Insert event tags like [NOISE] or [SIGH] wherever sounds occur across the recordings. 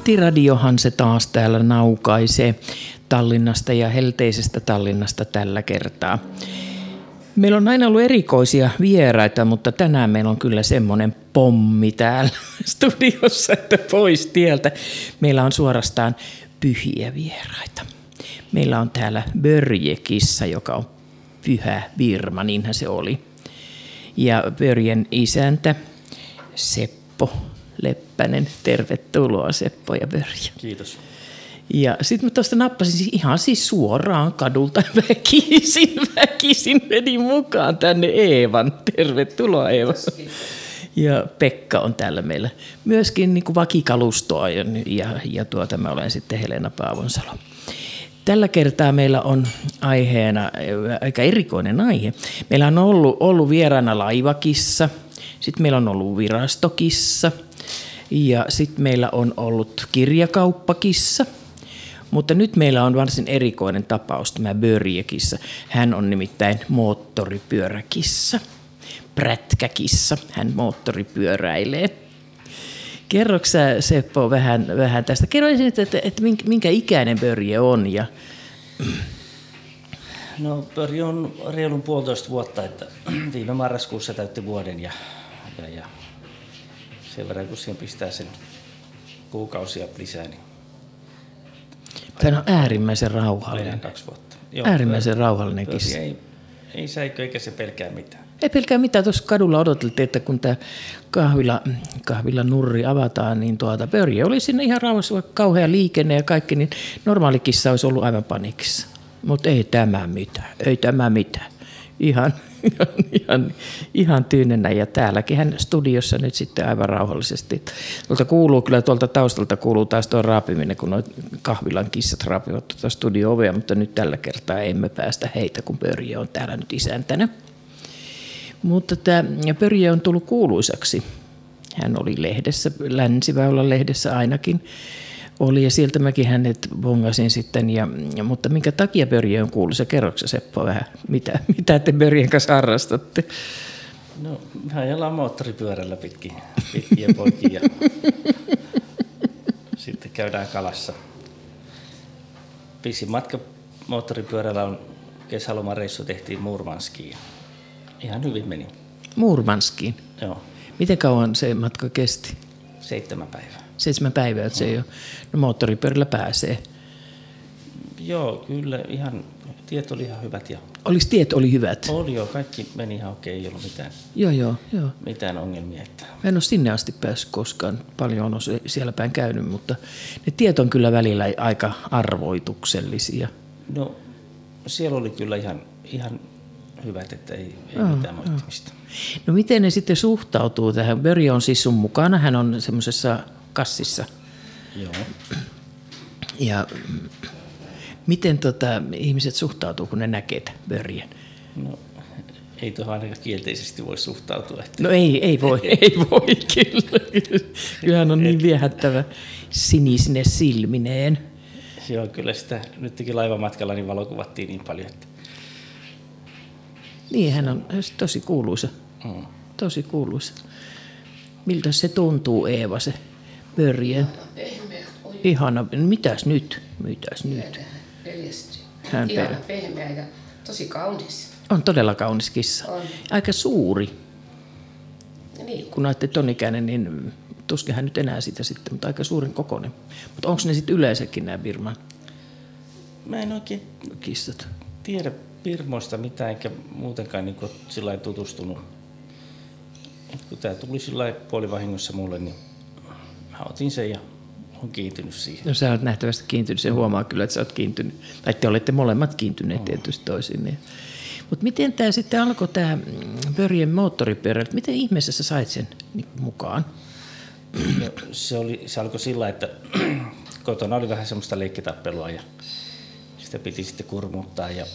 Kattiradiohan se taas täällä naukaisee Tallinnasta ja helteisestä Tallinnasta tällä kertaa. Meillä on aina ollut erikoisia vieraita, mutta tänään meillä on kyllä semmoinen pommi täällä [LAUGHS] studiossa, että pois tieltä. Meillä on suorastaan pyhiä vieraita. Meillä on täällä Börjekissa, joka on pyhä Virma, niinhän se oli. Ja Börjen isäntä Seppo Leppänen. Tervetuloa Seppo ja Börje. Kiitos. Ja sitten mä tuosta nappasin siis ihan siis suoraan kadulta [LAUGHS] väkisin, väkisin vedin mukaan tänne Eevan. Tervetuloa Eeva. Ja Pekka on täällä meillä myöskin niin kuin vakikalustoa ja, ja, ja tuota, mä olen sitten Helena Paavonsalo. Tällä kertaa meillä on aiheena aika erikoinen aihe. Meillä on ollut, ollut vieraana laivakissa, sitten meillä on ollut virastokissa ja sitten meillä on ollut kirjakauppakissa – mutta nyt meillä on varsin erikoinen tapaus, tämä Börjekissa. Hän on nimittäin moottoripyöräkissa, prätkäkissa. Hän moottoripyöräilee. Kerroksä Seppo vähän, vähän tästä? Kerro ensin, että, että, että minkä ikäinen Börje on ja No Börje on reilun puolitoista vuotta, että viime marraskuussa täytti vuoden ja, ja, ja sen verran kun siihen pistää sen kuukausia lisää, niin Hän on äärimmäisen rauhallinen. kaksi vuotta. Joo, äärimmäisen rauhallinen kissa. Ei, ei säikö eikä se pelkää mitään. Ei pelkää mitään. Tuossa kadulla odoteltiin, että kun tämä kahvila, kahvila nurri avataan, niin tuota Börje oli sinne ihan rauhassa, vaikka kauhea liikenne ja kaikki, niin normaali kissa olisi ollut aivan panikissa. Mutta ei tämä mitään, ei tämä mitään. Ihan, [LAUGHS] ihan, ihan, tyynenä ja täälläkin hän studiossa nyt sitten aivan rauhallisesti. Tuolta kuuluu kyllä, tuolta taustalta kuuluu taas tuo raapiminen, kun nuo kahvilan kissat raapivat tuota studio-ovea, mutta nyt tällä kertaa emme päästä heitä, kun Börje on täällä nyt isäntänä. Mutta tämä Pörje on tullut kuuluisaksi. Hän oli lehdessä, Länsiväylän lehdessä ainakin oli, ja sieltä mäkin hänet bongasin sitten. Ja, ja, mutta minkä takia Börje on kuuluisa? Kerroksä Seppo vähän, mitä, mitä te Börjen kanssa harrastatte? No, me ajellaan moottoripyörällä pitkin, pitkiä poikia. Sitten käydään kalassa. Pisin matka moottoripyörällä on kesälomareissu tehtiin Murmanskiin. Ihan hyvin meni. Murmanskiin. Joo, Miten kauan se matka kesti? seitsemän päivää. Seitsemän päivää, että se ei ole. No moottoripyörällä pääsee. Joo, kyllä ihan, tiet oli ihan hyvät ja Oliko tiet oli hyvät? oli jo, kaikki meni ihan okei, ei ollut mitään, Joo, joo, joo. mitään ongelmia. Että Mä en ole sinne asti päässyt koskaan. Paljon on siellä päin käynyt, mutta ne tiet on kyllä välillä aika arvoituksellisia. No, siellä oli kyllä ihan, ihan hyvät, että ei, ei mitään moittimista. No miten ne sitten suhtautuu tähän? Börje on siis sun mukana, hän on semmoisessa kassissa. Joo. Ja miten tota, ihmiset suhtautuu, kun ne näkee Börjen? No, ei tuohon ainakaan kielteisesti voi suhtautua. Että No ei, ei voi, [LAUGHS] ei voi kyllä. Kyllähän on niin viehättävä sinisine silmineen. joo, kyllä sitä nytkin laivamatkalla niin valokuvattiin niin paljon, että Niin, hän on tosi kuuluisa. mm. Tosi kuuluisa. Miltä se tuntuu, Eeva, se Oi Ihana. Mitäs nyt? Mitäs nyt? Hän Ihana pehmeä ja tosi kaunis. On todella kaunis kissa. On. Aika suuri. Niin, Kun ajattelee ton ikäinen, niin tuskin hän nyt enää sitä sitten, mutta aika suuren kokoinen. Mutta onko ne sitten yleensäkin nämä Birman Mä en oikein kissat? tiedä Pirmoista mitään, eikä muutenkaan niin sillä tutustunut. Et kun tämä tuli sillä puolivahingossa mulle, niin otin sen ja on kiintynyt siihen. No sä oot nähtävästi kiintynyt, se huomaa kyllä, että sä oot kiintynyt. Tai te olette molemmat kiintyneet tietysti toisiin. Mutta miten tämä sitten alkoi tämä Börjen moottoripyörä? Miten ihmeessä sä sait sen niin mukaan? Ja se, oli, se alkoi sillä, että [CLEARS THROAT] kotona oli vähän semmoista leikkitappelua ja sitä piti sitten kurmuuttaa ja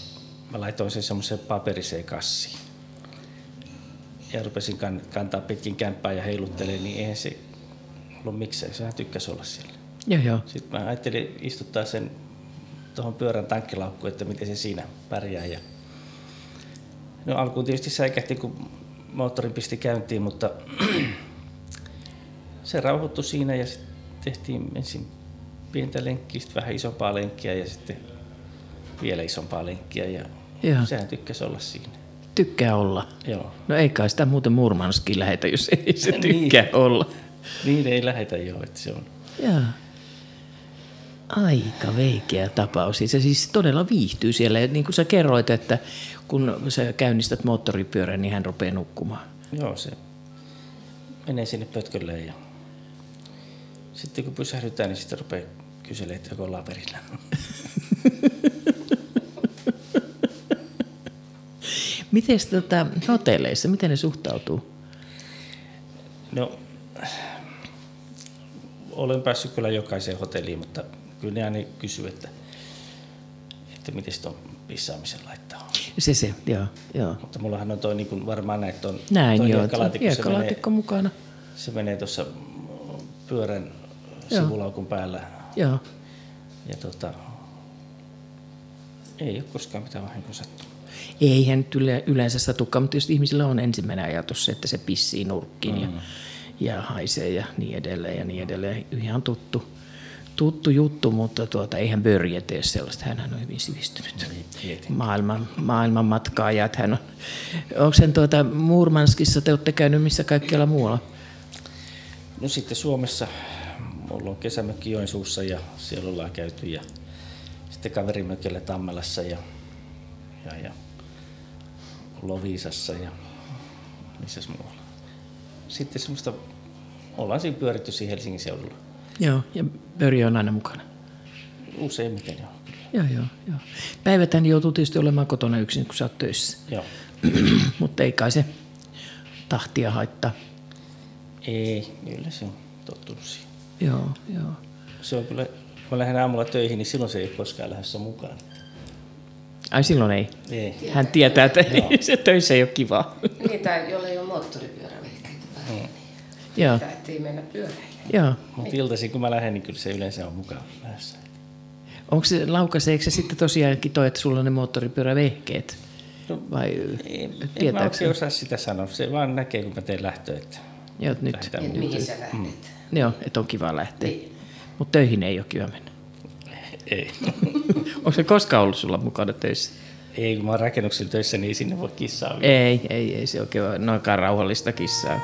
mä laitoin sen semmoiseen paperiseen kassiin. Ja rupesin kan, kantaa pitkin kämppää ja heiluttelee, niin eihän se ollut miksei, sehän tykkäsi olla siellä. Joo, joo. Sitten mä ajattelin istuttaa sen tuohon pyörän tankkilaukkuun, että miten se siinä pärjää. Ja no alkuun tietysti säikähti, kun moottorin pisti käyntiin, mutta [CLEARS THROAT] se rauhoittui siinä ja sitten tehtiin ensin pientä lenkkiä, sitten vähän isompaa lenkkiä ja sitten vielä isompaa lenkkiä. Ja Joo. sehän tykkäsi olla siinä. Tykkää olla. Joo. No ei kai sitä muuten Murmanskiin lähetä, jos ei se [LAUGHS] Niin. tykkää olla. Niin ei lähetä jo, että se on. Joo. Aika veikeä tapaus. Se siis todella viihtyy siellä. Ja niin kuin sä kerroit, että kun sä käynnistät moottoripyörän, niin hän rupeaa nukkumaan. Joo, se menee sinne pötkölle ja sitten kun pysähdytään, niin sitten rupeaa kyselemään, että joko ollaan perillä. [LAUGHS] Miten tota, hotelleissa, miten ne suhtautuu? No, olen päässyt kyllä jokaiseen hotelliin, mutta kyllä ne aina kysyy, että, että miten tuon pissaamisen laittaa. Se se, joo. joo. Mutta mullahan on toi niin kuin varmaan näin, että on Näin toi joo, hiekkalaatikko, se menee, mukana. se menee tuossa pyörän Joo. sivulaukun päällä Joo. ja tota, ei ole koskaan mitään vahinkoa sattunut. Eihän yleensä satukaan, mutta jos ihmisillä on ensimmäinen ajatus se, että se pissii nurkkiin ja, ja haisee ja niin edelleen ja niin edelleen. Ihan tuttu, tuttu juttu, mutta tuota, eihän Börje tee sellaista. Hän on hyvin sivistynyt. tietenkään. Maailman, maailman matkaajat hän on. Onko sen tuota, Murmanskissa te olette käynyt missä kaikkialla muualla? No sitten Suomessa mulla on kesämökki Joensuussa ja siellä ollaan käyty ja sitten kaverimökillä Tammelassa ja, ja, ja Lovisassa ja missäs muualla. Sitten semmoista, ollaan siinä pyöritty siinä Helsingin seudulla. Joo, ja Börje on aina mukana. Useimmiten joo. Joo, joo, joo. Päiväthän joutuu tietysti olemaan kotona yksin, kun sä oot töissä. Joo. [CLEARS THROAT] mutta ei kai se tahtia haittaa. Ei, kyllä se on tottunut siihen. Joo, joo. Se on kyllä, kun mä lähden aamulla töihin, niin silloin se ei ole koskaan lähdössä mukaan. Ai silloin ei. Ei. Hän tietää, että [LAUGHS] se töissä ei ole kivaa. Niin, tai jolla ei ole moottoripyörävehkeitä Mm. Joo, Tämä, ettei mennä pyöräillä. joo. Mutta iltaisin kun mä lähden, niin kyllä se yleensä on mukaan lähdössä. Onko se laukaseeko se sitten tosiaankin toi, että sulla on ne moottoripyörävehkeet? No, Vai Ei, en mä oikein osaa sitä sanoa. Se vaan näkee, kun mä teen lähtöä, että Joo, että nyt. mukaan. mihin sä lähdet. Joo, että on kiva lähteä. Niin. Mutta töihin ei ole kiva mennä. Ei. [LAUGHS] Onko se koskaan ollut sulla mukana töissä? ei, kun mä oon rakennuksilla töissä, niin ei sinne voi kissaa viedä. Ei, ei, ei se oikein ole noinkaan rauhallista kissaa.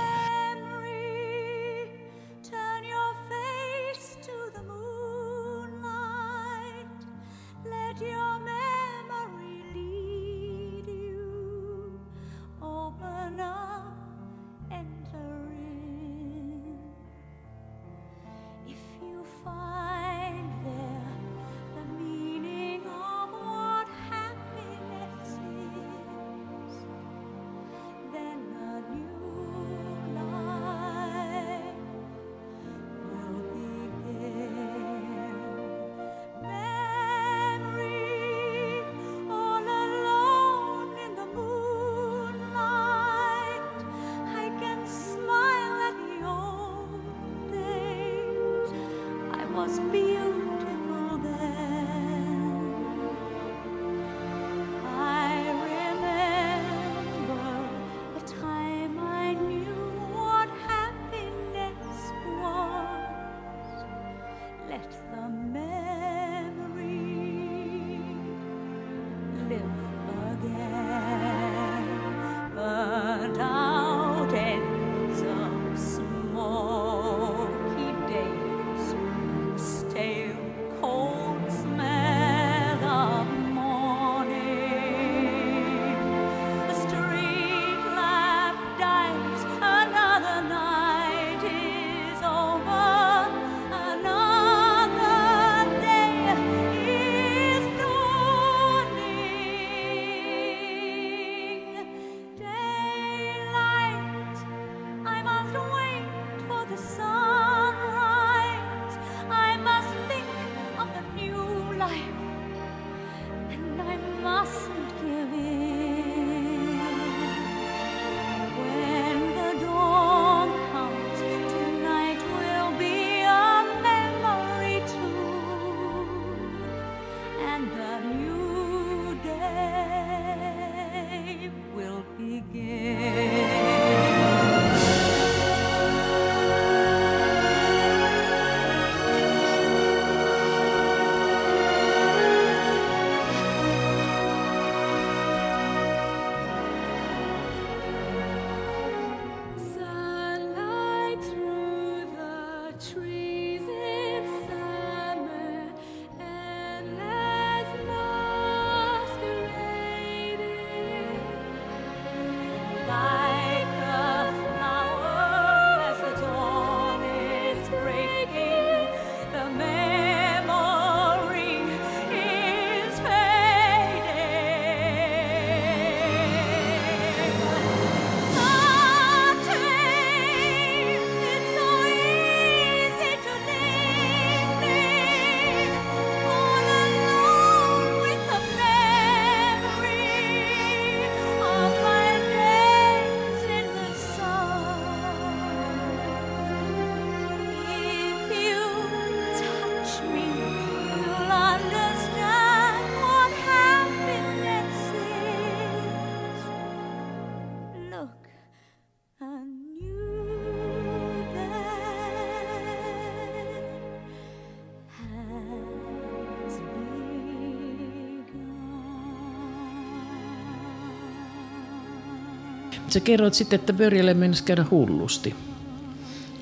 Sä kerroit sitten, että Börjelle mennessä käydä hullusti.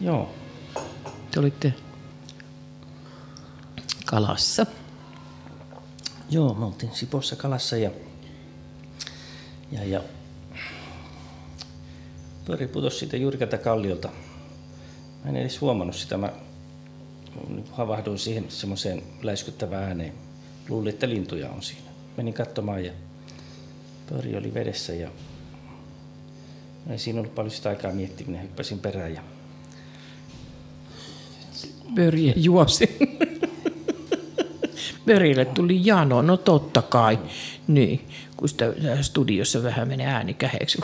Joo. Te olitte kalassa. Joo, me oltiin Sipossa kalassa ja, ja, ja Pöri putosi siitä jyrkältä kalliolta. Mä en edes huomannut sitä. Mä havahduin siihen semmoiseen läiskyttävään ääneen. Luulin, että lintuja on siinä. Menin katsomaan ja Pöri oli vedessä ja ei siinä ollut paljon sitä aikaa miettiminen. Hyppäsin perään ja Börje juosi. Börjelle tuli jano, no totta kai. Niin, kun sitä studiossa vähän menee ääni käheeksi.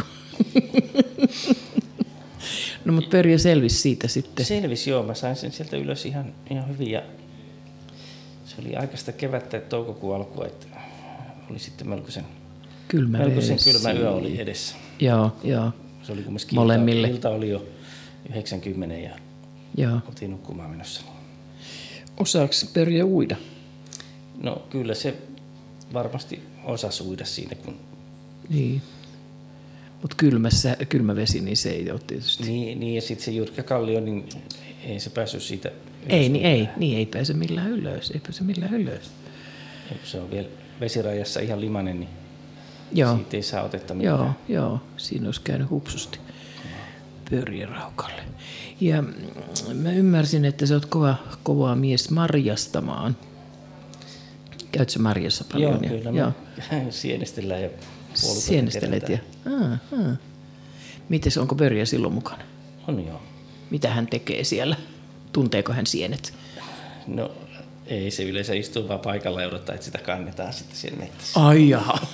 no mutta Börje selvisi siitä sitten. Selvisi joo, mä sain sen sieltä ylös ihan, ihan hyvin ja se oli aikaista kevättä että toukokuun alkua, että oli sitten melkoisen, Kylmä melkoisen kylmä yö oli edessä. Joo, joo, Se oli kumminkin Molemmille. Ilta, ilta oli jo 90 ja joo. oltiin nukkumaan menossa. Osaaks Börje uida? No kyllä se varmasti osasi uida siinä, kun Niin. Mutta kylmässä, kylmä vesi, niin se ei ole tietysti. niin, niin ja sitten se jyrkkä kallio, niin ei se päässyt siitä ylös. Ei, niin ei, niin ei pääse millään ylös, ei pääse millään ylös. Ja kun se on vielä vesirajassa ihan limanen, niin Joo, siitä ei saa otetta mitään. joo, joo, siinä olisi käynyt hupsusti Börje-raukalle. Ja mä ymmärsin, että sä oot kova, kova mies marjastamaan. Käytkö sä marjassa paljon? Joo, ja, kyllä joo. [LAUGHS] sienestellään ja Sienestelet ja... Ah, ah. Mites, onko Börje silloin mukana? On joo. Mitä hän tekee siellä? Tunteeko hän sienet? No ei se yleensä istuu vaan paikalla ja odottaa, että sitä kannetaan sitten siellä mettässä. Ai jaha. [LAUGHS]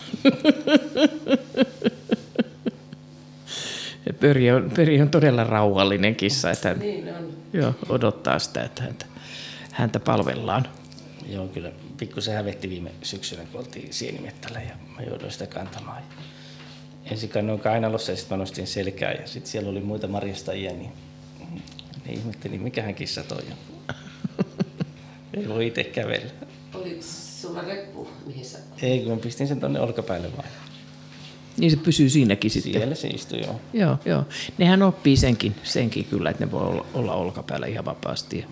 Pöri on, Pöri on todella rauhallinen kissa, että hän Niin on. joo, odottaa sitä, että häntä, häntä palvellaan. Joo, kyllä pikkusen hävetti viime syksynä, kun oltiin sienimettällä ja mä jouduin sitä kantamaan. Ensin kannoin kainalossa ja sitten mä nostin selkää ja sitten siellä oli muita marjastajia, niin ne ihmetteli, mikähän kissa toi on. [LAUGHS] Ei voi itse kävellä. Oliko sulla reppu, mihin sä... Ei, kun pistin sen tonne olkapäälle vaan. Niin se pysyy siinäkin sitten. Siellä se istui joo. Joo, joo. Nehän oppii senkin, senkin kyllä, että ne voi olla, olla olkapäällä ihan vapaasti. Ja,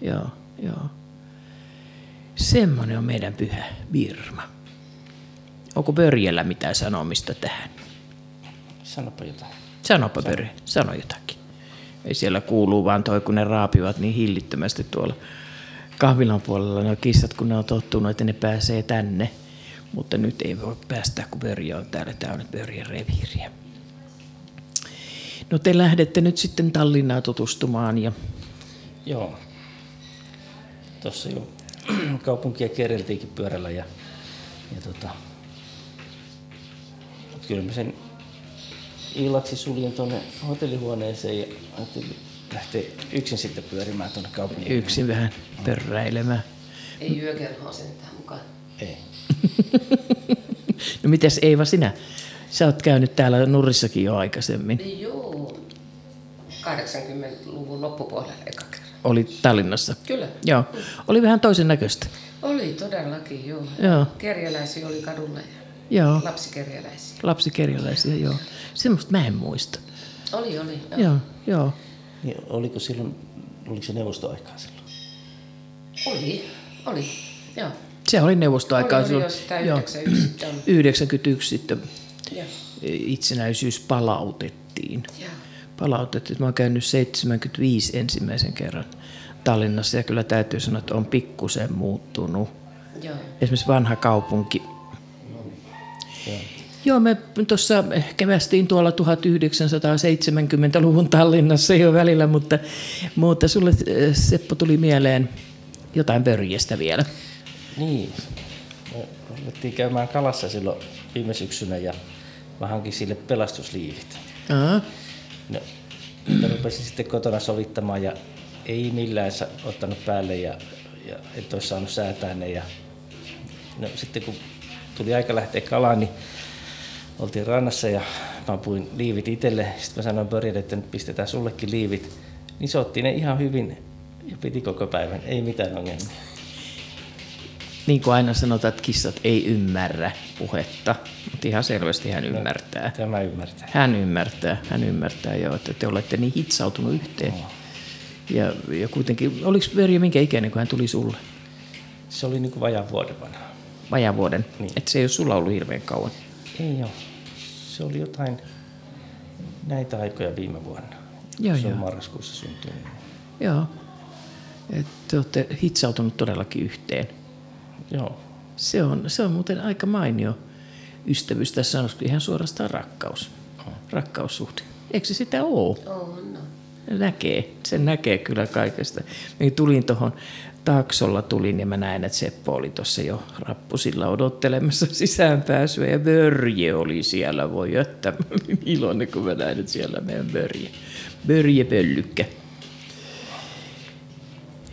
joo, joo. Semmoinen on meidän pyhä Birma. Onko Börjellä mitään sanomista tähän? Sanopa jotain. Sanopa Börje, sano jotakin. Ei siellä kuuluu vaan toi, kun ne raapivat niin hillittömästi tuolla kahvilan puolella ne kissat, kun ne on tottunut, että ne pääsee tänne. Mutta nyt ei voi päästä, kun Börje on täällä. Tämä on nyt Börjen reviiriä. No te lähdette nyt sitten Tallinnaa tutustumaan ja Joo. Tuossa jo [CLEARS THROAT] kaupunkia kerreltiinkin pyörällä ja, ja tota, mut kyllä mä sen illaksi suljin tuonne hotellihuoneeseen ja ajattelin lähteä yksin sitten pyörimään tuonne kaupungin. yksin vähän pörräilemään. Ei yökerhoa sentään mukaan. Ei. [LAUGHS] No mites Eeva sinä? Sä oot käynyt täällä Nurrissakin jo aikaisemmin. Niin joo. 80-luvun loppupuolella eka kerran. Oli Tallinnassa. Kyllä. Joo. Oli vähän toisen näköistä. Oli todellakin, joo. Joo. Kerjäläisiä oli kadulla ja Joo. lapsikerjäläisiä. Lapsikerjalaisia, joo. Semmoista mä en muista. Oli, oli. Joo. Joo, joo. Niin, oliko silloin, oliko se neuvostoaikaa silloin? Oli, oli. Joo. Se oli neuvostoaikaa Oli, oli silloin. jo sitä Joo. 91 on. 91 sitten Joo. itsenäisyys palautettiin. Joo. Palautettiin. Mä oon käynyt 75 ensimmäisen kerran Tallinnassa ja kyllä täytyy sanoa, että on pikkusen muuttunut. Joo. Esimerkiksi vanha kaupunki. Joo, me tuossa kevästiin tuolla 1970-luvun Tallinnassa jo välillä, mutta, mutta sulle eh, Seppo tuli mieleen jotain pörjestä vielä. Niin. Me ruvettiin käymään kalassa silloin viime syksynä ja mä hankin sille pelastusliivit. Aa, No, mä rupesin sitten kotona sovittamaan ja ei millään ottanut päälle ja, ja et olisi saanut säätää ne. Ja, no, sitten kun tuli aika lähteä kalaan, niin oltiin rannassa ja mä puin liivit itselle. Sitten mä sanoin Börjelle, että nyt pistetään sullekin liivit. Niin se otti ne ihan hyvin ja piti koko päivän. Ei mitään ongelmia. niin kuin aina sanotaan, että kissat ei ymmärrä puhetta, mutta ihan selvästi hän ymmärtää. Tämä ymmärtää. Hän ymmärtää, hän ymmärtää jo, että te olette niin hitsautunut yhteen. Ja, ja kuitenkin, oliko Verje minkä ikäinen, kun hän tuli sulle? Se oli niin kuin vajaan vuoden vanha. Vajan vuoden. Niin. Että se ei ole sulla ollut hirveän kauan. Ei ole. Se oli jotain näitä aikoja viime vuonna. Joo, se on joo. marraskuussa syntynyt. Joo. Et te olette hitsautunut todellakin yhteen. Joo. Se on, se on muuten aika mainio ystävyys. Tässä on ihan suorastaan rakkaus. Rakkaussuhde. Eikö se sitä ole? On, no. Näkee. Sen näkee kyllä kaikesta. Mä tulin tuohon taksolla tulin ja mä näin, että Seppo oli tuossa jo rappusilla odottelemassa [LAUGHS] sisäänpääsyä ja Börje oli siellä. Voi jättää, mä olin iloinen, kun mä näin, että siellä meidän Börje. Börje Pöllykkä.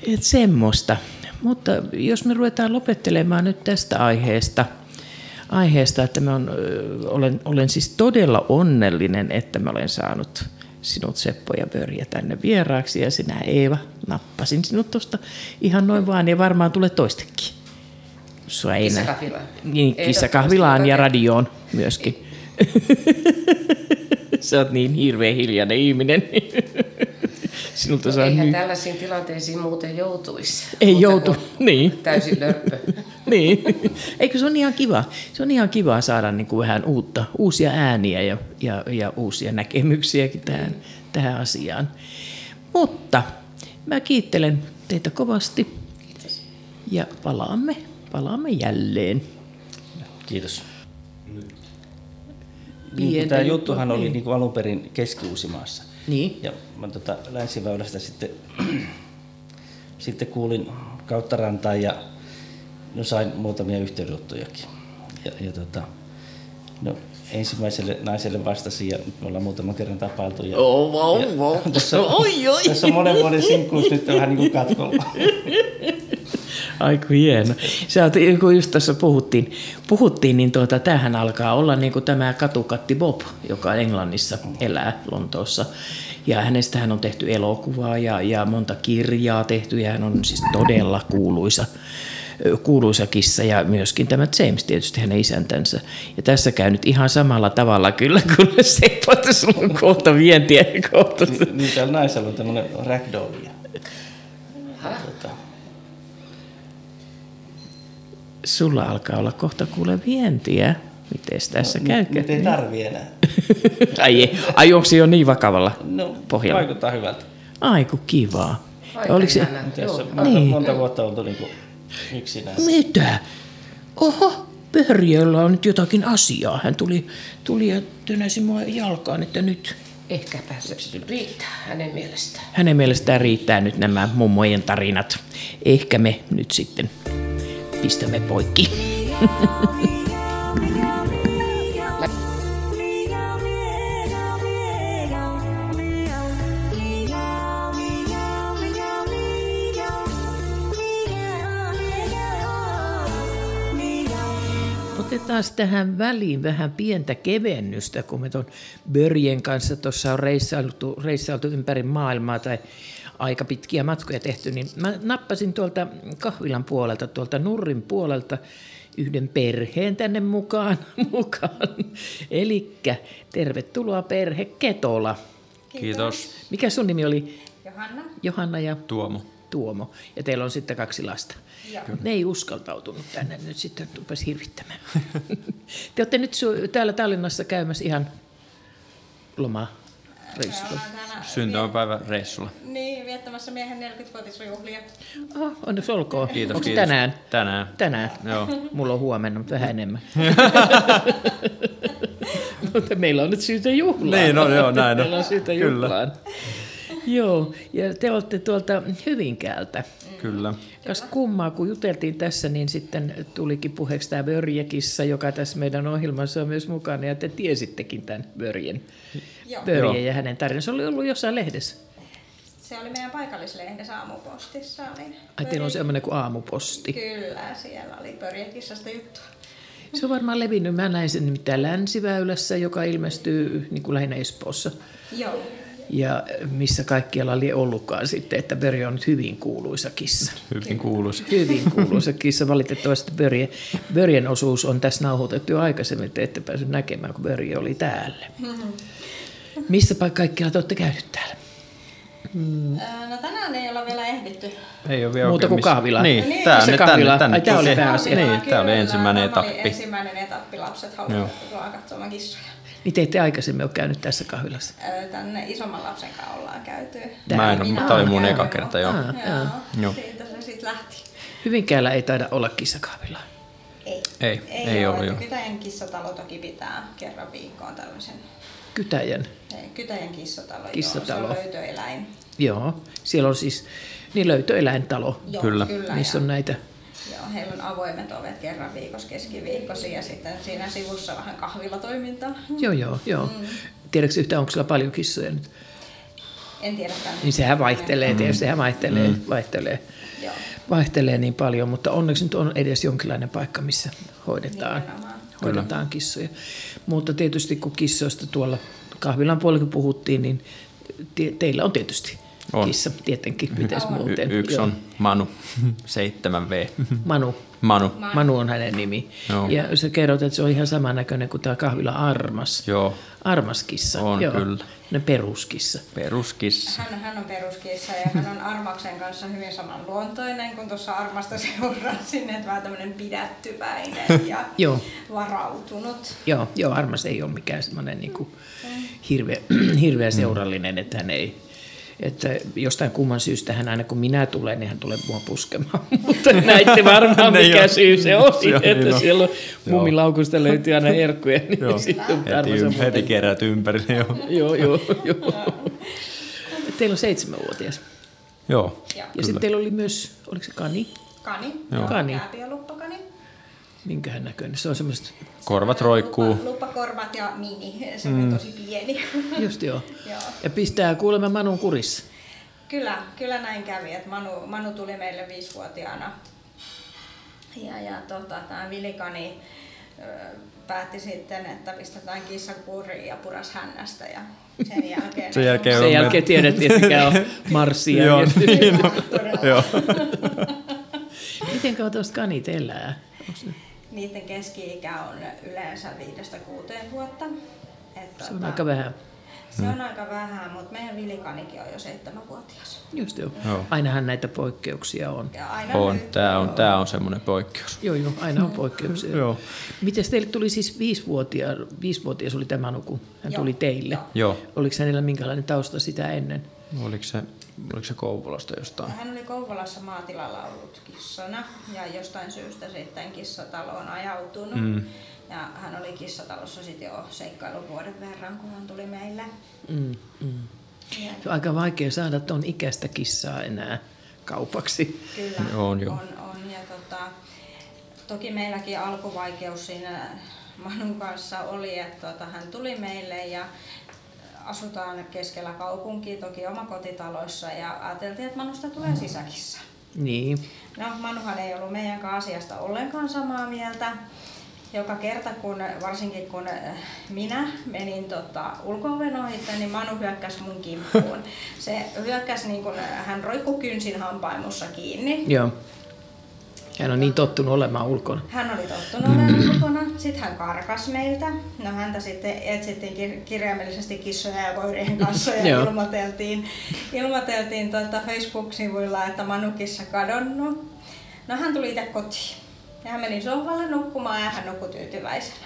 Et semmoista. Mutta jos me ruvetaan lopettelemaan nyt tästä aiheesta, aiheesta että mä on, olen, olen siis todella onnellinen, että mä olen saanut sinut Seppo ja Börje tänne vieraaksi ja sinä Eeva, nappasin sinut tuosta ihan noin vaan ja varmaan tulee toistekin. Sua ei Kissakahvilaan. Niin, kissakahvilaan ja radioon myöskin. [LAUGHS] Sä oot niin hirveän hiljainen ihminen. [LAUGHS] Sinulta saa Eihän niin... tällaisiin tilanteisiin muuten joutuisi. Ei joutu, niin. Täysin lörppö. [LAUGHS] niin. Eikö se on ihan kiva? Se on ihan kiva saada niin kuin vähän uutta, uusia ääniä ja, ja, ja uusia näkemyksiäkin tähän, tähän asiaan. Mutta mä kiittelen teitä kovasti ja palaamme, palaamme jälleen. Kiitos. Niin, tämä juttuhan oli niin. niin kuin alun perin Keski-Uusimaassa. Niin. Ja mä tota Länsiväylästä sitten, [CLEARS THROAT] sitten kuulin kautta rantaa ja no sain muutamia yhteydenottojakin. Ja, ja tota, no, ensimmäiselle naiselle vastasin ja me ollaan muutaman kerran tapailtu. Ja, Oh, wow, ja wow. [LAUGHS] Tässä, Oi, oi. tässä on monen vuoden sinkkuus nyt vähän niin kuin katkolla. [LAUGHS] Ai kun hieno. Sä oot, kun just tässä puhuttiin, puhuttiin niin tuota, tämähän alkaa olla niin kuin tämä katukatti Bob, joka Englannissa elää Lontoossa. Ja hänestähän on tehty elokuvaa ja, ja monta kirjaa tehty ja hän on siis todella kuuluisa kuuluisa kissa ja myöskin tämä James tietysti hänen isäntänsä. Ja tässä käy nyt ihan samalla tavalla kyllä, kun Seppo, että sulla on kohta vientiä kohta. niin, niin täällä naisella on tämmöinen ragdoll. Tota, Sulla alkaa olla kohta kuule vientiä. Miten tässä käy? nyt ei tarvi enää. [LAUGHS] ai, ei. ai onko se jo niin vakavalla No, pohjalla? vaikuttaa hyvältä. Ai kun kivaa. Aika Oliko se. Tässä Joo. on monta, Niin. monta vuotta oltu niin kuin yksinään. mitä? Oho, Pörjöllä on nyt jotakin asiaa. Hän tuli, tuli ja tönäsi mua jalkaan, että nyt Ehkäpä se riittää hänen mielestään. hänen mielestään riittää nyt nämä mummojen tarinat. Ehkä me nyt sitten pistämme poikki. [LAUGHS] Otetaan tähän väliin vähän pientä kevennystä, kun me tuon Börjen kanssa tuossa on reissailtu, reissailtu ympäri maailmaa tai aika pitkiä matkoja tehty, niin mä nappasin tuolta kahvilan puolelta, tuolta Nurrin puolelta yhden perheen tänne mukaan. [LAUGHS] mukaan. Eli tervetuloa perhe Ketola. Kiitos. Mikä sun nimi oli? Johanna. Johanna ja Tuomo. Tuomo. Ja teillä on sitten kaksi lasta. Joo. Ne ei uskaltautunut tänne nyt sitten, rupesi hirvittämään. [LAUGHS] Te olette nyt täällä Tallinnassa käymässä ihan lomaa reissulla. Syntymäpäivä reissulla. Niin, viettämässä miehen 40-vuotisjuhlia. Oh, onneksi olkoon. Kiitos, Onko kiitos. tänään? Tänään. Tänään. Joo. Mulla on huomenna, mutta vähän enemmän. [LAUGHS] mutta meillä on nyt syytä juhlaan. Niin, no joo, näin. Meillä on syytä Kyllä. Joo, ja te olette tuolta Hyvinkäältä. Kyllä. Kas kummaa, kun juteltiin tässä, niin sitten tulikin puheeksi tämä Börjekissa, joka tässä meidän ohjelmassa on myös mukana, ja te tiesittekin tämän Börjen, Joo. Börjen ja hänen tarinansa. Se oli ollut jossain lehdessä. Se oli meidän paikallislehdessä aamupostissa. Oli Ai teillä on semmoinen kuin aamuposti. Kyllä, siellä oli pörjekissasta juttua. Se on varmaan levinnyt. Mä näin sen nimittäin Länsiväylässä, joka ilmestyy niin kuin lähinnä Espoossa. Joo. Ja missä kaikkialla oli ollutkaan sitten, että Börje on nyt hyvin kuuluisa kissa. Hyvin kuuluisa. Hyvin kuuluisa kissa. Valitettavasti Börje, Börjen osuus on tässä nauhoitettu jo aikaisemmin, että ette päässyt näkemään, kun Börje oli täällä. Missä paikka kaikkialla te olette käynyt täällä? Öö, No tänään ei olla vielä ehditty. Ei ole vielä Muuta kuin missä- kahvila. Niin, Niin. tää, Missä ne, kahvila? tänne, tänne. Ai, tää oli pääasia. Niin, tämä oli ensimmäinen tämä Oli etappi. ensimmäinen etappi. Lapset tulla katsomaan kissoja. Niin te ette aikaisemmin ole käynyt tässä kahvilassa. Tänne isomman lapsen kanssa ollaan käyty. Mä en ole, mutta tämä oli mun eka kerta jo. Ah. Joo, Joo. siitä se sitten lähti. Hyvinkäällä ei taida olla kissakahvilaa. Ei, Ei, ei ole. ollut jo. Kytäjän kissatalo toki pitää kerran viikkoon tällaisen. Kytäjän. Ei, Kytäjän kissatalo, Kissatalo. Joo, se on löytöeläin. Joo, siellä on siis niin löytöeläintalo, Joo, Kyllä. kyllä missä ja- on näitä. Joo, heillä on avoimet ovet kerran viikossa keskiviikkosi ja sitten siinä sivussa vähän kahvilatoimintaa. Joo, joo, joo. Mm. Tiedätkö yhtään, onko siellä paljon kissoja nyt? En tiedä. Niin sehän vaihtelee, tietysti sehän vaihtelee, mm. vaihtelee, Joo, vaihtelee niin paljon, mutta onneksi nyt on edes jonkinlainen paikka, missä hoidetaan, Nimenomaan. hoidetaan kissoja. Mutta tietysti kun kissoista tuolla kahvilan puolella puhuttiin, niin te, teillä on tietysti On. kissa, tietenkin, mites Y- muuten. yksi Joo. on Manu, 7V. Manu. Manu, Manu on hänen nimi. Joo. Ja sä kerrot, että se on ihan samannäköinen kuin tämä kahvila Armas. joo, Armaskissa. On Joo. kyllä. Ne peruskissa. peruskissa. Hän, hän on peruskissa ja hän on Armaksen kanssa hyvin samanluontoinen, kun tuossa Armasta seurasin, että vähän tämmöinen pidättyväinen ja [LAUGHS] Joo. varautunut. Joo, joo, Armas ei ole mikään semmoinen niin kuin hirveä, [CLEARS THROAT] hirveä seurallinen, että hän ei, että jostain kumman syystä hän aina kun minä tulen, niin hän tulee mua puskemaan. [LAUGHS] Mutta näitte varmaan [LAUGHS] Ne mikä syy se on, Se on, että niin on. siellä on Joo. mummilaukusta löytyy aina herkkuja, [LAUGHS] niin Joo. sitten Heti, on kerät ympärille, joo. Joo, joo, joo. Teillä on seitsemänvuotias. Joo, Ja sitten teillä oli myös, oliko se kani? kani, Joo. Kani. kääpiöluppakani. Minkähän näköinen? Se on semmoista, korvat roikkuu. Luppa, luppakorvat ja mini, se on tosi pieni. [LAUGHS] just joo. Joo. Ja pistää kuulemma Manun kurissa. Kyllä, kyllä näin kävi, että Manu, Manu tuli meille viisivuotiaana. Ja, ja tota, tämä Vilikani ö, päätti sitten, että pistetään kissa kuriin ja puras hännästä. Ja sen jälkeen... [LAUGHS] Sen jälkeen Sen jälkeen tiedettiin, että mikä on [LAUGHS] Marsi Joo, niin. Miten kauan tuosta kanit elää? Onks ne- Niiden keski-ikä on yleensä viidestä kuuteen vuotta. Että Se on aika vähän. Se on aika vähän, mutta meidän Vilikanikin on jo seitsemänvuotias. Just joo. Joo. Ainahan näitä poikkeuksia on. Ja aina On, nyt- tää on, tää on semmoinen poikkeus. Joo, joo, aina on poikkeuksia. Joo. Miten teille tuli siis viisivuotias, viisivuotias oli tämä Manu, kun hän Joo, tuli teille? joo. Joo. Oliko hänellä minkälainen tausta sitä ennen? Oliko se, oliko se Kouvolasta jostain? Hän oli Kouvolassa maatilalla ollut kissana ja jostain syystä sitten kissataloon ajautunut. Mm. Ja hän oli kissatalossa sitten jo seikkailun vuoden verran, kun hän tuli meille. Mm, mm. Ja Se on aika vaikea saada tuon ikäistä kissaa enää kaupaksi. kyllä On, joo. on, on. Ja tota, toki meilläkin alkuvaikeus siinä Manun kanssa oli, että tota, hän tuli meille ja asutaan keskellä kaupunkia, toki omakotitaloissa ja ajateltiin, että Manusta tulee sisäkissa. Niin. No, Manuhan ei ollut meidän kanssa asiasta ollenkaan samaa mieltä. Joka kerta, kun, varsinkin kun äh, minä menin tota, ulko-oven ohitte, niin Manu hyökkäsi mun kimppuun. Se hyökkäsi niin kuin hän roikkui kynsin hampaimussa kiinni. Joo. Hän on niin tottunut olemaan ulkona. Hän oli tottunut olemaan ulkona, sitten hän karkas meiltä. No häntä sitten etsittiin kir- kirjaimellisesti kissoja ja koirien kanssa ja [LAUGHS] ilmoiteltiin, ilmoiteltiin tuota Facebook-sivuilla, että Manukissa kadonnut. No hän tuli itse kotiin. Ja hän meni sohvalle nukkumaan ja hän nukkui tyytyväisenä.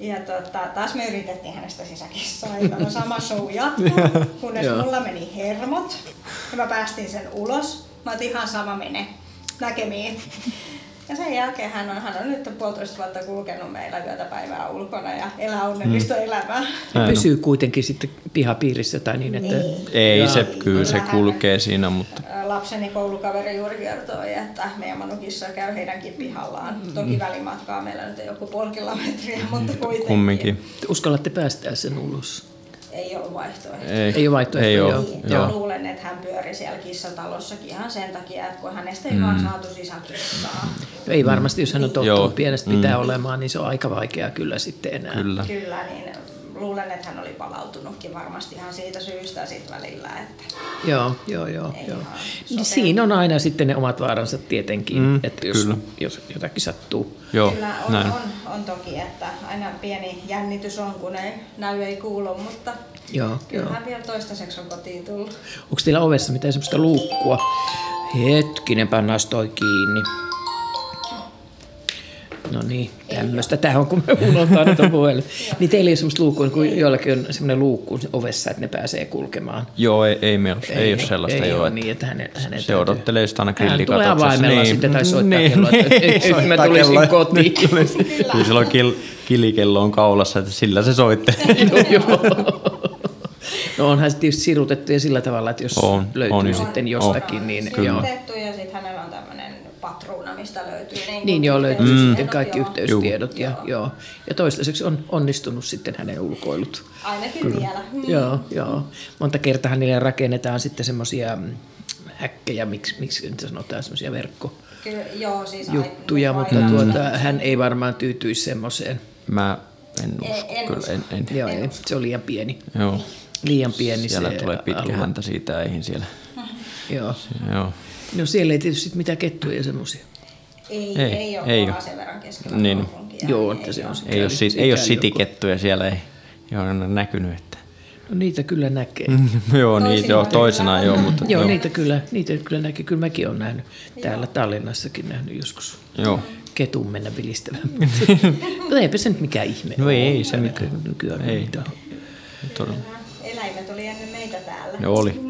Ja tota, taas me yritettiin hänestä sisäkissaa. Ja tämä sama show jatkuu, [LAUGHS] kunnes mulla meni hermot. Ja mä päästin sen ulos. Mä otin ihan sama mene. Näkemiin. Ja sen jälkeen hän on, hän on nyt puolitoista vuotta kulkenut meillä yötä päivää ulkona ja elää onnellista mm. elämää. Ja pysyy kuitenkin sitten pihapiirissä tai niin, että... Ei, se, kyllä se kulkee siinä, mutta Lapseni koulukaveri juuri kertoi, että meidän manukissa käy heidänkin pihallaan. Toki välimatkaa meillä nyt ei joku puoli kilometriä, mutta kuitenkin. kumminkin. Uskallatte päästää sen ulos. Ei ollut vaihtoehtoa. Ei, Ei ole vaihtoehtoja, Ei joo. ole, Niin, joo. Mä luulen, että hän pyöri siellä kissatalossakin ihan sen takia, että kun hänestä ei mm. vaan saatu sisäkissaa. Ei varmasti, jos hän on tottunut Joo. pienestä pitää olemaan, niin se on aika vaikeaa kyllä sitten enää. Kyllä. Kyllä, niin luulen, että hän oli palautunutkin varmasti ihan siitä syystä sit välillä, että Joo, joo, joo. Joo. Niin siinä on aina sitten ne omat vaaransa tietenkin, Mm, että jos, kyllä. jos jotakin sattuu. Joo, Kyllä on, näin. on, on toki, että aina pieni jännitys on, kun ei näy ei kuulu, mutta Joo, joo. kyllähän vielä toistaiseksi on kotiin tullut. Onko teillä ovessa mitään semmoista luukkua? Hetkinen, pannaan toi kiinni. No niin, tämmöistä. Tämä on, kun me [LAUGHS] unohtaa nyt on puhelu. Niin teillä ei ole semmoista luukkua, kun joillakin on semmoinen luukku ovessa, että ne pääsee kulkemaan. Joo, ei, ei, meillä, ei, ei ole sellaista. Ei joo, ole että niin, että hänen, hänen se odottelee sitä aina Hän tulee grillikatoksessa. avaimella sitten tai soittaa niin, kelloa, että niin, nyt mä soittaa tulisin kelloa. kotiin. Kyllä silloin kill, kilikello on kaulassa, että sillä se soittelee. [LAUGHS] joo, joo. No onhan se tietysti sirutettu ja sillä tavalla, että jos On, löytyy on, sitten jostakin, niin Kyllä. joo. ja sitten hänellä on tämmöinen patruuna, mistä löytyy niin, Niin joo, löytyy yhteystiedot, sitten kaikki joo. yhteystiedot. Ja, joo. ja toistaiseksi on onnistunut sitten hänen ulkoilut. Ainakin vielä. Joo, joo. Monta kertaa niille rakennetaan sitten semmoisia häkkejä, miksi, miksi nyt sanotaan semmoisia verkkojuttuja, Kyllä, joo, siis ai- mutta aivan. tuota, hän ei varmaan tyytyisi semmoiseen. Mä en usko, En- en kyllä, en, en. Joo, ei, se on liian pieni. Joo. Liian pieni Siellä se tulee pitkä alue. häntä siitä eihin siellä. Joo. Joo. No siellä ei tietysti mitään kettuja ja semmoisia. Ei, Ei, ei, ei ole ei ei oo. sen verran keskellä Niin. kaupunkia. Joo, että se on. Ei ole, sit, ei ole sitikettuja siellä, ei, ei ole näkynyt. Että. No niitä kyllä näkee. [LAUGHS] joo, niitä joo, kyllä. joo, mutta Joo, niitä kyllä, niitä kyllä näkee. Kyllä mäkin olen nähnyt täällä Tallinnassakin nähnyt joskus Joo. ketun mennä vilistämään. [LAUGHS] Mutta eipä se nyt mikään ihme No ole. ei, ei se mikään. Nykyään Ei. Todella. Eläimet oli ennen Ne oli.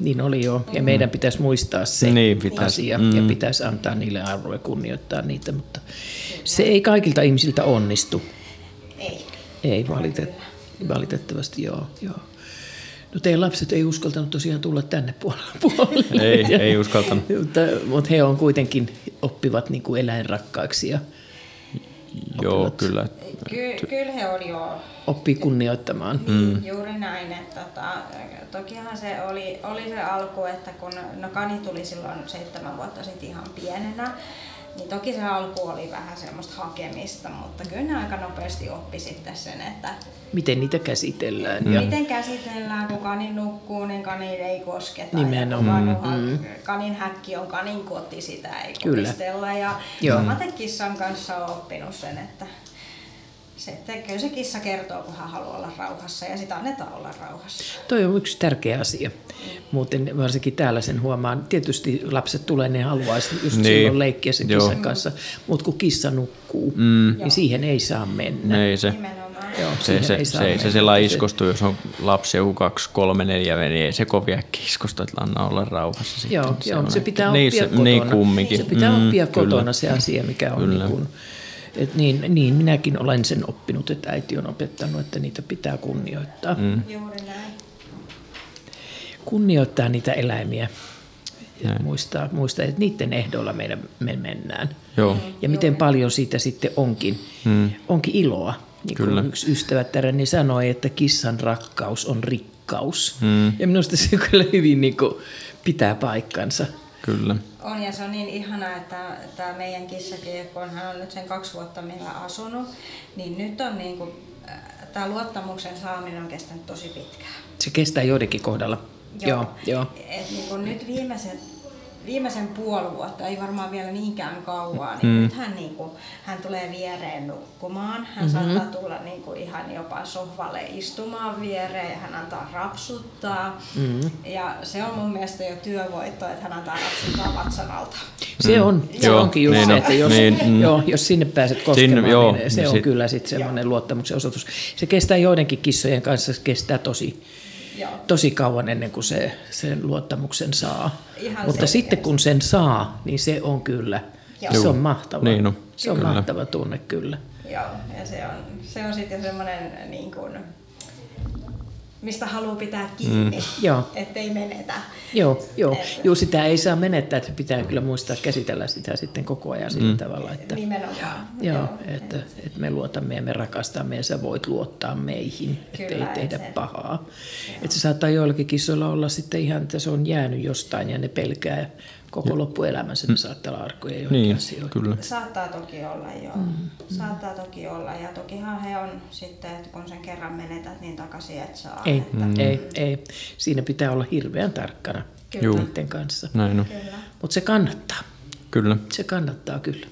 Niin. Oli jo. Ja meidän pitäisi muistaa se Niin pitäisi. asia Mm. ja pitäisi antaa niille arvoa ja kunnioittaa niitä, mutta se ei kaikilta ihmisiltä onnistu. Ei. Ei valitet, valitettavasti, joo, joo. No teidän lapset ei uskaltanut tosiaan tulla tänne puolelle. [LAUGHS] puolelle. Ei, ei uskaltanut. mutta, mutta he on kuitenkin oppivat niin kuin eläinrakkaiksi ja Joo, Oppivat. kyllä. Ky- kyllä he oli jo oppii kunnioittamaan. Niin, juuri näin. Että, tota, tokihan se oli, oli se alku, että kun no Kani tuli silloin seitsemän vuotta sitten ihan pienenä, niin toki se alku oli vähän semmoista hakemista, mutta kyllä ne aika nopeasti oppi sitten sen, että Miten niitä käsitellään. Ja, miten käsitellään, kun kani nukkuu, niin kani ei kosketa. Nimenomaan, Ja kun kanuhan, kanin häkki on kanin koti, sitä ei Kyllä. kotistella. Ja Joo. samaten kissan kanssa on oppinut sen, että se, että kyllä se kissa kertoo, kun hän haluaa olla rauhassa ja sitä annetaan olla rauhassa. toi on yksi tärkeä asia. Muuten varsinkin täällä sen huomaan. Tietysti lapset tulee, ne haluaisi just Niin. silloin leikkiä sen Joo. kissan kanssa. Mutta kun kissa nukkuu, Mm. niin siihen ei saa mennä. Ei se. Nimenomaan. Joo, Se, se, ei se, saa se, mennä. se sillä iskostuu, jos on lapsi joku kaksi, kolme, neljä, niin ei se kovin äkkiä iskostu, että anna olla rauhassa sitten. Joo, Se joo se pitää niin, oppia se, kotona. Niin kumminkin. Se pitää Mm, oppia kyllä. kotona se asia, mikä on Kyllä. niin kuin, et niin, niin, minäkin olen sen oppinut, että äiti on opettanut, että niitä pitää kunnioittaa. Mm. Kunnioittaa niitä eläimiä ja Näin. muistaa, muistaa, että niiden ehdoilla meidän, me mennään. Joo, Ja miten paljon siitä sitten onkin, Mm. onkin iloa. Niin kuin Kyllä. yksi ystävättäreni sanoi, että kissan rakkaus on rikkaus. Mm. Ja minusta se kyllä hyvin niin kuin pitää paikkansa. kyllä. On ja se on niin ihanaa, että tämä meidän kissakin, kun hän on nyt sen kaksi vuotta meillä asunut, niin nyt on niin kuin, tämä luottamuksen saaminen on kestänyt tosi pitkään. Se kestää joidenkin kohdalla. Joo, joo. joo. Et niin kuin nyt viimeisen, viimeisen puoli vuotta, ei varmaan vielä niinkään kauan, niin mm. nyt hän, niin kuin, hän tulee viereen nukkumaan. Hän mm-hmm. saattaa tulla niin kuin ihan jopa sohvalle istumaan viereen ja hän antaa rapsuttaa. Mm-hmm. Ja se on mun mielestä jo työvoitto, että hän antaa rapsuttaa vatsan alta. Se on, se Joo, onkin just niin se, on. että jos, Niin, mm. joo, jos sinne pääset koskemaan, Sinne, joo, niin se niin on sit- kyllä sitten semmoinen luottamuksen osoitus. Se kestää joidenkin kissojen kanssa, se kestää tosi, Joo. tosi kauan ennen kuin se sen luottamuksen saa. Ihan Mutta selkeästi. sitten kun sen saa, niin se on kyllä, Joo. se on mahtava. Niin on, Se on kyllä. mahtava tunne kyllä. Joo, ja se on, se on sitten semmoinen, niin kuin, mistä haluaa pitää kiinni, mm. Joo. ettei menetä. Joo, joo. Et- Juu, sitä ei saa menettää, että pitää kyllä muistaa käsitellä sitä sitten koko ajan sillä tavalla, että, Nimenomaan. joo, että, että me luotamme ja me rakastamme ja sä voit luottaa meihin, että ei tehdä et pahaa. Että se saattaa joillakin kissoilla olla sitten ihan, että se on jäänyt jostain ja ne pelkää, koko loppuelämänsä ne saattaa olla arkkuja Niin, joihinkin asioihin. kyllä. Saattaa toki olla, joo. Mm. Saattaa toki olla. Ja tokihan he on sitten, että kun sen kerran menetät, niin takaisin et saa. Ei, Että, mm. ei, ei. Siinä pitää olla hirveän tarkkana Kyllä. niiden kanssa. Näin on. Kyllä. Mutta se kannattaa. Kyllä. Se kannattaa kyllä.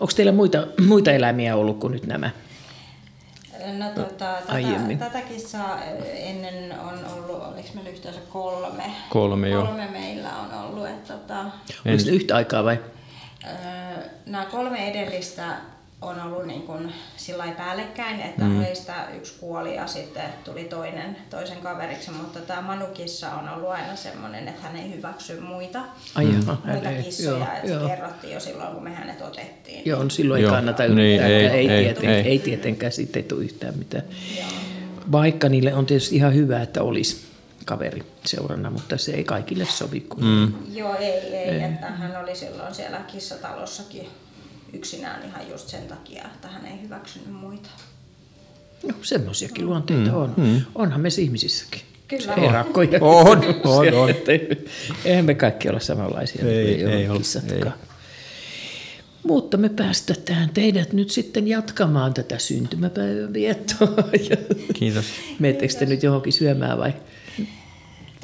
Onko teillä muita, muita eläimiä ollut kuin nyt nämä? No, tota, Aiemmin. tätä, tätä kissaa ennen on ollut, oliko meillä yhteensä kolme? Kolme, joo. Kolme meillä on ollut. Että, tota, Oliko yhtä aikaa vai? Öö, Nämä kolme edellistä on ollut niin kuin sillä lailla päällekkäin, että mm. heistä yksi kuoli ja sitten tuli toinen toisen kaveriksi, mutta tämä Manukissa on ollut aina semmoinen, että hän ei hyväksy muita, Ai mm. jaha, muita ei, kissoja, joo, että se joo. kerrottiin jo silloin, kun me hänet otettiin. Joo, silloin Joo. ei kannata Niin, yrittää. ei, ei, ei, ei, tieten, ei. ei tietenkään siitä ei tule yhtään mitään. Vaikka niille on tietysti ihan hyvä, että olisi kaveri seurana, mutta se ei kaikille sovi. Kun mm. Joo, ei, ei, ei, että hän oli silloin siellä kissatalossakin yksinään ihan just sen takia, että hän ei hyväksynyt muita. No, semmoisiakin luonteita mm. on. Mm. Onhan meissä ihmisissäkin. Kyllä. On, on, [LAUGHS] on. Että Eihän me kaikki olla samanlaisia. Ei, niin kuin ei ole, kissatkaan. Mutta me päästetään teidät nyt sitten jatkamaan tätä syntymäpäivän viettoa. [LAUGHS] Kiitos. Meettekö te nyt johonkin syömään vai?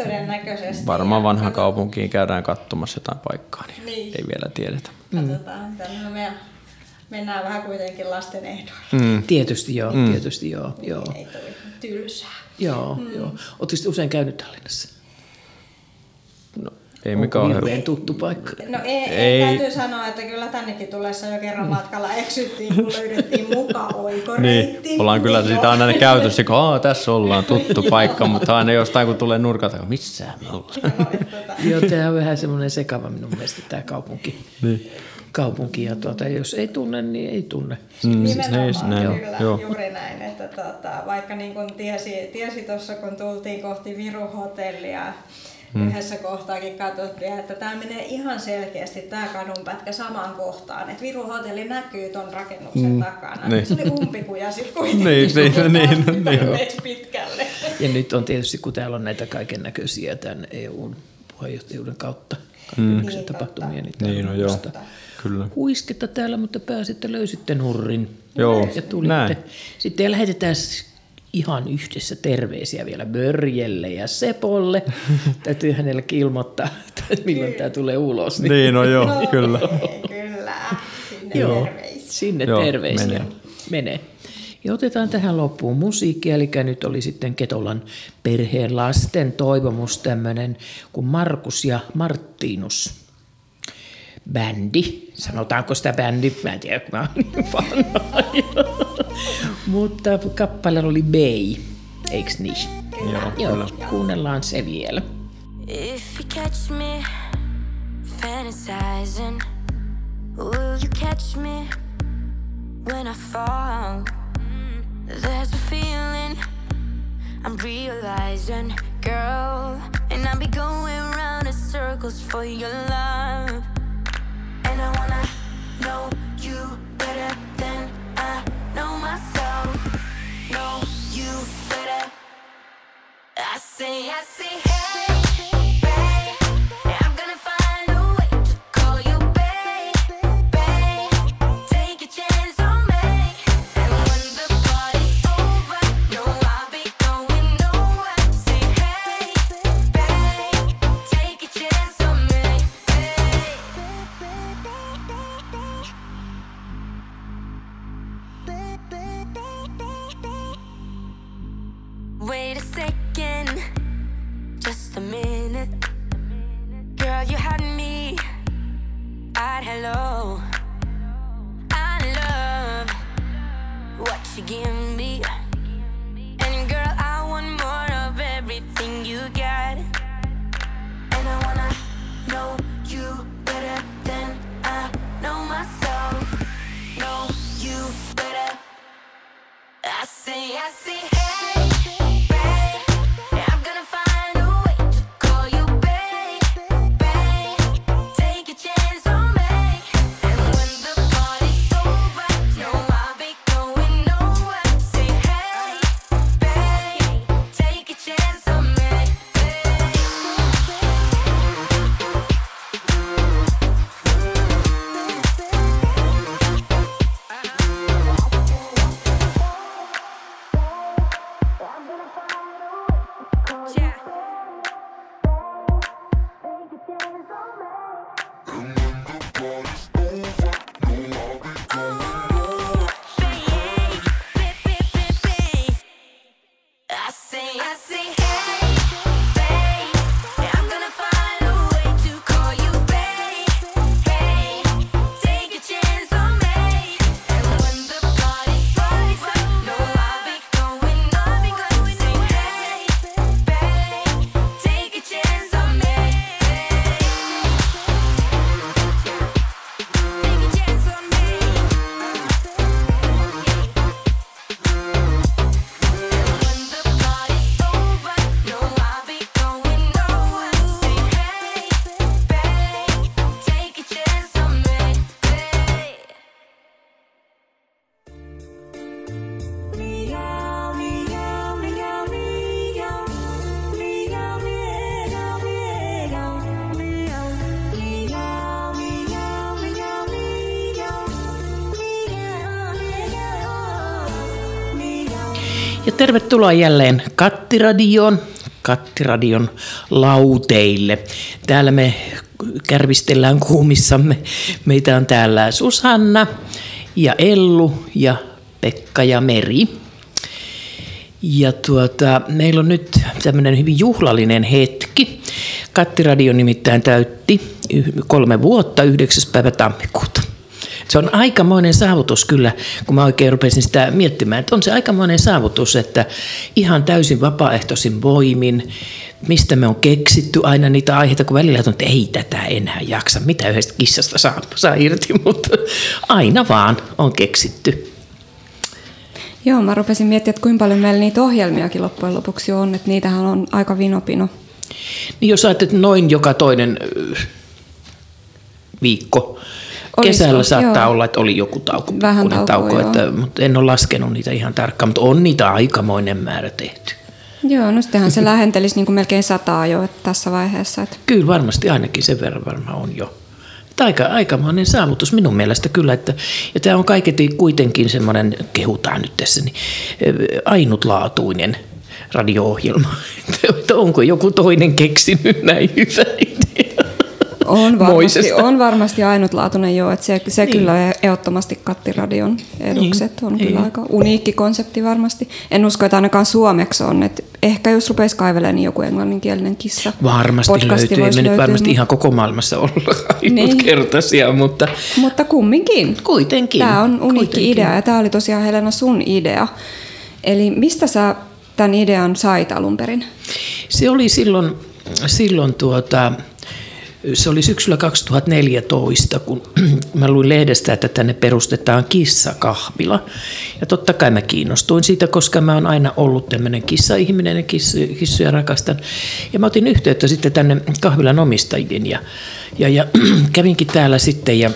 Todennäköisesti. Varmaan kato- kaupunkiin käydään katsomassa jotain paikkaa, niin, Niin. ei vielä tiedetä. Katsotaan. Mm. Me mennään vähän kuitenkin lasten ehdoilla. Mm. Tietysti joo, mm. tietysti joo. joo. Ei tule tylsää. Joo, mm. joo. Oletteko te usein käynyt Tallinnassa? Ei Onko mikään hirveän tuttu paikka? No ei, ei. Ei. täytyy sanoa, että kyllä tännekin tulessa jo kerran matkalla eksyttiin, kun löydettiin muka oikoreitti. Niin, ollaan kyllä sitä aina käytössä, kun Aa, tässä ollaan tuttu paikka, mutta aina jostain kun tulee nurkalta, missä me ollaan. tota, Joo, tämä on vähän semmoinen sekava minun mielestä tämä kaupunki. Niin. kaupunki ja tuota, jos ei tunne, niin ei tunne. Mm, Nimenomaan, niin, näin, kyllä, joo. juuri näin. Että tota, vaikka niin kuin tiesi, tiesi tuossa, kun tultiin kohti Viru-hotellia, hmm. yhdessä kohtaakin katsottiin, että tämä menee ihan selkeästi tämä kadunpätkä samaan kohtaan. Että Viru-hotelli näkyy tuon rakennuksen hmm. takana. Niin. Se oli umpikuja sitten kuitenkin. [LAUGHS] Niin, niin, niin, niin. pitkälle. Ja nyt on tietysti, kun täällä on näitä kaiken näköisiä tämän EUn puheenjohtajuuden kautta kaikenlaisia Niin, tapahtumia, niin, Niin, no on joo, kyllä. huisketta täällä, mutta pääsitte, löysitte nurrin Joo, ja tulitte. näin. Sitten lähetetään ihan yhdessä terveisiä vielä Börjelle ja Sepolle. [LAUGHS] Täytyy hänellekin ilmoittaa, että milloin tämä tulee ulos. Niin, no joo, [LAUGHS] kyllä. Okei, kyllä. Sinne Joo, terveisiä. sinne Joo, terveisiä. menee. Menee. Ja otetaan tähän loppuun musiikkia, eli nyt oli sitten Ketolan perheen lasten toivomus tämmöinen kuin Markus ja Marttinus bändi. Sanotaanko sitä bändi? Mä en tiedä, kun mä oon niin vanha. Mutta kappale oli Bay, eiks niin? Joo, Joo, kyllä. kuunnellaan se vielä. If you catch me fantasizing, will you catch me when I fall? There's a feeling I'm realizing, girl, and I'll be going round in circles for your love. I wanna know you better than I know myself. Know you better. I say, I say, hey, tervetuloa jälleen Kattiradioon, Kattiradion lauteille. Täällä me kärvistellään kuumissamme. Meitä on täällä Susanna ja Ellu ja Pekka ja Meri. Ja tuota, meillä on nyt tämmöinen hyvin juhlallinen hetki. Kattiradio nimittäin täytti kolme vuotta 9. päivä tammikuuta. Se on aikamoinen saavutus kyllä, kun mä oikein rupesin sitä miettimään, että on se aikamoinen saavutus, että ihan täysin vapaaehtoisin voimin, mistä me on keksitty aina niitä aiheita, kun välillä on, että ei tätä enää jaksa, mitä yhdestä kissasta saa, saa irti, mutta aina vaan on keksitty. Joo, mä rupesin miettimään, että kuinka paljon meillä niitä ohjelmiakin loppujen lopuksi on, että niitähän on aika vinopino. Niin jos ajattelet noin joka toinen ö, viikko, Olisiko? kesällä saattaa Joo. olla, että oli joku tauko, Vähän tauko joo. että, mutta en ole laskenut niitä ihan tarkkaan, mutta on niitä aikamoinen määrä tehty. Joo, no sittenhän se lähentelisi niin kuin melkein sataa jo että tässä vaiheessa. Että Kyllä varmasti ainakin sen verran varmaan on jo. Aika, aikamoinen saavutus minun mielestä kyllä, että, ja tämä on kaiketi kuitenkin semmoinen, kehutaan nyt tässä, niin ö, ainutlaatuinen radio-ohjelma. [LAUGHS] Että onko joku toinen keksinyt näin hyvä idea? On varmasti, Moisesta. on varmasti ainutlaatuinen jo, että se, se niin. kyllä ehdottomasti kattiradion edukset Niin, on niin. kyllä aika uniikki konsepti varmasti. En usko, että ainakaan suomeksi on, että ehkä jos rupeisi kaivelemaan, niin joku englanninkielinen kissa. Varmasti podcasti löytyy, ei me nyt varmasti ihan koko maailmassa olla [LAUGHS] Niin. ainutkertaisia, mutta Mutta kumminkin. kuitenkin. Tämä on uniikki kuitenkin. idea ja tämä oli tosiaan Helena sun idea. Eli mistä sä tämän idean sait alun perin? Se oli silloin, silloin tuota, se oli syksyllä 2014, kun [CLEARS THROAT] mä luin lehdestä, että tänne perustetaan kissakahvila. Ja totta kai mä kiinnostuin siitä, koska mä oon aina ollut tämmöinen kissaihminen ja kissuja rakastan. Ja mä otin yhteyttä sitten tänne kahvilan omistajiin ja, ja, ja [CLEARS THROAT] kävinkin täällä sitten ja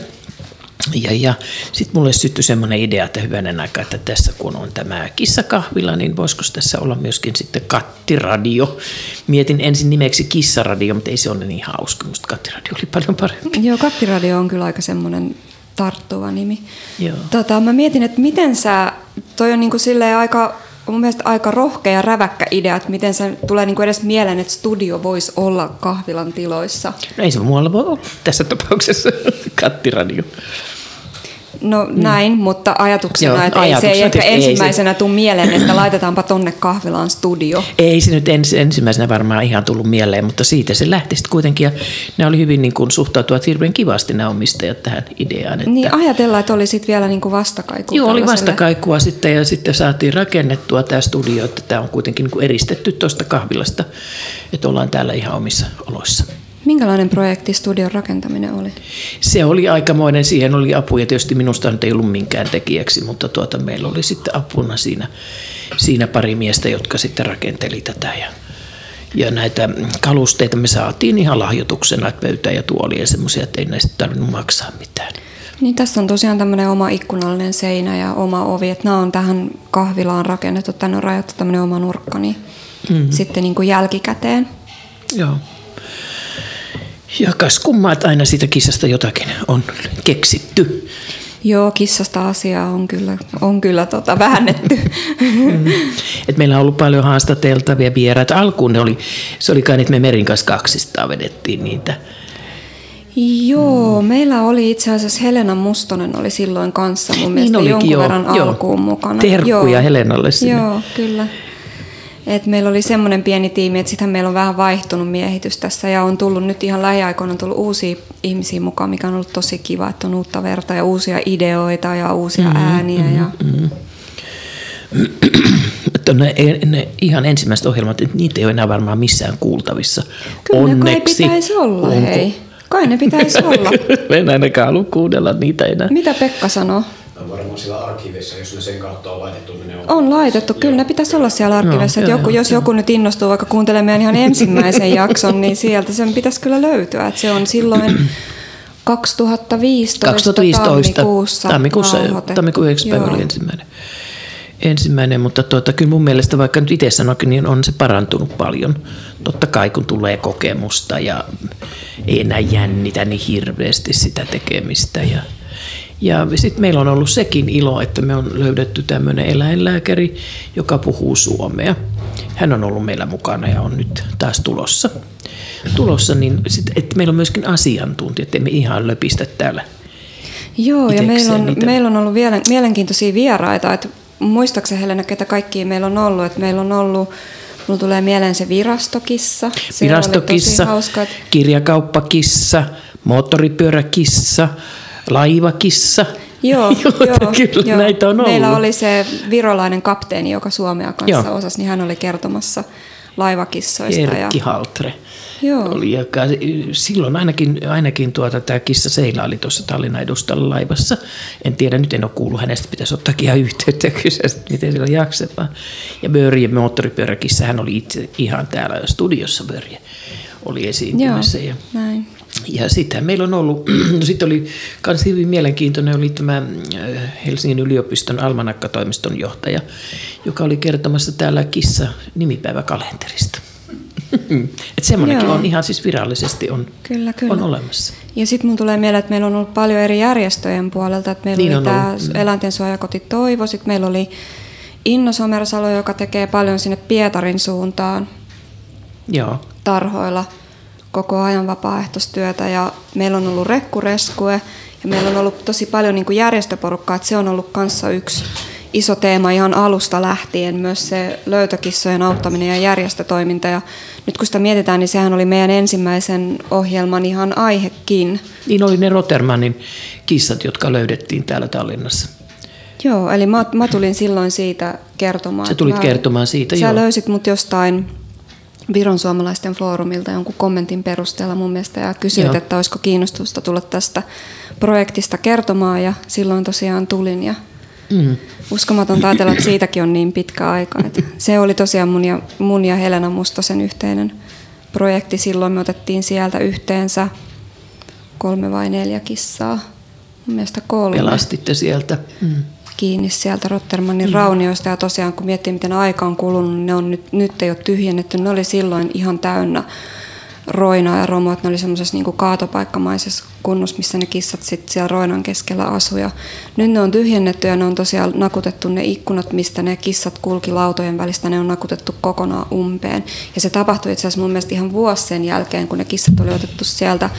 ja, ja sitten mulle syttyi semmoinen idea, että hyvänen aika, että tässä kun on tämä kissakahvila, niin voisiko tässä olla myöskin sitten kattiradio. Mietin ensin nimeksi kissaradio, mutta ei se ole niin hauska. Musta kattiradio oli paljon parempi. Joo, kattiradio on kyllä aika semmoinen tarttuva nimi. Joo. Tota, mä mietin, että miten sä, toi on niinku silleen aika, mun mielestä aika rohkea ja räväkkä idea, että miten se tulee niinku edes mieleen, että studio voisi olla kahvilan tiloissa. No ei se muualla voi olla tässä tapauksessa [LAUGHS] kattiradio. No näin, mutta ajatuksena, Mm. Joo, että ei, se ajatuksena ei ehkä ei se- ensimmäisenä tule mieleen, että laitetaanpa tonne kahvilaan studio. Ei se nyt ens, ensimmäisenä varmaan ihan tullut mieleen, mutta siitä se lähti sitten kuitenkin. Ja ne oli hyvin niin kuin suhtautuvat hirveän kivasti nämä omistajat tähän ideaan. Että Niin ajatellaan, että oli sitten vielä niinku vastakaiku. Joo, oli vastakaikua sitten ja sitten saatiin rakennettua tämä studio, että tämä on kuitenkin niin kuin eristetty tuosta kahvilasta, että ollaan täällä ihan omissa oloissa. Minkälainen projekti studion rakentaminen oli? Se oli aikamoinen, siihen oli apu ja tietysti minusta nyt ei ollut minkään tekijäksi, mutta tuota, meillä oli sitten apuna siinä, siinä pari miestä, jotka sitten rakenteli tätä ja, ja näitä kalusteita me saatiin ihan lahjoituksena, että pöytä ja tuoli ja semmoisia, että ei näistä tarvinnut maksaa mitään. Niin tässä on tosiaan tämmöinen oma ikkunallinen seinä ja oma ovi, että nämä on tähän kahvilaan rakennettu, tänne on rajattu tämmöinen oma nurkka, niin mm. sitten niin kuin jälkikäteen. Joo. Ja kas kummaa, että aina siitä kissasta jotakin on keksitty. Joo, kissasta asiaa on kyllä, on kyllä tota väännetty. Et meillä on ollut paljon haastateltavia vieraita. Alkuun ne oli, se oli kai, että me Merin kanssa kaksistaan vedettiin niitä. Joo, mm. meillä oli itse asiassa Helena Mustonen oli silloin kanssa mun mielestä olikin, jonkun joo, verran joo. alkuun mukana. Terkkuja Helenalle sinne. Joo, kyllä. Et meillä oli semmoinen pieni tiimi, että sittenhän meillä on vähän vaihtunut miehitys tässä ja on tullut nyt ihan lähiaikoina on tullut uusia ihmisiä mukaan, mikä on ollut tosi kiva, että on uutta verta ja uusia ideoita ja uusia mm-hmm, ääniä. Mm-hmm, ja... mm-hmm. [CLEARS THROAT] Että ne, ne ihan ensimmäiset ohjelmat, että niitä ei ole enää varmaan missään kuultavissa. Kyllä Onneksi. ne kai pitäisi olla, Onko? hei. Kai ne pitäisi [LAUGHS] olla. en ainakaan halua kuunnella niitä enää. Mitä Pekka sanoo? On varmaan siellä arkiivissa, jos ne sen kautta on laitettu, niin ne on... On laitettu, kyllä ne pitäisi olla siellä arkivessa. Joo, No, joku, joo, jos joku nyt innostuu vaikka kuuntelemaan ihan ensimmäisen [LAUGHS] jakson, niin sieltä sen pitäisi kyllä löytyä. Et se on silloin [CLEARS THROAT] 2015, 2015 tammikuussa, tammikuussa, tammikuun 9. päivä Joo. oli ensimmäinen. ensimmäinen, mutta tuota, kyllä mun mielestä vaikka nyt itse sanoikin, niin on se parantunut paljon. Totta kai kun tulee kokemusta ja ei enää jännitä niin hirveästi sitä tekemistä. Ja, ja sitten meillä on ollut sekin ilo, että me on löydetty tämmöinen eläinlääkäri, joka puhuu suomea. Hän on ollut meillä mukana ja on nyt taas tulossa. Tulossa, niin sit, että meillä on myöskin asiantuntijat, että me ihan löpistä täällä Joo, ja meillä on, niitä. meillä on ollut vielä mielenkiintoisia vieraita. Että muistaakseni Helena, ketä kaikkia meillä on ollut? Että meillä on ollut, mulla tulee mieleen se virastokissa. Tosi Virastokissa, hauska, että kirjakauppakissa, moottoripyöräkissa, laivakissa. Joo, [LAUGHS] joo, kyllä joo. näitä on ollut. Meillä oli se virolainen kapteeni, joka Suomea kanssa Joo. osasi, niin hän oli kertomassa laivakissoista. Ja, Erkki Haltre. Joo. Oli, joka, silloin ainakin, ainakin tuota, tämä kissa seilaili tuossa Tallinnan edustalla laivassa. En tiedä, nyt en ole kuullut hänestä, pitäisi ottaa ihan yhteyttä ja kysyä, että miten sillä jaksetaan. Ja Börje moottoripyöräkissä, hän oli itse ihan täällä studiossa Börje oli esiintymässä. Ja, näin. Ja sitten meillä on ollut, [CLEARS THROAT] no sitten oli myös hyvin mielenkiintoinen, oli tämä äh, Helsingin yliopiston almanakkatoimiston johtaja, joka oli kertomassa täällä kissa nimipäiväkalenterista. [LAUGHS] Että semmoinenkin Joo. on ihan siis virallisesti on, Kyllä, kyllä. on olemassa. Ja sitten mun tulee mieleen, että meillä on ollut paljon eri järjestöjen puolelta. Että meillä Niin oli on tämä mm. eläintensuojakoti Toivo, sitten meillä oli Inno Somersalo, joka tekee paljon sinne Pietarin suuntaan Joo. tarhoilla koko ajan vapaaehtoistyötä. Ja meillä on ollut Rekku Reskue ja meillä on ollut tosi paljon niin kuin järjestöporukkaa, että se on ollut kanssa yksi iso teema ihan alusta lähtien, myös se löytökissojen auttaminen ja järjestötoiminta. Ja nyt kun sitä mietitään, niin sehän oli meidän ensimmäisen ohjelman ihan aihekin. Niin oli ne Rotermanin kissat, jotka löydettiin täällä Tallinnassa. Joo, eli mä, mä tulin silloin siitä kertomaan. Sä tulit mä, kertomaan siitä, Sä joo. löysit mut jostain Viron suomalaisten foorumilta jonkun kommentin perusteella mun mielestä ja kysyit, Joo. että olisiko kiinnostusta tulla tästä projektista kertomaan ja silloin tosiaan tulin ja Mm. uskomaton ajatella, että siitäkin on niin pitkä aika. Että se oli tosiaan mun ja, mun ja Helena Mustosen yhteinen projekti. Silloin me otettiin sieltä yhteensä kolme vai neljä kissaa. Mun mielestä kolme Pelastitte sieltä. Mm. Kiinni sieltä Rottermanin mm. raunioista. Ja tosiaan kun miettii, miten aika on kulunut, niin ne on nyt, nyt ei ole tyhjennetty. Ne oli silloin ihan täynnä roinaa ja että Ne oli semmoisessa niin kaatopaikkamaisessa kunnossa, missä ne kissat sit siellä roinan keskellä asui. Ja nyt ne on tyhjennetty ja ne on tosiaan nakutettu ne ikkunat, mistä ne kissat kulki lautojen välistä. Ne on nakutettu kokonaan umpeen. Ja se tapahtui itse asiassa mun mielestä ihan vuosi sen jälkeen, kun ne kissat oli otettu sieltä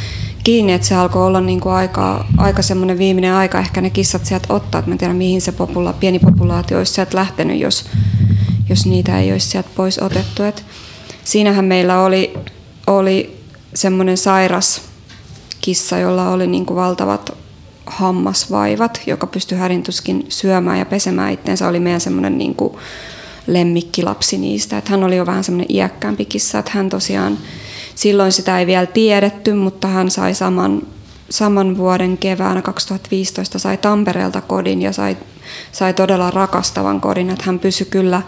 kiinni, että se alkoi olla niin kuin aika, aika semmoinen viimeinen aika ehkä ne kissat sieltä ottaa, että mä en tiedä mihin se popula, pieni populaatio olisi sieltä lähtenyt, jos, jos niitä ei olisi sieltä pois otettu. Et siinähän meillä oli, oli semmoinen sairas kissa, jolla oli niin kuin valtavat hammasvaivat, joka pystyi härintuskin syömään ja pesemään itseensä, oli meidän semmoinen niin kuin lemmikkilapsi niistä. Että hän oli jo vähän semmoinen iäkkäämpi kissa, että hän tosiaan, silloin sitä ei vielä tiedetty, mutta hän sai saman, saman vuoden keväänä 2015 sai Tampereelta kodin ja sai, sai todella rakastavan kodin, että hän pysyi kyllä,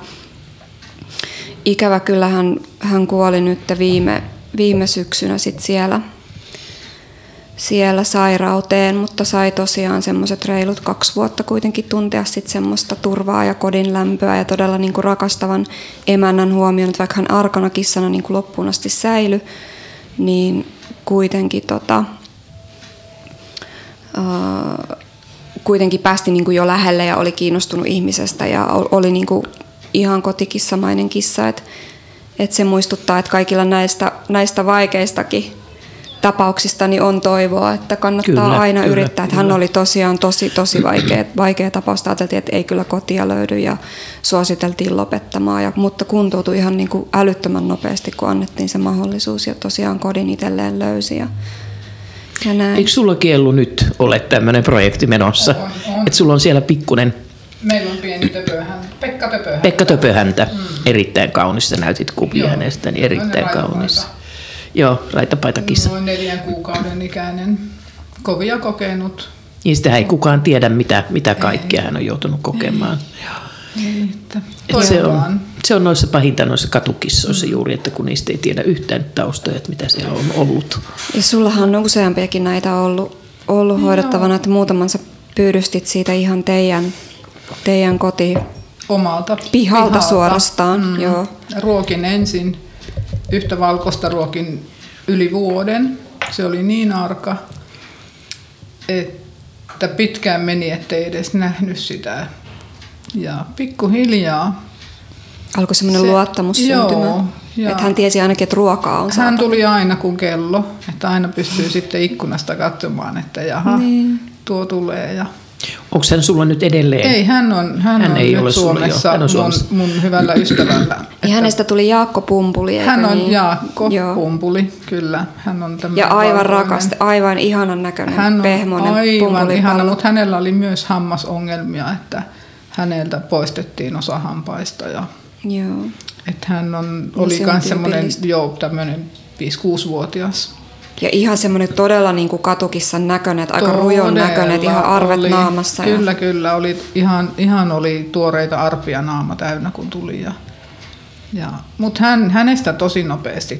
ikävä kyllä hän, hän kuoli nyt viime, viime syksynä sit siellä, siellä sairauteen, mutta sai tosiaan semmoiset reilut kaksi vuotta kuitenkin tuntea sit semmoista turvaa ja kodin lämpöä ja todella niinku rakastavan emännän huomioon, että vaikka hän arkana kissana niinku loppuun asti säily, niin kuitenkin tota, ää, kuitenkin päästi niinku jo lähelle ja oli kiinnostunut ihmisestä ja oli niinku ihan kotikissamainen kissa, että et se muistuttaa, että kaikilla näistä, näistä vaikeistakin tapauksistani on toivoa, että kannattaa Kyllä, aina kyllä, yrittää. Että hän kyllä. oli tosiaan tosi, tosi vaikea, [CLEARS THROAT] vaikea tapaus. Ajateltiin, että ei kyllä kotia löydy ja suositeltiin lopettamaan. Ja, mutta kuntoutui ihan niin kuin älyttömän nopeasti, kun annettiin se mahdollisuus ja tosiaan kodin itselleen löysi. Ja, ja näin. Eikö sullakin ollut nyt ole tämmöinen projekti menossa? On, on. Että sulla on siellä pikkunen Meillä on pieni töpöhän, Pekka Töpöhän. Pekka Töpöhäntä, erittäin kaunis. Sä näytit kuvia Joo. hänestä, niin erittäin kaunis. raitapaita. Joo, raitapaita kissa. Noin neljän kuukauden ikäinen, kovia kokenut. Niin sitä ei kukaan tiedä, mitä, mitä kaikkea hän on joutunut kokemaan. Että Et se, on, se on noissa pahinta noissa katukissoissa juuri, että kun niistä ei tiedä yhtään taustoja, että mitä siellä on ollut. Ja sullahan on useampiakin näitä ollut, ollut hoidettavana, että muutaman sä pyydystit siitä ihan teidän, teidän koti Omalta pihalta suorastaan. Mm. Joo. Ruokin ensin, yhtä valkoista ruokin yli vuoden. Se oli niin arka, että pitkään meni, ettei edes nähnyt sitä. Ja pikkuhiljaa Alkoi semmoinen Se- luottamus syntymään. joo. Että hän tiesi ainakin, että ruokaa on hän saatavilla. tuli aina kuin kello, että aina pystyy sitten ikkunasta katsomaan, että jaha, niin. tuo tulee. Ja Onko hän sulla nyt edelleen? Ei, hän on, hän Hän on ei nyt ole Suomessa, joo. Hän on mun, Suomessa. mun hyvällä ystävällä. [CLEARS THROAT] Ja hänestä tuli Jaakko Pumpuli, eikö Hän on niin? Jaakko Joo. Pumpuli, kyllä. Hän on Ja aivan rakas, aivan ihanan näköinen, Hän on pehmoinen aivan ihana, mutta hänellä oli myös hammasongelmia, että häneltä poistettiin osa hampaista. Ja, Joo. että hän on, oli myös semmoinen tyypillistä. jo tämmöinen 5-6-vuotias. Ja ihan semmoinen todella niin kuin katukissan näköinen, että aika rujon näköinen, ihan arvet oli, naamassa. Kyllä, ja, kyllä. Oli ihan, ihan oli tuoreita arpia naama täynnä, kun tuli. Ja, ja, Mutta hän, hänestä tosi nopeasti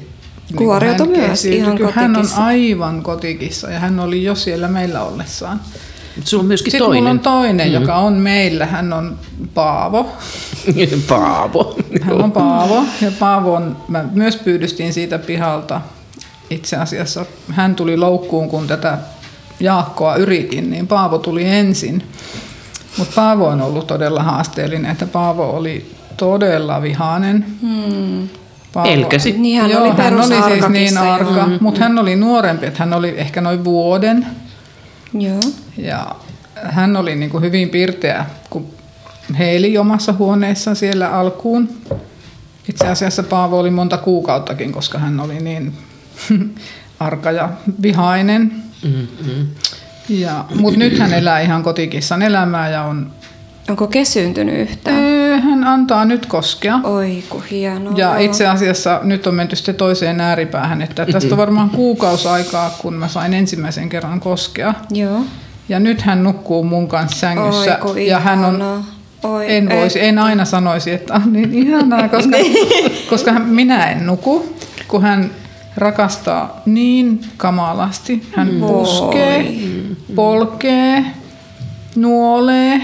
niin Kuoriutui hän myös kesiytyi. ihan Kyllä Hän on aivan kotikissa ja hän oli jo siellä meillä ollessaan. Mut Sulla on myöskin Sitten toinen. mulla on toinen, mm. joka on meillä. Hän on Paavo. [LAUGHS] Paavo. Hän on Paavo ja Paavo on, mä myös pyydystin siitä pihalta. Itse asiassa hän tuli loukkuun, kun tätä Jaakkoa yritin, niin Paavo tuli ensin. Mutta Paavo on ollut todella haasteellinen, että Paavo oli todella vihainen. Hmm. Paavo, Pelkäsi. Niin, hän Joo, oli hän oli siis niin arka, mm, mutta hän oli nuorempi, että hän oli ehkä noin vuoden. Joo. Ja hän oli niin kuin hyvin pirteä, kun heili omassa huoneessaan siellä alkuun. Itse asiassa Paavo oli monta kuukauttakin, koska hän oli niin [LAUGHS] arka ja vihainen. Mm-hmm. Ja, mutta nyt hän elää ihan kotikissan elämää ja on, Onko kesyyntynyt yhtään? ee, hän antaa nyt koskea. Oi, kun hienoa. Ja itse asiassa nyt on menty sitten toiseen ääripäähän, että [LAUGHS] tästä on varmaan kuukausi aikaa, kun mä sain ensimmäisen kerran koskea. Joo. Ja nyt hän nukkuu mun kanssa sängyssä. Oi, ja hän on. Oi, en, voisi, en aina sanoisi, että on niin ihanaa, [LAUGHS] koska, koska hän, minä en nuku, kun hän rakastaa niin kamalasti. Hän puskee, polkee, nuolee,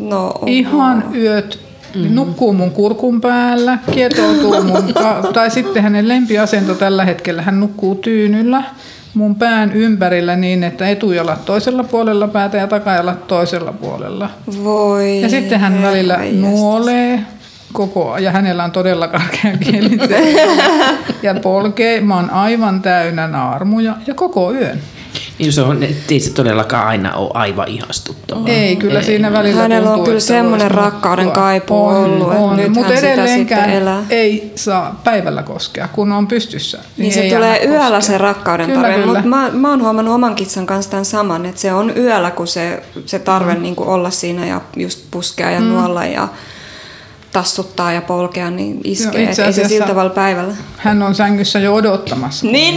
No, ihan yöt Mm-hmm. nukkuu mun kurkun päällä, kietoutuu [LAUGHS] mun, tai sitten hänen lempiasento tällä hetkellä, hän nukkuu tyynyllä mun pään ympärillä niin, että etujalat toisella puolella päätä ja takajalat toisella puolella. voi. Ja sitten hän välillä nuolee koko ajan, ja hänellä on todella karkea kieli. [LAUGHS] ja polkee, mä oon aivan täynnä naarmuja ja koko yön. Niin se on, ettei se todellakaan aina ole aivan ihastuttavaa. Ei, kyllä siinä välillä Hänellä on tuntuu, kyllä että semmoinen rakkauden kaipuu on, ollut, että on. nyt Mutta edelleenkään elää. ei saa päivällä koskea, kun on pystyssä. Niin se ei tulee yöllä koskea. se rakkauden Kyllä, tarve, kyllä. mutta mä, mä oon huomannut oman kitsan kanssa tämän saman, että se on yöllä, kun se, se tarve mm. niin olla siinä ja just puskea ja mm. nuolla ja tassuttaa ja polkea, niin iskee. Joo, Joo, itse ei se sillä tavalla päivällä. Hän on sängyssä jo odottamassa. Niin,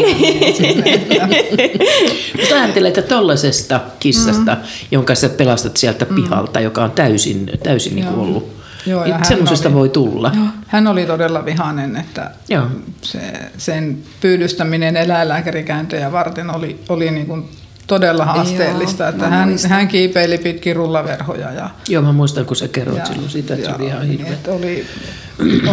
Mutta ajattelen, että tollasesta kissasta, mm. jonka sä pelastat sieltä pihalta, joka on täysin, täysin niin Joo. ollut. Joo, ja niin semmoisesta oli- voi tulla. Hän oli todella vihainen, että Joo. se, sen pyydystäminen eläinlääkärikäyntejä varten oli, oli niin kuin todella haasteellista. Joo, että mä hän, muistan. hän kiipeili pitkin rullaverhoja. Ja, Joo, mä muistan, kun sä kerroit silloin siitä, että se oli ihan niin, hirveä. että oli,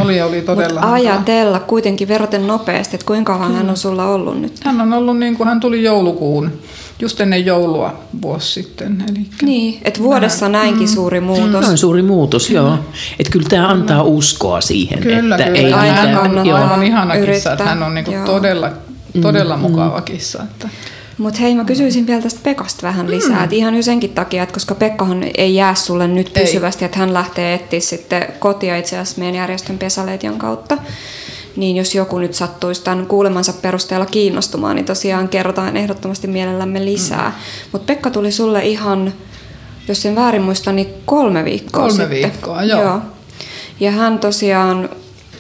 oli, oli todella hankala. ajatella kuitenkin verraten nopeasti, että kuinka kauan hän on sulla ollut nyt. Hän on ollut niin kuin hän tuli joulukuun, just ennen joulua vuosi sitten. Eli Niin, että vuodessa näinkin suuri muutos. Noin suuri muutos, joo. Että kyllä tämä antaa uskoa siihen, Kyllä, että kyllä. ei Aina mitään- kannattaa. joo. aivan ihana kissa, että hän on niin kuin todella todella mukava kissa. Että. Mutta hei, mä kysyisin vielä tästä Pekasta vähän lisää. Mm. Et ihan jo senkin takia, että koska Pekkahan ei jää sulle nyt Ei. pysyvästi, että hän lähtee etsiä sitten kotia itse asiassa meidän järjestön Pesaletjan kautta. Niin jos joku nyt sattuisi tämän kuulemansa perusteella kiinnostumaan, niin tosiaan kerrotaan ehdottomasti mielellämme lisää. Mm. Mutta Pekka tuli sulle ihan, jos en väärin muista, niin kolme viikkoa Kolme sitten. viikkoa, joo. Ja hän tosiaan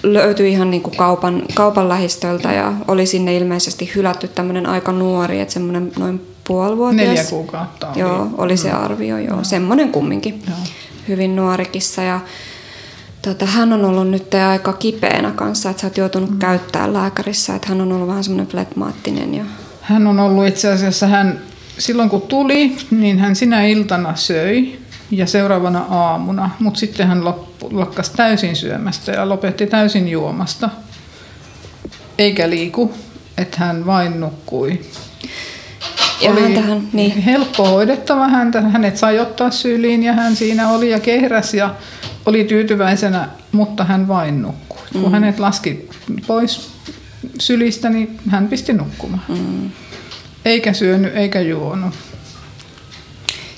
löytyi ihan niin kuin kaupan, kaupan lähistöltä ja oli sinne ilmeisesti hylätty tämmöinen aika nuori, että semmoinen noin puolivuotias. Neljä kuukautta oli. Joo, oli se arvio, joo. Semmoinen kumminkin. Joo. Hyvin nuori kissa ja tota, hän on ollut nyt aika kipeänä kanssa, että sä oot joutunut mm. käyttämään lääkärissä, että hän on ollut vähän semmoinen flegmaattinen ja Hän on ollut itse asiassa, hän, silloin kun tuli, niin hän sinä iltana söi ja seuraavana aamuna, mutta sitten hän loppu, lakkas täysin syömästä ja lopetti täysin juomasta. Eikä liiku, että hän vain nukkui. Ja häntähän, niin. helppo hoidettava häntä. Hänet sai ottaa syliin ja hän siinä oli ja kehräs ja oli tyytyväisenä, mutta hän vain nukkui. Mm. Kun hänet laski pois sylistä, niin hän pisti nukkumaan. Mm. Eikä syönyt eikä juonut.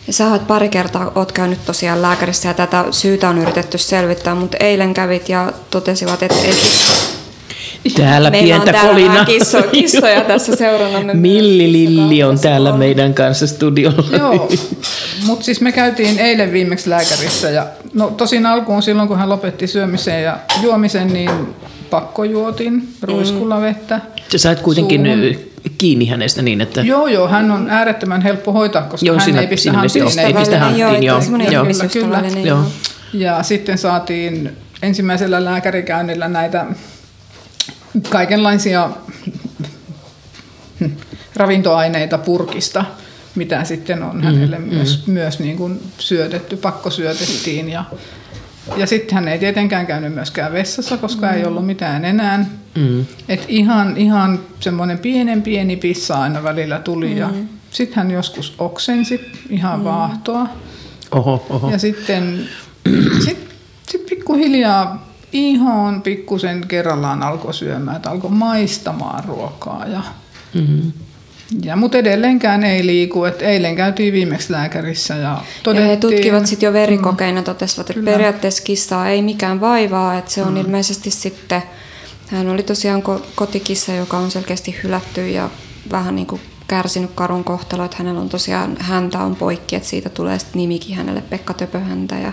Ja sä oot pari kertaa oot käynyt tosiaan lääkärissä ja tätä syytä on yritetty selvittää, mutta eilen kävit ja totesivat, että ei Täällä Meillä on pientä täällä kolinaa. vähän kisso, [LAUGHS] kissoja tässä seurannamme. Milli Lilli on täällä meidän kanssa studiolla. Joo, mutta siis me käytiin eilen viimeksi lääkärissä ja no tosin alkuun silloin kun hän lopetti syömisen ja juomisen, niin pakkojuotin ruiskulla vettä. Sä sait kuitenkin suuhun. Kiinni hänestä niin, että... Joo, joo, hän on äärettömän helppo hoitaa, koska Joo, hän siinä- ei pistä hanttiin. joo, ei pistä hanttiin, joo. semmoinen Joo. ihmisystävällinen, Joo. joo. Ja sitten saatiin ensimmäisellä lääkärikäynnillä näitä kaikenlaisia ravintoaineita purkista, mitä sitten on hänelle myös, myös niin kuin syötetty, pakkosyötettiin. Ja, ja sitten hän ei tietenkään käynyt myöskään vessassa, koska ei ollut mitään enää. Mm. Et ihan, ihan semmoinen pienen pieni pissa aina välillä tuli ja sitten hän joskus oksensi ihan vaahtoa. Oho, oho. Ja sitten sit, sit pikkuhiljaa ihan pikkusen kerrallaan alkoi syömään, että alkoi maistamaan ruokaa. Ja, Mm-hmm. Ja, Mutta edelleenkään ei liiku. Et eilen käytiin viimeksi lääkärissä ja Ja todettiin... he tutkivat sitten jo verikokeina, totesivat, että Kyllä. periaatteessa kissaa ei mikään vaivaa, että se on ilmeisesti sitten, hän oli tosiaan ko- kotikissa, joka on selkeästi hylätty ja vähän niin kuin kärsinyt karun kohtalo, että hänellä on tosiaan, häntä on poikki, että siitä tulee sitten nimikin hänelle Pekka Töpöhäntä ja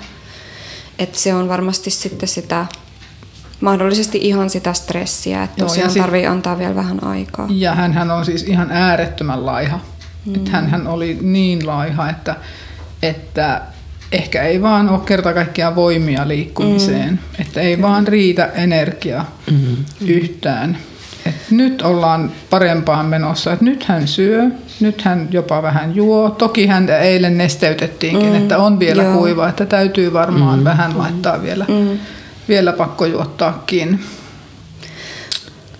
että se on varmasti sitten sitä, mahdollisesti ihan sitä stressiä, että Joo, tosiaan sit- tarvii antaa vielä vähän aikaa. Ja hän on siis ihan äärettömän laiha. Mm. Että hän oli niin laiha, että, että ehkä ei vaan ole kerta kaikkiaan voimia liikkumiseen. Mm. Että ei vaan riitä energiaa mm. yhtään. Et nyt ollaan parempaan menossa. Et nyt hän syö, nyt hän jopa vähän juo. Toki hän eilen nesteytettiinkin, mm. että on vielä Joo. kuiva, että täytyy varmaan mm. vähän laittaa vielä, mm. Vielä pakko juottaakin.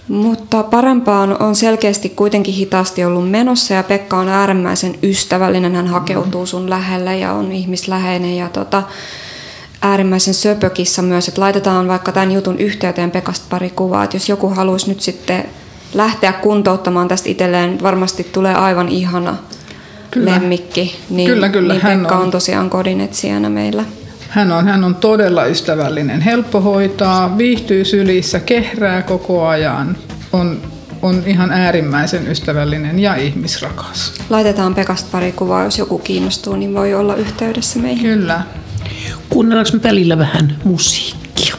Mutta parempaan on selkeästi kuitenkin hitaasti ollut menossa ja Pekka on äärimmäisen ystävällinen. Hän hakeutuu sun lähelle ja on ihmisläheinen ja tota, äärimmäisen söpökissa myös. Että laitetaan vaikka tämän jutun yhteyteen Pekasta pari kuvaa, että jos joku haluaisi nyt sitten lähteä kuntouttamaan tästä itselleen, varmasti tulee aivan ihana Kyllä. lemmikki. Niin, Kyllä, kyllä, niin hän Pekka on. on. tosiaan kodinetsijänä meillä. Hän on, hän on todella ystävällinen, helppo hoitaa, viihtyy sylissä, kehrää koko ajan, on, on ihan äärimmäisen ystävällinen ja ihmisrakas. Laitetaan Pekasta pari kuvaa, jos joku kiinnostuu, niin voi olla yhteydessä meihin. Kyllä. Kuunnellaanko me välillä vähän musiikkia?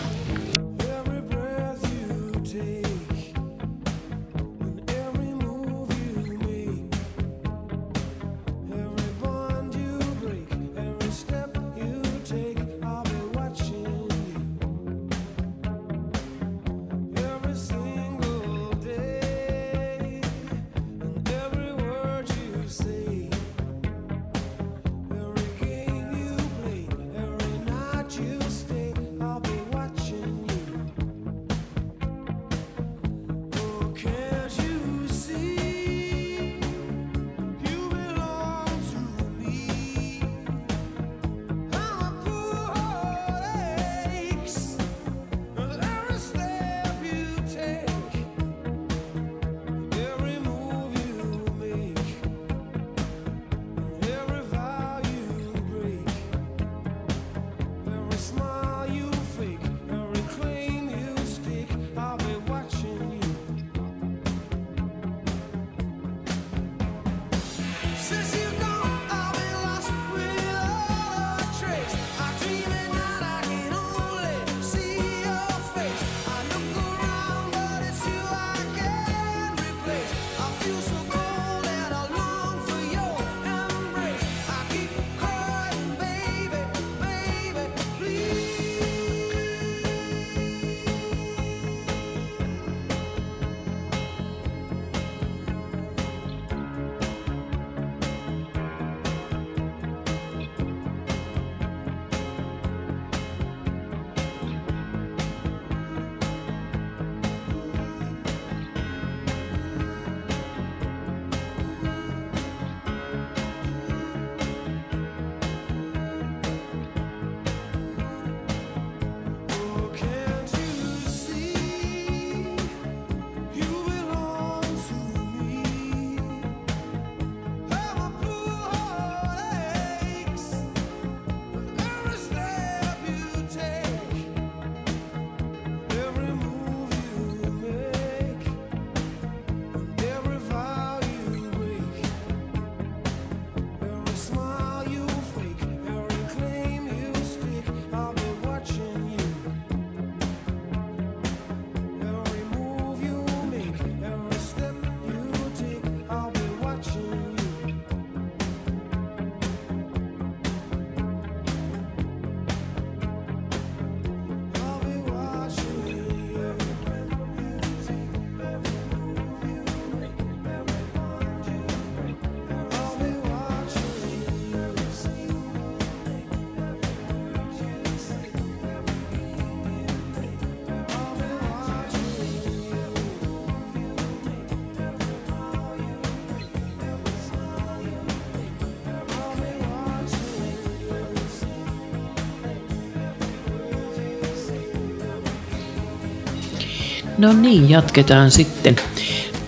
No niin, jatketaan sitten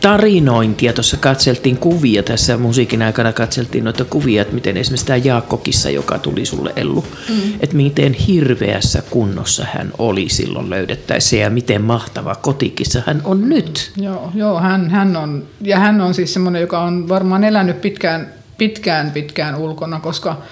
tarinointia. Tuossa katseltiin kuvia tässä musiikin aikana, katseltiin noita kuvia, että miten esimerkiksi tämä Jaakkokissa, joka tuli sulle Ellu, mm. että miten hirveässä kunnossa hän oli silloin löydettäessä ja miten mahtava kotikissa hän on nyt. Joo, joo hän, hän on, ja hän on siis semmoinen, joka on varmaan elänyt pitkään, pitkään, pitkään ulkona, koska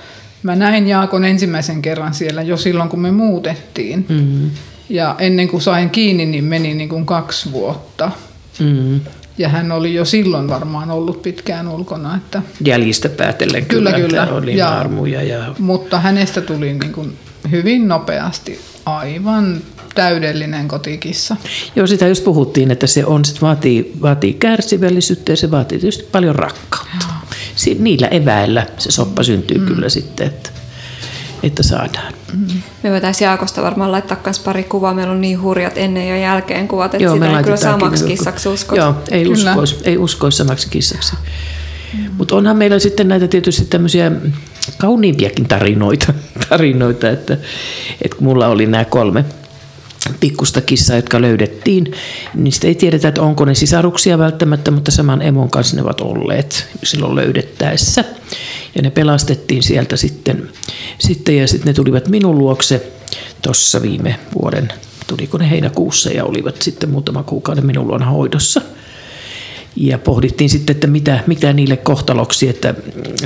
mä näin Jaakon ensimmäisen kerran siellä jo silloin, kun me muutettiin. Mm-hmm. Ja ennen kuin sain kiinni, niin meni niin kuin kaksi vuotta. Mm. Ja hän oli jo silloin varmaan ollut pitkään ulkona. Että Jäljistä päätellen kyllä, kyllä, kyllä. oli Ja- armuja. Ja... Mutta hänestä tuli niin kuin hyvin nopeasti aivan täydellinen kotikissa. Joo, sitä just puhuttiin, että se on, sit vaatii, vaatii kärsivällisyyttä ja se vaatii tietysti paljon rakkautta. Si- niillä eväillä se soppa syntyy mm. kyllä sitten, että, että saadaan. Me voitaisiin Jaakosta varmaan laittaa myös pari kuvaa. Meillä on niin hurjat ennen ja jälkeen kuvat, että Joo, sitä me ei kyllä samaksi joku- kissaksi usko. Joo, ei Kyllä. uskoisi, ei uskoisi samaksi kissaksi. Mutta onhan meillä sitten näitä tietysti tämmöisiä kauniimpiakin tarinoita, [LAUGHS] tarinoita että, että mulla oli nämä kolme pikkusta kissaa, jotka löydettiin, sitten ei tiedetä, että onko ne sisaruksia välttämättä, mutta saman emon kanssa ne ovat olleet silloin löydettäessä. Ja ne pelastettiin sieltä sitten, sitten ja sitten ne tulivat minun luokse tuossa viime vuoden, tuliko ne heinäkuussa ja olivat sitten muutama kuukauden minun luona hoidossa. Ja pohdittiin sitten, että mitä, mitä niille kohtaloksi, että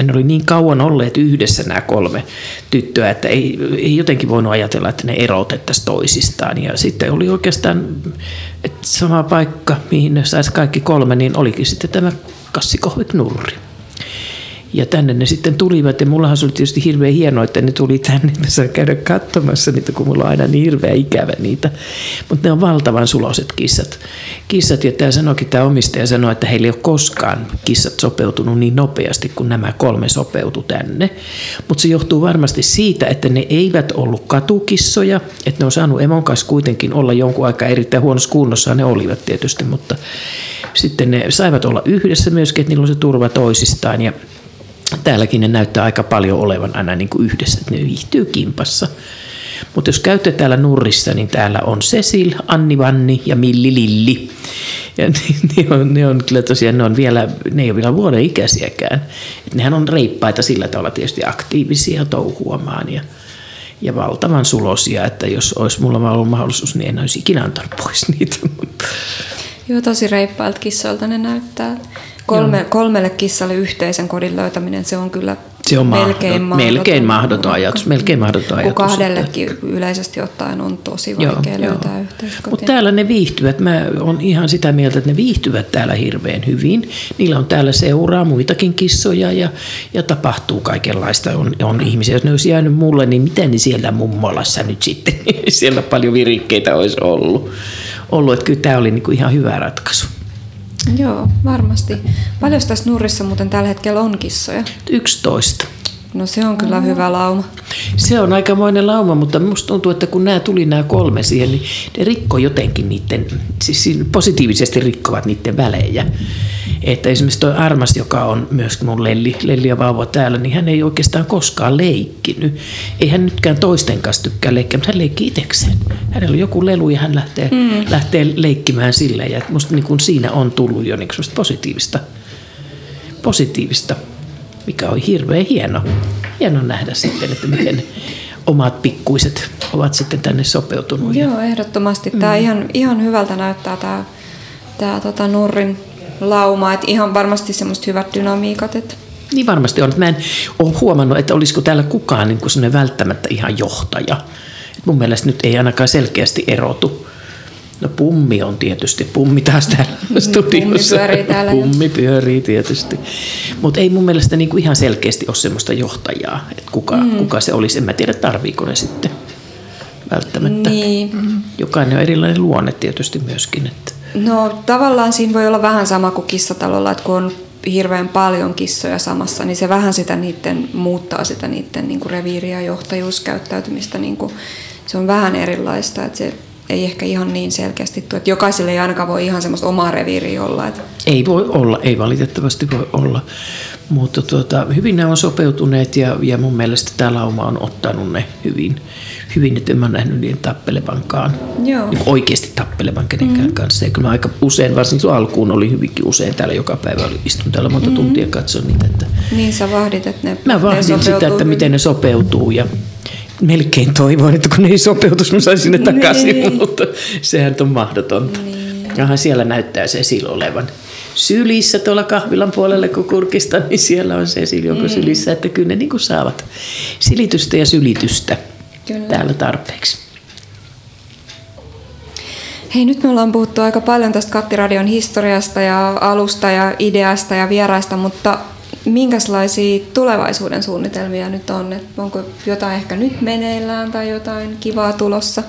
ne oli niin kauan olleet yhdessä nämä kolme tyttöä, että ei, ei jotenkin voinut ajatella, että ne erotettaisiin toisistaan. Ja sitten oli oikeastaan että sama paikka, mihin ne saisi kaikki kolme, niin olikin sitten tämä kassikohviknurri. Ja tänne ne sitten tulivat ja mullahan se oli tietysti hirveän hienoa, että ne tuli tänne, että mä saan käydä katsomassa niitä, kun mulla on aina niin hirveä ikävä niitä. Mutta ne on valtavan suloset kissat. Kissat ja tämä sanoikin, tämä omistaja sanoi, että heillä ei ole koskaan kissat sopeutunut niin nopeasti kuin nämä kolme sopeutu tänne. Mutta se johtuu varmasti siitä, että ne eivät ollut katukissoja, että ne on saanut emon kanssa kuitenkin olla jonkun aikaa erittäin huonossa kunnossa, ne olivat tietysti, mutta sitten ne saivat olla yhdessä myöskin, että niillä on se turva toisistaan ja täälläkin ne näyttää aika paljon olevan aina niin kuin yhdessä, että ne viihtyy kimpassa. Mutta jos käytte täällä Nurrissa, niin täällä on Cecil, Anni Vanni ja Milli Lilli. Ja [LAUGHS] ne, ne, on, ne on kyllä tosiaan, ne on vielä, ne ei ole vielä vuoden ikäisiäkään. Et nehän on reippaita sillä tavalla tietysti aktiivisia touhuamaan ja, ja valtavan sulosia, että jos olisi mulla ollut mahdollisuus, niin en olisi ikinä antanut pois niitä. Joo, tosi reippailta kissoilta ne näyttää. Kolme, kolmelle kissalle yhteisen kodin löytäminen, se on kyllä Se on melkein mahdoton, melkein mahdoton ajatus. Melkein mahdoton Kun ajatus. kahdellekin yleisesti ottaen on tosi vaikea löytää yhteistä Mutta täällä ne viihtyvät. Mä oon ihan sitä mieltä, että ne viihtyvät täällä hirveän hyvin. Niillä on täällä seuraa muitakin kissoja ja, ja tapahtuu kaikenlaista. On, on ihmisiä, jos ne olisi jäänyt mulle, niin miten ne siellä mummolassa nyt sitten, [LAUGHS] siellä paljon virikkeitä olisi ollut. ollut. Että kyllä tämä oli niinku ihan hyvä ratkaisu. Joo, varmasti. Paljon tässä nurrissa muuten tällä hetkellä on kissoja? 11. No se on kyllä hyvä lauma. Se on aikamoinen lauma, mutta musta tuntuu, että kun nämä tuli nämä kolme siihen, niin ne rikko jotenkin niiden, siis positiivisesti rikkovat niiden välejä. Että esimerkiksi tuo Armas, joka on myös mun Lelli, Lelli ja vauva täällä, niin hän ei oikeastaan koskaan leikkinyt. Ei hän nytkään toisten kanssa tykkää leikkiä, mutta hän leikki itsekseen. Hänellä on joku lelu ja hän lähtee, mm. lähtee leikkimään sillä. Ja musta niin kuin siinä on tullut jo niin positiivista, positiivista mikä on hirveän hieno, hieno nähdä sitten, että miten omat pikkuiset ovat sitten tänne sopeutunut. Joo, ehdottomasti. Tämä ihan, ihan hyvältä näyttää tämä, tämä tota Nurrin lauma. Että ihan varmasti semmoista hyvät dynamiikat. Että niin varmasti on. Mä en ole huomannut, että olisiko täällä kukaan niin kuin välttämättä ihan johtaja. Et mun mielestä nyt ei ainakaan selkeästi erotu. No pummi on tietysti, pummi taas täällä studiossa. pyörii täällä. Pummi pyörii tietysti. Mutta ei mun mielestä niinku ihan selkeästi ole semmoista johtajaa, että kuka, mm. kuka se olisi. En mä tiedä, tarviiko ne sitten välttämättä. Niin. Jokainen on erilainen luonne tietysti myöskin. Että. No tavallaan siinä voi olla vähän sama kuin kissatalolla, että kun on hirveän paljon kissoja samassa, niin se vähän sitä niiden, muuttaa sitä niiden niin kuin reviiri- ja johtajuuskäyttäytymistä. Niin kuin, se on vähän erilaista, että se ei ehkä ihan niin selkeästi tule. Että jokaiselle ei ainakaan voi ihan semmoista omaa reviiriä olla. Että Ei voi olla, ei valitettavasti voi olla. Mutta tuota, hyvin ne on sopeutuneet ja, ja mun mielestä tämä lauma on ottanut ne hyvin, hyvin että en mä nähnyt niiden tappelevankaan. Joo. Niin oikeasti tappelevan kenenkään mm. kanssa. Ja kyllä mä aika usein, varsinkin alkuun oli hyvinkin usein täällä joka päivä, oli, istun täällä monta mm. tuntia katsoin niitä. Että niin sä vahdit, että ne mä ne vahdin sitä, sopeutuu että miten ne sopeutuu ja melkein toivoin, että kun ei sopeutus, mä saisin ne takaisin, Niin. [LAUGHS] mutta sehän on mahdotonta. Jaha, siellä näyttää se Cecil olevan sylissä tuolla kahvilan puolelle, kun kurkista, niin siellä on Cecil joku sylissä, että kyllä ne niin kuin saavat silitystä ja sylitystä Kyllä. täällä tarpeeksi. Hei, nyt me ollaan puhuttu aika paljon tästä Kattiradion historiasta ja alusta ja ideasta ja vieraista, mutta minkälaisia tulevaisuuden suunnitelmia nyt on? Et onko jotain ehkä nyt meneillään tai jotain kivaa tulossa?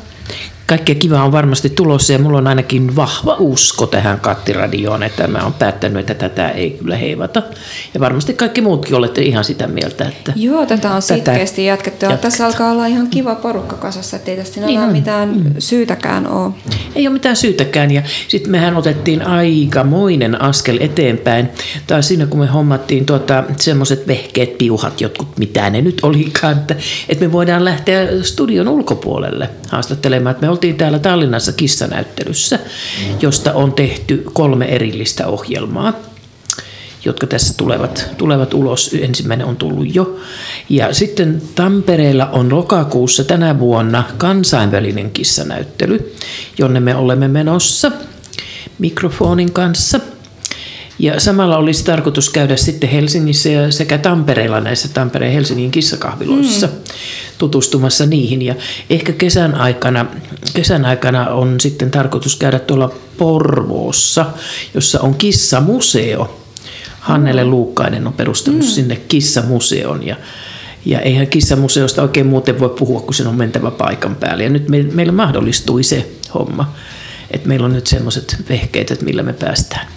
Kaikkea kivaa on varmasti tulossa ja mulla on ainakin vahva usko tähän kattiradioon, että mä oon päättänyt, että tätä ei kyllä heivata. Ja varmasti kaikki muutkin olette ihan sitä mieltä, että Joo, tätä on Tätä sitkeästi jatkettu. Ja jatketaan. tässä alkaa olla ihan kiva porukka kasassa, ettei tästä Niin on. mitään syytäkään ole. Ei ole mitään syytäkään. Ja sitten mehän otettiin aikamoinen askel eteenpäin. Tai siinä kun me hommattiin tuota, semmoiset vehkeet, piuhat, jotkut mitä ne nyt olikaan, että, että me voidaan lähteä studion ulkopuolelle haastattelemaan. Että me oltiin täällä Tallinnassa kissanäyttelyssä, josta on tehty kolme erillistä ohjelmaa jotka tässä tulevat, tulevat ulos. Ensimmäinen on tullut jo. Ja sitten Tampereella on lokakuussa tänä vuonna kansainvälinen kissanäyttely, jonne me olemme menossa mikrofonin kanssa. Ja samalla olisi tarkoitus käydä sitten Helsingissä ja sekä Tampereella näissä Tampereen Helsingin kissakahviloissa mm. tutustumassa niihin. Ja ehkä kesän aikana, kesän aikana on sitten tarkoitus käydä tuolla Porvoossa, jossa on kissamuseo. Hannele Luukkainen on perustanut mm. sinne kissamuseon ja ja eihän kissamuseosta oikein muuten voi puhua, kun sen on mentävä paikan päälle. Ja nyt me, meillä mahdollistui se homma, että meillä on nyt semmoiset vehkeet, että millä me päästään.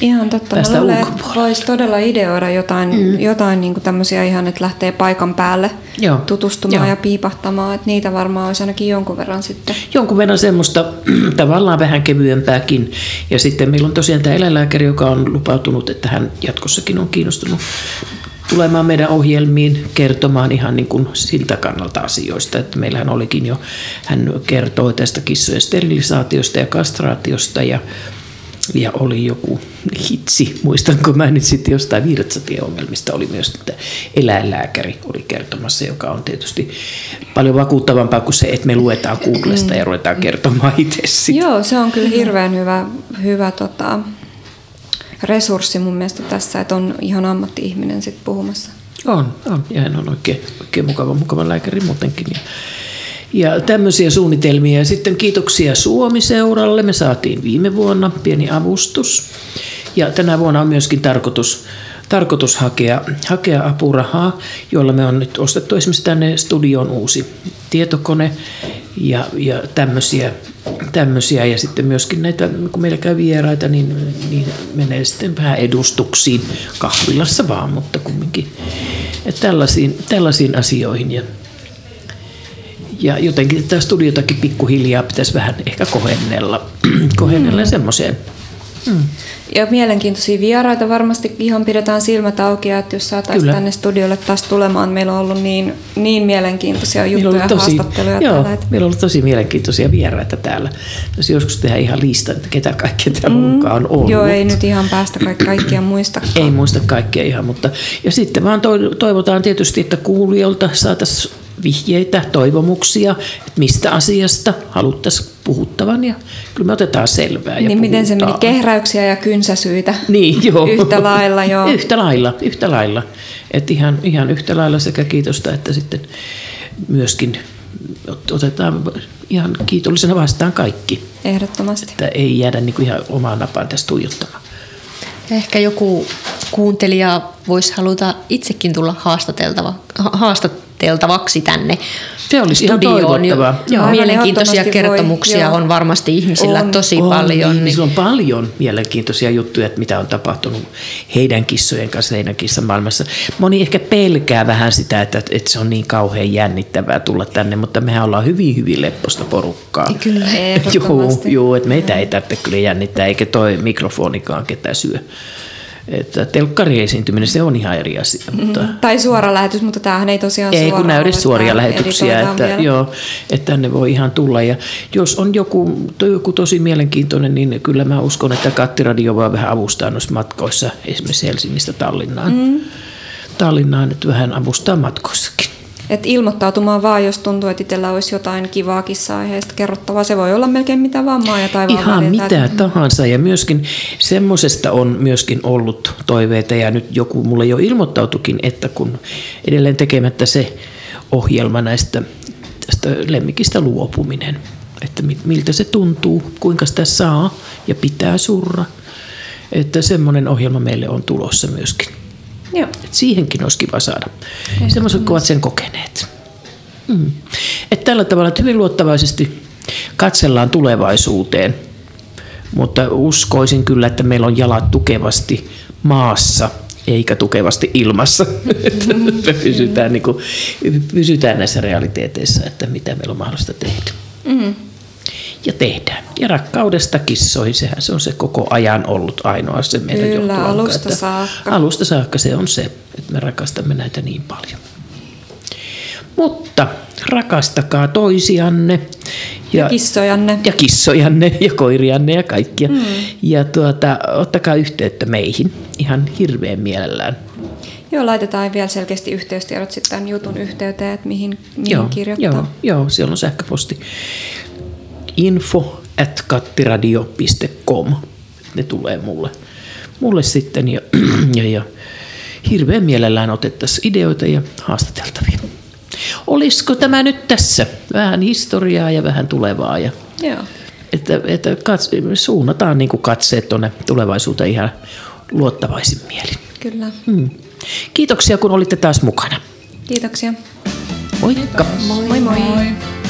Ihan totta. Mä Päästään luulen, että voisi todella ideoida jotain, mm. jotain niin tämmöisiä ihan, että lähtee paikan päälle Joo. tutustumaan Joo. ja piipahtamaan. Että niitä varmaan olisi ainakin jonkun verran sitten. Jonkun verran semmoista [CLEARS THROAT] tavallaan vähän kevyempääkin. Ja sitten meillä on tosiaan tämä eläinlääkäri, joka on lupautunut, että hän jatkossakin on kiinnostunut tulemaan meidän ohjelmiin kertomaan ihan niin kuin siltä kannalta asioista. Että meillähän olikin jo, hän kertoi tästä kissojen sterilisaatiosta ja kastraatiosta ja ja oli joku hitsi, muistanko mä nyt sitten jostain virtsatieongelmista, oli myös että eläinlääkäri oli kertomassa, joka on tietysti paljon vakuuttavampaa kuin se, että me luetaan Googlesta ja ruvetaan kertomaan itse sitä. Joo, se on kyllä hirveän hyvä, hyvä tota, resurssi mun mielestä tässä, että on ihan ammatti-ihminen sit puhumassa. On, on. Ja hän on oikein, oikein mukava, mukava lääkäri muutenkin. Ja, ja tämmöisiä suunnitelmia. Ja sitten kiitoksia Suomi-seuralle. Me saatiin viime vuonna pieni avustus. Ja tänä vuonna on myöskin tarkoitus, tarkoitus hakea, hakea apurahaa, jolla me on nyt ostettu esimerkiksi tänne studioon uusi tietokone ja, ja tämmöisiä, tämmöisiä. Ja sitten myöskin näitä, kun meillä käy vieraita, niin, niin menee sitten vähän edustuksiin kahvilassa vaan, mutta kumminkin. Että tällaisiin, tällaisiin asioihin. Ja, ja jotenkin tätä studiotakin pikkuhiljaa pitäisi vähän ehkä kohennella, [CLEARS THROAT] kohennella mm. semmoiseen. Mm. Ja mielenkiintoisia vieraita varmasti ihan pidetään silmät auki, että jos saataisiin tänne studiolle taas tulemaan, meillä on ollut niin, niin mielenkiintoisia juttuja ja tosi, haastatteluja joo, täällä. että- meillä on ollut tosi mielenkiintoisia vieraita täällä. Jos joskus tehdään ihan lista, että ketä kaikkea täällä mm. mukaan on ollut. Joo, ei nyt ihan päästä kaik- kaikkia [CLEARS THROAT] muista. Ei muista kaikkea ihan, mutta ja sitten vaan toi- toivotaan tietysti, että kuulijoilta saataisiin vihjeitä, toivomuksia, että mistä asiasta haluttaisiin puhuttavan ja kyllä me otetaan selvää. Ja Niin miten se meni, puhutaan. kehräyksiä ja kynsäsyitä Niin, joo. yhtä lailla, joo. Yhtä lailla, yhtä lailla. Et ihan, ihan yhtä lailla sekä kiitosta että sitten myöskin ot- otetaan ihan kiitollisena vastaan kaikki. Ehdottomasti. Että ei jäädä niin kuin ihan omaan napaan tästä tuijottamaan. Ehkä joku kuuntelija voisi haluta itsekin tulla haastateltava, ha- haastateltavaksi tänne Se olisi ihan studioon. toivottavaa. Joo, Aivan mielenkiintoisia voi, kertomuksia joo. on varmasti ihmisillä On. tosi on, paljon. Niin, Niin, Sillä on paljon mielenkiintoisia juttuja, että mitä on tapahtunut heidän kissojen kanssa, heidän kissan maailmassa. Moni ehkä pelkää vähän sitä, että, että se on niin kauhean jännittävää tulla tänne, mutta mehän ollaan hyvin, hyvin lepposta porukkaa. Kyllä. [LAUGHS] Joo, joo, että meitä ei tarvitse kyllä jännittää, eikä toi mikrofonikaan ketään syö. Että telkkariesiintyminen, se on ihan eri asia. Mutta Tai suora lähetys, mutta tämähän ei tosiaan ei kun suora näy edes suoria lähetyksiä, että, vielä. joo, että tänne voi ihan tulla. Ja jos on joku, joku tosi mielenkiintoinen, niin kyllä mä uskon, että Kattiradio voi vähän avustaa noissa matkoissa, esimerkiksi Helsingistä Tallinnaan. Mm. Tallinnaan, että vähän avustaa matkoissakin. Et ilmoittautumaan vaan, jos tuntuu, että itsellä olisi jotain kivaa kissa-aiheesta kerrottavaa. Se voi olla melkein mitä vaan maa ja taivaan Ihan väliltä. mitä tahansa ja myöskin semmoisesta on myöskin ollut toiveita ja nyt joku mulle jo ilmoittautukin, että kun edelleen tekemättä se ohjelma näistä tästä lemmikistä luopuminen, että mi- miltä se tuntuu, kuinka sitä saa ja pitää surra, että semmoinen ohjelma meille on tulossa myöskin. Joo. Et siihenkin olisi kiva saada. Semmoiset, kun ovat sen kokeneet. Mm. Et tällä tavalla, että hyvin luottavaisesti katsellaan tulevaisuuteen, mutta uskoisin kyllä, että meillä on jalat tukevasti maassa eikä tukevasti ilmassa. Että [LAUGHS] me pysytään, niin kuin, pysytään näissä realiteeteissa, että mitä meillä on mahdollista tehdä. Mm. Ja tehdään. Ja rakkaudesta kissoihin, sehän se on se koko ajan ollut ainoa se meidän Kyllä, alusta saakka. Alusta saakka se on se, että me rakastamme näitä niin paljon. Mutta rakastakaa toisianne. Ja kissojanne. Ja kissojanne ja koirianne ja kaikkia. Mm. Ja tuota, ottakaa yhteyttä meihin ihan hirveän mielellään. Joo, laitetaan vielä selkeästi yhteystiedot sitten tämän jutun yhteyteen, että mihin, mihin Joo, kirjoittaa. joo, joo, siellä on sähköposti info at kattiradio.com. Ne tulee mulle, mulle sitten ja, ja, ja hirveän mielellään otettaisiin ideoita ja haastateltavia. Olisiko tämä nyt tässä? Vähän historiaa ja vähän tulevaa. Ja, Joo. että, että kats, suunnataan niin katseet tuonne tulevaisuuteen ihan luottavaisin mielin. Kyllä. Hmm. Kiitoksia kun olitte taas mukana. Kiitoksia. Moikka! Moi moi. moi. Oh,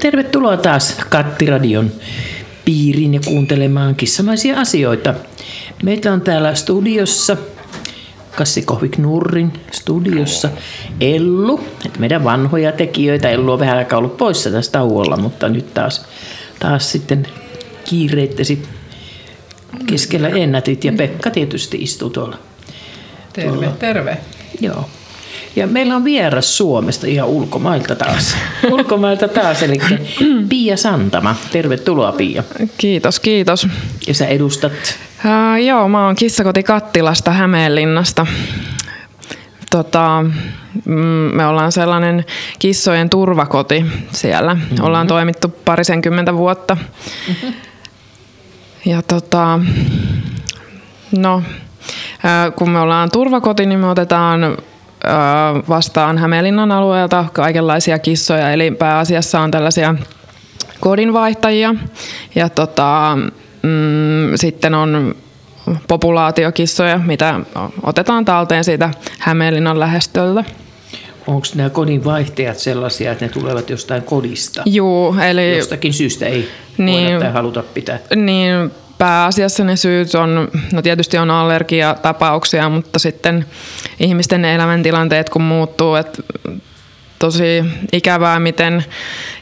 tervetuloa taas Kattiradion piiriin ja kuuntelemaan kissamaisia asioita. Meitä on täällä studiossa, Kassi Kohvik Nurrin studiossa, Ellu, että meidän vanhoja tekijöitä. Ellu on vähän aikaa ollut poissa tästä tauolla, mutta nyt taas, taas sitten kiireittäsi keskellä ennätit ja Pekka tietysti istuu tuolla. Terve, tuolla. terve. Joo. Ja meillä on vieras Suomesta ihan ulkomailta taas. [LAUGHS] ulkomailta taas, eli [CLEARS THROAT] Pia Santama. Tervetuloa Pia. Kiitos, kiitos. Ja sä edustat Uh, joo, mä oon Kissakoti Kattilasta Hämeenlinnasta. Tota, mm, me ollaan sellainen kissojen turvakoti siellä. Mm-hmm. Ollaan toimittu parisenkymmentä vuotta. Mm-hmm. Ja tota, no, kun me ollaan turvakoti, niin me otetaan vastaan Hämeenlinnan alueelta kaikenlaisia kissoja. Eli pääasiassa on tällaisia kodinvaihtajia. Ja tota, mm, sitten on populaatiokissoja, mitä otetaan talteen siitä Hämeenlinnan lähestöltä. Onko nämä kodin vaihtajat sellaisia, että ne tulevat jostain kodista? Juu, eli... Jostakin syystä ei Niin. voida tai haluta pitää. Niin, pääasiassa ne syyt on, no tietysti on allergiatapauksia, mutta sitten ihmisten elämäntilanteet kun muuttuu, että tosi ikävää, miten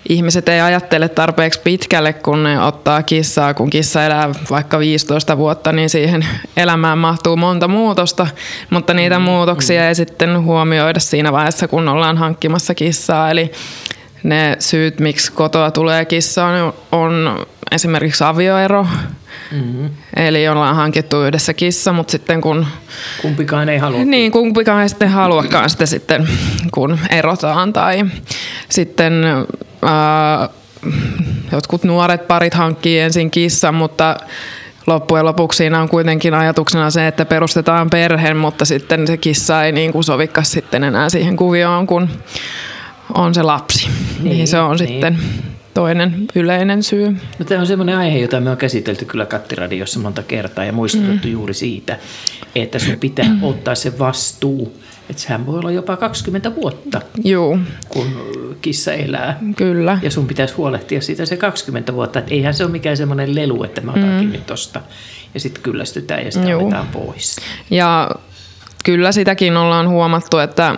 ihmiset ei ajattele tarpeeksi pitkälle, kun ne ottaa kissaa. Kun kissa elää vaikka 15 vuotta, niin siihen elämään mahtuu monta muutosta, mutta niitä muutoksia ei sitten huomioida siinä vaiheessa, kun ollaan hankkimassa kissaa. Eli ne syyt, miksi kotoa tulee kissa, on, on esimerkiksi avioero, Mm-hmm. Eli ollaan hankittu yhdessä kissa, mutta sitten kun... Kumpikaan ei halua. Niin, kumpikaan ei sitten haluakaan sitä sitten, kun erotaan. Tai sitten ää, jotkut nuoret parit hankkii ensin kissan, mutta loppujen lopuksi siinä on kuitenkin ajatuksena se, että perustetaan perhe, mutta sitten se kissa ei niin kuin sovikaan sitten enää siihen kuvioon, kun on se lapsi. Niin, niin se on niin. sitten toinen yleinen syy. No, tämä on semmoinen aihe, jota me on käsitelty kyllä Kattiradiossa monta kertaa ja muistutettu mm. juuri siitä, että sun pitää ottaa se vastuu. Että sehän voi olla jopa 20 vuotta, Juu. kun kissa elää. Kyllä. Ja sun pitäisi huolehtia siitä se 20 vuotta. Että eihän se ole mikään semmoinen lelu, että mä otan mm. tosta ja sitten kyllästytään ja sitä Juu. pois. Ja kyllä sitäkin ollaan huomattu, että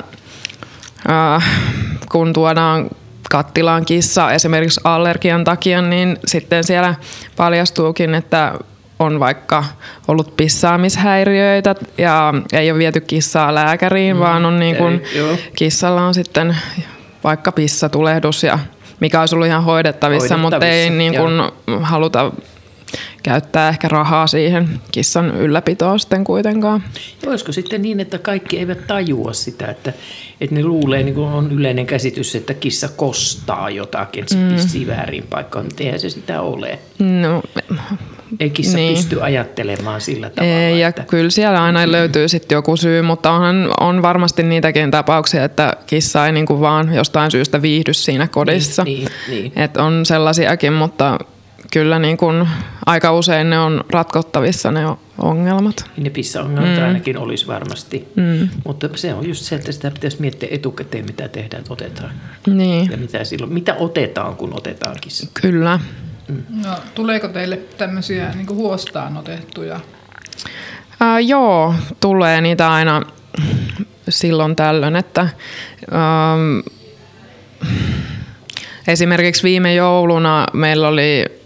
kun tuodaan kattilaan kissa esimerkiksi allergian takia, niin sitten siellä paljastuukin, että on vaikka ollut pissaamishäiriöitä ja ei ole viety kissaa lääkäriin, mm, vaan on niin kuin, ei, kissalla on sitten vaikka pissatulehdus, ja mikä olisi ollut ihan hoidettavissa, hoidettavissa mutta ei niin kuin haluta käyttää ehkä rahaa siihen kissan ylläpitoon sitten kuitenkaan. Ja olisiko sitten niin, että kaikki eivät tajua sitä, että, että ne luulee, niin kuin on yleinen käsitys, että kissa kostaa jotakin, se mm. pissii väärin paikkaan, mutta eihän se sitä ole. No, ei kissa niin. pysty ajattelemaan sillä tavalla. Ei, ja että... kyllä siellä aina löytyy sitten joku syy, mutta onhan, on varmasti niitäkin tapauksia, että kissa ei niinku vaan jostain syystä viihdy siinä kodissa. Niin, niin, niin. Et on sellaisiakin, mutta kyllä niin kun aika usein ne on ratkottavissa ne ongelmat. Niin ne pissaongelmat mm. ainakin olisi varmasti. Mm. Mutta se on just se, että sitä pitäisi miettiä etukäteen, mitä tehdään, että otetaan. Niin. Ja mitä, silloin, mitä otetaan, kun otetaan kissa. Kyllä. Mm. No, tuleeko teille tämmöisiä niin huostaan otettuja? Äh, joo, tulee niitä aina silloin tällöin, että ähm, esimerkiksi viime jouluna meillä oli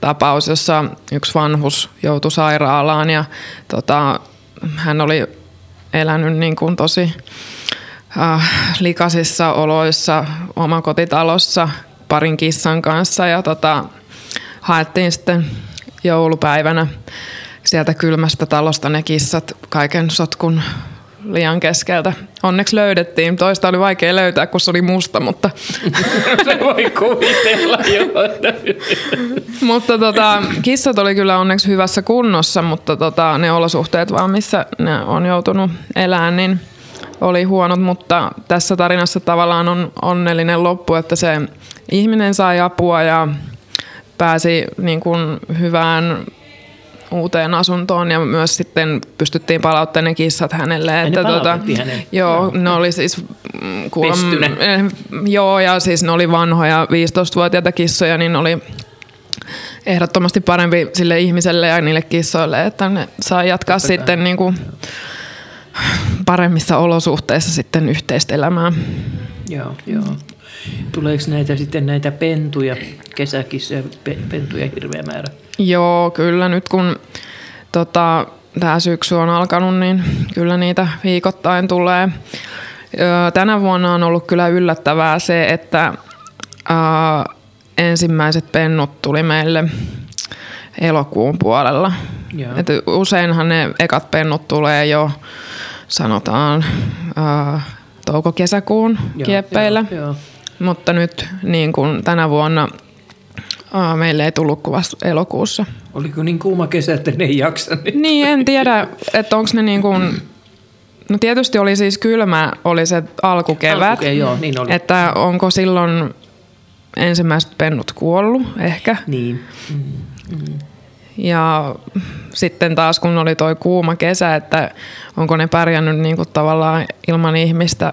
tapaus, jossa yksi vanhus joutui sairaalaan ja tota, hän oli elänyt niin kuin tosi äh, likaisissa oloissa omakotitalossa parin kissan kanssa ja tota, haettiin sitten joulupäivänä sieltä kylmästä talosta ne kissat kaiken sotkun liian keskeltä. Onneksi löydettiin. Toista oli vaikea löytää, kun se oli musta, mutta... [LAUGHS] se voi kuvitella jo. mutta tota, kissat oli kyllä onneksi hyvässä kunnossa, mutta tota, ne olosuhteet vaan, missä ne on joutunut elämään, niin oli huonot, mutta tässä tarinassa tavallaan on onnellinen loppu, että se ihminen sai apua ja pääsi niin kuin hyvään uuteen asuntoon ja myös sitten pystyttiin palauttamaan ne kissat hänelle. Ja että ne tota, joo, ne oli siis kuulam, eh, joo, ja siis ne oli vanhoja 15-vuotiaita kissoja, niin oli ehdottomasti parempi sille ihmiselle ja niille kissoille, että ne saa jatkaa Totta sitten niin kuin paremmissa olosuhteissa sitten yhteistä elämää. Joo, joo. Tuleeko näitä sitten näitä pentuja, kesäkissoja, pe, pentuja hirveä määrä? Joo, kyllä nyt kun tota, tämä syksy on alkanut, niin kyllä niitä viikoittain tulee. Tänä vuonna on ollut kyllä yllättävää se, että ää, ensimmäiset pennut tuli meille elokuun puolella. Et useinhan ne ekat pennut tulee jo, sanotaan, ää, touko-kesäkuun kieppeillä. Joo, joo. Mutta nyt niin kuin tänä vuonna Aa, meille ei tullut kuvasta elokuussa. Oliko niin kuuma kesä, että ne ei jaksa? Niin, niin en tiedä, että onko ne niin kuin... No tietysti oli siis kylmä, oli se alkukevät. Alkuke, joo, niin oli. Että onko silloin ensimmäiset pennut kuollut ehkä. Niin. Mm, mm. Ja sitten taas kun oli toi kuuma kesä, että onko ne pärjännyt niin kuin tavallaan ilman ihmistä.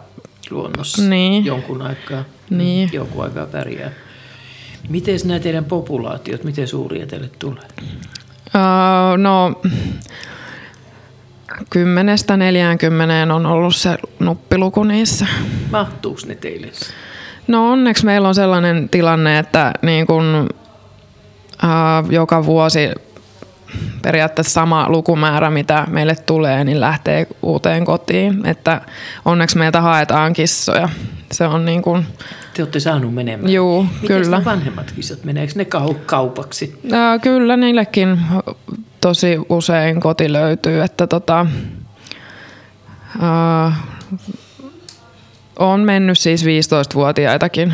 Luonnossa niin. jonkun aikaa. Niin. Jonkun aikaa pärjää. Miten nämä teidän populaatiot, miten suuria teille tulee? Uh, no, kymmenestä 40 on ollut se nuppiluku niissä. Mahtuuko ne teille? No onneksi meillä on sellainen tilanne, että niin kun, uh, joka vuosi periaatteessa sama lukumäärä, mitä meille tulee, niin lähtee uuteen kotiin. Että onneksi meiltä haetaan kissoja. Se on niin kuin Te olette saanut menemään. Juu, Miten kyllä. ne vanhemmat kissat, meneekö ne kau- kaupaksi? Ää, kyllä niillekin tosi usein koti löytyy, että tota, ää, on mennyt siis 15-vuotiaitakin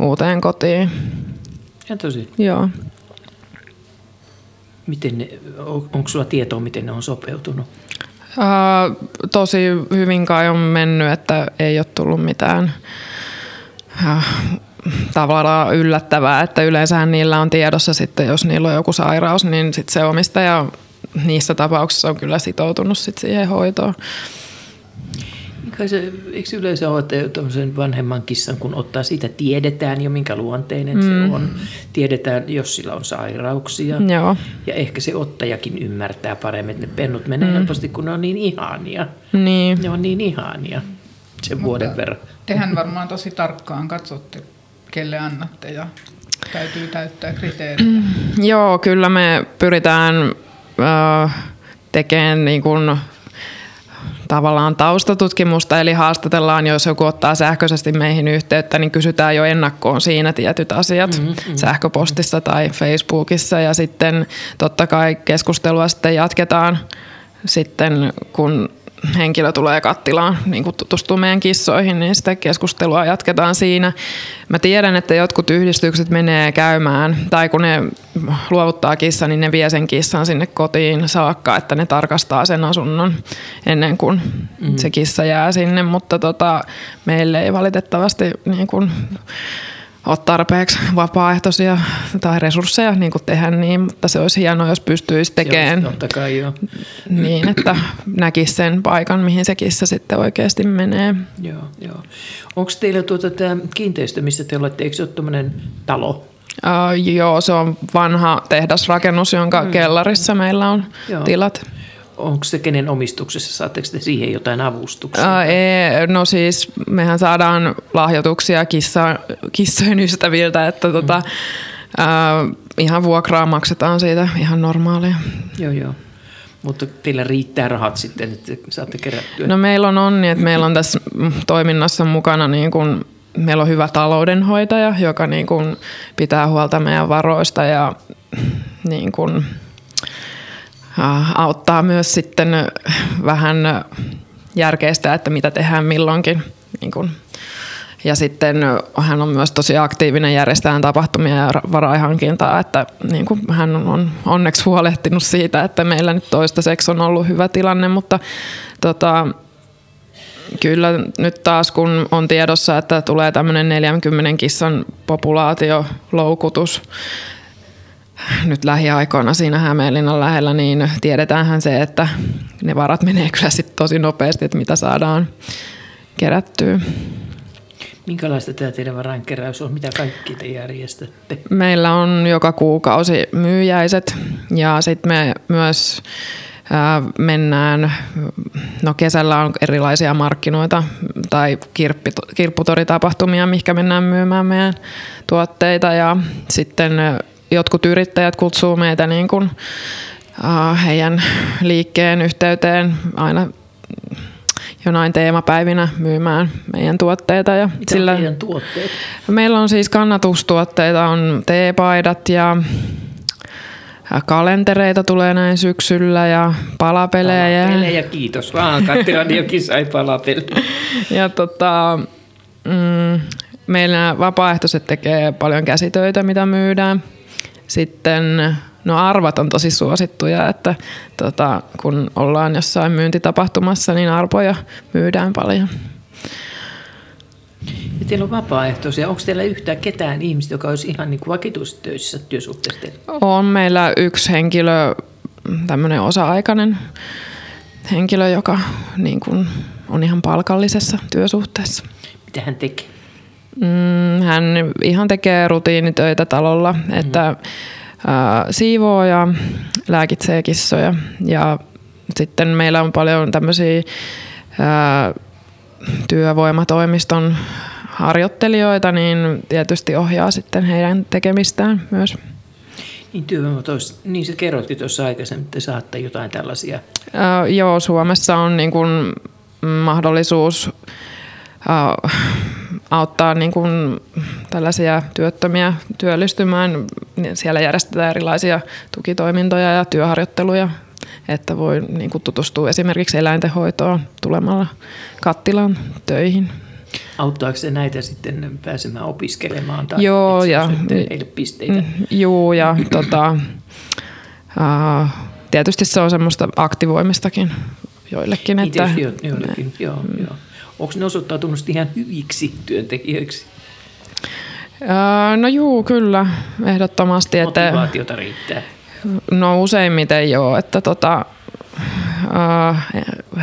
uuteen kotiin. Ja tosi. Joo. Miten ne, on, onko sulla tietoa, miten ne on sopeutunut? Ää, tosi hyvin kai on mennyt, että ei ole tullut mitään ää, tavallaan yllättävää, että yleensähän niillä on tiedossa sitten, jos niillä on joku sairaus, niin sitten se omistaja niissä tapauksissa on kyllä sitoutunut sit siihen hoitoon. Kai se, eikö yleensä ole, että tämmöisen vanhemman kissan, kun ottaa siitä, tiedetään jo minkä luonteinen mm. se on. Tiedetään, jos sillä on sairauksia. Joo. Ja ehkä se ottajakin ymmärtää paremmin, että ne pennut menee mm. helposti, kun ne on niin ihania. Niin. Ne on niin ihania sen vuoden verran. Tehän varmaan tosi tarkkaan katsotte, kelle annatte ja täytyy täyttää kriteerit. [CLEARS THROAT] Joo, kyllä me pyritään ö, tekemään niin kuin, tavallaan taustatutkimusta, eli haastatellaan, jos joku ottaa sähköisesti meihin yhteyttä, niin kysytään jo ennakkoon siinä tietyt asiat Mhm, mm-hmm. sähköpostissa tai Facebookissa, ja sitten totta kai keskustelua sitten jatketaan sitten, kun henkilö tulee kattilaan niin kun tutustuu meidän kissoihin, niin sitä keskustelua jatketaan siinä. Mä tiedän, että jotkut yhdistykset menee käymään, tai kun ne luovuttaa kissan, niin ne vie sen kissan sinne kotiin saakka, että ne tarkastaa sen asunnon ennen kuin mm. se kissa jää sinne, mutta tota, meille ei valitettavasti niin kun, ole tarpeeksi vapaaehtoisia tai resursseja niin kuin tehdä niin, mutta se olisi hienoa, jos pystyisi tekemään Totta kai joo. niin, että näkisi sen paikan, mihin se kissa sitten oikeasti menee. joo, joo. Onko teillä tuota tämä kiinteistö, missä te olette, eikö se ole tämmöinen talo? Uh, joo, se on vanha tehdasrakennus, jonka mm. kellarissa meillä on Joo. tilat. Onko se kenen omistuksessa? Saatteko te siihen jotain avustuksia? Uh, ei, no siis mehän saadaan lahjoituksia kissa, kissojen ystäviltä, että tota, uh, ihan vuokraa maksetaan siitä ihan normaalia. Joo, joo. Mutta teillä riittää rahat sitten, että saatte kerättyä. No meillä on onni, että meillä on tässä mm, toiminnassa mukana niin kuin, meillä on hyvä taloudenhoitaja, joka niin kuin pitää huolta meidän varoista ja niin kuin, auttaa myös sitten vähän järkeistä, että mitä tehdään milloinkin. Niin kuin. Ja sitten hän on myös tosi aktiivinen järjestämään tapahtumia ja ra- varainhankintaa, että niin kuin hän on onneksi huolehtinut siitä, että meillä nyt toistaiseksi on ollut hyvä tilanne, mutta tota, kyllä nyt taas kun on tiedossa, että tulee tämmöinen 40 kissan populaatioloukutus nyt lähiaikoina siinä Hämeenlinnan lähellä, niin tiedetäänhän se, että ne varat menee kyllä sitten tosi nopeasti, että mitä saadaan kerättyä. Minkälaista tämä teidän varainkeräys on? Mitä kaikki te järjestätte? Meillä on joka kuukausi myyjäiset ja sitten me myös ää, mennään, no kesällä on erilaisia markkinoita tai kirpputoritapahtumia, mihinkä mennään myymään meidän tuotteita ja sitten jotkut yrittäjät kutsuu meitä niin kuin, ää, heidän liikkeen yhteyteen aina jonain teemapäivinä myymään meidän tuotteita. Ja Mitä Sillä... on teidän tuotteet? Meillä on siis kannatustuotteita, on teepaidat ja kalentereita tulee näin syksyllä ja palapelejä. Palapelejä, kiitos vaan. Kattiradiokin sai palapelejä. [LAUGHS] ja tota, mm, meillä vapaaehtoiset tekee paljon käsitöitä, mitä myydään. Sitten No arvat on tosi suosittuja, että tota, kun ollaan jossain myyntitapahtumassa, niin arpoja myydään paljon. Ja teillä on vapaaehtoisia. Onko teillä yhtään ketään ihmistä, joka olisi ihan niin kuin vakituisesti töissä työsuhteessa? On meillä yksi henkilö, tämmöinen osa-aikainen henkilö, joka niin kuin on ihan palkallisessa työsuhteessa. Mitä hän tekee? Mm, hän ihan tekee rutiinitöitä talolla, mm-hmm. että siivoo ja lääkitsee kissoja. Ja sitten meillä on paljon tämmöisiä ää, työvoimatoimiston harjoittelijoita, niin tietysti ohjaa sitten heidän tekemistään myös. Niin niin se kerrotkin tuossa aikaisemmin, että saatte jotain tällaisia. Ää, joo, Suomessa on niin kuin mahdollisuus ää, auttaa niin kuin tällaisia työttömiä työllistymään. Niin Siellä järjestetään erilaisia tukitoimintoja ja työharjoitteluja, että voi niin kuin tutustua esimerkiksi eläintenhoitoon tulemalla kattilan töihin. Auttaako se näitä sitten pääsemään opiskelemaan? Tai Joo, ja, heille pisteitä? Mm, Juu, ja [CLEARS THROAT] tota, uh, tietysti se on semmoista aktivoimistakin joillekin. Niin Että, joillekin, joo, joo. Onko ne osoittautunut ihan hyviksi työntekijöiksi? uh, no juu, kyllä, ehdottomasti. Että, Motivaatiota riittää. No useimmiten joo, että tota, uh,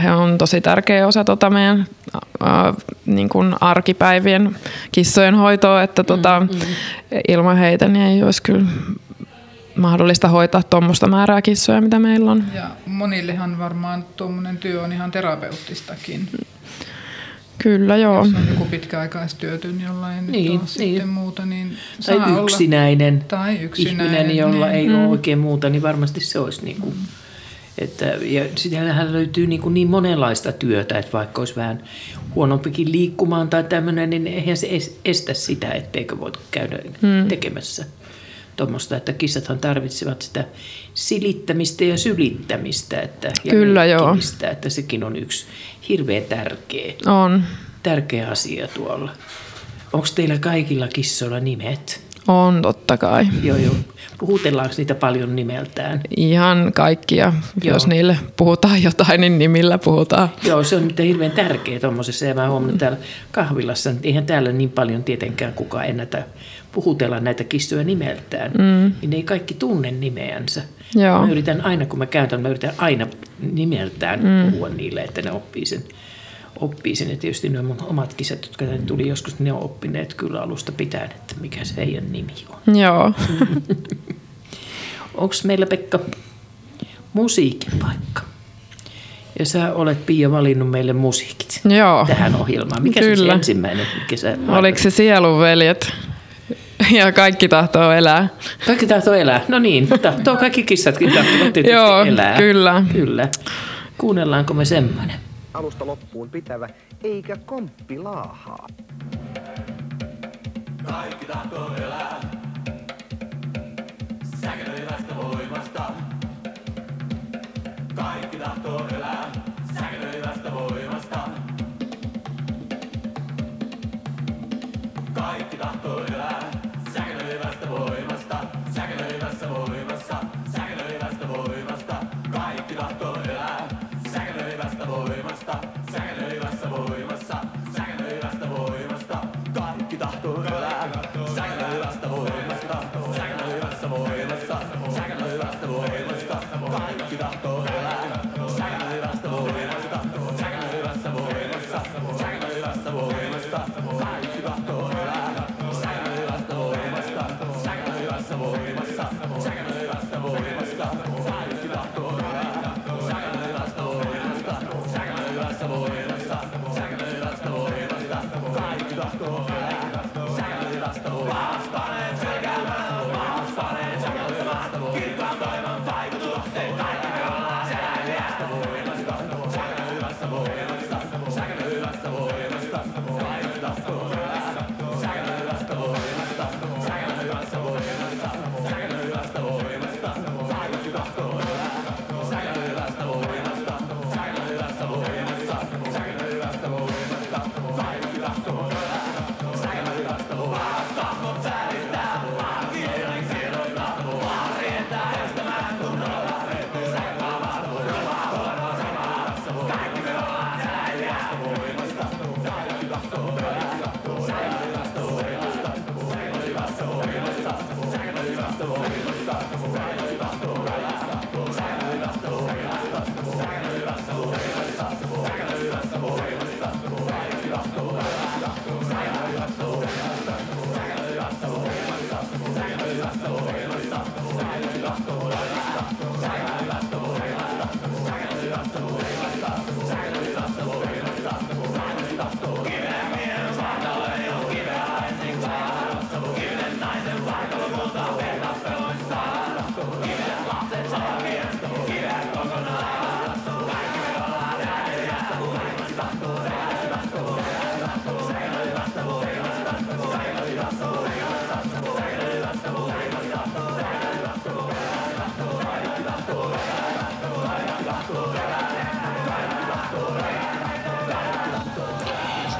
he on tosi tärkeä osa tota meidän uh, niin kuin arkipäivien kissojen hoitoa, että tota, mm, mm. ilman heitä niin ei olisi kyllä mahdollista hoitaa tuommoista määrää kissoja, mitä meillä on. Ja monillehan varmaan tuommoinen työ on ihan terapeuttistakin. Kyllä joo. Jos on joku pitkäaikaistyötön, jolla ei Niin, niin, nyt ole niin. sitten muuta, niin Tai saa olla- yksinäinen, tai yksinäinen ihminen, jolla niin. ei ole oikein muuta, niin varmasti se olisi niin kuin, että, ja siellähän löytyy niin, kuin niin monenlaista työtä, että vaikka olisi vähän huonompikin liikkumaan tai tämmöinen, niin eihän se es- estä sitä, etteikö voi käydä Mm. tekemässä tuommoista, että kissathan tarvitsevat sitä silittämistä ja sylittämistä että, ja Kyllä, joo. että sekin on yksi hirveän tärkeä, On, tärkeä asia tuolla. Onko teillä kaikilla kissoilla nimet? on totta kai. Joo, joo. Puhutellaanko niitä paljon nimeltään? Ihan kaikkia. Joo. Jos niille puhutaan jotain, niin nimillä puhutaan. Joo, se on nyt hirveän tärkeä tuommoisessa. Ja mä huomannut täällä kahvilassa, että eihän täällä niin paljon tietenkään kukaan ennätä puhutella näitä kissoja nimeltään. Mm. Niin ne ei kaikki tunne nimeänsä. Joo. Mä yritän aina, kun mä käytän, mä yritän aina nimeltään Mm. puhua niille, että ne oppii sen. Oppii sen. Ja tietysti ne mun omat kisat, jotka tänne tuli joskus, ne on oppineet kyllä alusta pitäen, että mikä se heidän nimi on. Joo. [LAUGHS] Onko meillä Pekka musiikin paikka? Ja sä olet Pia valinnut meille musiikit Joo. tähän ohjelmaan. Mikä se on se Kyllä. ensimmäinen, mikä sä Oliko se sielunveljet? Ja kaikki tahtoo elää. Kaikki tahtoo elää. No niin, tahtoo kaikki kissatkin tahtovat tietysti Joo, elää. kyllä. Kyllä. Kuunnellaanko me semmoinen? Alusta loppuun pitävä, eikä komppi laahaa. Kaikki tahtoo elää. Säkenöivästä voimasta. Kaikki tahtoo elää. Säkenöivästä voimasta. Kaikki tahtoo elää. Tahtoo elää. Säkenöivästä voimasta. Säkenöivässä voimassa.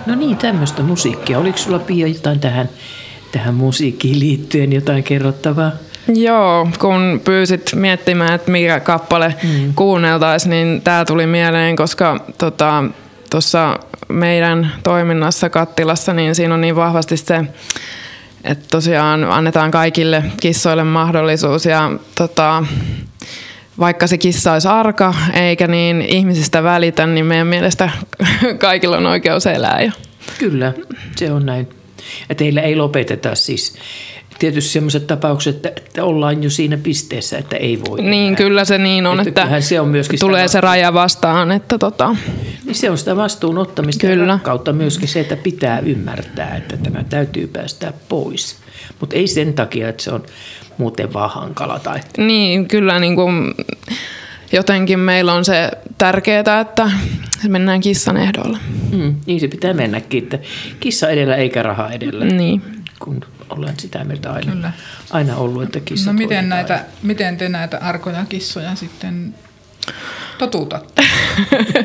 No niin, tämmöistä musiikkia. Oliko sulla Pia jotain tähän, tähän musiikkiin liittyen jotain kerrottavaa? Joo, kun pyysit miettimään, että mikä kappale mm. kuunneltaisiin, niin tämä tuli mieleen, koska tuossa tota, meidän toiminnassa Kattilassa, niin siinä on niin vahvasti se, että tosiaan annetaan kaikille kissoille mahdollisuus ja tota, vaikka se kissa olisi arka eikä niin ihmisistä välitä, niin meidän mielestä [LAUGHS] kaikilla on oikeus elää. Ja Kyllä, se on näin. Ja teillä ei lopeteta siis tietysti sellaiset tapaukset, että, että ollaan jo siinä pisteessä, että ei voi Niin, enää. kyllä se niin on, että, että se on myöskin tulee se raja vastaan. Että tota. niin se on sitä vastuun ottamista kyllä. ja rakkautta myöskin se, että pitää ymmärtää, että tämä täytyy päästää pois. Mutta ei sen takia, että se on muuten vaan hankala. Tai... Niin, kyllä niin kuin, jotenkin meillä on se tärkeää, että mennään kissan ehdolla. Mm, niin se pitää mennäkin, että kissa edellä eikä raha edellä. Niin. Kun ollaan sitä mieltä aina, Kyllä. aina ollut, että kissa No miten, näitä, miten te näitä arkoja kissoja sitten totutatte?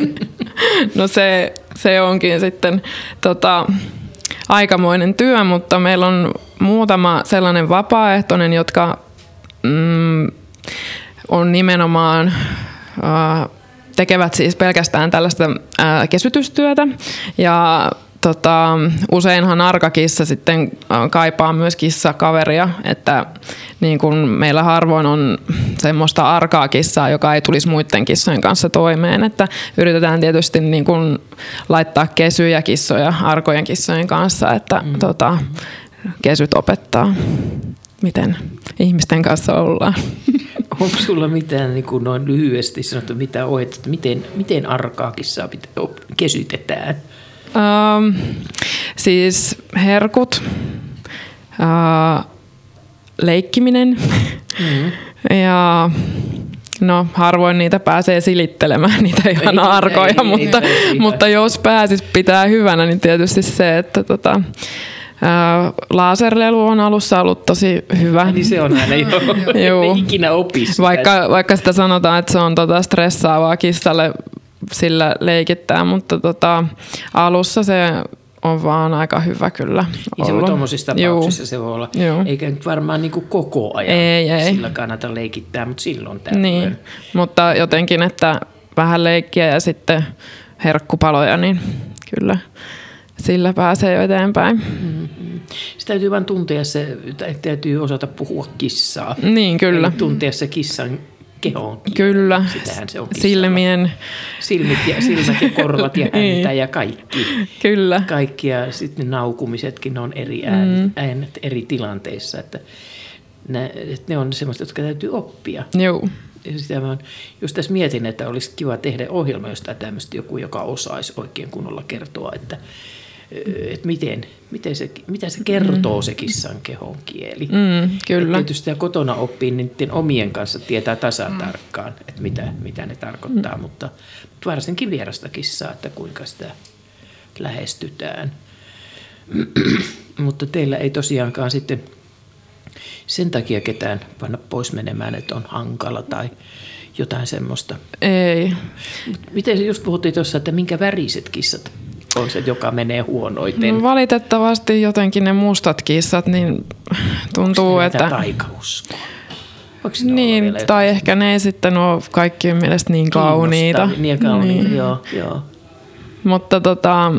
[LAUGHS] no se, se onkin sitten tota, aikamoinen työ, mutta meillä on muutama sellainen vapaaehtoinen, jotka mm, on nimenomaan äh, tekevät siis pelkästään tällaista äh, kesytystyötä. Ja tota, useinhan arkakissa sitten kaipaa myös kissakaveria, että niin kun meillä harvoin on semmoista arkaa kissaa, joka ei tulisi muiden kissojen kanssa toimeen, että yritetään tietysti niin kun laittaa kesyjä kissoja arkojen kissojen kanssa, että mm. tota, kesyt opettaa, miten ihmisten kanssa ollaan. [LAUGHS] Onko sulla mitään niin kuin noin lyhyesti sanottu, mitä olet, että miten, miten arkaa kissaa kesytetään? Um, siis herkut, uh, leikkiminen mm-hmm. ja no harvoin niitä pääsee silittelemään, niitä ihan ei, arkoja, ei, mutta, ei, ei, mutta jos pääsis pitää hyvänä, niin tietysti se, että tota, Laserlelu on alussa ollut tosi hyvä. Niin se on aina jo. [LAUGHS] Joo. ikinä opisi. Vaikka, vaikka sitä sanotaan, että se on tota stressaavaa kissalle sillä leikittää, mutta tota, alussa se on vaan aika hyvä kyllä niin se voi tuommoisissa tapauksissa Juu. se voi olla. Juu. Eikä nyt varmaan niin kuin koko ajan ei, ei. sillä kannata leikittää, mutta silloin tällöin. Niin, mutta jotenkin, että vähän leikkiä ja sitten herkkupaloja, niin kyllä sillä pääsee jo eteenpäin. Mm-hmm. Se täytyy vain tuntea se, täytyy osata puhua kissaa. Niin, kyllä. Eli tuntea se kissan kehoon. Kyllä, se on silmien. Silmit ja, silmät ja korvat ja [LAUGHS] niin. ääntä ja kaikki. Kyllä. Kaikki ja sitten naukumisetkin on eri äänet, mm. äänet eri tilanteissa. Että ne, että ne on semmoista, jotka täytyy oppia. Joo. Ja sitä mä just tässä mietin, että olisi kiva tehdä ohjelma jostain tämmöistä joku, joka osaisi oikein kunnolla kertoa, että että miten, miten se, mitä se kertoo mm. se kissan kehon kieli. Mm, kyllä. Et tietysti kotona oppii niiden omien kanssa tietää tasan mm. tarkkaan, että mitä, mitä ne tarkoittaa, mm. mutta, mutta varsinkin vierasta kissaa, että kuinka sitä lähestytään. [CLEARS THROAT] mutta teillä ei tosiaankaan sitten sen takia ketään panna pois menemään, että on hankala tai jotain semmoista. Ei. Miten just puhuttiin tuossa, että minkä väriset kissat on se, joka menee huonoiten. No, valitettavasti jotenkin ne mustat kissat, niin tuntuu, Onko että... taikauskoa? Niin, tai ehkä ne ei sitten ole kaikkien mielestä niin kauniita. Niin kauniita, niin. joo, joo. Mutta tota,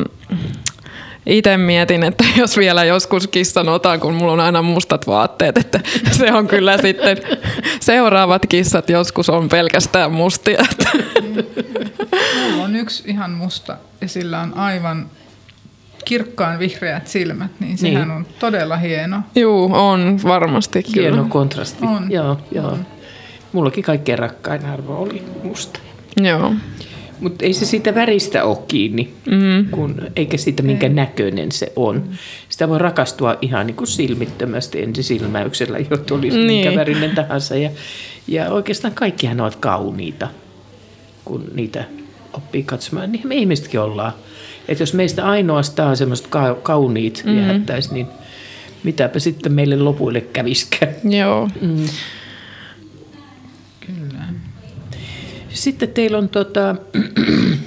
itse mietin, että [LAUGHS] jos vielä joskus kissan otan, kun mulla on aina mustat vaatteet, että [LAUGHS] se on kyllä sitten seuraavat kissat joskus on pelkästään mustia. Mulla on yksi ihan musta ja sillä on aivan kirkkaan vihreät silmät, niin sehän niin. on todella hieno. Joo, on varmasti kyllä. Hieno kontrasti. On. Joo, joo. On. Mullakin kaikkein rakkain arvo oli musta. Joo. Mutta ei se siitä väristä ole kiinni, mm. kun, eikä siitä minkä ei. näköinen se on. Sitä voi rakastua ihan niin kuin silmittömästi ensisilmäyksellä, jo olisi niin. minkä värinen tahansa. Ja, ja oikeastaan kaikkihan ovat kauniita, kun niitä oppii katsomaan. Niin me ihmisetkin ollaan. Että jos meistä ainoastaan semmoiset ka- kauniit mm. jäättäisi, niin mitäpä sitten meille lopuille käviskään. Joo. Mm. Sitten teillä on tota,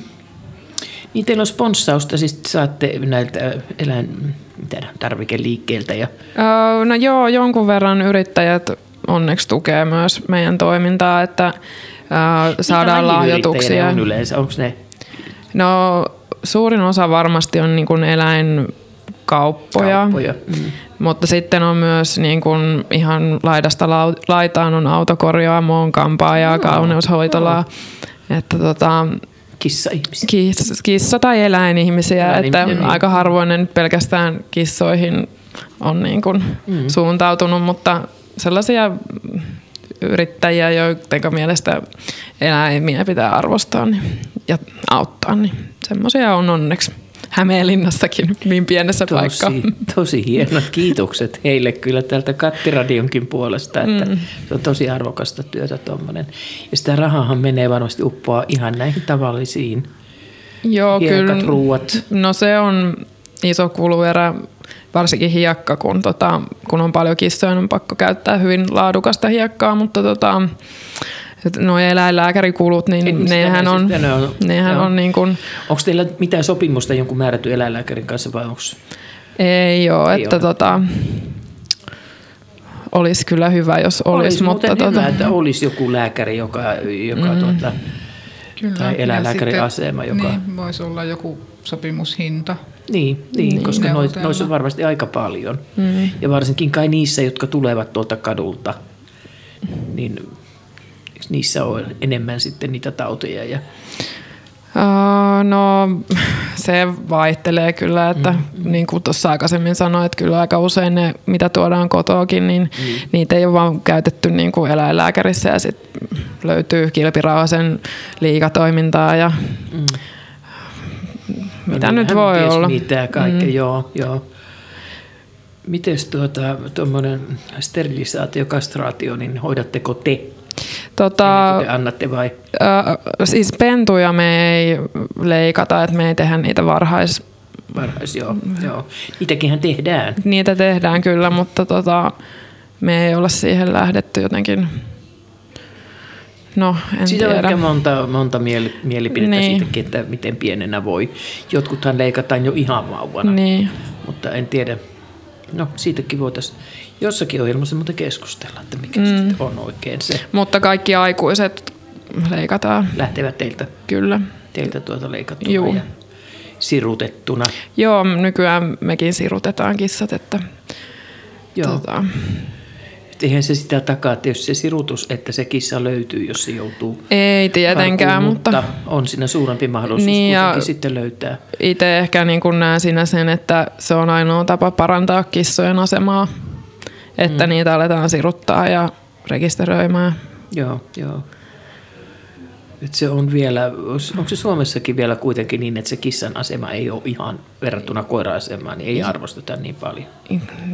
[CLEARS THROAT] niin teillä on sponssausta, siis saatte näiltä eläin, mitä, tarvikeliikkeiltä ja Öö, No joo, jonkun verran yrittäjät onneksi tukee myös meidän toimintaa, että öö, saadaan lahjoituksia. on yleensä? Onko ne No suurin osa varmasti on niin kuin eläinkauppoja, kauppoja? Mm. mutta sitten on myös niin kuin ihan laidasta laitaan on autokorjaamo, on kampaajaa, Joo, kauneushoitolaa. Että tota, Kissa-ihmisiä. Kissa, kissa tai eläinihmisiä, Eläinihmisiä, että niin. aika harvoin ne nyt pelkästään kissoihin on niin kuin Mm. suuntautunut, mutta sellaisia yrittäjiä, joiden mielestä eläimiä pitää arvostaa niin, ja auttaa, niin semmoisia on onneksi Hämeenlinnassakin niin pienessä. Tosi, tosi hienot kiitokset heille kyllä täältä Kattiradionkin puolesta, että Mm. mm. se on tosi arvokasta työtä tuommoinen. Ja sitä rahahan menee varmasti uppoa ihan näihin tavallisiin Joo, hiekat, kyllä. ruuat. No se on iso kuluerä, varsinkin hiekka, kun, tota, kun on paljon kissoja, niin on pakko käyttää hyvin laadukasta hiekkaa, mutta tota, nuo eläinlääkärikulut, niin Ei, nehän ne on, sitten ne on- nehän joo. on niin kuin, Onko teillä mitään sopimusta jonkun määrätty eläinlääkärin kanssa vai onko ei ole, Ei että ole. tota, olisi kyllä hyvä, jos olisi, olisi mutta muuten tota, hyvä, että olisi joku lääkäri, joka, joka Mm. tuota, Kyllä. tai eläinlääkärin sitten- asema, joka... Niin, voisi olla joku sopimushinta. Niin, niin, Niin, koska nois, noissa on varmasti aika paljon. Mm. Ja varsinkin kai niissä, jotka tulevat tuolta kadulta, niin niissä on enemmän sitten niitä tauteja. Ja, no [LAUGHS] se vaihtelee kyllä, että mm. niin kuin tuossa aikaisemmin sanoin, että kyllä aika usein ne, mitä tuodaan kotoakin, niin mm. niitä ei ole vaan käytetty niin kuin eläinlääkärissä ja sitten löytyy kilpirauhasen liikatoimintaa ja Mm. mitä No nyt voi olla. Mitä kaikkea, Mm. joo, joo. Mites tuota, tuommoinen sterilisaatio, kastraatio, niin hoidatteko te? Tota, Te annatte vai? Ö, siis pentuja me ei leikata, että me ei tehdä niitä varhais... Varhais, joo, joo. Niitäkinhän tehdään. Niitä tehdään kyllä, mutta tota, me ei olla siihen lähdetty jotenkin... No, en Siitä on tiedä. ehkä monta, monta mieli, mielipidettä niin. siitäkin, että miten pienenä voi. Jotkuthan leikataan jo ihan vauvana, Niin. mutta en tiedä. No siitäkin voitaisiin jossakin ohjelmassa mutta keskustella, että mikä Mm. sitten on oikein se. Mutta kaikki aikuiset leikataan. Lähtevät teiltä, Kyllä. teiltä tuota leikattuna Juu. ja sirutettuna. Joo, nykyään mekin sirutetaan kissat, että Joo. Tota, Et Eihän se sitä takaa, että jos se sirutus, että se kissa löytyy, jos se joutuu ei tietenkään, karkuun, mutta on siinä suurempi mahdollisuus Niin, kuitenkin sitten löytää. itse ehkä niin näen siinä sen, että se on ainoa tapa parantaa kissojen asemaa, että Mm. niitä aletaan siruttaa ja rekisteröimään. Joo, joo. Et se on vielä, onko se Suomessakin vielä kuitenkin niin, että se kissan asema ei ole ihan verrattuna koira-asemaan, niin ei arvosteta niin paljon.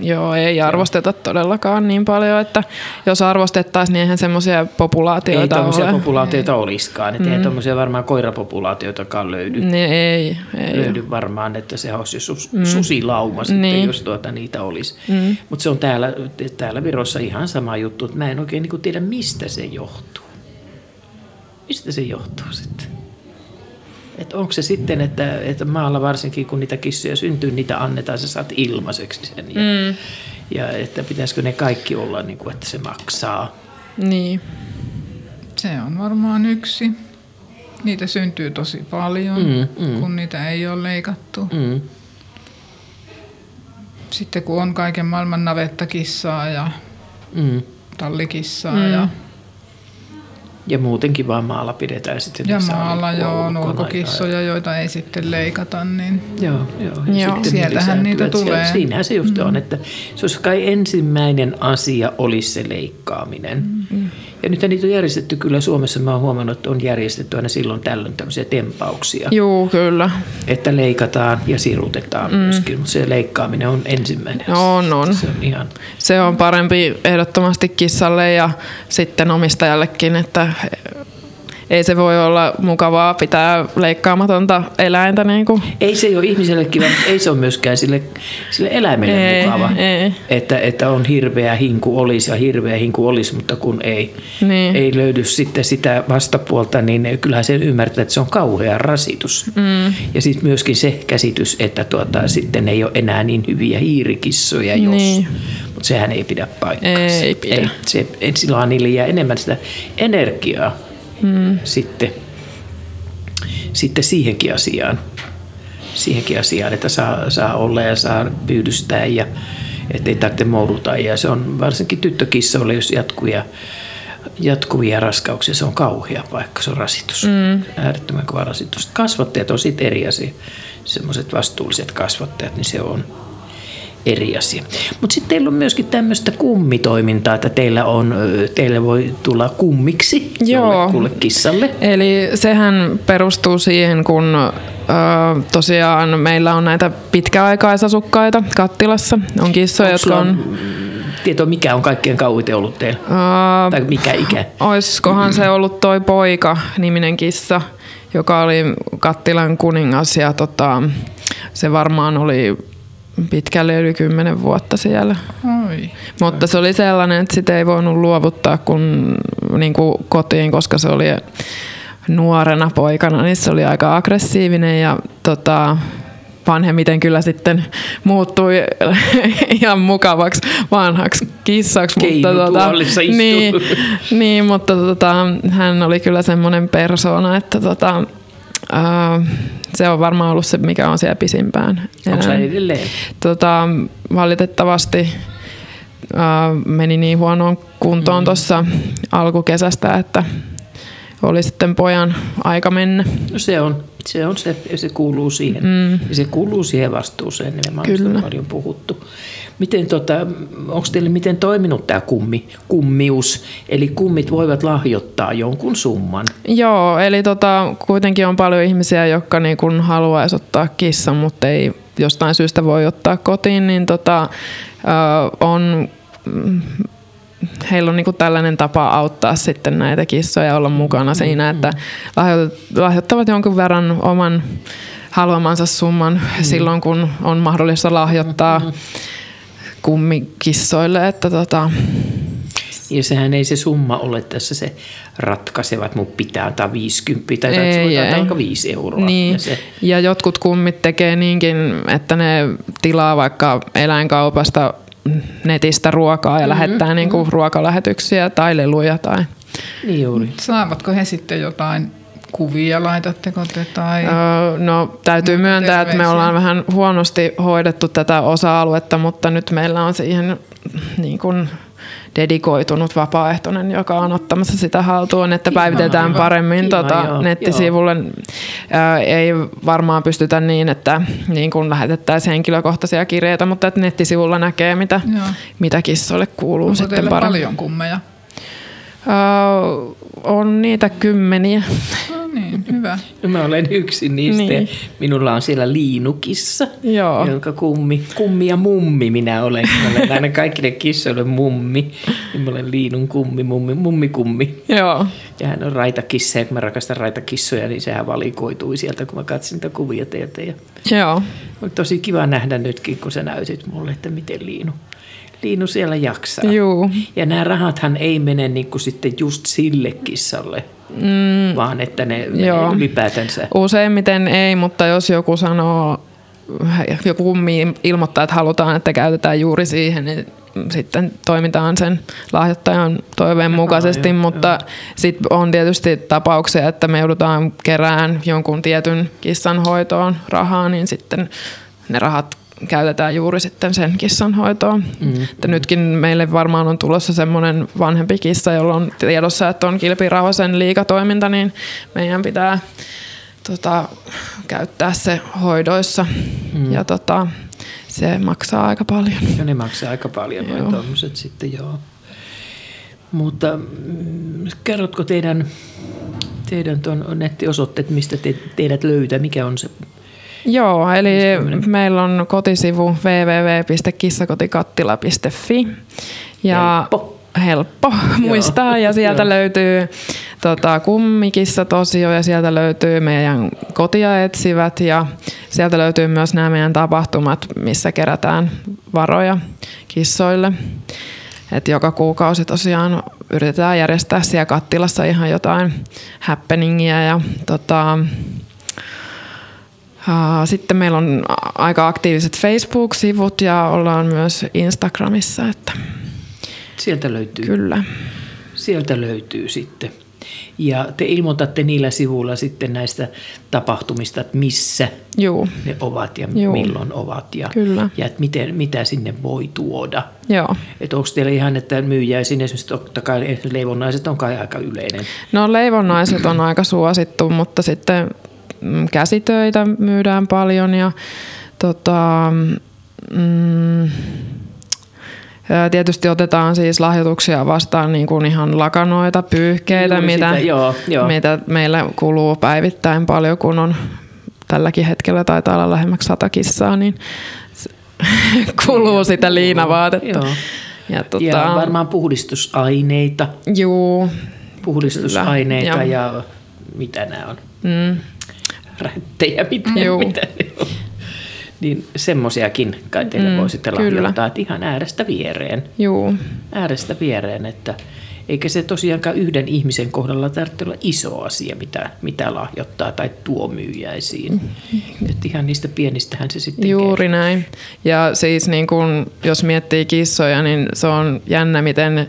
Joo, ei arvosteta todellakaan niin paljon, että jos arvostettaisiin, niin eihän semmoisia Ei populaatioita tuommoisia ole. populaatioita olisikaan, että Mm. eihän tuommoisia varmaan koirapopulaatioitakaan löydy. Niin ei, ei. löydy varmaan, että se olisi sus, Mm. susilauma sitten, Niin. jos tuota niitä olisi. Mm. Mutta se on täällä, täällä Virossa ihan sama juttu, että mä en oikein niin tiedä, mistä se johtuu. Mistä se johtuu sitten? Et onko se sitten, että, että maalla varsinkin kun niitä kissoja syntyy, niitä annetaan, sä saat ilmaiseksi sen. Ja, Mm. ja että pitäisikö ne kaikki olla, niin kuin, että se maksaa. Niin. Se on varmaan yksi. Niitä syntyy tosi paljon, Mm, mm. kun niitä ei ole leikattu. Mm. Sitten kun on kaiken maailman navettakissaa ja Mm. tallikissaa Mm. ja, Ja muutenkin vaan maalla pidetään sitten. ja maalla liikkua jo on ulkona ja- ulkokissoja, joita ei sitten leikata, niin Joo, joo. Joo. Ja sitten Sieltähän niitä tulee. Siellä- Siinähän se just on, että se olisi kai ensimmäinen asia olisi se leikkaaminen. Mm. Ja nyt niitä on järjestetty kyllä Suomessa, mä oon huomannut, että on järjestetty aina silloin tällöin tämmöisiä tempauksia. Juu, kyllä. Että leikataan ja sirutetaan Mm. myöskin, mutta se leikkaaminen on ensimmäinen. On, on. Se on ihan, Se on parempi ehdottomasti kissalle ja sitten omistajallekin, että ei se voi olla mukavaa pitää leikkaamatonta eläintä. Niin kuin. Ei se ole ihmiselle kiva, mutta ei se ole myöskään sille, sille eläimelle Ei, mukava. ei. Että, että on hirveä hinku olisi ja hirveä hinku olisi, mutta kun ei, Niin. ei löydy sitten sitä vastapuolta, niin kyllähän se ymmärtää, että se on kauhea rasitus. Mm. Ja sitten myöskin se käsitys, että tuota, sitten ei ole enää niin hyviä hiirikissoja, jos. Niin. Mutta sehän ei pidä paikkaansa. Ei pidä. Ei, se, ei, silloin niille jää enemmän sitä energiaa Mm. sitten, sitten siihenkin asiaan. Siihenkin asiaan, että saa, saa olla ja saa pyydystää ja ettei tarvitse mouruta. Ja se on varsinkin tyttökissoille, jos jatkuvia, jatkuvia raskauksia, se on kauhea paikka, se on rasitus. Mm. Äärettömän kova rasitus. Kasvattajat on sitten eri asia. Semmoiset vastuulliset kasvattajat, niin se on eri asia. Mutta sitten teillä on myöskin tämmöistä kummitoimintaa, että teillä, on, teillä voi tulla kummiksi Joo. jollekulle kissalle. Eli sehän perustuu siihen, kun tosiaan meillä on näitä pitkäaikaisasukkaita kattilassa. On kissoja, Onko jotka on... Tieto, mikä on kaikkein kauiten ollut teillä? Ää, Tai mikä ikä? Oiskohan se ollut toi poika niminen kissa, joka oli kattilan kuningas ja tota, se varmaan oli pitkälle yli kymmenen vuotta siellä. Oi. Mutta se oli sellainen, että sitä ei voinut luovuttaa kun, niin kuin kotiin, koska se oli nuorena poikana, niin se oli aika aggressiivinen ja tota, vanhemmiten kyllä sitten muuttui [LAUGHS] ihan mukavaksi vanhaksi kissaksi. Mutta, istuu. niin, niin, mutta tota, hän oli kyllä semmoinen persona, että tota, se on varmaan ollut se, mikä on siellä pisimpään. Onko se edelleen? Tota, valitettavasti meni niin huonoon kuntoon Mm. tuossa alkukesästä, että oli sitten pojan aika mennä. No se on se, on se ja se kuuluu siihen. Mm. Ja se kuuluu siihen vastuuseen, nimenomaan Kyllä. mistä on paljon puhuttu. Miten tota, onko teille miten toiminut tämä kummi, kummius? Eli kummit voivat lahjoittaa jonkun summan. Joo, eli tota, kuitenkin on paljon ihmisiä, jotka niin kun haluaisi ottaa kissan, mutta ei jostain syystä voi ottaa kotiin, niin tota, on, mm, heillä on niin kuin tällainen tapa auttaa sitten näitä kissoja ja olla mukana siinä, että lahjo- lahjoittavat jonkun verran oman haluamansa summan silloin, kun on mahdollista lahjoittaa kummikissoille. Että tota, Ja sehän ei se summa ole tässä se ratkaiseva, että mun pitää antaa 50 tai Ei, antaa ei. vaikka 5 euroa. Niin. Ja se, Ja jotkut kummit tekee niinkin, että ne tilaa vaikka eläinkaupasta netistä ruokaa ja Mhm, mm-hmm. lähettää niin kuin ruokalähetyksiä tai leluja. Tai. niin juuri. Saavatko he sitten jotain kuvia, laitatteko te tai... Öö, no täytyy myöntää, että me terveisiä? ollaan vähän huonosti hoidettu tätä osa-aluetta, mutta nyt meillä on siihen niin kuin dedikoitunut vapaaehtoinen, joka on ottamassa sitä haltuun, että Kiva, päivitetään kiva. paremmin Kiva, tota, joo, nettisivulle. Ää, ei varmaan pystytä niin, että niin kuin lähetettäisiin henkilökohtaisia kirjeitä, mutta että nettisivulla näkee, mitä, Joo. mitä kissoille kuuluu Onko sitten paremmin. paljon kummeja? Öö, on niitä kymmeniä. No niin, hyvä. No mä olen yksi niistä. Niin. Minulla on siellä liinukissa, Joo. jonka kummi, kummi ja mummi minä olen. Mä olen aina kaikille kissoille mummi. Niin mä olen liinun kummi, mummi, mummi kummi. Joo. Ja hän on raitakissa ja kun mä rakastan raitakissoja, niin sehän valikoitui sieltä, kun mä katsin niitä kuvia teiltä. Ja Joo. on tosi kiva nähdä nytkin, kun sä näytit mulle, että miten liinu, liinu siellä jaksaa. Juu. Ja nämä rahathan ei mene niin kuin sitten just sille kissalle, Mm, vaan että ne Joo. ylipäätänsä. Useimmiten ei, mutta jos joku sanoo, joku kummi ilmoittaa, että halutaan, että käytetään juuri siihen, niin sitten toimitaan sen lahjoittajan toiveen mukaisesti, joo, mutta sitten on tietysti tapauksia, että me joudutaan kerään jonkun tietyn kissan hoitoon rahaa, niin sitten ne rahat käytetään juuri sitten sen kissan hoitoon. Mm. Että nytkin meille varmaan on tulossa semmoinen vanhempi kissa, jolla on tiedossa, että on kilpirauhasen liikatoiminta, niin meidän pitää tota, käyttää se hoidoissa. Mm. Ja tota, se maksaa aika paljon. Ja ne maksaa aika paljon Joo. tuommoiset sitten, joo. Mutta mm, kerrotko teidän, teidän tuon nettiosoitteet, mistä te, teidät löytää, mikä on se? Joo, eli meillä on kotisivu www.kissakotikattila.fi. Ja Helppo. helppo muistaa ja sieltä Joo. löytyy tota, kummikissa tosio ja sieltä löytyy meidän kotia etsivät ja sieltä löytyy myös nämä meidän tapahtumat, missä kerätään varoja kissoille. Et joka kuukausi tosiaan yritetään järjestää siellä kattilassa ihan jotain happeningia ja tota, sitten meillä on aika aktiiviset Facebook-sivut ja ollaan myös Instagramissa, että Sieltä löytyy. kyllä. Sieltä löytyy sitten. Ja te ilmoitatte niillä sivuilla sitten näistä tapahtumista, että missä Juu. ne ovat ja Juu. milloin ovat ja, Kyllä. ja että miten, mitä sinne voi tuoda. Joo. Että onko teillä ihan, että myyjäisiin esimerkiksi totta kai leivonnaiset on kai aika yleinen. No leivonnaiset on aika suosittu, mutta sitten käsitöitä myydään paljon ja tota, mm, tietysti otetaan siis lahjoituksia vastaan niin kuin ihan lakanoita, pyyhkeitä, Juuri mitä, sitä, joo, joo. mitä meillä kuluu päivittäin paljon, kun on tälläkin hetkellä taitaa olla lähemmäksi sata kissaa, niin [LAUGHS] kuluu sitä liinavaatetta. Joo. Ja, tota, Ja varmaan puhdistusaineita. Juu. Puhdistusaineita Kyllä, ja mitä nämä on? Mm. Rättejä, mitä, Juu. mitä ne on. Niin semmoisiakin kai teille Mm, voi sitten lahjoittaa, että ihan äärestä viereen. Juu. Äärestä viereen, että eikä se tosiaankaan yhden ihmisen kohdalla tarvitse olla iso asia, mitä, mitä lahjoittaa tai tuo myyjäisiin. Että ihan niistä pienistähän se sitten Juuri näin. Ja siis niin kun, jos miettii kissoja, niin se on jännä, miten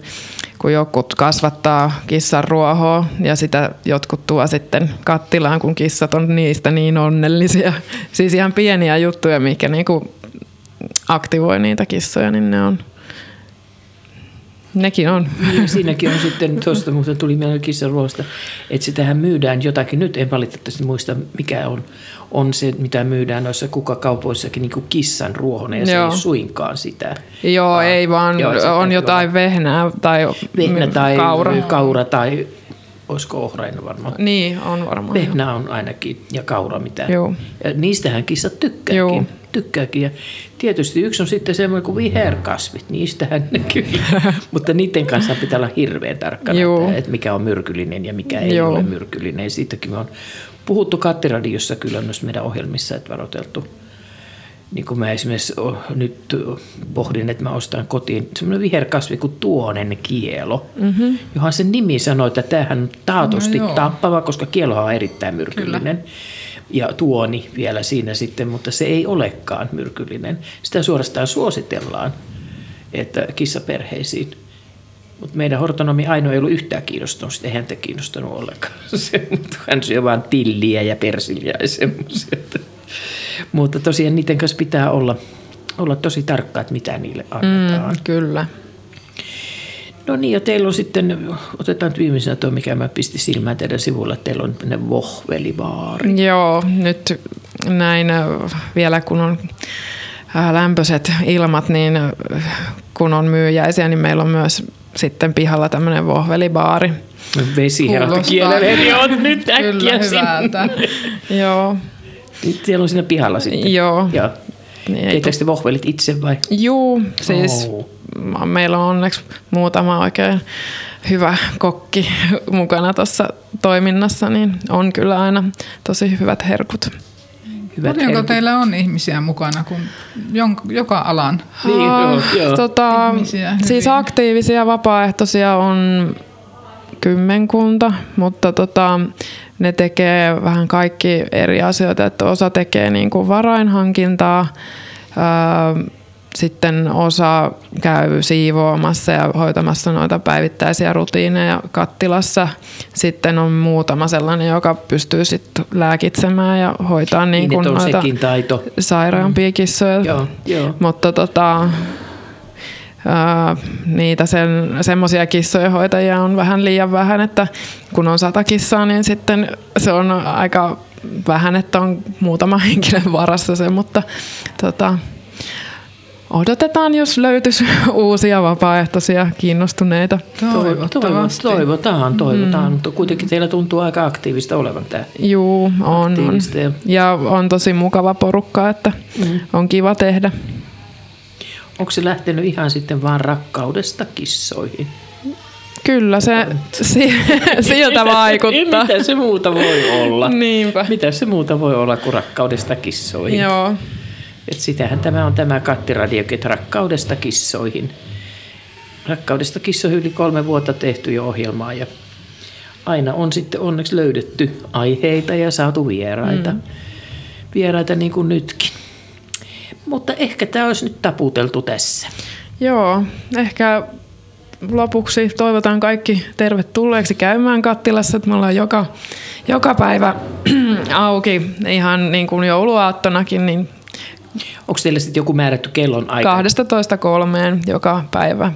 kun jotkut kasvattaa kissan ruohoa ja sitä jotkut tuo sitten kattilaan, kun kissat on niistä niin onnellisia. [LAUGHS] Siis ihan pieniä juttuja, mikä niin aktivoi niitä kissoja, niin ne on, nekin on. Niin, siinäkin on sitten, tuosta muuten tuli meidän kissaruoasta, että sitähän myydään jotakin, nyt en valitettavasti muista mikä on, on se, mitä myydään noissa kukakaupoissakin niin kuin kissan ruohona, ja se Joo. ei suinkaan sitä. Joo, ei vaan Joo, on jotain vehnää tai Vehnä tai kaura, kaura tai olisiko ohrainen varmaan. Niin, on varmaan. Vehnä on ainakin ja kaura mitä. Joo. Ja niistähän kissat tykkääkin. Joo. tykkääkin. Ja tietysti yksi on sitten semmoinen kuin viherkasvit, niistähän ne kyllä. [LAUGHS] Mutta niiden kanssa pitää olla hirveän tarkkana, Joo. että, että mikä on myrkyllinen ja mikä ei Joo. ole myrkyllinen. Siitäkin me on puhuttu kattiradiossa kyllä myös meidän ohjelmissa, että varoiteltu. Niin kuin mä esimerkiksi nyt pohdin, että mä ostan kotiin semmoinen viherkasvi kuin tuonen kielo, Mhm. johon sen nimi sanoi, että tämähän on taatusti No joo. tappava, koska kielohan on erittäin myrkyllinen. Ja tuoni vielä siinä sitten, mutta se ei olekaan myrkyllinen. Sitä suorastaan suositellaan, että kissaperheisiin. Mutta meidän hortonomi Aino ei ollut yhtään kiinnostunut, sitä ei häntä kiinnostanut ollenkaan. [LAUGHS] Se, mutta hän syö vaan tilliä ja persilja ja semmoisia. Mutta tosiaan niiden kanssa pitää olla, olla tosi tarkka, että mitä niille annetaan. Mm, kyllä. No niin, ja teillä on sitten, otetaan nyt viimeisenä tuo, mikä mä pistin silmään teidän sivulla, että teillä on ne vohvelibaari. Joo, nyt näin äh, vielä kun on äh, lämpöiset ilmat, niin äh, kun on myyjäisiä, niin meillä on myös sitten pihalla tämmöinen vohvelibaari. Vesi herätti kielelle, niin on nyt [LAUGHS] äkkiä Kyllä, sinne. Joo. Siellä on siinä pihalla sitten. Joo. Ja Niin, ei Keitätkö te vohvelit itse vai? Juu, siis Oh. meillä on onneksi muutama oikein hyvä kokki mukana tuossa toiminnassa, niin on kyllä aina tosi hyvät herkut. Hyvät Paljonko herkut. teillä on ihmisiä mukana, kun jon- joka alan Niin, joo, joo. Tota, ihmisiä hyvin? siis aktiivisia vapaaehtoisia on kymmenkunta, mutta tota, ne tekee vähän kaikki eri asioita, että osa tekee niin kuin varainhankintaa, sitten osa käy siivoamassa ja hoitamassa noita päivittäisiä rutiineja kattilassa. Sitten on muutama sellainen, joka pystyy sitten lääkitsemään ja hoitaa niin, Niin, kuin noita sairaampia kissoja. Joo, joo. Mutta tota, ää, niitä sen, semmoisia kissojen hoitajia on vähän liian vähän, että kun on sata kissaa, niin sitten se on aika vähän, että on muutama henkilön [LAUGHS] varassa se, mutta tota, odotetaan, jos löytyisi [LAUGHS] uusia vapaaehtoisia kiinnostuneita. Toivottavasti. Toivotaan, toivotaan, mutta kuitenkin teillä tuntuu aika aktiivista olevan tämä. Juu, on, on. Ja on tosi mukava porukka, että Mm. on kiva tehdä. Onko se lähtenyt ihan sitten vaan rakkaudesta kissoihin? Kyllä se si- [LAUGHS] siltä vaikuttaa. Mitä se muuta voi olla? Niinpä. Mitä se muuta voi olla kuin rakkaudesta kissoihin? Joo. Et sitähän tämä on tämä kattiradiokin, että rakkaudesta kissoihin. Rakkaudesta kissoihin yli kolme vuotta tehty jo ohjelmaa ja aina on sitten onneksi löydetty aiheita ja saatu vieraita. Mm. Mm. Vieraita niin kuin nytkin. Mutta ehkä tämä olisi nyt taputeltu tässä. Joo, ehkä lopuksi toivotan kaikki tervetulleeksi käymään kattilassa. Me ollaan joka, joka päivä [CLEARS THROAT] auki ihan niin kuin jouluaattonakin, niin Onko teillä sitten joku määrätty kellon aika? 12.3 joka päivä.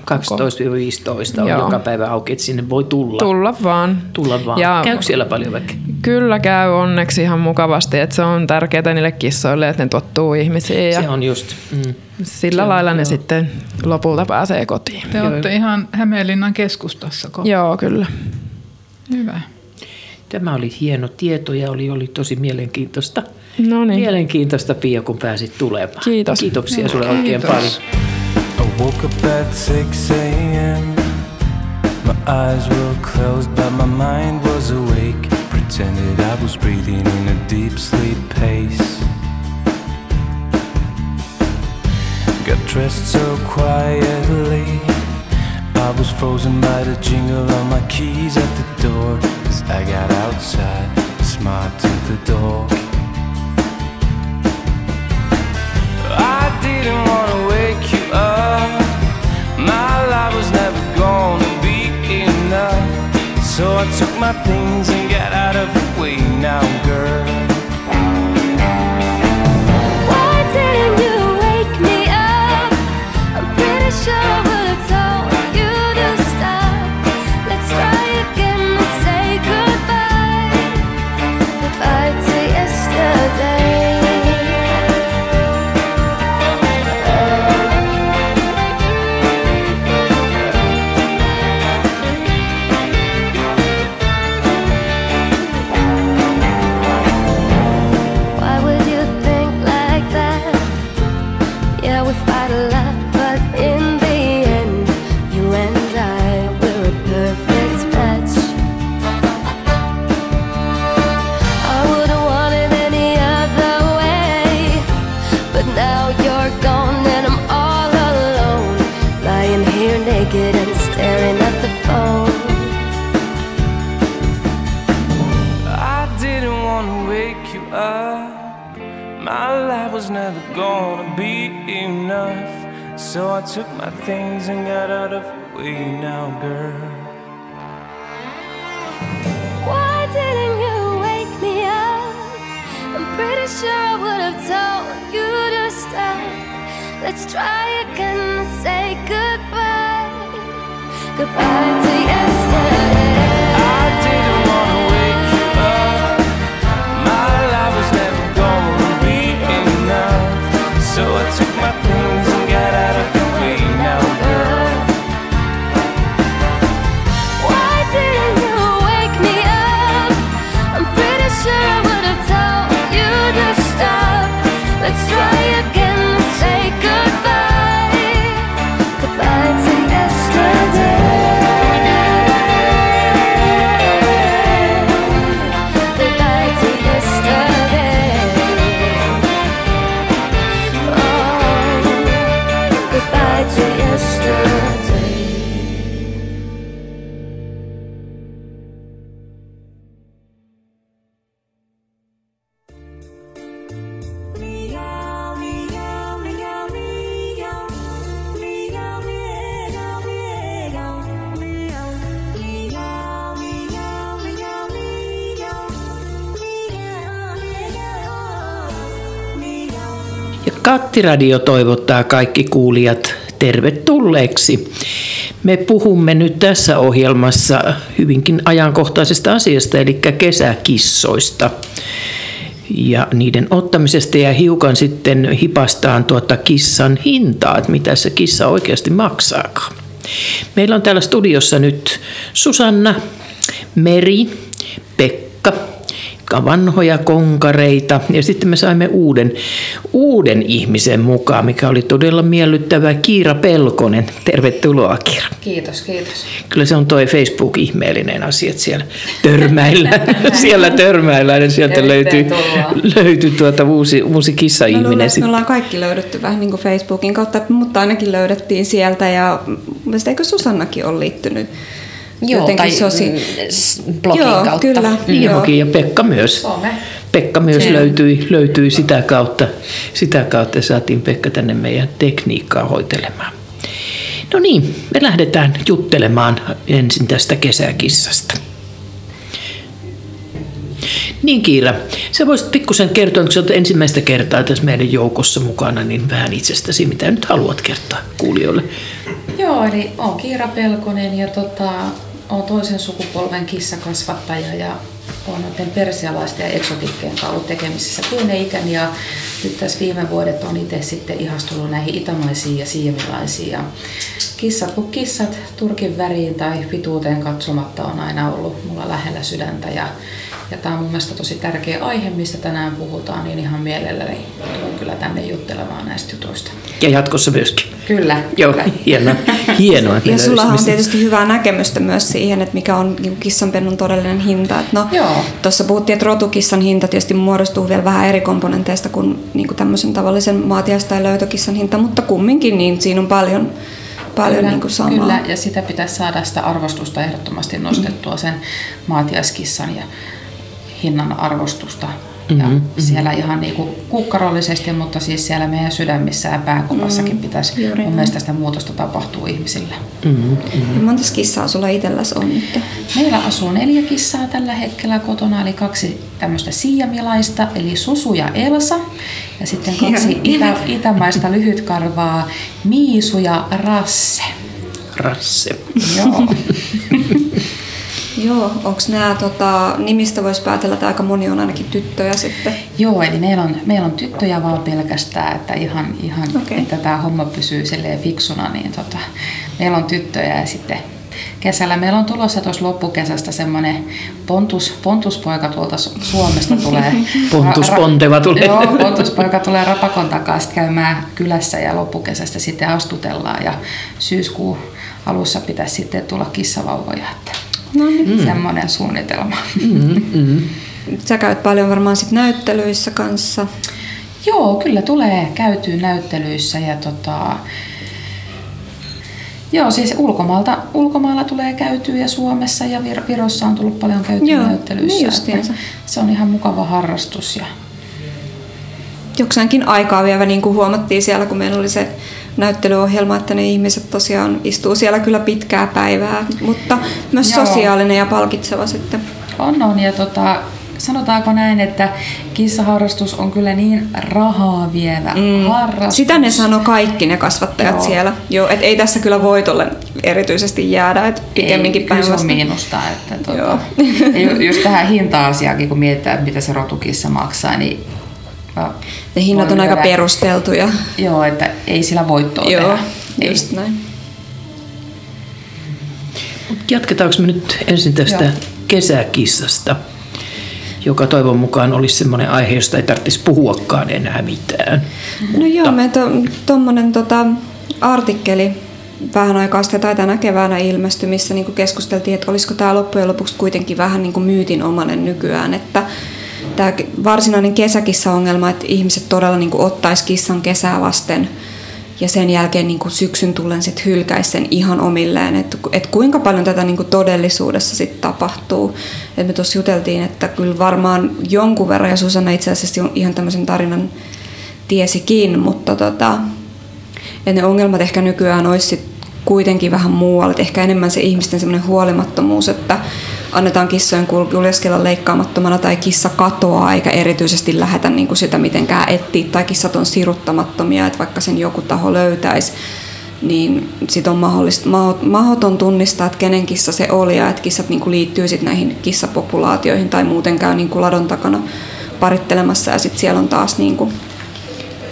12-15 on Joo. joka päivä auki, että sinne voi tulla. Tulla vaan. Tulla vaan. Ja- Käykö siellä paljon väkeä? Kyllä käy onneksi ihan mukavasti, että se on tärkeää niille kissoille, että ne tottuu ihmisiin ja Se on just. Mm. sillä lailla ne sitten lopulta pääsee kotiin. Te olette ihan Hämeenlinnan keskustassa. Joo, kyllä. Hyvä. Tämä oli hieno tieto ja oli, oli tosi mielenkiintoista. No niin. Mielenkiintoista Pia, kun pääsit tulemaan. Kiitos. Kiitoksia Joo, sulle oikein kiitos. paljon. I woke up at 6 a.m. My eyes were closed, but my mind was awake. Pretended I was breathing in a deep sleep pace. Got dressed so quietly. I was frozen by the jingle of my keys at the door. As I got outside, smiled to the dog. Didn't wanna wake you up. My life was never gonna be enough. So I took my things and got out of the way now, girl. So I took my things and got out of the way now, girl. Why didn't you wake me up? I'm pretty sure I would have told you to stop. Let's try again and say goodbye. Goodbye to yesterday. Kattiradio toivottaa kaikki kuulijat tervetulleeksi. Me puhumme nyt tässä ohjelmassa hyvinkin ajankohtaisesta asiasta, eli kesäkissoista ja niiden ottamisesta ja hiukan sitten hipastaan tuota kissan hintaa, että mitä se kissa oikeasti maksaakaan. Meillä on täällä studiossa nyt Susanna, Meri, Pekka, vanhoja konkareita. Ja sitten me saimme uuden, uuden ihmisen mukaan, mikä oli todella miellyttävä. Kiira Pelkonen. Tervetuloa Kiira. Kiitos, kiitos. Kyllä se on toi Facebook-ihmeellinen asia, että siellä törmäillään, [LAUGHS] siellä törmäillään ja sieltä löytyy, löytyy tuota uusi, uusi luulen, kissa-ihminen. että me sitten. ollaan kaikki löydetty vähän niin kuin Facebookin kautta, mutta ainakin löydettiin sieltä ja mielestäni eikö Susannakin ole liittynyt Joo, jotenkin tai sosi... blogin Joo, kautta. Kyllä, Niin joo. ja Pekka myös. Some. Pekka myös Se. löytyi, löytyi sitä kautta. Sitä kautta saatiin Pekka tänne meidän tekniikkaa hoitelemaan. No niin, me lähdetään juttelemaan ensin tästä kesäkissasta. Niin Kiira, sä voisit pikkusen kertoa, kun sä olet ensimmäistä kertaa tässä meidän joukossa mukana, niin vähän itsestäsi, mitä nyt haluat kertoa kuulijoille. Joo, eli olen Kiira Pelkonen ja tota, olen toisen sukupolven kissakasvattaja ja olen noiden persialaisten ja eksotikkeen kanssa ollut tekemisissä pienen ja nyt tässä viime vuodet on itse sitten ihastunut näihin itämaisiin ja siemilaisiin. Ja kissat kuin kissat, turkin väriin tai pituuteen katsomatta on aina ollut mulla lähellä sydäntä ja ja tämä on mun mielestä tosi tärkeä aihe, mistä tänään puhutaan, niin ihan mielelläni tulen kyllä tänne juttelemaan näistä jutuista. Ja jatkossa myöskin. Kyllä. Joo, hienoa. hienoa että me Ja sullahan on tietysti hyvää näkemystä myös siihen, että mikä on niin kissanpennun todellinen hinta. Et no. Tuossa puhuttiin, että rotukissan hinta tietysti muodostuu vielä vähän eri komponenteista kuin, niin kuin tämmöisen tavallisen maatias- tai löytökissan hinta, mutta kumminkin niin siinä on paljon, paljon Kyllä, niin kuin samaa. Kyllä, ja sitä pitäisi saada sitä arvostusta ehdottomasti nostettua sen maatiaiskissan ja hinnan arvostusta. Ja Mhm, siellä ihan niin kuin kukkarollisesti, mutta siis siellä meidän sydämissä ja pääkopassakin Mm, pitäisi juuri mun mielestä sitä muutosta tapahtuu ihmisillä. Mm-hmm. Ja monta kissaa sulla itselläsi on nyt? Meillä asuu neljä kissaa tällä hetkellä kotona, eli kaksi tämmöistä siamilaista, eli Susu ja Elsa. Ja sitten kaksi itä, itämaista lyhytkarvaa, Miisu ja Rasse. Rasse. Joo. [LAUGHS] Joo, onko nämä tota, nimistä voisi päätellä, että aika moni on ainakin tyttöjä sitten? Joo, eli meillä on, meillä on tyttöjä vaan pelkästään, että ihan, ihan okay. että tämä homma pysyy fiksuna, niin tota, meillä on tyttöjä ja sitten kesällä meillä on tulossa tuossa loppukesästä semmoinen pontus, pontuspoika tuolta Su- Suomesta tulee. [LAUGHS] Pontus Ponteva tulee. Joo, pontuspoika tulee Rapakon takaa käymään kylässä ja loppukesästä sitten astutellaan ja syyskuun alussa pitäisi sitten tulla kissavauvoja. Että No niin. mm. Semmoinen suunnitelma. Mm-hmm. Sä käyt paljon varmaan sit näyttelyissä kanssa. Joo, kyllä tulee käytyä näyttelyissä ja tota, Joo, siis ulkomaalta, ulkomailla tulee käytyä ja Suomessa ja Vir- Virossa on tullut paljon käytyä Joo, näyttelyissä. niin se on ihan mukava harrastus. Ja, Jokseenkin aikaa vielä niin kuin huomattiin siellä, kun meillä oli se näyttelyohjelma, että ne ihmiset tosiaan istuu siellä kyllä pitkää päivää, mutta myös Joo. sosiaalinen ja palkitseva sitten. on, on ja tota, sanotaanko näin, että kissaharrastus on kyllä niin rahaa vievä mm. harrastus. Sitä ne sanoo kaikki ne kasvattajat Joo. siellä. Joo, et ei tässä kyllä voitolle erityisesti jäädä, et pikemminkin kyllä se on miinusta. Että tuota, ja [LAUGHS] ju- just tähän hinta-asiakin, kun mietitään, että mitä se rotukissa maksaa, niin mä Ne hinnat on aika lyödä- perusteltuja. Joo, että ei sillä voittoa Joo, tehdä. Ei. just näin. Jatketaanko me nyt ensin tästä Joo. kesäkissasta, joka toivon mukaan olisi semmoinen aihe, josta ei tarvitsisi puhuakaan enää mitään. No joo, me to, tommonen tota, artikkeli vähän aikaa sitten tai tänä keväänä ilmestyi, missä niin keskusteltiin, että olisiko tämä loppujen lopuksi kuitenkin vähän niin myytinomainen nykyään, että tämä varsinainen kesäkissa-ongelma, että ihmiset todella niin ottaisi kissan kesää vasten ja sen jälkeen niin kuin syksyn tullen sit hylkäisi sen ihan omilleen, että, että kuinka paljon tätä niin kuin todellisuudessa sit tapahtuu. Et me tuossa juteltiin, että kyllä varmaan jonkun verran, ja Susanna itse asiassa ihan tämmöisen tarinan tiesikin, mutta tota, ne ongelmat ehkä nykyään olisi sit kuitenkin vähän muualla. Ehkä enemmän se ihmisten semmoinen huolimattomuus, että annetaan kissojen kuljeskella leikkaamattomana tai kissa katoaa eikä erityisesti lähetä niin kuin sitä mitenkään etsiä tai kissat on siruttamattomia, että vaikka sen joku taho löytäisi, niin sit on mahdollista, mahdoton tunnistaa, että kenen kissa se oli ja että kissat niin kuin liittyy sit näihin kissapopulaatioihin tai muuten käy niin kuin ladon takana parittelemassa ja sitten siellä on taas niin kuin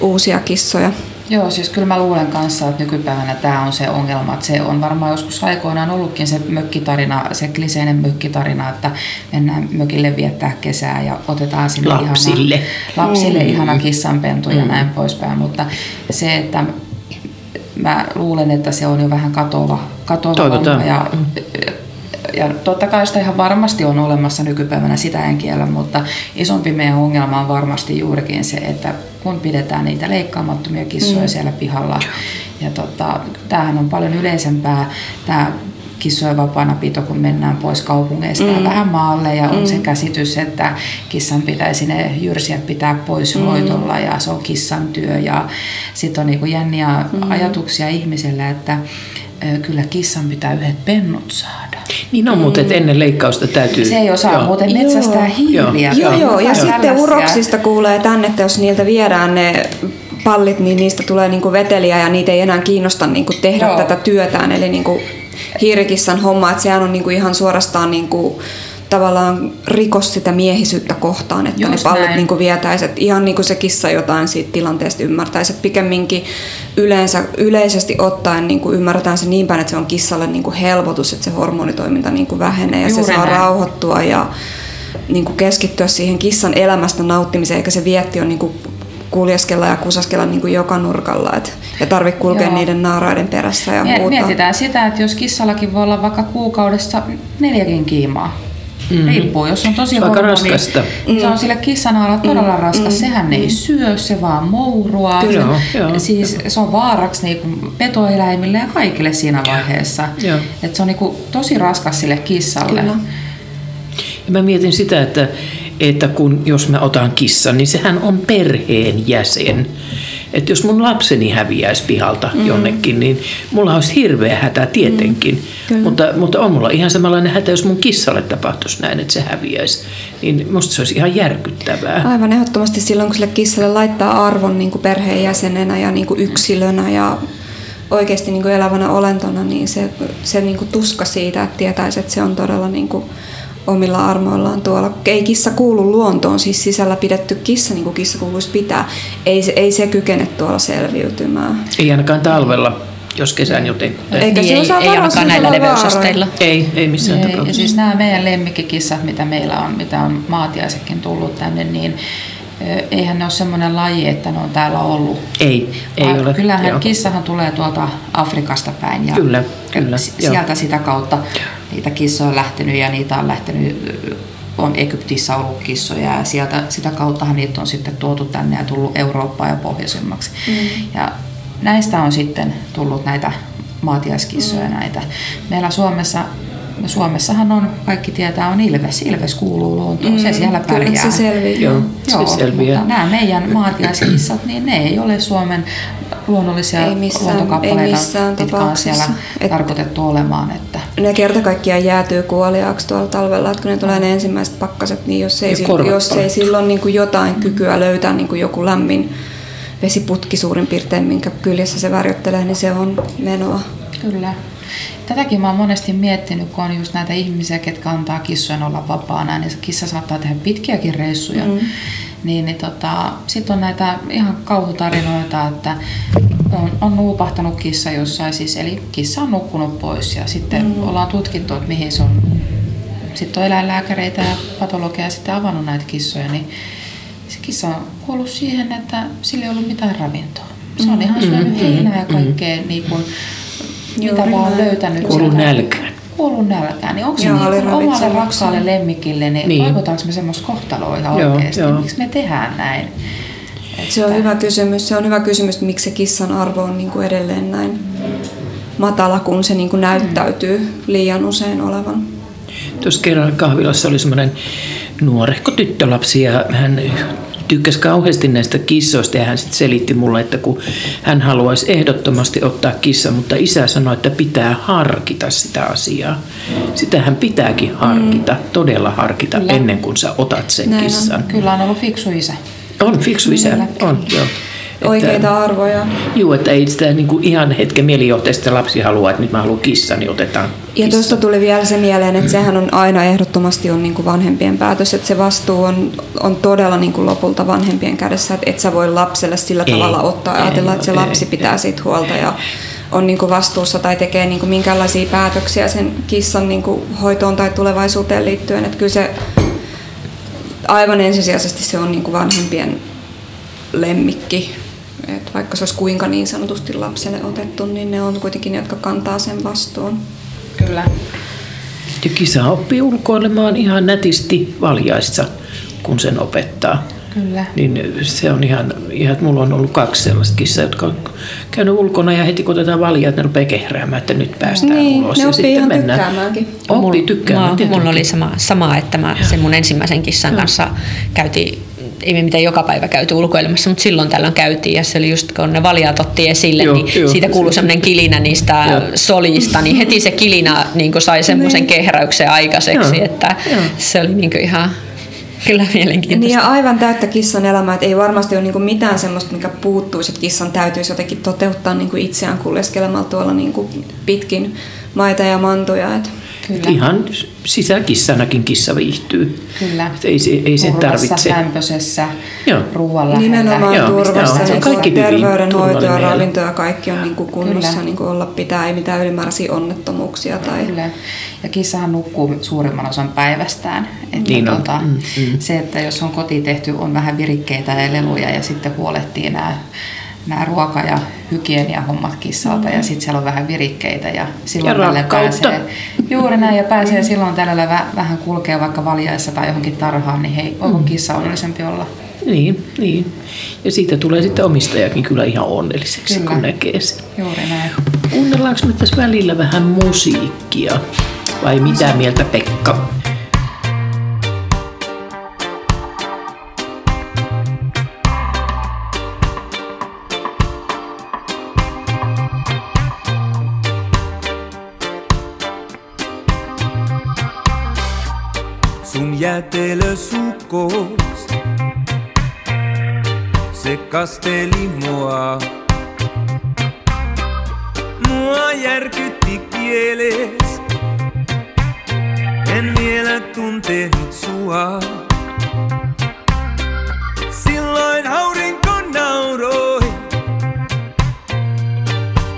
uusia kissoja. Joo, siis kyllä mä luulen kanssa, että nykypäivänä tämä on se ongelma, että se on varmaan joskus aikoinaan ollutkin se mökkitarina, se kliseinen mökkitarina, että mennään mökille viettää kesää ja otetaan sinne Lapsille. ihana, lapsille Mm. ihana kissanpentu ja Mm. näin poispäin, mutta se, että mä luulen, että se on jo vähän katova, katova Toivotaan. homma ja ja totta kai sitä ihan varmasti on olemassa nykypäivänä, sitä en kiellä, mutta isompi meidän ongelma on varmasti juurikin se, että kun pidetään niitä leikkaamattomia kissoja Mm. siellä pihalla, ja tota, tämähän on paljon yleisempää, tämä kissojen vapaana pito, kun mennään pois kaupungeista mm. Ja vähän maalle ja on Mm. se käsitys, että kissan pitäisi ne jyrsijät pitää pois Mm. hoitolla ja se on kissan työ ja sitten on niinku jänniä Mm. ajatuksia ihmisellä, että kyllä kissan pitää yhdet pennut saada. Niin on, mutta että ennen leikkausta täytyy... Se ei osaa muuten metsästää hiiriä. Joo, joo. ja Jotain sitten uroksista kuulee tänne, että jos niiltä viedään ne pallit, niin niistä tulee niinku veteliä ja niitä ei enää kiinnosta niinku tehdä Joo. tätä työtään. Eli niinku hiirikissan homma, että sehän on niinku ihan suorastaan niinku tavallaan rikos sitä miehisyyttä kohtaan, että Just ne pallit näin. niinku vietäisi. Et ihan niin kuin se kissa jotain siitä tilanteesta ymmärtäisi. Et pikemminkin yleensä, yleisesti ottaen niinku ymmärretään se niin päin, että se on kissalle niinku helpotus, että se hormonitoiminta niinku vähenee ja Juuri se saa näin. rauhoittua ja niin kuin keskittyä siihen kissan elämästä nauttimiseen, eikä se vietti on niin kuin kuljeskella ja kusaskella niin kuin joka nurkalla. Et, ja tarvitse kulkea Joo. niiden naaraiden perässä ja Mie- muuta. Mietitään sitä, että jos kissallakin voi olla vaikka kuukaudessa neljäkin kiimaa. Mm. Riippuu, jos on tosi Aika hormoni- raskasta. Se on sille kissanaalla todella Mm. raskas. Mm. Sehän ei syö, se vaan mouruaa. Kyllä. Se- Joo, joo. Siis se on vaaraksi niinku petoeläimille ja kaikille siinä vaiheessa. Joo. Et se on niinku tosi raskas sille kissalle. Kyllä. Ja mä mietin sitä, että, että kun jos mä otan kissan, niin sehän on perheen jäsen. Että jos mun lapseni häviäisi pihalta Mm. jonnekin, niin mulla olisi hirveä hätä tietenkin. Mm. Mutta, mutta on mulla ihan samanlainen hätä, jos mun kissalle tapahtuisi näin, että se häviäisi. Niin musta se olisi ihan järkyttävää. Aivan ehdottomasti silloin, kun sille kissalle laittaa arvon niin kuin perheenjäsenenä ja niin kuin yksilönä ja oikeasti niin kuin elävänä olentona, niin se, se niin kuin tuska siitä, että tietäisi, että se on todella niin kuin omilla armoillaan tuolla. Ei kissa kuulu luontoon, siis sisällä pidetty kissa, niin kuin kissa kuuluisi pitää. Ei se, ei se kykene tuolla selviytymään. Ei ainakaan talvella, jos kesän joten. Eikä Niin, se ei- osaa ei ainakaan varoa näillä leveysasteilla. Ei, ei missään Ei, ja tapauksessa. siis nämä meidän lemmikkikissat, mitä meillä on, mitä on maatiaisetkin tullut tänne, niin eihän ne ole semmoinen laji, että ne on täällä ollut. Ei, ei Vaan ole. Kyllähän Joo. kissahan tulee tuolta Afrikasta päin ja Kyllä, kyllä, si- joo. sieltä sitä kautta niitä kissoja on lähtenyt ja niitä on lähtenyt, on Egyptissä ollut kissoja ja sieltä, sitä kauttahan niitä on sitten tuotu tänne ja tullut Eurooppaan ja pohjoisemmaksi. Mm. Ja näistä on sitten tullut näitä maatiaiskissoja Mm. näitä. Meillä Suomessa No Suomessahan on, kaikki tietää, on Ilves. Ilves kuuluu luontoon, se Mm, siellä kyllä, pärjää. se selviää. Joo, Joo, se selviää. mutta nämä meidän maatiaiskissat, niin ne ei ole Suomen luonnollisia Ei missään- luontokappaleita, ei missään mitkä on siellä Et- tarkoitettu olemaan. Että Ne kerta kaikkiaan jäätyy kuoliaaksi tuolla talvella, että kun ne tulee ne ensimmäiset pakkaset, niin jos ei, Ja sil- jos ei silloin niin kuin jotain kykyä löytää niin kuin joku lämmin vesiputki suurin piirtein, minkä kyljessä se värjöttelee, niin se on menoa. Kyllä. Tätäkin mä oon monesti miettinyt, kun on just näitä ihmisiä, ketkä antaa kissojen olla vapaana, niin se kissa saattaa tehdä pitkiäkin reissuja. Mm. Niin, niin tota, sitten on näitä ihan kauhutarinoita, että on, on nuupahtanut kissa jossain, siis, eli kissa on nukkunut pois ja sitten Mm. mm. ollaan tutkittu, että mihin se on. Sitten on eläinlääkäreitä ja patologeja sitten avannut näitä kissoja, niin se kissa on kuollut siihen, että sillä ei ollut mitään ravintoa. Se on ihan syönyt Mm, heinää ja mm, kaikkea, niin kuin, mitä Juuri vaan on näin. löytänyt. Sieltä. nälkään. Kuollut nälkään. Niin onko se Joo, niin kuin omalle rakkaalle lemmikille, niin, Niin. toivotaanko me semmoista kohtaloa ihan Joo, oikeasti? joo. Miksi me tehdään näin? Se on hyvä kysymys. Se on hyvä kysymys, että miksi se kissan arvo on niin kuin edelleen näin matala, kun se niin kuin näyttäytyy liian usein olevan. Tuossa kerran kahvilassa oli semmoinen nuorehko tyttölapsi ja hän tykkäsi kauheasti näistä kissoista ja hän sitten selitti mulle, että kun hän haluaisi ehdottomasti ottaa kissan, mutta isä sanoi, että pitää harkita sitä asiaa. Sitähän pitääkin harkita, todella harkita Kyllä. ennen kuin sä otat sen Näin on. kissan. Kyllä on ollut fiksu isä. On fiksu isä, Kyllä. on joo. Oikeita arvoja. Joo, että ei sitä niin kuin ihan hetken mielijohteesta lapsi haluaa, että nyt mä haluan kissan, niin otetaan Ja tuosta tuli vielä se mieleen, että sehän on aina ehdottomasti on niin kuin vanhempien päätös, että se vastuu on, on todella niin kuin lopulta vanhempien kädessä, että et sä voi lapselle sillä Ei, tavalla ottaa ja ei, ajatella, että se ei, lapsi pitää siitä huolta ja on niin kuin vastuussa tai tekee niin kuin minkäänlaisia päätöksiä sen kissan niin kuin hoitoon tai tulevaisuuteen liittyen. Että kyllä se aivan ensisijaisesti se on niin kuin vanhempien lemmikki. Et vaikka se olisi kuinka niin sanotusti lapselle otettu, niin ne on kuitenkin ne, jotka kantaa sen vastuun. Kyllä. Ja kisa oppii ulkoilemaan ihan nätisti valjaissa, kun sen opettaa. Kyllä. Niin se on ihan, ihan, että mulla on ollut kaksi sellaista kissaa, jotka on käynyt ulkona ja heti kun otetaan valjaa, että ne rupeaa kehräämään, että nyt päästään Niin, ulos. ne ja oppii ihan tykkäämäänkin. Oppii tykkäämään, Mulla, mulla oli sama, sama että mä sen mun ensimmäisen kissan kanssa käytiin ei me mitään joka päivä käyty ulkoilemassa, mutta silloin tällöin käytiin ja se oli just kun ne valjaat otti esille, Joo, niin joo. siitä kuului semmoinen kilinä niistä Joo. solista, niin heti se kilinä niin sai semmoisen kehräyksen aikaiseksi, Joo, että joo. se oli niin ihan kyllä Niin mielenkiintoista. ja aivan täyttä kissan elämää, että ei varmasti ole niinku mitään semmoista, mikä puuttuisi, että kissan täytyisi jotenkin toteuttaa niinku itseään kuljeskelemalla tuolla niinku pitkin maita ja mantuja. Et. Että Ihan sisäkissanakin kissa viihtyy. Kyllä. Et ei, se, ei sen Turvassa, tarvitse. lämpöisessä, Joo. ruoan lähellä. Nimenomaan Joo, turvassa, joo, se on niin kaikki hyvin terveydenhoito ja ravinto ja kaikki on niinku kunnossa Kyllä. niinku olla pitää, ei mitään ylimääräisiä onnettomuuksia. Tai... Kyllä. Ja kissahan nukkuu suurimman osan päivästään. Että Niin on. tuota, Mm, mm. Se, että jos on koti tehty, on vähän virikkeitä ja leluja ja sitten huolehtii nämä nämä ruoka- ja hygieniahommat kissalta ja sitten siellä on vähän virikkeitä ja silloin Ja pääsee, juuri näin ja pääsee silloin tällä vä- vähän kulkea vaikka valjaissa tai johonkin tarhaan, niin hei, onko kissa onnellisempi olla? Niin, niin. Ja siitä tulee sitten omistajakin kyllä ihan onnelliseksi, Kyllä. kun näkee sen. Juuri näin. Kuunnellaanko me tässä välillä vähän musiikkia? Vai mitä mieltä Pekka? Sun jäätelösukos, se kasteli mua. Mua järkytti kieles, en vielä tuntenut sua. Silloin aurinko nauroi,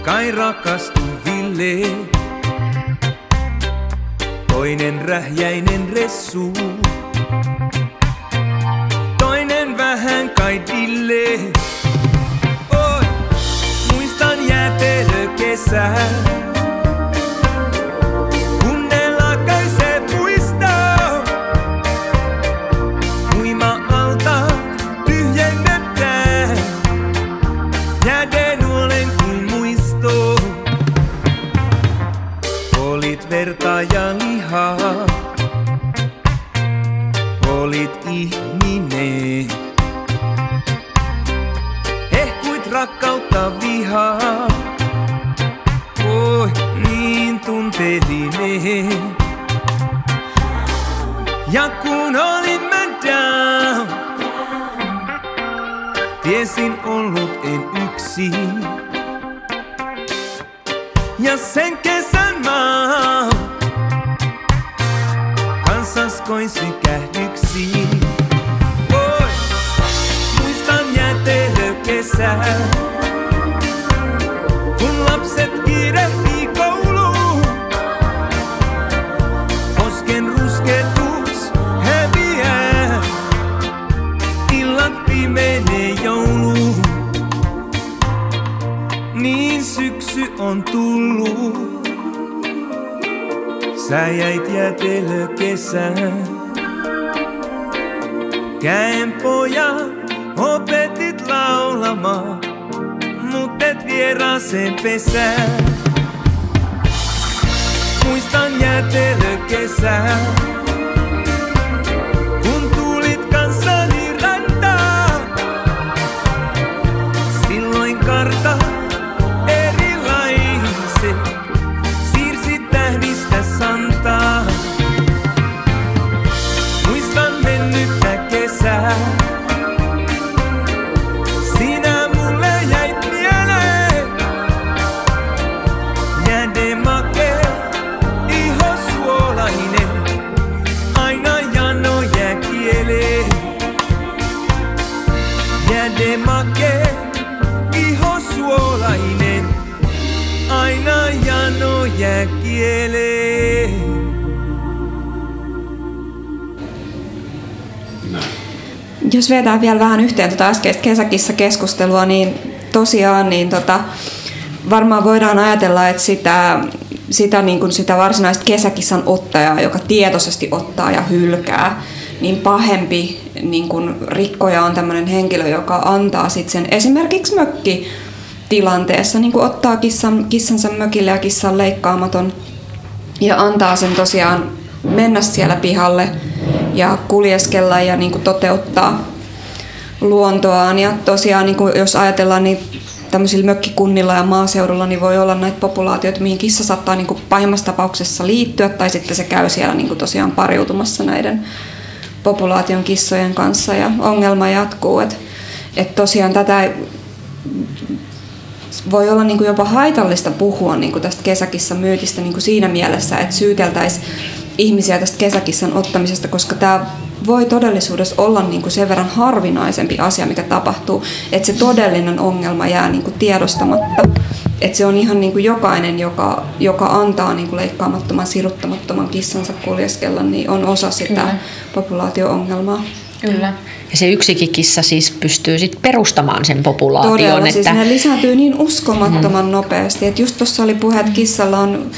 kai rakastuville. Toinen rähjäinen ressu. Toinen vähän kai dille. Oi, muistan jäätelö tiesin ollut en yksin. Ja sen kesän mä oon kanssas koin sykähdyksiin. Oi, muistan jäätelö on tullut. Sä jäit jäätelö kesään. Käen pojat opetit laulamaan, mut et vieraaseen pesään. Muistan jäätelö kesää. Jos vetää vielä vähän yhteen tuota äskeistä kesäkissa keskustelua, niin tosiaan niin tota, varmaan voidaan ajatella, että sitä, sitä, niin kuin sitä varsinaista kesäkissan ottajaa, joka tietoisesti ottaa ja hylkää, niin pahempi niin kuin rikkoja on tämmöinen henkilö, joka antaa sit sen esimerkiksi mökki tilanteessa, niin kuin ottaa kissan, kissansa mökille ja kissan leikkaamaton ja antaa sen tosiaan mennä siellä pihalle ja kuljeskella ja niin kuin toteuttaa luontoaan. Ja tosiaan niin kuin jos ajatellaan niin tämmöisillä mökkikunnilla ja maaseudulla, niin voi olla näitä populaatioita, mihin kissa saattaa niin kuin pahimmassa tapauksessa liittyä, tai sitten se käy siellä niin kuin tosiaan pariutumassa näiden populaation kissojen kanssa, ja ongelma jatkuu. Että et tosiaan tätä voi olla niin kuin jopa haitallista puhua niin kuin tästä kesäkissan myytistä niin kuin siinä mielessä, että syyteltäisiin ihmisiä tästä kesäkissan ottamisesta, koska tämä voi todellisuudessa olla niin kuin sen verran harvinaisempi asia, mikä tapahtuu, että se todellinen ongelma jää niin kuin tiedostamatta. Että se on ihan niin kuin jokainen, joka, joka antaa niin kuin leikkaamattoman, siruttamattoman kissansa kuljeskella, niin on osa sitä Kyllä. populaatio-ongelmaa. Kyllä. Ja se yksikin kissa siis pystyy sit perustamaan sen populaation. Todella, siis että, ne lisääntyy niin uskomattoman mm. nopeasti. Että just tuossa oli puhe, että kissalla on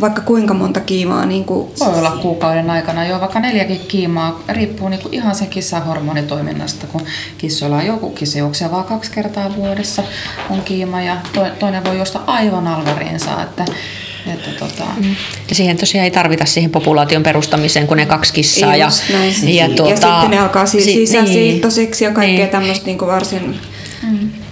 vaikka kuinka monta kiimaa. Niin kuin, Voi olla kuukauden aikana jo vaikka neljäkin kiimaa, riippuu niinku ihan sen kissan hormonitoiminnasta, kun kissoilla on joku kissa juoksee vaan kaksi kertaa vuodessa on kiima ja to- toinen voi juosta aivan alvariinsa, että, että tota, ja siihen tosiaan ei tarvita siihen populaation perustamiseen, kun ne kaksi kissaa. Ja, Just näin. ja, tuota, ja sitten ne alkaa si- si- sisäsiittosiksi ja kaikkea Niin. tämmöistä niin kuin varsin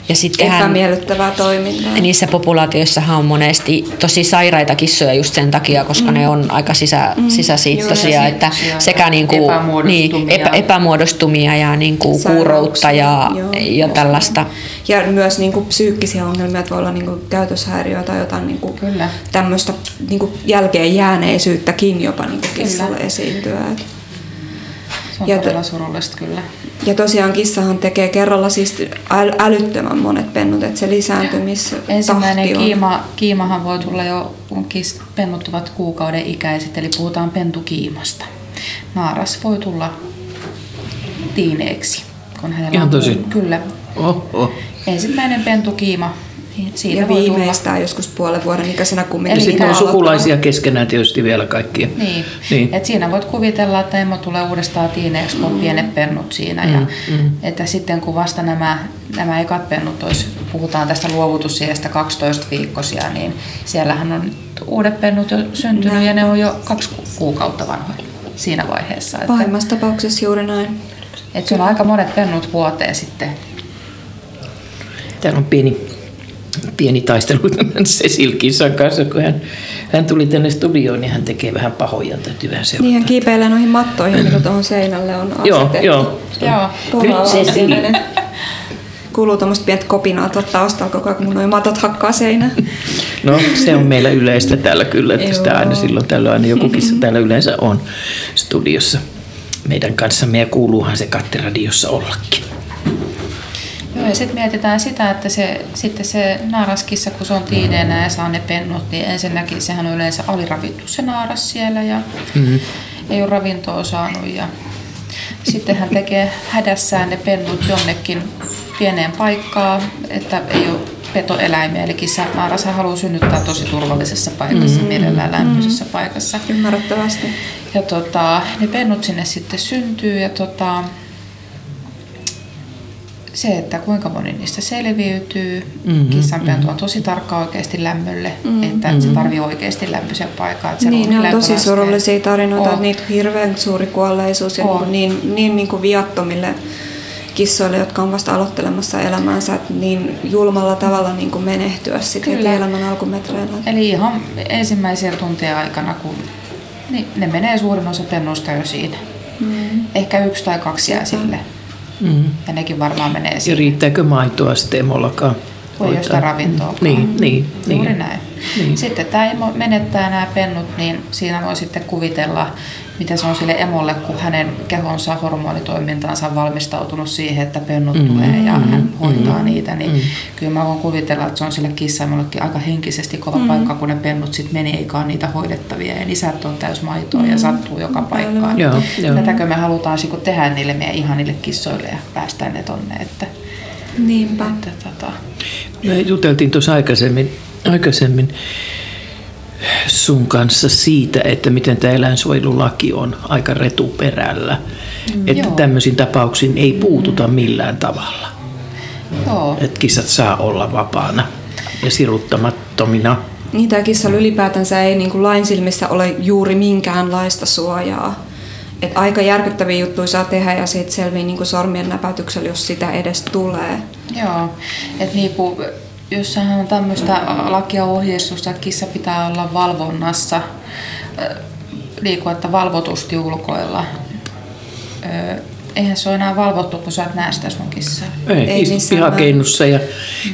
Ja sittenhän epämiellyttävää toimintaa. niissä populaatioissahan on monesti tosi sairaita kissoja just sen takia, koska Mm. ne on aika sisä, Mm. sisäsiittoisia, Joo, että sekä niin, epämuodostumia. epä, epämuodostumia ja niinku kuuroutta ja, Joo, ja tällaista. Ja myös niin kuin psyykkisiä ongelmia, että voi olla niin kuin käytöshäiriöitä tai jotain niin kuin Kyllä. tämmöistä niin kuin jälkeen jääneisyyttäkin jopa niin kuin kissalle esiintyä. Et- se on Ja todella to- surullista kyllä. Ja tosiaan kissahan tekee kerralla siis äl- älyttömän monet pennut, että se lisääntymistahti Ensimmäinen on. kiima, kiimahan voi tulla jo, kun kis, pennut ovat kuukauden ikäiset, eli puhutaan pentukiimasta. Naaras voi tulla tiineeksi, kun hänellä Ihan on tosi? Kyllä. Oho. Ensimmäinen pentukiima, niin siitä ja voi tulla. viimeistään joskus puolen vuoden ikäisenä Ja kumminkin. sitten on sukulaisia keskenään tietysti vielä kaikkia. Niin. Niin. Et siinä voit kuvitella, että emo tulee uudestaan tiineeksi, kun on pienet pennut siinä. Ja, Mm, mm. että sitten kun vasta nämä, nämä ekat pennut, olisi, puhutaan tästä luovutussiestä 12 viikkosia, niin siellähän on uudet pennut jo syntynyt ja ne on jo kaksi ku- kuukautta vanhoja siinä vaiheessa. Että, Pahimmassa tapauksessa juuri näin. että siellä on aika monet pennut vuoteen sitten. Täällä on pieni, pieni taistelu [LAUGHS] tämän Cecil Kissan kanssa, kun hän, hän tuli tänne studioon, niin hän tekee vähän pahoja, täytyy vähän seurata. Niin hän kiipeilee noihin mattoihin, mitä tuohon seinälle on Joo, asetettu. joo. Joo. Kovaa Nyt Cecil. Kuuluu tuommoista pientä kopinaa tuolta taustalla koko ajan, kun noi matot hakkaa seinään. No, se on meillä yleistä täällä kyllä, että sitä Joo. aina silloin tällöin aina joku kissa täällä yleensä on studiossa meidän kanssamme ja kuuluuhan se kattiradiossa ollakin. Joo, ja sitten mietitään sitä, että se, sitten se naaraskissa, kun se on tiineenä ja saa ne pennut, niin ensinnäkin sehän on yleensä aliravittu se naaras siellä ja Mm. ei ole ravintoa saanut. Ja sitten hän tekee hädässään ne pennut jonnekin pieneen paikkaan, että ei ole petoeläimiä. Eli kissa naaras hän haluaa synnyttää tosi turvallisessa paikassa, Mm. mielellään lämpöisessä paikassa. Ymmärrettävästi. Ja tota, ne pennut sinne sitten syntyy ja tota, se, että kuinka moni niistä selviytyy. Mhm, Mm-hmm, Kissanpentu on tosi tarkka oikeasti lämmölle, Mhm. mm-hmm. että se tarvii oikeasti lämpöisen paikan. Että se Niin, ne on tosi laskee. surullisia tarinoita, On. että niitä on hirveän suuri kuolleisuus ja On. niin, niin, niin, niin kuin viattomille kissoille, jotka on vasta aloittelemassa elämäänsä, että niin julmalla tavalla niin kuin menehtyä sitten elämän alkumetreillä. Eli ihan ensimmäisen tuntien aikana, kun niin ne menee suurin osa pennusta jo siinä. Mm. Ehkä yksi tai kaksi jää sille. Mm. Ja nekin varmaan menee Ja siihen. riittääkö maitoa sitten emollakaan? Voi hoitaa? josta ravintoa. Niin, niin, Juuri niin. näin. Niin. Sitten tämä emo menettää nämä pennut, niin siinä voi sitten kuvitella, miten se on sille emolle, kun hänen kehonsa hormonitoimintaansa on valmistautunut siihen, että pennut Mm, tulee ja mm, hän hoitaa mm, niitä, niin mm. kyllä mä voin kuvitella, että se on sille kissaimollekin aika henkisesti kova Mm. paikka, kun ne pennut sitten meni eikä ole niitä hoidettavia ja isät on täys maitoa ja Mm. sattuu joka paikkaan. Joo, joo. Tätäkö me halutaan tehdä niille meidän ihanille kissoille ja päästää ne tonne, että, Niinpä. että tota, Me juteltiin tuossa aikaisemmin, aikaisemmin sun kanssa siitä, että miten tämä eläinsuojelulaki on aika retuperällä. Mm, että joo. tämmöisiin tapauksiin ei puututa millään tavalla. joo. Että kissat saa olla vapaana ja siruttamattomina. Niin tämä kissalla ylipäätänsä ei niin kuin lain silmissä ole juuri minkäänlaista suojaa. Et aika järkyttäviä juttuja saa tehdä ja siitä selvii niin kuin sormien näpäytyksellä, jos sitä edes tulee. Joo, että niinku, jossain on tämmöistä lakia ohjeistusta, että kissa pitää olla valvonnassa, niinku, että valvotusti ulkoilla. Eihän se ole enää valvottu, kun sä et näe sitä sun kissaa. Ei, Ei pihakeinussa ja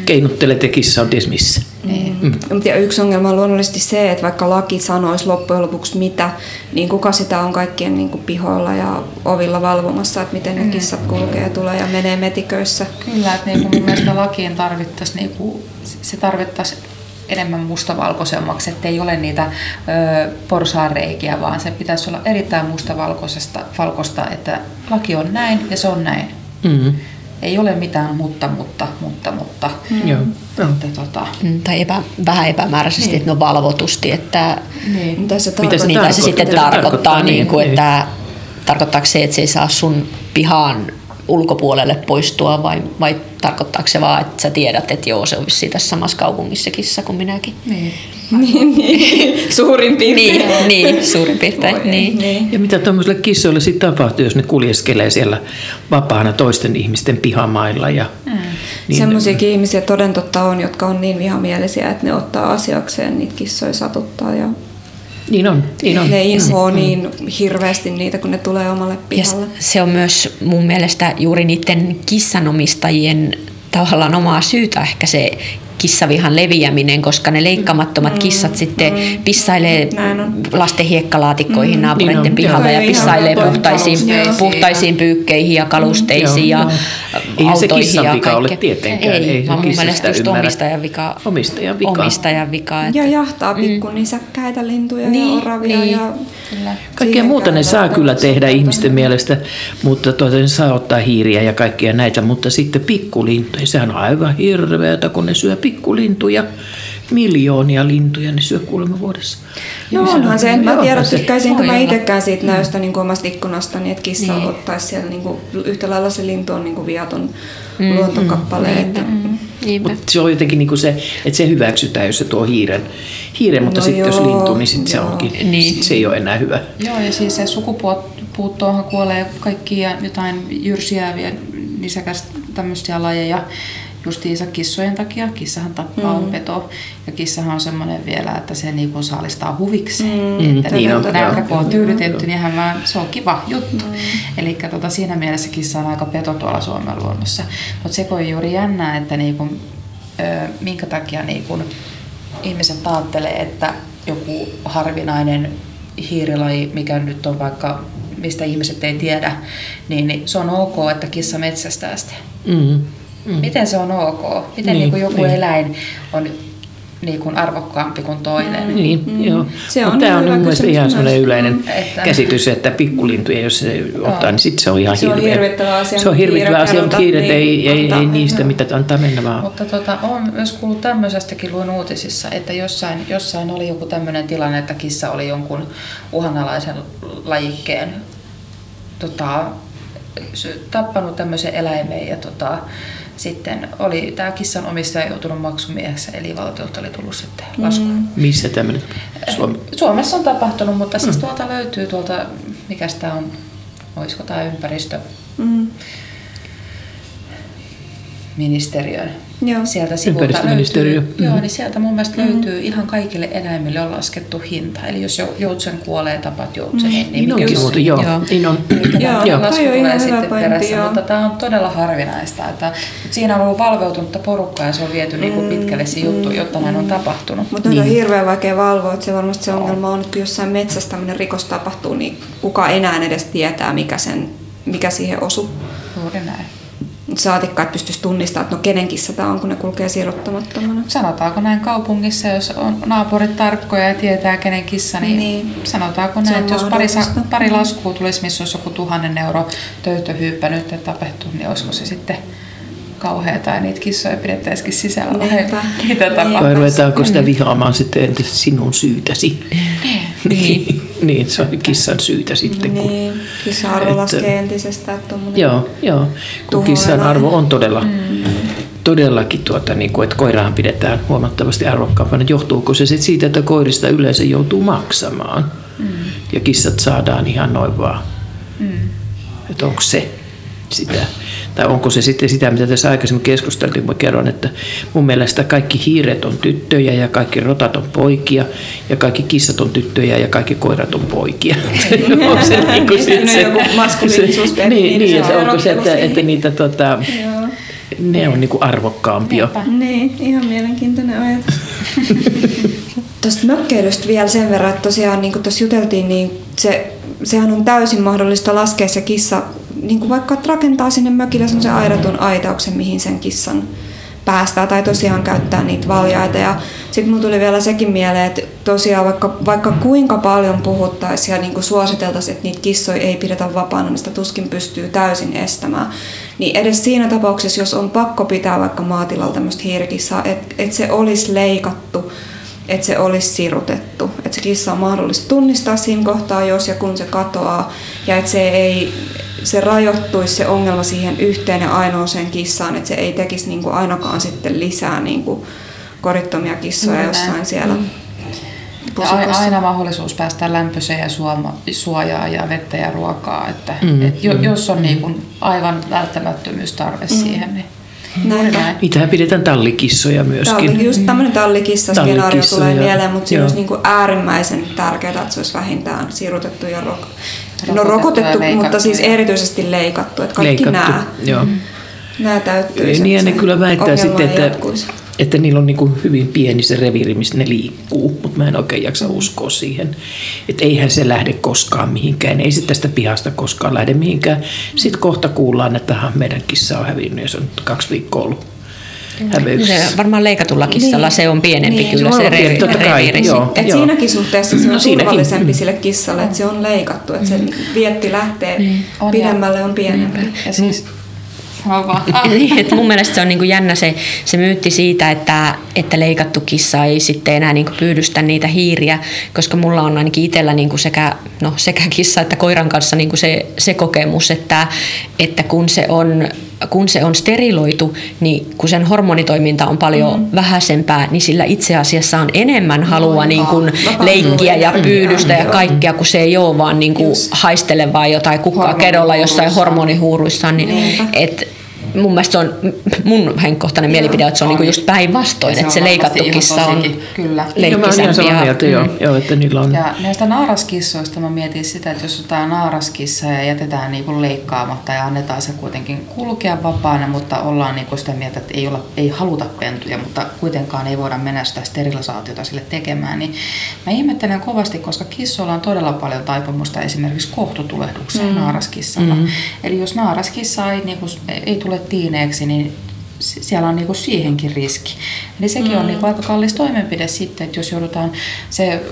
keinuttelet ja kissa on ties missä. Niin. Mm. Mutta ja yksi ongelma on luonnollisesti se, että vaikka laki sanoisi loppujen lopuksi mitä, niin kuka sitä on kaikkien niin kuin pihoilla ja ovilla valvomassa, että miten ne kissat kulkee, tulee ja menee metiköissä. Kyllä, että niinku mun mielestä lakiin tarvittaisiin, niinku, se tarvittaisi enemmän mustavalkoisemmaksi, että ei ole niitä ö, porsaanreikiä, vaan se pitäisi olla erittäin mustavalkoisesta, valkoista, että laki on näin ja se on näin. Mm. Ei ole mitään mutta, mutta, mutta, mutta. Joo. Joo. Että, tota, Mm, Tai epä, vähän epämääräisesti, Niin. että ne on valvotusti, että niin. Mitä se Mitä se mitä se tarkoittaa? sitten Mitä se tarkoittaa, tarkoittaa? niin kuin, Niin, että tarkoittaako se, että se ei saa sun pihaan ulkopuolelle poistua vai, vai tarkoittaako se vaan, että sä tiedät, että joo, se on vissiin tässä samassa kaupungissa kissa kuin minäkin. Niin. niin, niin. [LAUGHS] Suurin piirtein. Niin, niin suurin piirtein. Niin. Niin. Ja mitä tuommoisille kissoille sitten tapahtuu, jos ne kuljeskelee siellä vapaana toisten ihmisten pihamailla? Ja, Mm. niin, Semmoisiakin ihmisiä toden totta on, jotka on niin vihamielisiä, että ne ottaa asiakseen niitä kissoja satuttaa ja niin on. Niin on. ne inhoa niin hirveästi niitä, kun ne tulee omalle Ja pihalle. se on myös mun mielestä juuri niiden kissanomistajien tavallaan omaa syytä ehkä se kissavihan leviäminen, koska ne leikkaamattomat kissat sitten pissailee Näin on. lasten hiekkalaatikkoihin Niin naapureiden on, pihalla ja pissailee puhtaisiin, puhtaisiin pyykkeihin ja kalusteisiin Joo, ja se autoihin kissan ja vika ole tietenkään, Ei, ei se vaan mun mielestä just omistajan vika. Omistajan vika. Omistajan vika. Että, Ja jahtaa pikkunisäkkäitä lintuja Niin, ja oravia. niin. Ja Kyllä. Kaikkea muuta ne saa kyllä tehdä ihmisten mielestä, mutta ne saa ottaa hiiriä ja kaikkia näitä, mutta sitten pikkulintuja, sehän on aivan hirveätä, kun ne syö pikkulintuja, miljoonia lintuja ne syö kuulemma vuodessa. No Niin onhan se, en mä tiedä, tykkäisinkö mä itsekään siitä näystä niin omasta ikkunastani, että kissa Niin. ottaisi siellä niin kuin, yhtä lailla se lintu on niin kuin viaton luontokappale. että, Niinpä. Mutta se on jotenkin niinku se, että se hyväksytään, jos se tuo hiiren, hiiren mutta No sitten jos lintu, niin sitten se onkin, Niin. sit se ei ole enää hyvä. Joo, ja siis se sukupuuttoonhan kuolee kaikkia jotain jyrsiäviä, nisäkäs tämmöisiä lajeja justiinsa kissojen takia. Kissahan tappaa mm. peto ja kissahan on semmoinen vielä, että se niinku saalistaa huvikseen. Mm, että niin niin on, nälkä kun on tyydytetty, niin hän vaan, se on kiva juttu. Mm. Eli tota, siinä mielessä kissa on aika peto tuolla Suomen luonnossa. Mutta se on juuri jännää, että niinku, ö, minkä takia niinku, ihmiset ajattelee, että joku harvinainen hiirilaji, mikä nyt on vaikka, mistä ihmiset ei tiedä, niin, niin se on ok, että kissa metsästää sitä. Mm. Mm. Miten se on ok? Miten Niin, niin, joku niin. eläin on niin kuin arvokkaampi kuin toinen? Niin, mm. joo. Se on tämä on mun mielestä ihan myös. yleinen Mm, että- käsitys, että pikkulintuja, jos se ottaa, niin sitten se on ihan Se on hirveä. hirvittävä asia, Se on hirvittävä asia, mutta hiiret ei, niin ei, antaa ei niistä mennä. mitä antaa mennä vaan. Mutta tota, on myös kuullut tämmöisestäkin, luin uutisissa, että jossain, jossain oli joku tämmöinen tilanne, että kissa oli jonkun uhanalaisen lajikkeen tota, tappanut tämmöisen eläimen ja tota, sitten oli tämä kissan omistaja joutunut maksumieheksi, eli valtiolta oli tullut sitten lasku. Mm. Missä tämmöinen Suomi? Suomessa on tapahtunut, mutta siis tuolta löytyy tuolta, mikä tämä on, olisiko tämä ympäristö, Mm. ympäristöministeriön. Joo. Sieltä sivulta löytyy, joo, Mhm. niin sieltä mun mielestä löytyy ihan kaikille eläimille on laskettu hinta. Eli jos jo- joutsen kuolee, tapat joutsen, Mm. niin, Niin mikä- joo. Niin on. Joo, Joo, lasku toi on tulee ihan hyvä sitten pointti, perässä, joo. mutta tämä on todella harvinaista. Että, mutta siinä on ollut valveutunutta porukkaa ja se on viety niin kuin pitkälle se juttu, jotta näin on tapahtunut. Mutta niin. on hirveän vaikea valvoa, että se varmasti se ongelma on, että jossain metsässä tämmöinen rikos tapahtuu, niin kuka enää edes tietää, mikä, sen, mikä siihen osuu. Juuri näin. Saatikka, että pystyisi tunnistamaan, että no kenen kissa tämä on, kun ne kulkee sirottamattomana. Sanotaanko näin kaupungissa, jos on naapurit tarkkoja ja tietää kenen kissa, niin, Niin. sanotaanko näin, että jos pari, pari laskua tulisi, missä olisi joku tuhannen euro töyttöhyyppä nyt ja tapahtuu, niin olisiko se sitten kauheata ja niitä kissoja pidettäisikin sisällä vai Niinpä. mitä Vai ruvetaanko sitä vihaamaan sitten entistä sinun syytäsi? niin. [LAUGHS] niin, se on kissan syytä sitten. Kun, Niin, kissa-arvo Että- laskee entisestään. joo, joo. Kun kissan arvo on todella, todellakin, tuota, niin kuin, että koiraan pidetään huomattavasti arvokkaampana. Johtuuko se sitten siitä, että koirista yleensä joutuu maksamaan? Ja kissat saadaan ihan noin vaan. Että onko se sitä? Tai onko se sitten sitä, mitä tässä aikaisemmin keskusteltiin, mä kerron, että mun mielestä kaikki hiiret on tyttöjä ja kaikki rotat on poikia ja kaikki kissat on tyttöjä ja kaikki koirat on poikia. [LAUGHS] onko se niin kuin maskuliinisuuspeli, niin, niin niin, se että on onko se, että, että niitä tota, Joo. ne on niinku arvokkaampia. Niin, ihan mielenkiintoinen ajatus. [LAUGHS] Tuosta mökkeilystä vielä sen verran, että tosiaan niin kuin tuossa juteltiin, niin se, sehän on täysin mahdollista laskea se kissa, niin kuin vaikka rakentaa sinne mökille semmoisen aidatun aitauksen, mihin sen kissan päästää tai tosiaan käyttää niitä valjaita. Ja sitten mulla tuli vielä sekin mieleen, että tosiaan vaikka, vaikka kuinka paljon puhuttaisiin ja niin kuin suositeltaisiin, että niitä kissoja ei pidetä vapaana, niin sitä tuskin pystyy täysin estämään. Niin edes siinä tapauksessa, jos on pakko pitää vaikka maatilalla tämmöistä hiirikissaa, että et se olisi leikattu, että se olisi sirutettu. Että se kissa on mahdollista tunnistaa siinä kohtaa, jos ja kun se katoaa. Ja että se ei se rajoittuisi se ongelma siihen yhteen ja ainoaseen kissaan, että se ei tekisi niin kuin ainakaan sitten lisää niin kuin korittomia kissoja näin. jossain siellä Mm. Ja aina mahdollisuus päästä lämpöiseen ja suoma, suojaa ja vettä ja ruokaa. Että, Mm, et jo, mm, jos on niin kuin aivan välttämättömyystarve Mm. siihen, niin Näin. Niitähän pidetään tallikissoja myöskin. Talli, just tämmöinen tallikissa-skenaario Tallikissa tulee mieleen, mutta siinä joo. olisi niin kuin äärimmäisen tärkeää, että se olisi vähintään sirutettu ja rok- no, Rokotettu ja rokotettu, mutta siis erityisesti leikattu. Että kaikki Leikattu, nämä, joo. Nämä täyttyisi. Niin ja että ne kyllä väittää sitten, että, jatkuisi. että niillä on niinku hyvin pieni se reviiri, missä ne liikkuu, mutta mä en oikein jaksa uskoa siihen. Että eihän se lähde koskaan mihinkään, ei se tästä pihasta koskaan lähde mihinkään. Sitten kohta kuullaan, että meidän kissa on hävinnyt ja se on kaksi viikkoa ollut häveyksessä. Se varmaan leikatulla kissalla Niin. se on pienempi Niin, kyllä se se on pienempi, revi- totta kai, reviiri joo. Et siinäkin suhteessa se on No no, siinäkin, turvallisempi mm. sille kissalle, että se on leikattu, että se vietti lähtee Niin. On, pidemmälle on pienempi. Ja siis, [LAUGHS] Niin, että mun mielestä se on niinku jännä se, se myytti siitä, että, että leikattu kissa ei sitten enää niinku pyydystä niitä hiiriä, koska mulla on ainakin itsellä niinku sekä, no, sekä kissa että koiran kanssa niinku se, se kokemus, että, että kun, se on, kun se on steriloitu, niin kun sen hormonitoiminta on paljon mm. vähäisempää, niin sillä itse asiassa on enemmän halua niin kuin leikkiä ja pyydystä ja kaikkea, kun se ei ole vaan niin kuin haistelevaa jotain kukkaa kedolla jossain hormonihuuruissaan. Niin, et, mun mielestä se on mun henkkohtainen mielipide, että se on niinku just päinvastoin, että se leikattu kissa on Kyllä. Joo, ihan samaa mieltä, joo, joo, että niillä on... Ja näistä naaraskissoista mä mietin sitä, että jos otetaan naaraskissa ja jätetään niinku leikkaamatta ja annetaan se kuitenkin kulkea vapaana, mutta ollaan niinku sitä mieltä, että ei, olla, ei haluta pentuja, mutta kuitenkaan ei voida mennä sitä sterilisaatiota sille tekemään, niin mä ihmettelen kovasti, koska kissoilla on todella paljon taipumusta esimerkiksi kohtutulehdukseen Mm. mm. naaraskissalla. Mm. Eli jos naaraskissa ei, niinku, ei tule tiineeksi, niin siellä on niinku siihenkin riski. Eli sekin mm. on niinku aika kallis toimenpide sitten, että jos joudutaan se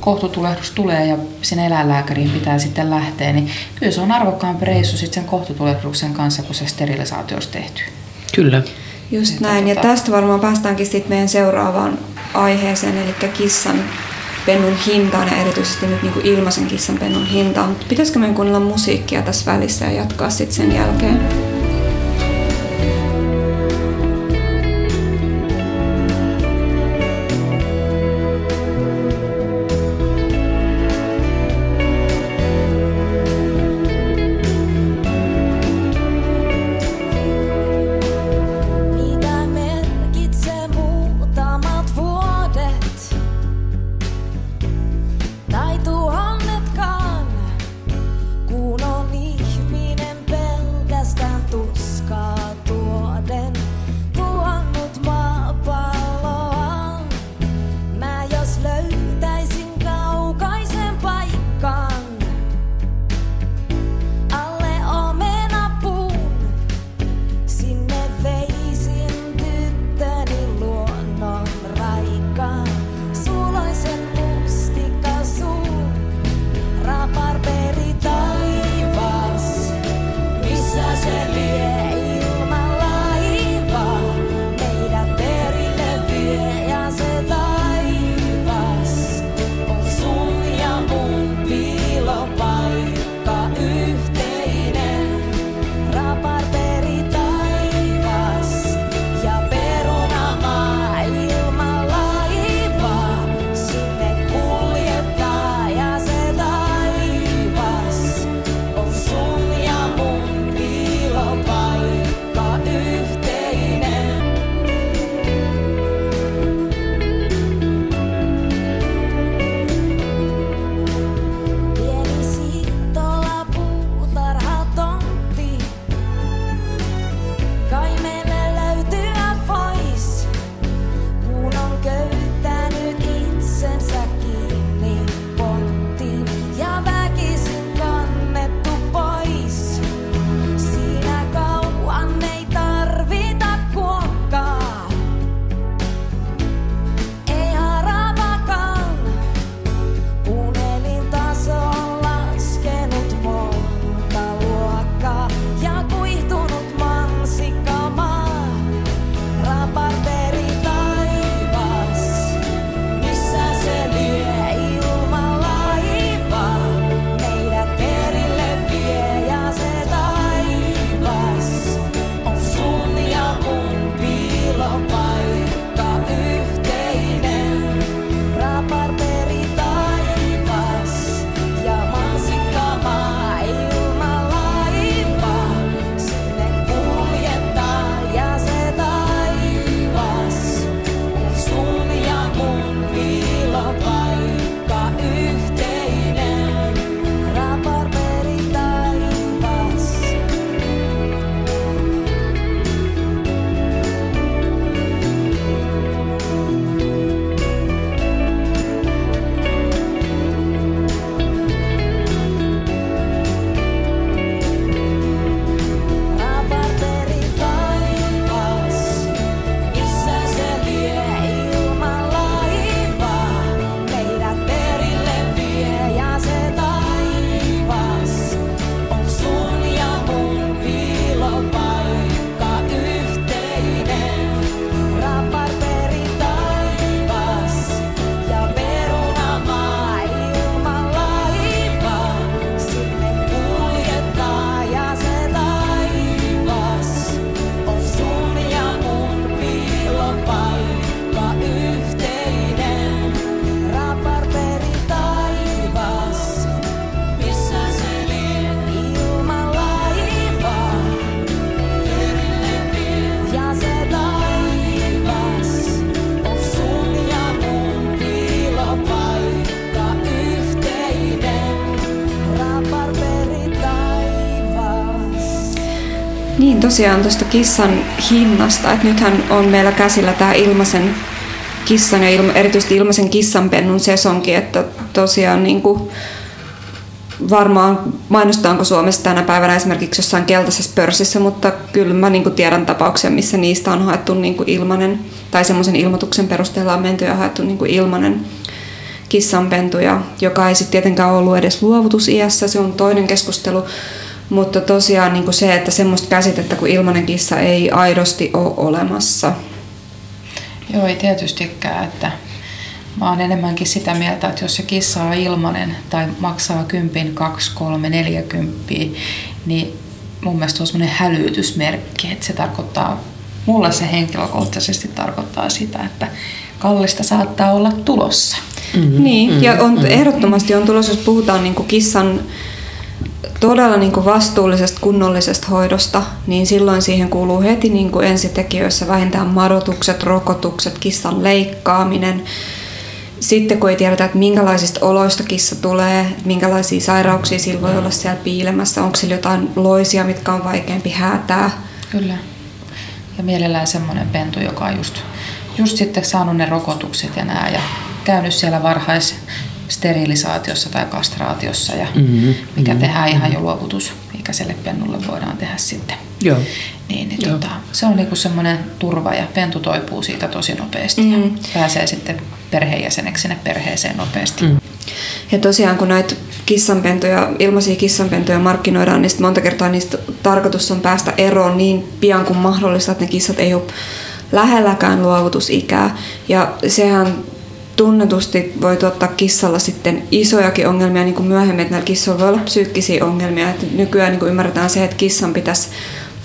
kohtutulehdus tulee ja sen eläinlääkäriin pitää sitten lähteä, niin kyllä se on arvokkaampi reissu sitten sen kohtutulehduksen kanssa, kun se sterilisaatio olisi tehty. Kyllä. Just Että näin. Ja tota- tästä varmaan päästäänkin sitten meidän seuraavaan aiheeseen, eli kissan pennun hintaan ja erityisesti nyt niinku ilmaisen kissan pennun hintaan. Mutta pitäisikö meidän kuunnella musiikkia tässä välissä ja jatkaa sitten sen jälkeen? Tosiaan tuosta kissan hinnasta, että nythän on meillä käsillä tämä ilmaisen kissan ja ilma, erityisesti ilmaisen kissanpennun sesonki, että tosiaan niin kuin varmaan mainostetaanko Suomessa tänä päivänä esimerkiksi jossain keltaisessa pörssissä, mutta kyllä mä niin kuin tiedän tapauksia, missä niistä on haettu niin kuin ilmanen, tai semmoisen ilmoituksen perusteella on menty ja haettu niin kuin ilmanen kissanpentuja, joka ei sitten tietenkään ollut edes luovutusiässä, se on toinen keskustelu, mutta tosiaan niin kuin se, että semmoista käsitettä kuin ilmanen kissa ei aidosti ole olemassa. Joo, ei tietystikään, että mä oon enemmänkin sitä mieltä, että jos se kissa on ilmanen tai maksaa kympin, kaksi, kolme, neljäkymppiä, niin mun mielestä on semmoinen hälytysmerkki, että se tarkoittaa, mulle se henkilökohtaisesti tarkoittaa sitä, että kallista saattaa olla tulossa. Mm-hmm. Niin, ja on, ehdottomasti on tulossa, jos puhutaan niin kuin kissan todella niin kuin vastuullisesta, kunnollisesta hoidosta, niin silloin siihen kuuluu heti niin kuin ensitekijöissä vähintään madotukset, rokotukset, kissan leikkaaminen. Sitten kun ei tiedetä, että minkälaisista oloista kissa tulee, minkälaisia sairauksia sillä voi olla siellä piilemässä, onko sillä jotain loisia, mitkä on vaikeampi häätää. Kyllä. Ja mielellään semmoinen pentu, joka on just, just sitten saanut ne rokotukset ja nää ja käynyt siellä varhais sterilisaatiossa tai kastraatiossa, ja Mhm, mikä mhm, tehdään ihan jo luovutusikäiselle pennulle voidaan tehdä sitten. Joo. Niin, niin tota, se on niinku semmoinen turva ja pentu toipuu siitä tosi nopeasti mm. ja pääsee sitten perheenjäseneksi sinne perheeseen nopeasti. Mm. Ja tosiaan kun näitä kissanpentuja, ilmaisia kissanpentuja markkinoidaan, niin monta kertaa niistä tarkoitus on päästä eroon niin pian kuin mahdollista, että ne kissat ei ole lähelläkään luovutusikää. Ja sehän tunnetusti voi tuottaa kissalla sitten isojakin ongelmia niin kuin myöhemmin, että näillä kissoilla voi olla psyykkisiä ongelmia. Että nykyään niin kuin ymmärretään se, että kissan pitäisi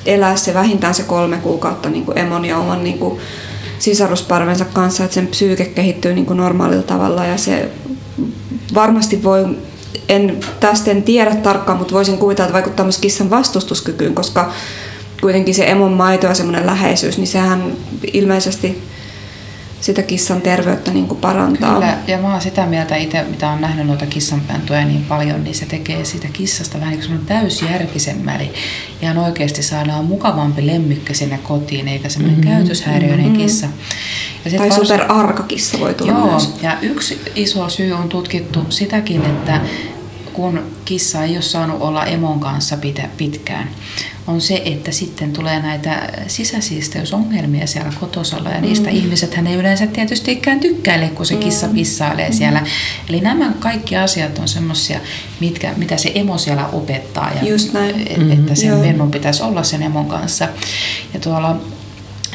elää se vähintään se kolme kuukautta niin kuin emon ja oman niin kuin sisarusparvensa kanssa, että sen psyyke kehittyy niin kuin normaalilla tavalla ja se varmasti voi, en, tästä en tiedä tarkkaan, mutta voisin kuvitella, että vaikuttaa myös kissan vastustuskykyyn, koska kuitenkin se emon maito ja semmoinen läheisyys, niin sehän ilmeisesti sitä kissan terveyttä niin kuin parantaa. Kyllä, ja mä oon sitä mieltä itse, mitä on nähnyt noita kissanpentuja niin paljon, niin se tekee siitä kissasta vähän niin kuin täysjärkisemmin. Eli ihan oikeasti saadaan mukavampi lemmikkä sinne kotiin, eikä semmoinen Mhm, käytöshäiriöinen mhm. kissa. Ja sit Tai vars- superarka kissa voi tulla Joo, myös. ja yksi iso syy on tutkittu sitäkin, että kun kissa ei ole saanut olla emon kanssa pitä- pitkään, on se, että sitten tulee näitä sisäsiisteysongelmia siellä kotosalla ja niistä Mm. ihmiset ei yleensä tietystikään tykkäile, kun se kissa Mm. pissailee Mm. siellä. Eli nämä kaikki asiat on semmoisia, mitkä, mitä se emo siellä opettaa ja Just näin. Mhm. että sen pennun pitäisi olla sen emon kanssa. Ja tuolla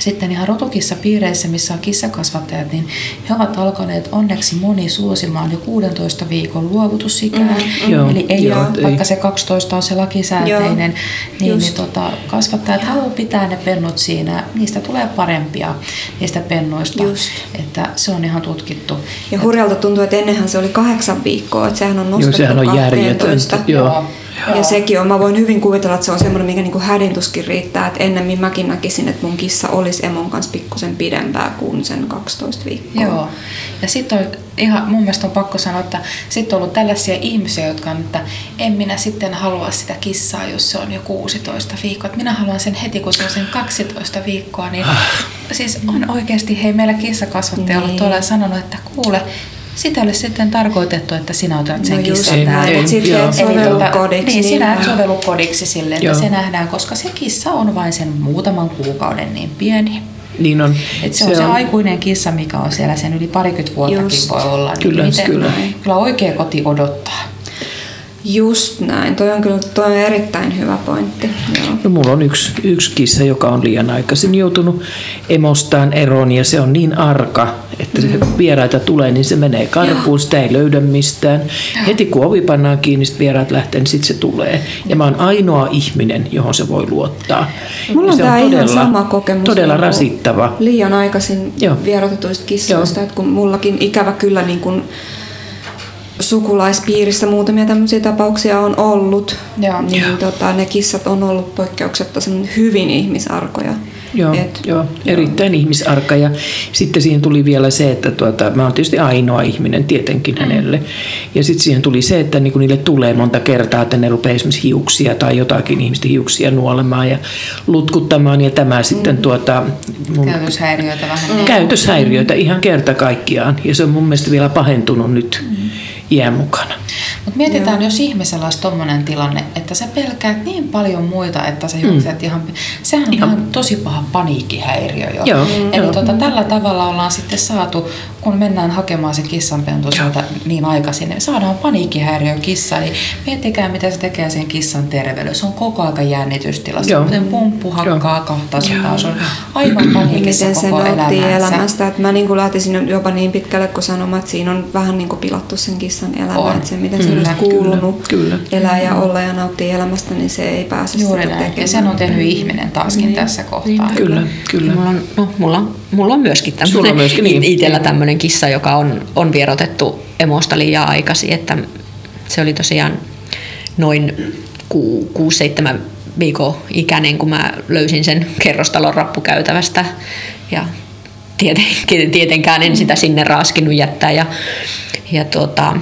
sitten ihan rotukissa piireissä, missä on kissakasvattajat, niin he ovat alkaneet onneksi moni suosimaan jo 16 viikon luovutusikää. Mhm, Joo, Eli ei joo, ole, ei. vaikka se 12 on se lakisääteinen, Joo, niin, just. niin tota, kasvattajat haluavat pitää ne pennut siinä. Niistä tulee parempia niistä pennuista. Just. Että se on ihan tutkittu. Ja hurjalta tuntuu, että ennenhän se oli kahdeksan viikkoa, että sehän on nostettu sehän on 12. järjetöntä, joo. Ja sekin on, mä voin hyvin kuvitella, että se on semmoinen, mikä niinku hädintuskin riittää, että ennemmin mäkin näkisin, että mun kissa olisi emon kanssa pikkusen pidempää kuin sen 12 viikkoa. Joo. Ja sitten on ihan, mun mielestä on pakko sanoa, että sitten on ollut tällaisia ihmisiä, jotka on, että en minä sitten halua sitä kissaa, jos se on jo 16 viikkoa. Että minä haluan sen heti, kun se on sen 12 viikkoa. Niin, siis on oikeasti, hei meillä kissakasvattaja ollut Niin. tuolla ja sanonut, että kuule, sitä ole sitten tarkoitettu, että sinä otat sen No kissan näin, täällä. että sit Eli et sovellu kodiksi, Niin, niin. sinä et sovellu kodiksi sille, että Joo. se nähdään, koska se kissa on vain sen muutaman kuukauden niin pieni. Niin on. Et se, on se aikuinen kissa, mikä on siellä sen yli parikymmentä vuottakin Just. voi olla. Niin Kyllä, miten, kyllä. kyllä oikea koti odottaa. Just näin. Toi on kyllä toi on erittäin hyvä pointti. Joo. No, mulla on yksi, yksi kissa, joka on liian aikaisin joutunut emostaan eroon ja se on niin arka, että se vieraita tulee, niin se menee karkuun, sitä ei löydä mistään. Heti kun ovi pannaan kiinni, sit vieraat lähtee, niin sitten se tulee. Ja mä oon ainoa ihminen, johon se voi luottaa. Mulla on tää ihan sama kokemus. Todella niinku rasittava. Liian aikaisin Joo. vierotetuista kissoista, että kun mullakin ikävä kyllä niin kun sukulaispiirissä muutamia tämmöisiä tapauksia on ollut, Joo. niin Joo. tota, ne kissat on ollut poikkeuksetta hyvin ihmisarkoja. Joo, Et- joo, erittäin ihmisarka. Ja sitten siihen tuli vielä se, että tuota, mä oon tietysti ainoa ihminen tietenkin hänelle. Ja sitten siihen tuli se, että niinku niille tulee monta kertaa, että ne rupeaa esimerkiksi hiuksia tai jotakin ihmisten hiuksia nuolemaan ja lutkuttamaan. Ja tämä sitten tuota, mun Käytöshäiriöitä vähän. niin. käytöshäiriöitä ihan kerta kaikkiaan. Ja se on mun mielestä vielä pahentunut nyt iän mukana. Mutta mietitään, jos ihmisellä olisi tommonen tilanne, että sä pelkäät niin paljon muita, että sä juokset ihan... Sehän on ihan tosi paha paniikkihäiriö jo. Joo, Eli joo. Tota, tällä tavalla ollaan sitten saatu, kun mennään hakemaan se kissanpentu sieltä niin aikaisin, niin saadaan paniikkihäiriö kissa. Eli miettikää, mitä se tekee sen kissan terveydelle. Se on koko aika jännitystilassa. Joo. Kuten pumppu hakkaa 200, se on aivan Ja paniikissa miten se koko nauttii elämänsä. elämänsä. Että mä niin kuin lähtisin jopa niin pitkälle, kun sanomaan, että siinä on vähän niin kuin pilattu sen kissan elämä. On. Että se, miten se Kyllä, olisi kuulunut kyllä. elää ja olla ja nauttia elämästä, niin se ei pääse Juuri sitä näin. Ja tekemään. sen on tehnyt ihminen taaskin Niin. tässä kohtaa. Kyllä, kyllä. Mulla on, no, mulla on, mulla on myöskin tämmöinen, myöskin, niin. itsellä tämmöinen kissa, joka on, on vierotettu emosta liian aikaisin, että se oli tosiaan noin 6-7 viikon ikäinen, kun mä löysin sen kerrostalon rappukäytävästä ja tieten, tietenkään en sitä sinne raaskinut jättää ja, ja tuota,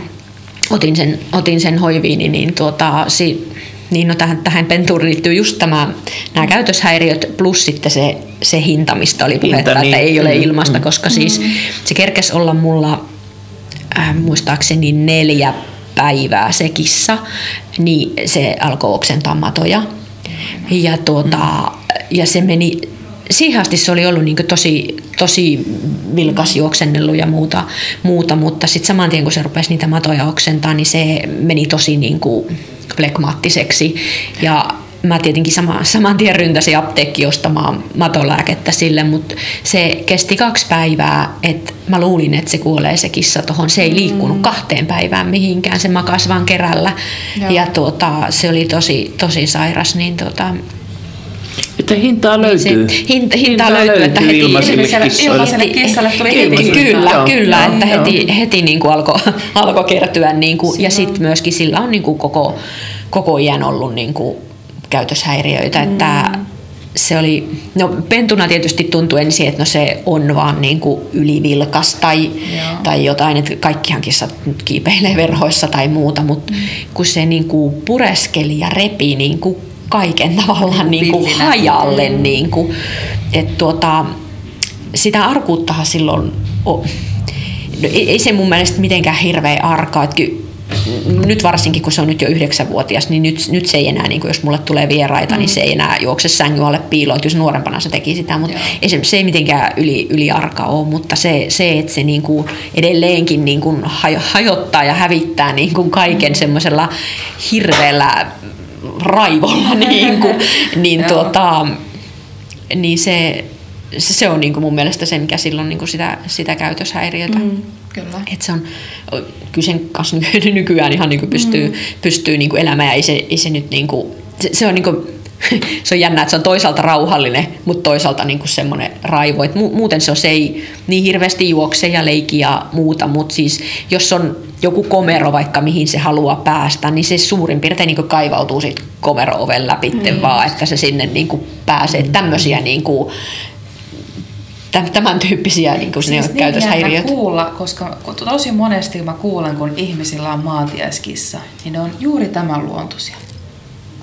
otin sen, otin sen hoiviini, niin, tuota, si, niin no tähän, tähän pentuun liittyy just tämä, nämä käytöshäiriöt plus sitten se, se hinta, mistä oli puhetta, Hinta, että niin. ei ole Mm, ilmasta, mm. koska siis se kerkes olla mulla äh, muistaakseni neljä päivää se kissa, niin se alkoi oksentaa matoja. Ja, tuota, ja se meni, siihen asti se oli ollut niin tosi, tosi vilkas juoksennellut ja muuta, muuta mutta sitten saman tien kun se rupesi niitä matoja oksentaa, niin se meni tosi niin kuin flekmaattiseksi. Ja mä tietenkin sama, saman tien ryntäsin apteekki ostamaan matolääkettä sille, mutta se kesti kaksi päivää, että mä luulin, että se kuolee se kissa tuohon. Se ei liikkunut kahteen päivään mihinkään, se makasi vaan kerällä. Joo. Ja tuota, se oli tosi, tosi sairas, niin tuota, Että hintaa löytyy. se, hinta, hintaa löytyy, että heti, Ilmaiselle- kissoille. ilmaiselle kissalle tuli Ky- heti. Kyllä, Joo, kyllä, joo, että joo. heti, heti niin kuin [LAUGHS] alkoi alko kertyä niin kuin, ja sitten myöskin sillä on niin kuin koko, koko iän ollut niin kuin käytöshäiriöitä, Mm. että se oli, no pentuna tietysti tuntui ensin, että no se on vaan niin kuin ylivilkas tai, Joo. tai jotain, että kaikkihan kissat nyt kiipeilee verhoissa tai muuta, mutta mm. kun se niin kuin pureskeli ja repi niin kuin kaiken tavallaan niin kuin hajalle, niin kuin, että tuota, sitä arkuuttahan silloin on. No, ei, ei se mun mielestä mitenkään hirveä arkaa. Että nyt varsinkin, kun se on nyt jo yhdeksänvuotias, niin nyt, nyt se ei enää, niin kuin jos mulle tulee vieraita, mm. niin se ei enää juokse sängyn alle piiloon. Jos nuorempana se teki sitä, mutta ei se, se ei mitenkään yli, yli arka ole, mutta se, se että se niin kuin edelleenkin niin kuin hajo- hajottaa ja hävittää niin kuin kaiken semmoisella hirveällä raivolla, [LAUGHS] niin, kuin, niin, tuota, niin se, se, on niin kuin mun mielestä se, mikä silloin niin kuin sitä, sitä käytöshäiriötä. Mm. Kyllä. Et se on, kyllä sen kanssa ny- [LAUGHS] nykyään ihan niin kuin pystyy, mm. pystyy niin kuin elämään ja ei se, ei se nyt niin kuin, se, se on niin kuin, [LAUGHS] se on jännä, että se on toisaalta rauhallinen, mutta toisaalta niin kuin semmoinen raivo. Et mu- muuten se, on, se ei niin hirveästi juokse ja leiki ja muuta, mutta siis jos on joku komero vaikka mihin se haluaa päästä, niin se suurin piirtein niin kuin kaivautuu siitä komero-oven läpi mm. vaan, että se sinne niin kuin pääsee. Tämmöisiä niin kuin, tä- tämän tyyppisiä niin kuin siis niin käytöshäiriöt. kuulla, koska tosi monesti mä kuulen, kun ihmisillä on maatiaiskissa, niin ne on juuri tämän luontoisia.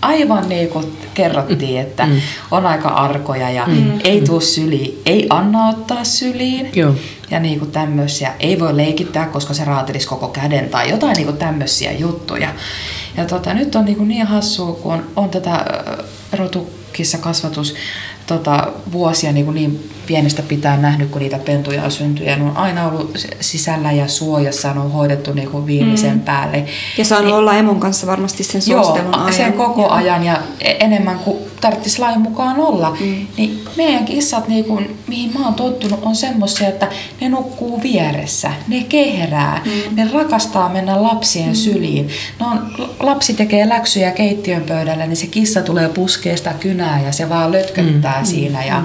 Aivan niin kuin kerrottiin, että Mm. on aika arkoja ja Mm. ei tuu syliin, ei anna ottaa syliin. Joo. Ja niin kuin tämmöisiä. Ei voi leikittää, koska se raatelisi koko käden tai jotain niin kuin tämmöisiä juttuja. Ja tota, nyt on niin, kuin niin hassua, kun on, on tätä ö, rotukissa kasvatus tota, vuosia niin, kuin niin pienestä pitää nähnyt, kun niitä pentuja on syntynyt. Ja ne on aina ollut sisällä ja suojassa, ne on hoidettu niin kuin viimeisen Mm. päälle. Ja saanut olla emon kanssa varmasti sen Joo, suostelun ajan. sen koko ajan ja e- enemmän kuin tarvitsisi lain mukaan olla. Mm. Niin meidän kissat, niin kun, mihin mä oon tottunut, on semmoisia, että ne nukkuu vieressä, ne kehrää, mm. ne rakastaa mennä lapsien mm. syliin. No on, lapsi tekee läksyjä keittiön pöydällä, niin se kissa tulee puskee sitä kynää ja se vaan lötköttää mm. siinä. Ja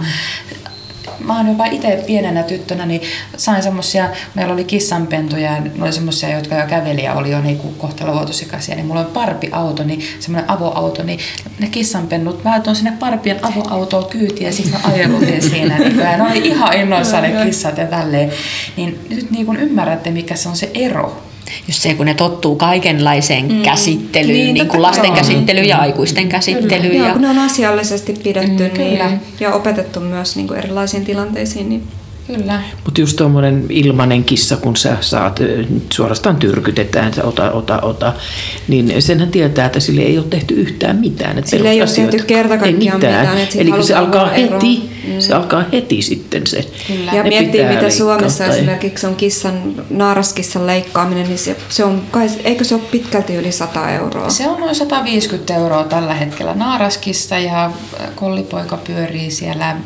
mä oon jopa itse pienenä tyttönä, niin sain semmosia, meillä oli kissanpentuja ja ne oli semmosia, jotka jo käveli ja oli jo niinku kohta luotusikaisia, niin mulla on parpiauto, niin semmoinen avoauto, niin ne kissanpennut, mä tuon sinne parpien avoautoon kyytiin ja sitten mä ajelutin [LAUGHS] siinä, niin ja ne oli ihan innoissaan ne kissat ja tälleen. Niin nyt niin kun ymmärrätte, mikä se on se ero. Just se, kun ne tottuu kaikenlaiseen mm. käsittelyyn, Niin, niin, kuin lasten kai. käsittelyyn ja aikuisten käsittelyyn. Joo, Ja, kun ne on asiallisesti pidetty Mm, niin, kyllä. ja opetettu myös niin kuin erilaisiin tilanteisiin. Niin Kyllä. Mutta just tuommoinen ilmanen kissa, kun sä saat, suorastaan tyrkytetään, sä ota, ota, ota, niin senhän tietää, että sille ei ole tehty yhtään mitään. Että Sille ei ole tehty kerta kaikkiaan mitään, että siitä Eli se alkaa heti, Mm. se alkaa heti sitten se. Ja Ne miettii, mitä Suomessa leikkauttaa. esimerkiksi on kissan, naaraskissan leikkaaminen, niin se, se on, kai, eikö se ole pitkälti yli 100 euroa? Se on noin 150 euroa tällä hetkellä naaraskissa ja kollipoika pyörii siellä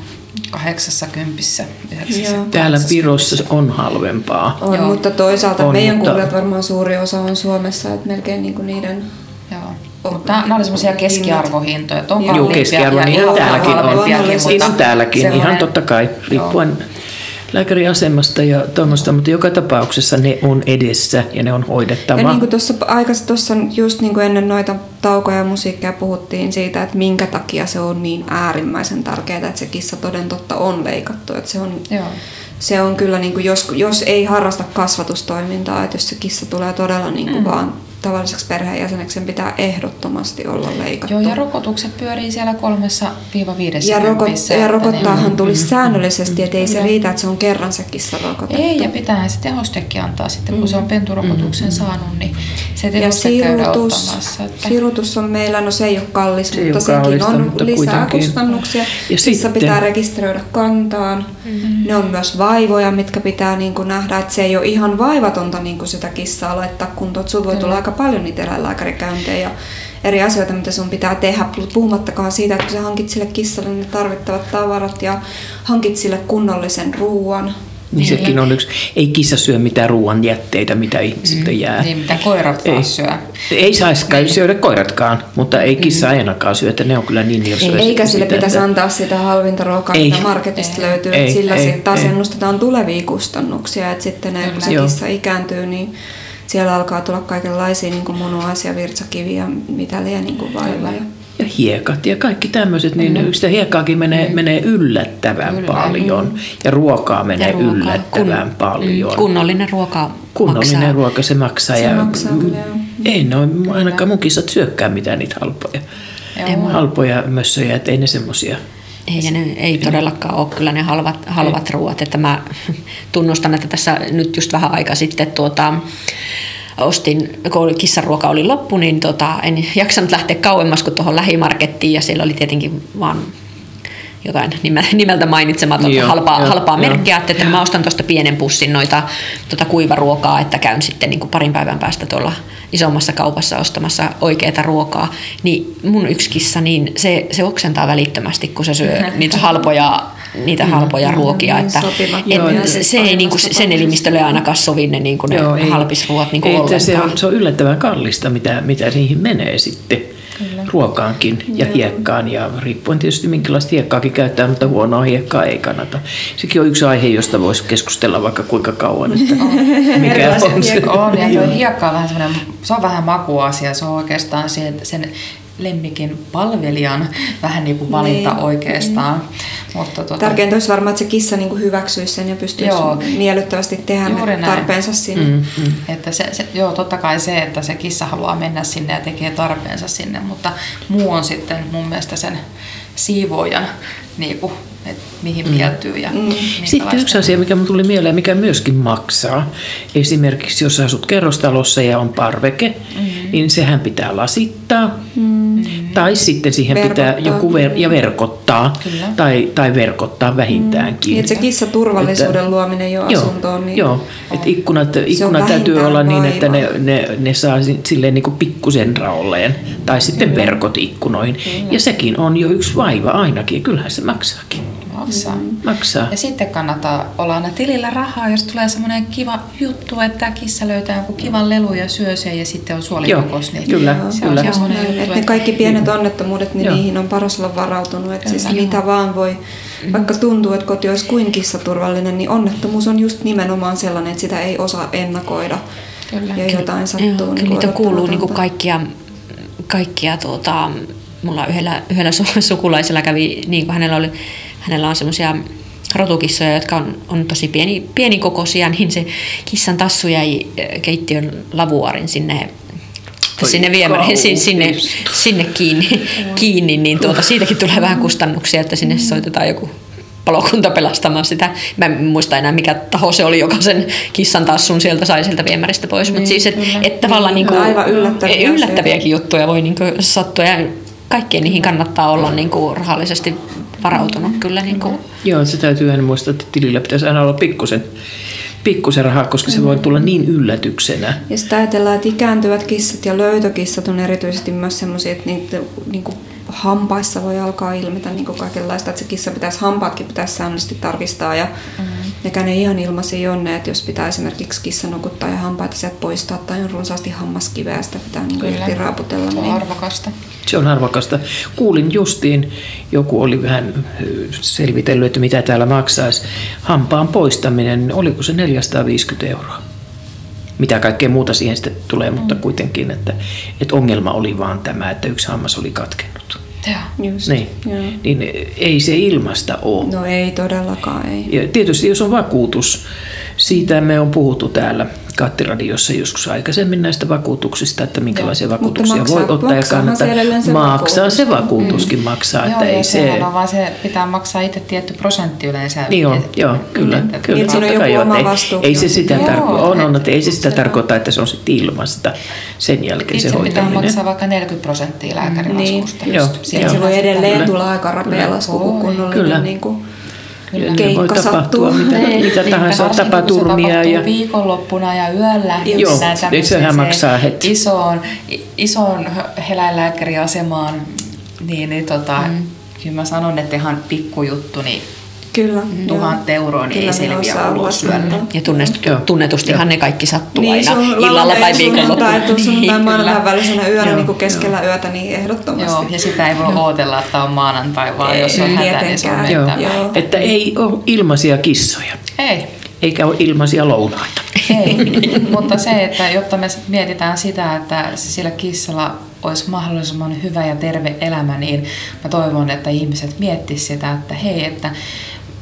80 Joo. Täällä Virossa on halvempaa. On, Joo. mutta toisaalta On, meidän mutta- kuulijat varmaan suuri osa on Suomessa, että melkein niin kuin niiden... Joo. Mutta nämä oli semmoisia keskiarvohintoja. että On Joo, kalliimpia keskiarvo, ja niin täälläkin on. halvempiakin, mutta täälläkin, ihan totta kai, riippuen lääkäriasemasta ja tuommoista, mutta joka tapauksessa ne on edessä ja ne on hoidettava. Ja niin kuin tuossa aikaisemmin, tuossa just niin kuin ennen noita taukoja ja musiikkia puhuttiin siitä, että minkä takia se on niin äärimmäisen tärkeää, että se kissa toden totta on leikattu. Että se on, Joo. se on kyllä, niin kuin jos, jos ei harrasta kasvatustoimintaa, että jos se kissa tulee todella niin kuin Mm. vaan tavalliseksi perheenjäseneksi, sen pitää ehdottomasti olla leikattu. Joo, ja rokotukset pyörii siellä kolmessa viiva viidessä ja, kympissä, ja rokottaahan ne- tulisi säännöllisesti, että ei se riitä, että se on kerran se kissa rokotettu. Ei, ja pitää se tehostekin antaa sitten, kun se on penturokotuksen saanut, niin se Ja tehoste käydä sirutus, ottamassa. Että... sirutus on meillä, no se ei ole kallis, Se mutta ole sekin kallista, on mutta lisää kuitenkin. kustannuksia. Ja Kissa sitten- pitää rekisteröidä kantaan. Mm-hmm. Ne on myös vaivoja, mitkä pitää niin kuin nähdä, että se ei ole ihan vaivatonta niin kuin sitä kissaa laittaa kuntoon. Että Sulla voi tulla. Aika paljon niitä eläinlääkärikäyntejä ja eri asioita, mitä sun pitää tehdä. Puhumattakaan siitä, että kun sä hankit sille kissalle ne tarvittavat tavarat ja hankit sille kunnollisen ruuan. Niin sekin on yksi. Ei kissa syö mitään ruoan jätteitä, mitä ihmisiltä jää. Niin, mitä koirat ei. syö. Ei saisikaan niin. syödä koiratkaan, mutta ei kissa mm. ainakaan syötä. Ne on kyllä niin hirsoja. Eikä sille sitä, pitäisi että- antaa sitä halvinta ruokaa, Ei. mitä marketista löytyy. Ei, Ei, sillä ei, sitten taas ei. ennustetaan tulevia kustannuksia. Että sitten ne, kun se kissa ikääntyy, niin siellä alkaa tulla kaikenlaisia niin kuin munuaisia, virtsakiviä, mitä liian niin kuin vailla. Ja Ja hiekat ja kaikki tämmöiset, niin mm. sitä hiekkaakin menee, mm. menee yllättävän Kyllä. paljon. Ja ruokaa menee ruokaa. yllättävän paljon. Kunnollinen ruoka Kunnollinen maksaa. ruoka se maksaa. Se ja maksaa kyllä, joo. Ei noin, ainakaan mun kissat syökkää mitään niitä halpoja. Joo. Halpoja mössöjä, että ei ne semmosia. Ei, ja ne ei todellakaan ole kyllä ne halvat, halvat ruoat. Että mä [LAUGHS] tunnustan, että tässä nyt just vähän aika sitten tuota, ostin, kun kissaruoka oli loppu, niin tota, en jaksanut lähteä kauemmas kuin tuohon lähimarkettiin ja siellä oli tietenkin vaan jotain nime- nimeltä mainitsematonta Joo, halpaa, joo, halpaa joo. merkkiä, että mä ostan tuosta pienen pussin noita tuota kuivaruokaa, että käyn sitten niin kuin parin päivän päästä tuolla isommassa kaupassa ostamassa oikeaa ruokaa, niin mun yksi kissa, niin se, se oksentaa välittömästi, kun se syö niitä halpoja, niitä halpoja ruokia, niin että et, se, se ei niin kuin, sen tapauksessa. elimistölle ainakaan sovi ne, niin kuin ne Joo, ei. halpisruot niin kuin ei, että ollenkaan. se, on, se on yllättävän kallista, mitä, mitä niihin menee sitten. Kyllä. Ruokaankin ja Joo. hiekkaan ja riippuen tietysti minkälaista hiekkaakin käyttää, mutta huonoa hiekkaa ei kannata. Sekin on yksi aihe, josta voisi keskustella vaikka kuinka kauan, että [LAUGHS] mikä on se. hiekka on, ja tuo [LAUGHS] hiekka on vähän semmoinen, se on vähän makuasia, se on oikeastaan sen, sen lemmikin palvelijan vähän niin kuin valinta Niin. oikeastaan. Mutta tuota, Tärkeintä olisi varmaan, että se kissa niin kuin hyväksyisi sen ja pystyisi Joo. miellyttävästi tehdä Juuri näin. tarpeensa sinne. Mm, mm. Että se, se, joo, totta kai se, että se kissa haluaa mennä sinne ja tekee tarpeensa sinne, mutta muu on sitten mun mielestä sen siivoojan, niin kuin, että mihin Mm. mieltyy ja Mm. Sitten yksi asia, mikä tuli mieleen, mikä myöskin maksaa. Esimerkiksi jos asut kerrostalossa ja on parveke, mm-hmm. niin sehän pitää lasittaa. Mm. Tai sitten siihen Verkottaa. pitää joku ver- ja verkottaa. Kyllä. Tai, tai verkottaa vähintäänkin. Niin, että se kissa turvallisuuden Että- luominen jo Joo, asuntoon. Niin joo. että ikkunat, ikkunat täytyy olla niin, että ne, vaiva. ne, ne saa si- silleen niin kuin pikkusen raolleen. Tai sitten Kyllä. verkot ikkunoihin. Ja sekin on jo yksi vaiva ainakin. Ja kyllähän se maksaakin. Maksaa. Maksaa. Ja sitten kannattaa olla aina tilillä rahaa, jos tulee semmoinen kiva juttu, että kissa löytää jonkun kivan lelu ja syö sen ja sitten on suolikokos. Joo, Niin kyllä, se kyllä. on semmoinen juttu, että ne kaikki pienet onnettomuudet, niin Joo. niihin on paras olla varautunut. Että siis mitä vaan voi vaikka tuntuu, että koti olisi kuin kissaturvallinen, niin onnettomuus on just nimenomaan sellainen, että sitä ei osaa ennakoida. Kyllä. Ja jotain sattuu. Joo, niin kyllä niitä kuuluu niin kuin kaikkia, kaikkia tuota, mulla yhdellä, yhdellä su- sukulaisella kävi, niin kuin hänellä, oli, hänellä on semmoisia rotukissoja, jotka on, on tosi pieni, pienikokoisia, niin se kissan tassu jäi eh, keittiön lavuaarin sinne Oi sinne viemäriin, sinne, sinne, sinne kiinni, kiinni, niin tuota, siitäkin tulee vähän kustannuksia, että sinne soitetaan joku palokunta pelastamaan sitä. Mä en muista enää mikä taho se oli, joka sen kissan tassun sieltä sai sieltä viemäristä pois. Mutta siis, että et tavallaan Niin, niinku, aivan yllättäviä yllättäviäkin juttuja voi niinku sattua. Ja kaikkeen niihin kannattaa olla niinku rahallisesti varautunut kyllä. Niinku. Joo, se täytyy aina muistaa, että tilillä pitäisi aina olla pikkusen, pikkusen rahaa, koska se voi tulla niin yllätyksenä. Ja sitten ajatellaan, että ikääntyvät kissat ja löytökissat on erityisesti myös sellaisia, että niitä niin kuin hampaissa voi alkaa ilmetä niin kuin kaikenlaista, että se kissa pitäisi, hampaatkin pitäisi säännöllisesti tarkistaa ja mm. Nekään ei ihan ilmaisia ole ne, että jos pitää esimerkiksi kissa nukuttaa ja hampaita sieltä poistaa tai on runsaasti hammaskiveä sitä pitää niin Kyllä. irti raaputella. Se on niin arvokasta. Se on arvokasta. Kuulin justiin, joku oli vähän selvitellyt, että mitä täällä maksaisi. Hampaan poistaminen, oliko se 450 euroa? Mitä kaikkea muuta siihen sitten tulee, mutta kuitenkin, että, että ongelma oli vaan tämä, että yksi hammas oli katkennut. Joo. Just, Niin, joo. niin ei se ilmasta ole. No ei todellakaan, ei. Ja tietysti jos on vakuutus, siitä me on puhuttu täällä Kattiradiossa joskus aikaisemmin näistä vakuutuksista, että minkälaisia Mutta vakuutuksia maksaa- voi ottaa ja kannattaa. se edelleen se Maksaa vakuutus. se vakuutuskin maksaa, että Joo, ei ja se... sehän on vaan se, pitää maksaa itse tietty prosentti yleensä. Niin on, Et- joo, kyllä. että- kyllä Niin, siinä on joku joo, oma ei, se on. sitä Joo, tarko- on, on, et- että ei se sitä tarkoita, että se on sitten ilmasta sen jälkeen se Itse pitää hoitaminen. maksaa vaikka 40 prosenttia lääkärilaskusta. Niin, Joo, joo. Se voi edelleen Kyllä. tulla aika rapea lasku, kun Kyllä. niin kuin Kyllä. Keikka sattuu. mitä, Niin, mitä niin, tahansa, tapaturmia. Se tapahtuu Ja, viikonloppuna ja yöllä. Joo, niin sehän maksaa heti. Isoon, isoon eläinlääkäriasemaan. Niin, niin tota, mm. kyllä mä sanon, että ihan pikkujuttu, niin Kyllä. tuhat euroa niin Kyllä ei selviä ulos. Ja tunnetusti, tunnetustihan ne kaikki sattuu Niin, aina sun illalla tai viikonloppuna. tuossa sunnuntai Niin, maanantai välisenä yönä Joo, niin kuin keskellä yötä, niin ehdottomasti. Joo, ja sitä ei voi odotella, että on maanantai, vaan Ei, jos on hätä, niin se on mentävä. joo, että ei ole ilmaisia kissoja, Ei. eikä ole ilmaisia lounaita. Ei, mutta se, että jotta me mietitään sitä, että sillä kissalla olisi mahdollisimman hyvä ja terve elämä, niin mä toivon, että ihmiset miettisivät sitä, että hei, että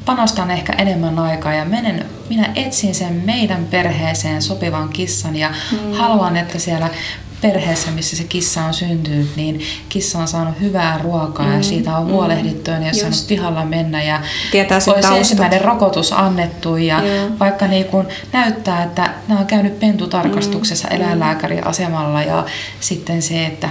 panostan ehkä enemmän aikaa ja menen, minä etsin sen meidän perheeseen sopivan kissan ja mm. haluan, että siellä perheessä, missä se kissa on syntynyt, niin kissa on saanut hyvää ruokaa mm. ja siitä on huolehdittu ja ne Just. saanut pihalla mennä ja Tietää olisi taustat. ensimmäinen rokotus annettu ja Joo. vaikka niin kun näyttää, että nämä on käynyt pentutarkastuksessa Mm, eläinlääkärin asemalla ja sitten se, että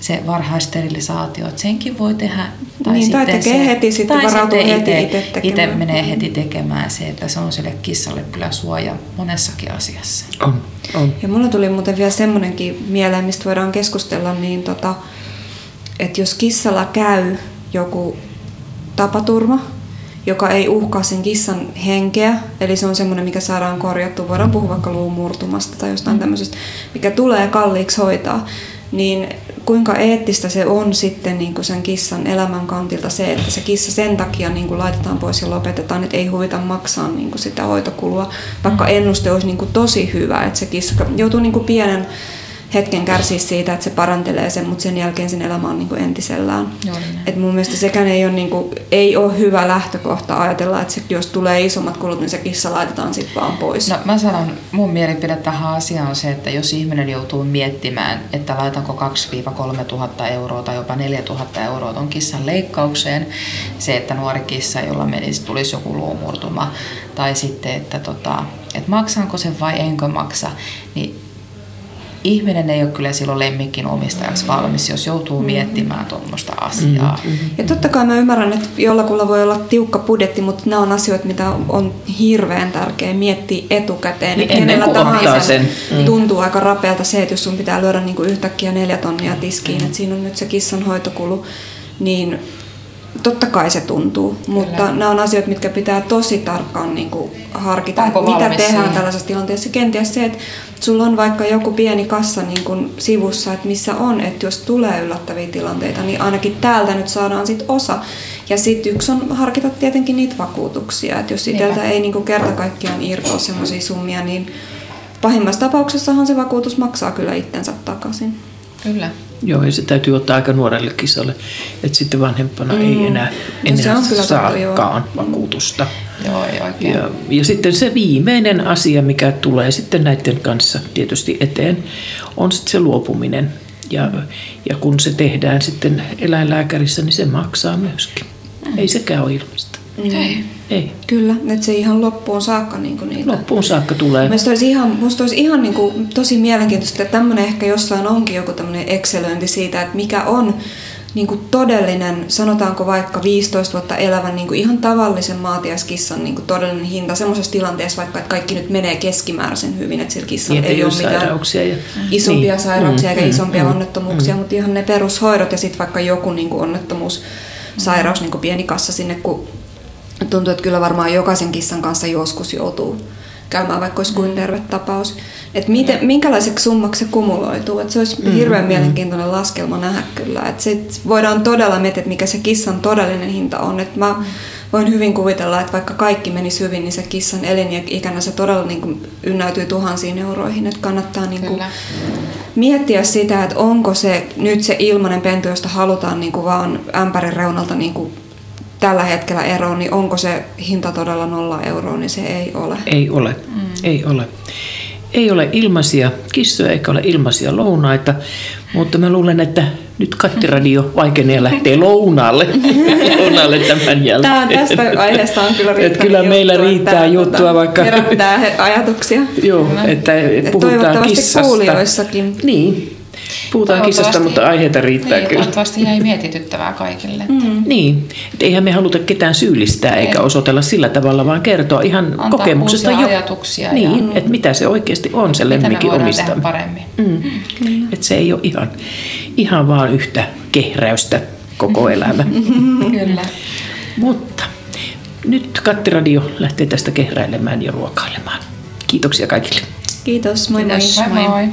se varhaisterilisaatio, että senkin voi tehdä. Niin, tai sitten tekee heti sitten, tai varautuu sitten heti ite- itse tekemään. Itse menee heti tekemään se, että se on sille kissalle kyllä suoja monessakin asiassa. On, on. Ja mulla tuli muuten vielä semmoinenkin mieleen, mistä voidaan keskustella, niin tota, että jos kissalla käy joku tapaturma, joka ei uhkaa sen kissan henkeä, eli se on semmoinen, mikä saadaan korjattua, voidaan puhua vaikka luumurtumasta tai jostain tämmöisestä, mikä tulee kalliiksi hoitaa, niin kuinka eettistä se on sitten niin kuin sen kissan elämän kantilta se, että se kissa sen takia niin kuin laitetaan pois ja lopetetaan, että ei huvita maksaa niin kuin sitä hoitokulua, vaikka ennuste olisi niin kuin tosi hyvä, että se kissa joutuu niin kuin pienen hetken kärsiä siitä, että se parantelee sen, mutta sen jälkeen sen elämä on niin kuin entisellään. Juuri näin. Et mun mielestä sekään ei ole, niin kuin, ei ole hyvä lähtökohta ajatella, että se, jos tulee isommat kulut, niin se kissa laitetaan sitten vaan pois. No mä sanon, mun mielipide tähän asiaan on se, että jos ihminen joutuu miettimään, että laitanko 2-3 tuhatta euroa tai jopa 4 tuhatta euroa ton kissan leikkaukseen, se, että nuori kissa, jolla menisi, tulisi joku luumurtuma, tai sitten, että, tota, että maksaanko sen vai enkö maksa, niin ihminen ei ole kyllä silloin lemmikin omistajaksi valmis, jos joutuu miettimään tuommoista asiaa. Ja totta kai mä ymmärrän, että jollakulla voi olla tiukka budjetti, mutta nämä on asioita, mitä on hirveän tärkeä miettiä etukäteen. Niin kenellä kuin tahansa sen. Tuntuu aika rapealta se, että jos sun pitää lyödä niinku yhtäkkiä neljä tonnia tiskiin, että siinä on nyt se kissan hoitokulu, niin totta kai se tuntuu, mutta Kyllä. nämä on asioita, mitkä pitää tosi tarkkaan niin kuin harkita, Onko että mitä tehdään siihen? tällaisessa tilanteessa. Kenties se, että sulla on vaikka joku pieni kassa niin kuin sivussa, että missä on, että jos tulee yllättäviä tilanteita, niin ainakin täältä nyt saadaan sit osa. Ja sitten yksi on harkita tietenkin niitä vakuutuksia, että jos itseltä Niinpä. ei niin kuin kerta kaikkiaan irtoa sellaisia summia, niin pahimmassa tapauksessahan se vakuutus maksaa kyllä itsensä takaisin. Kyllä. Joo, ja se täytyy ottaa aika nuorelle kissalle, että sitten vanhempana mm. ei enää, No se enää on kyllä totta, saakaan vakuutusta. Joo, ei oikein. Ja, ja sitten se viimeinen asia, mikä tulee sitten näiden kanssa tietysti eteen, on sitten se luopuminen. Ja, ja kun se tehdään sitten eläinlääkärissä, niin se maksaa myöskin. Mm. Ei sekään ole ilmasta. Ei. Ei. Kyllä, että se ihan loppuun saakka niin kuin niitä. Loppuun saakka tulee. Mielestäni olisi ihan, musta olisi ihan niin kuin, tosi mielenkiintoista, että tämmöinen ehkä jossain onkin joku tämmöinen excelöinti siitä, että mikä on niin kuin todellinen, sanotaanko vaikka 15 vuotta elävän niin kuin ihan tavallisen maatiaiskissan niin kuin todellinen hinta semmoisessa tilanteessa vaikka, että kaikki nyt menee keskimääräisen hyvin, että sillä kissalla Niin, ei ole mitään sairauksia ja- isompia Niin. sairauksia Mm, eikä mm, isompia mm, onnettomuuksia, mm. mutta ihan ne perushoidot ja sitten vaikka joku niin kuin onnettomuus, sairaus, niin kuin pieni kassa sinne, kun tuntuu, että kyllä varmaan jokaisen kissan kanssa joskus joutuu käymään, vaikka olisi kuin terve tapaus. Että miten, minkälaiseksi summaksi se kumuloituu. Että se olisi Mm, hirveän mm. mielenkiintoinen laskelma nähdä kyllä. Että sit voidaan todella miettiä, että mikä se kissan todellinen hinta on. Että mä voin hyvin kuvitella, että vaikka kaikki menisi hyvin, niin se kissan elinikänä se todella niin kuin ynnäytyy tuhansiin euroihin. Että kannattaa niin kuin miettiä sitä, että onko se nyt se ilmainen pentu, josta halutaan niin kuin vaan ämpärin reunalta niin kuin tällä hetkellä eroon, niin onko se hinta todella nolla euroa, niin se ei ole. Ei ole, mm. ei ole. Ei ole ilmaisia kissoja eikä ole ilmaisia lounaita, mutta mä luulen, että nyt Kattiradio vaikenee ja lähtee lounaalle, [LAUGHS] lounaalle tämän jälkeen. Tämä, tästä aiheesta on kyllä riittänyt kyllä meillä juttua, riittää että juttua, tota, vaikka- Herättää he- ajatuksia. Joo, että Et puhutaan toivottavasti kissasta. kuulijoissakin. Niin, puhutaan kissasta, mutta aiheita riittää niin, kyllä. Toivottavasti jäi mietityttävää kaikille. Mm. Niin, että eihän me haluta ketään syyllistää eikä Ei. osoitella sillä tavalla, vaan kertoa ihan Antaa kokemuksesta jo. ajatuksia Niin, ja- että mitä se oikeasti on se lemmikin omistaminen. paremmin. Mm. Että se ei ole ihan, ihan vaan yhtä kehräystä koko elämä. [LAUGHS] Kyllä. Mutta nyt Kattiradio lähtee tästä kehräilemään ja ruokailemaan. Kiitoksia kaikille. Kiitos, moi moi. Kiitos, moi moi. guided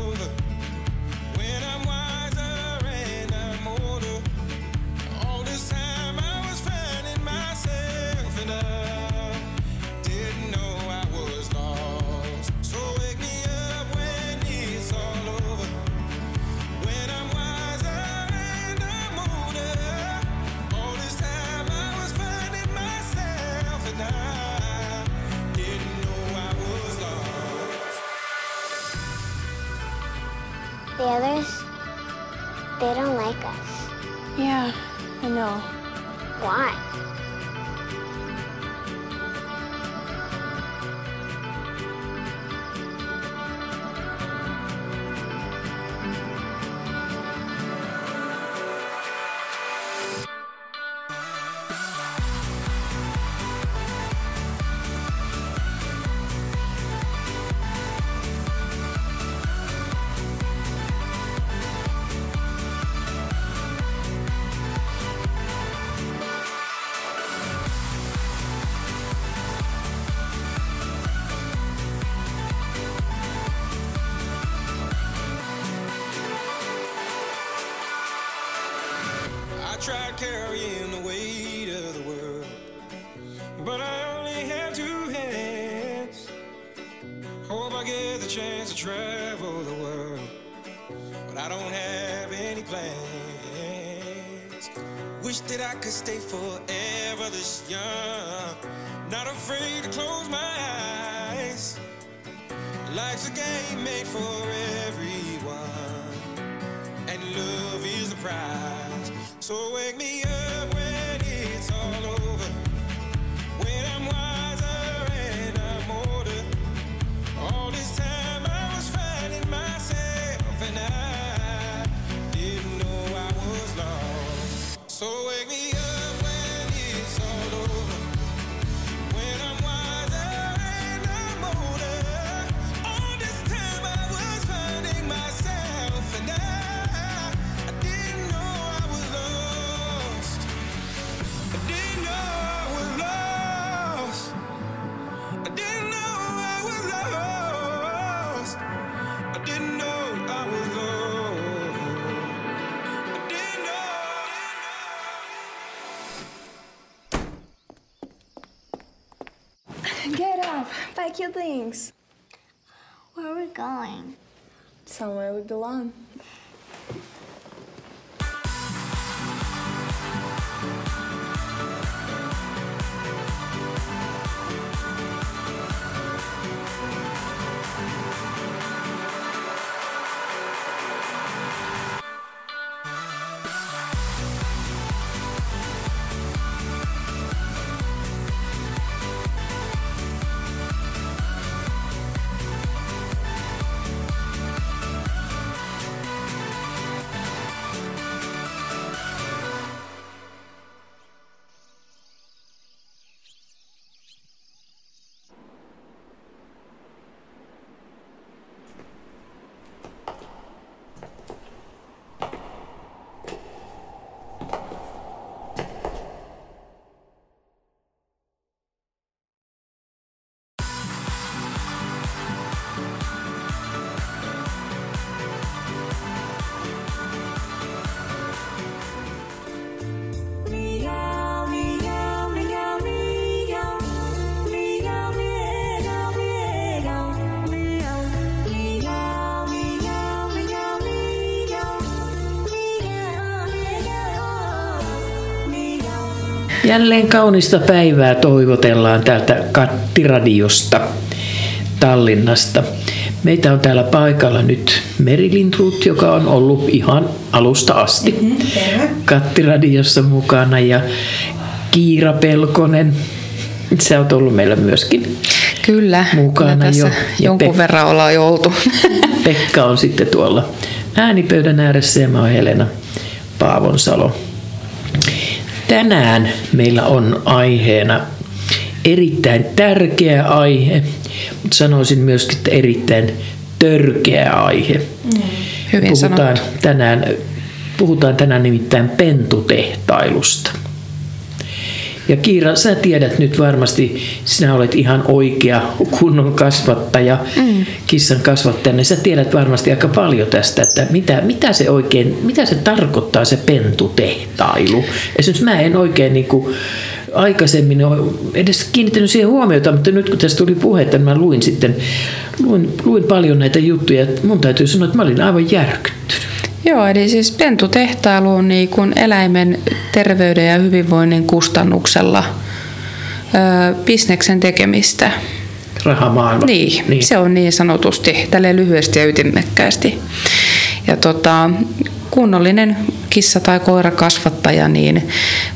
The others, they don't like us. Yeah, I know. Why? Somewhere we belong. Jälleen kaunista päivää toivotellaan täältä Kattiradiosta Tallinnasta. Meitä on täällä paikalla nyt Merilintrut, joka on ollut ihan alusta asti Mm-hmm. Kattiradiossa mukana ja Kiira Pelkonen. Sä oot ollut meillä myöskin Kyllä, mukana tässä jo. Ja jonkun Pek- verran ollaan jo oltu. Pekka on sitten tuolla äänipöydän ääressä ja mä oon Helena Paavonsalo. Tänään meillä on aiheena erittäin tärkeä aihe, mutta sanoisin myöskin, että erittäin törkeä aihe. Hyvin puhutaan sanottu. tänään, puhutaan tänään nimittäin pentutehtailusta. Ja Kiira, sä tiedät nyt varmasti, sinä olet ihan oikea kunnon kasvattaja, mm. kissan kasvattaja, niin sä tiedät varmasti aika paljon tästä, että mitä, mitä se oikein, mitä se tarkoittaa se pentutehtailu. Esimerkiksi mä en oikein niin kuin, aikaisemmin ole edes kiinnittänyt siihen huomiota, mutta nyt kun tästä tuli puhetta, niin mä luin sitten, luin, luin paljon näitä juttuja, että mun täytyy sanoa, että mä olin aivan järkyttynyt. Joo, eli siis pentutehtailu on niin kuin eläimen terveyden ja hyvinvoinnin kustannuksella ö, bisneksen tekemistä. Rahamaailma. Niin, niin, se on niin sanotusti, tälle lyhyesti ja ytimekkäästi. Ja tota, kunnollinen kissa- tai koirakasvattaja, niin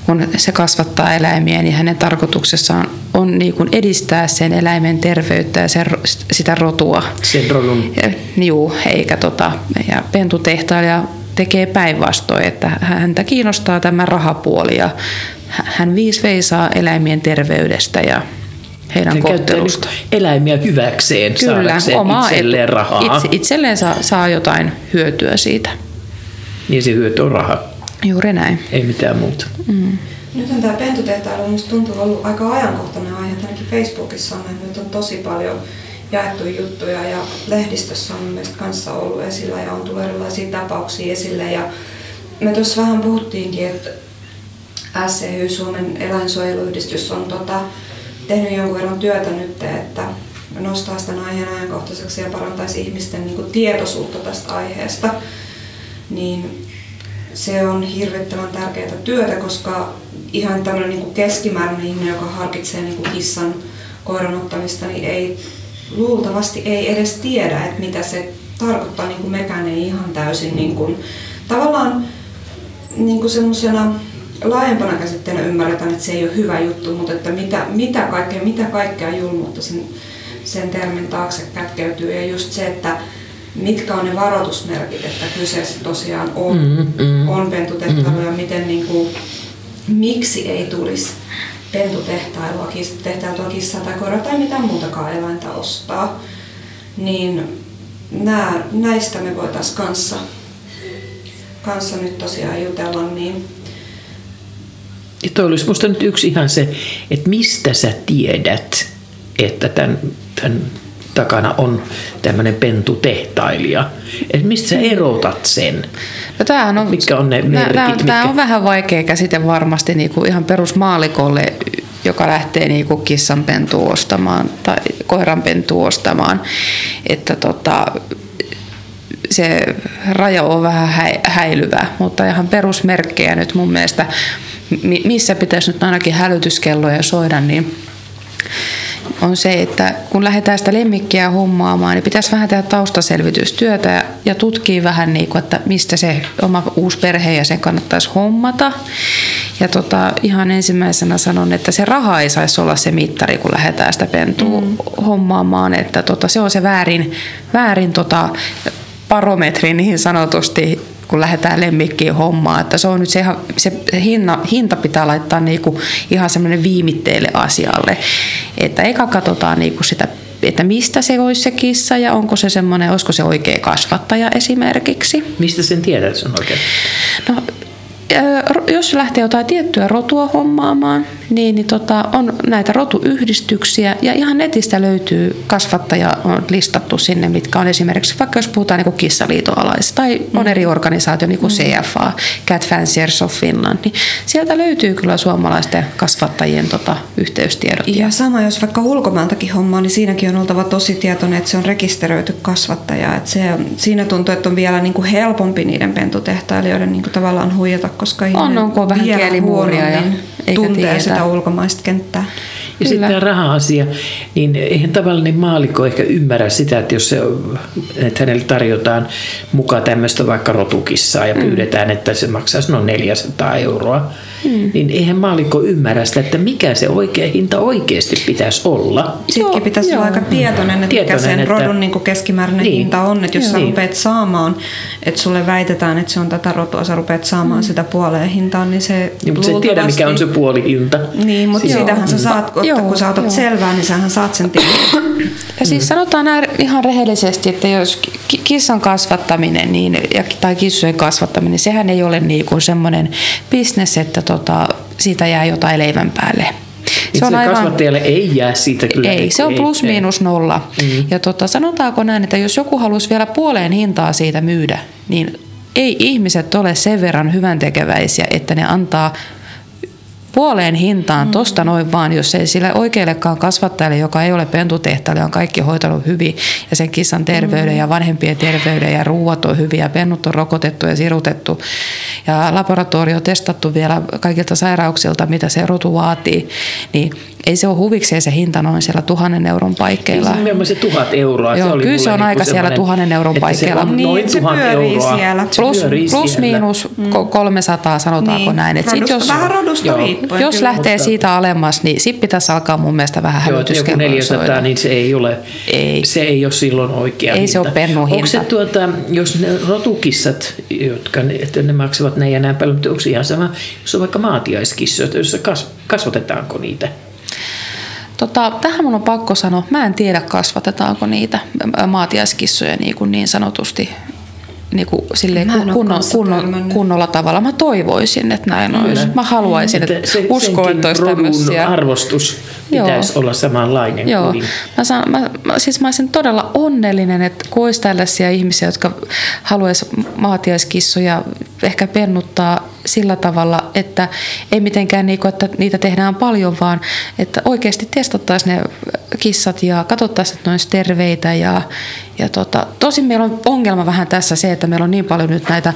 kun se kasvattaa eläimiä, niin hänen tarkoituksessaan on niin kuin edistää sen eläimen terveyttä ja sen, sitä rotua. Sen rodun. Juu, eikä tota, ja pentutehtailija tekee päinvastoin, että häntä kiinnostaa tämä rahapuoli ja hän viis veisaa eläimien terveydestä ja heidän kohtelusta. eläimiä hyväkseen Kyllä, saadakseen omaa itselleen etu- rahaa. Itse, itselleen saa, saa jotain hyötyä siitä. Niin se hyöty on raha, Juuri näin. ei mitään muuta. Mm. Nyt tämä pentutehtailu musta tuntuu ollut aika ajankohtainen aihe. Ainakin Facebookissa on että nyt on tosi paljon jaettu juttuja ja lehdistössä on mielestäni kanssa ollut esillä ja on tullut erilaisia tapauksia esille. Ja me tuossa vähän puhuttiinkin, että SCY, Suomen eläinsuojeluyhdistys, on tota, tehnyt jonkun verran työtä nyt, että nostaa sitä aiheen ajankohtaiseksi ja parantaisi ihmisten niin kuin, tietoisuutta tästä aiheesta. Niin se on hirvittävän tärkeää työtä, koska ihan tämmöinen niin keskimääräinen ihminen, joka harkitsee niin kuin kissan koiran ottamista, niin ei luultavasti ei edes tiedä, että mitä se tarkoittaa. Niin kuin mekään ei ihan täysin niin kuin tavallaan niin kuin semmoisena laajempana käsitteenä ymmärretään, että se ei ole hyvä juttu, mutta että mitä, mitä, kaikkea, mitä kaikkea julmuutta sen, sen termin taakse kätkeytyy ja just se, että mitkä on ne varoitusmerkit, että kyseessä tosiaan on, Mm, mm. on pentutehtailu ja miten niin kuin, miksi ei tulisi pentutehtailua, tehtailtua kissaa tai koiraa tai mitään muutakaan eläintä ostaa, niin nää, näistä me voitaisiin kanssa, kanssa nyt tosiaan jutella, niin Ja toi olisi musta nyt yksi ihan se, että mistä sä tiedät, että tämän, tämän takana on tämmöinen pentutehtailija. Että mistä sä erotat sen? No, tämähän on, Mitkä on ne merkit? tämä, mitkä... tämä on vähän vaikea käsite varmasti niin kuin ihan perusmaalikolle, joka lähtee niin kuin kissan pentua ostamaan tai koiran pentua ostamaan. Että tota, se raja on vähän häi- häilyvä, mutta ihan perusmerkkejä nyt mun mielestä, mi- missä pitäisi nyt ainakin hälytyskelloja soida, niin on se, että kun lähdetään sitä lemmikkiä hommaamaan, niin pitäisi vähän tehdä taustaselvitystyötä ja, ja tutkia vähän, niin kuin, että mistä se oma uusi perheenjäsen kannattaisi hommata. Ja tota, ihan ensimmäisenä sanon, että se raha ei saisi olla se mittari, kun lähdetään sitä pentua mm. hommaamaan. Että tota, se on se väärin, väärin tota, barometri niin sanotusti, kun lähdetään lemmikkiin hommaan. Että se on nyt se, se hinta, hinta pitää laittaa niinku ihan semmoinen viimitteelle asialle. Että eka katsotaan niinku sitä että mistä se olisi se kissa ja onko se semmoinen, olisiko se oikea kasvattaja esimerkiksi. Mistä sen tiedät, että se on oikein? No, jos lähtee jotain tiettyä rotua hommaamaan, niin, niin tota, on näitä rotuyhdistyksiä ja ihan netistä löytyy kasvattaja on listattu sinne, mitkä on esimerkiksi, vaikka jos puhutaan niin kissaliiton alaisista tai on eri organisaatio niin kuin CFA, Cat Fanciers of Finland, niin sieltä löytyy kyllä suomalaisten kasvattajien tota, yhteystiedot. Ja sama, jos vaikka ulkomailtakin hommaa, niin siinäkin on oltava tosi tietoinen, että se on rekisteröity kasvattaja. Että se, siinä tuntuu, että on vielä niin kuin helpompi niiden pentutehtailijoiden niin kuin tavallaan huijata, koska ihminen on, kun on vähän vielä kielimuuria ja eikä tuntee tiedä. sitä ulkomaista kenttää. Ja sitten tämä raha-asia, niin eihän tavallinen maalikko ehkä ymmärrä sitä, että jos se, että hänelle tarjotaan mukaan tämmöistä vaikka rotukissaa ja pyydetään, että se maksaisi noin 400 euroa, Mm. niin eihän maalikko ymmärrä sitä, että mikä se oikea hinta oikeasti pitäisi olla. Sittenkin pitäisi olla aika tietoinen, että Tietoinen, mikä sen että- rodun niin keskimääräinen Niin. hinta on. Että jos sä Joo. rupeat saamaan, että sulle väitetään, että se on tätä rotua, sä rupeat saamaan sitä puoleen hintaan, niin se Niin, mutta se ei tiedä, mikä on se puoli hinta. Niin, mutta Joo. sitähän sä saat, että Joo, kun sä otat joo. selvää, niin sähän saat sen tiedon. Ja siis sanotaan näin ihan rehellisesti, että jos kissan kasvattaminen niin, tai kissojen kasvattaminen, sehän ei ole niin kuin semmoinen bisnes, että tota, siitä jää jotain leivän päälle. Se on kasvattajalle ei jää siitä kyllä. Ei, se on ei- plus ei. miinus nolla. Mm. Ja tota, sanotaanko näin, että jos joku haluaisi vielä puoleen hintaa siitä myydä, niin ei ihmiset ole sen verran hyvän tekeväisiä, että ne antaa puoleen hintaan tosta noin vaan, jos ei sille oikeallekaan kasvattajalle, joka ei ole pentutehtailija, on kaikki hoitanut hyvin ja sen kissan terveyden ja vanhempien terveyden ja ruuat on hyviä, pennut on rokotettu ja sirutettu ja laboratorio on testattu vielä kaikilta sairauksilta, mitä se rotu vaatii, niin ei se ole huvikseen se hinta noin siellä tuhannen euron paikkeilla. Nimenomaan se tuhat euroa. Joo, se oli kyllä se on niinku aika siellä tuhannen euron että se paikkeilla. on Niin, noin se tuhat pyörii euroa. siellä. Se Plus, pyörii plus siellä. miinus ko- 300 sanotaanko Niin. näin. Et sit jos, vähän rodusta Joo. riippuen. jos kyllä. lähtee Mutta- siitä alemmas, niin sit pitäisi alkaa mun mielestä vähän Joo, että joku hälytyskelloa 400, soida. niin se ei ole, Ei. se ei ole silloin oikea Ei hinta. se ole pennun Onko se hinta. tuota, jos ne rotukissat, jotka ne, että ne maksavat näin ja näin paljon, mutta onko se ihan sama, jos on vaikka maatiaiskissoja, jos kas, kasvatetaanko niitä? Tota, tähän mun on pakko sanoa, mä en tiedä kasvatetaanko niitä maatiaiskissoja niin, kuin niin sanotusti niin kuin silleen oo kunnon, kunnon, kunnolla tavalla. Mä toivoisin, että näin olisi. Mä haluaisin, Että että se, uskon, senkin että olisi tämmöisiä. arvostus Joo. pitäisi olla samanlainen Joo. kuin Mä, saan, mä, mä, siis mä olisin todella onnellinen, että kun olisi tällaisia ihmisiä, jotka haluaisi maatiaiskissoja ehkä pennuttaa sillä tavalla, että ei mitenkään niin kuin, että niitä tehdään paljon, vaan että oikeasti testattaisiin ne kissat ja katsottaisiin, että ne olisi terveitä. Ja, ja tota, tosin meillä on ongelma vähän tässä se, että meillä on niin paljon nyt näitä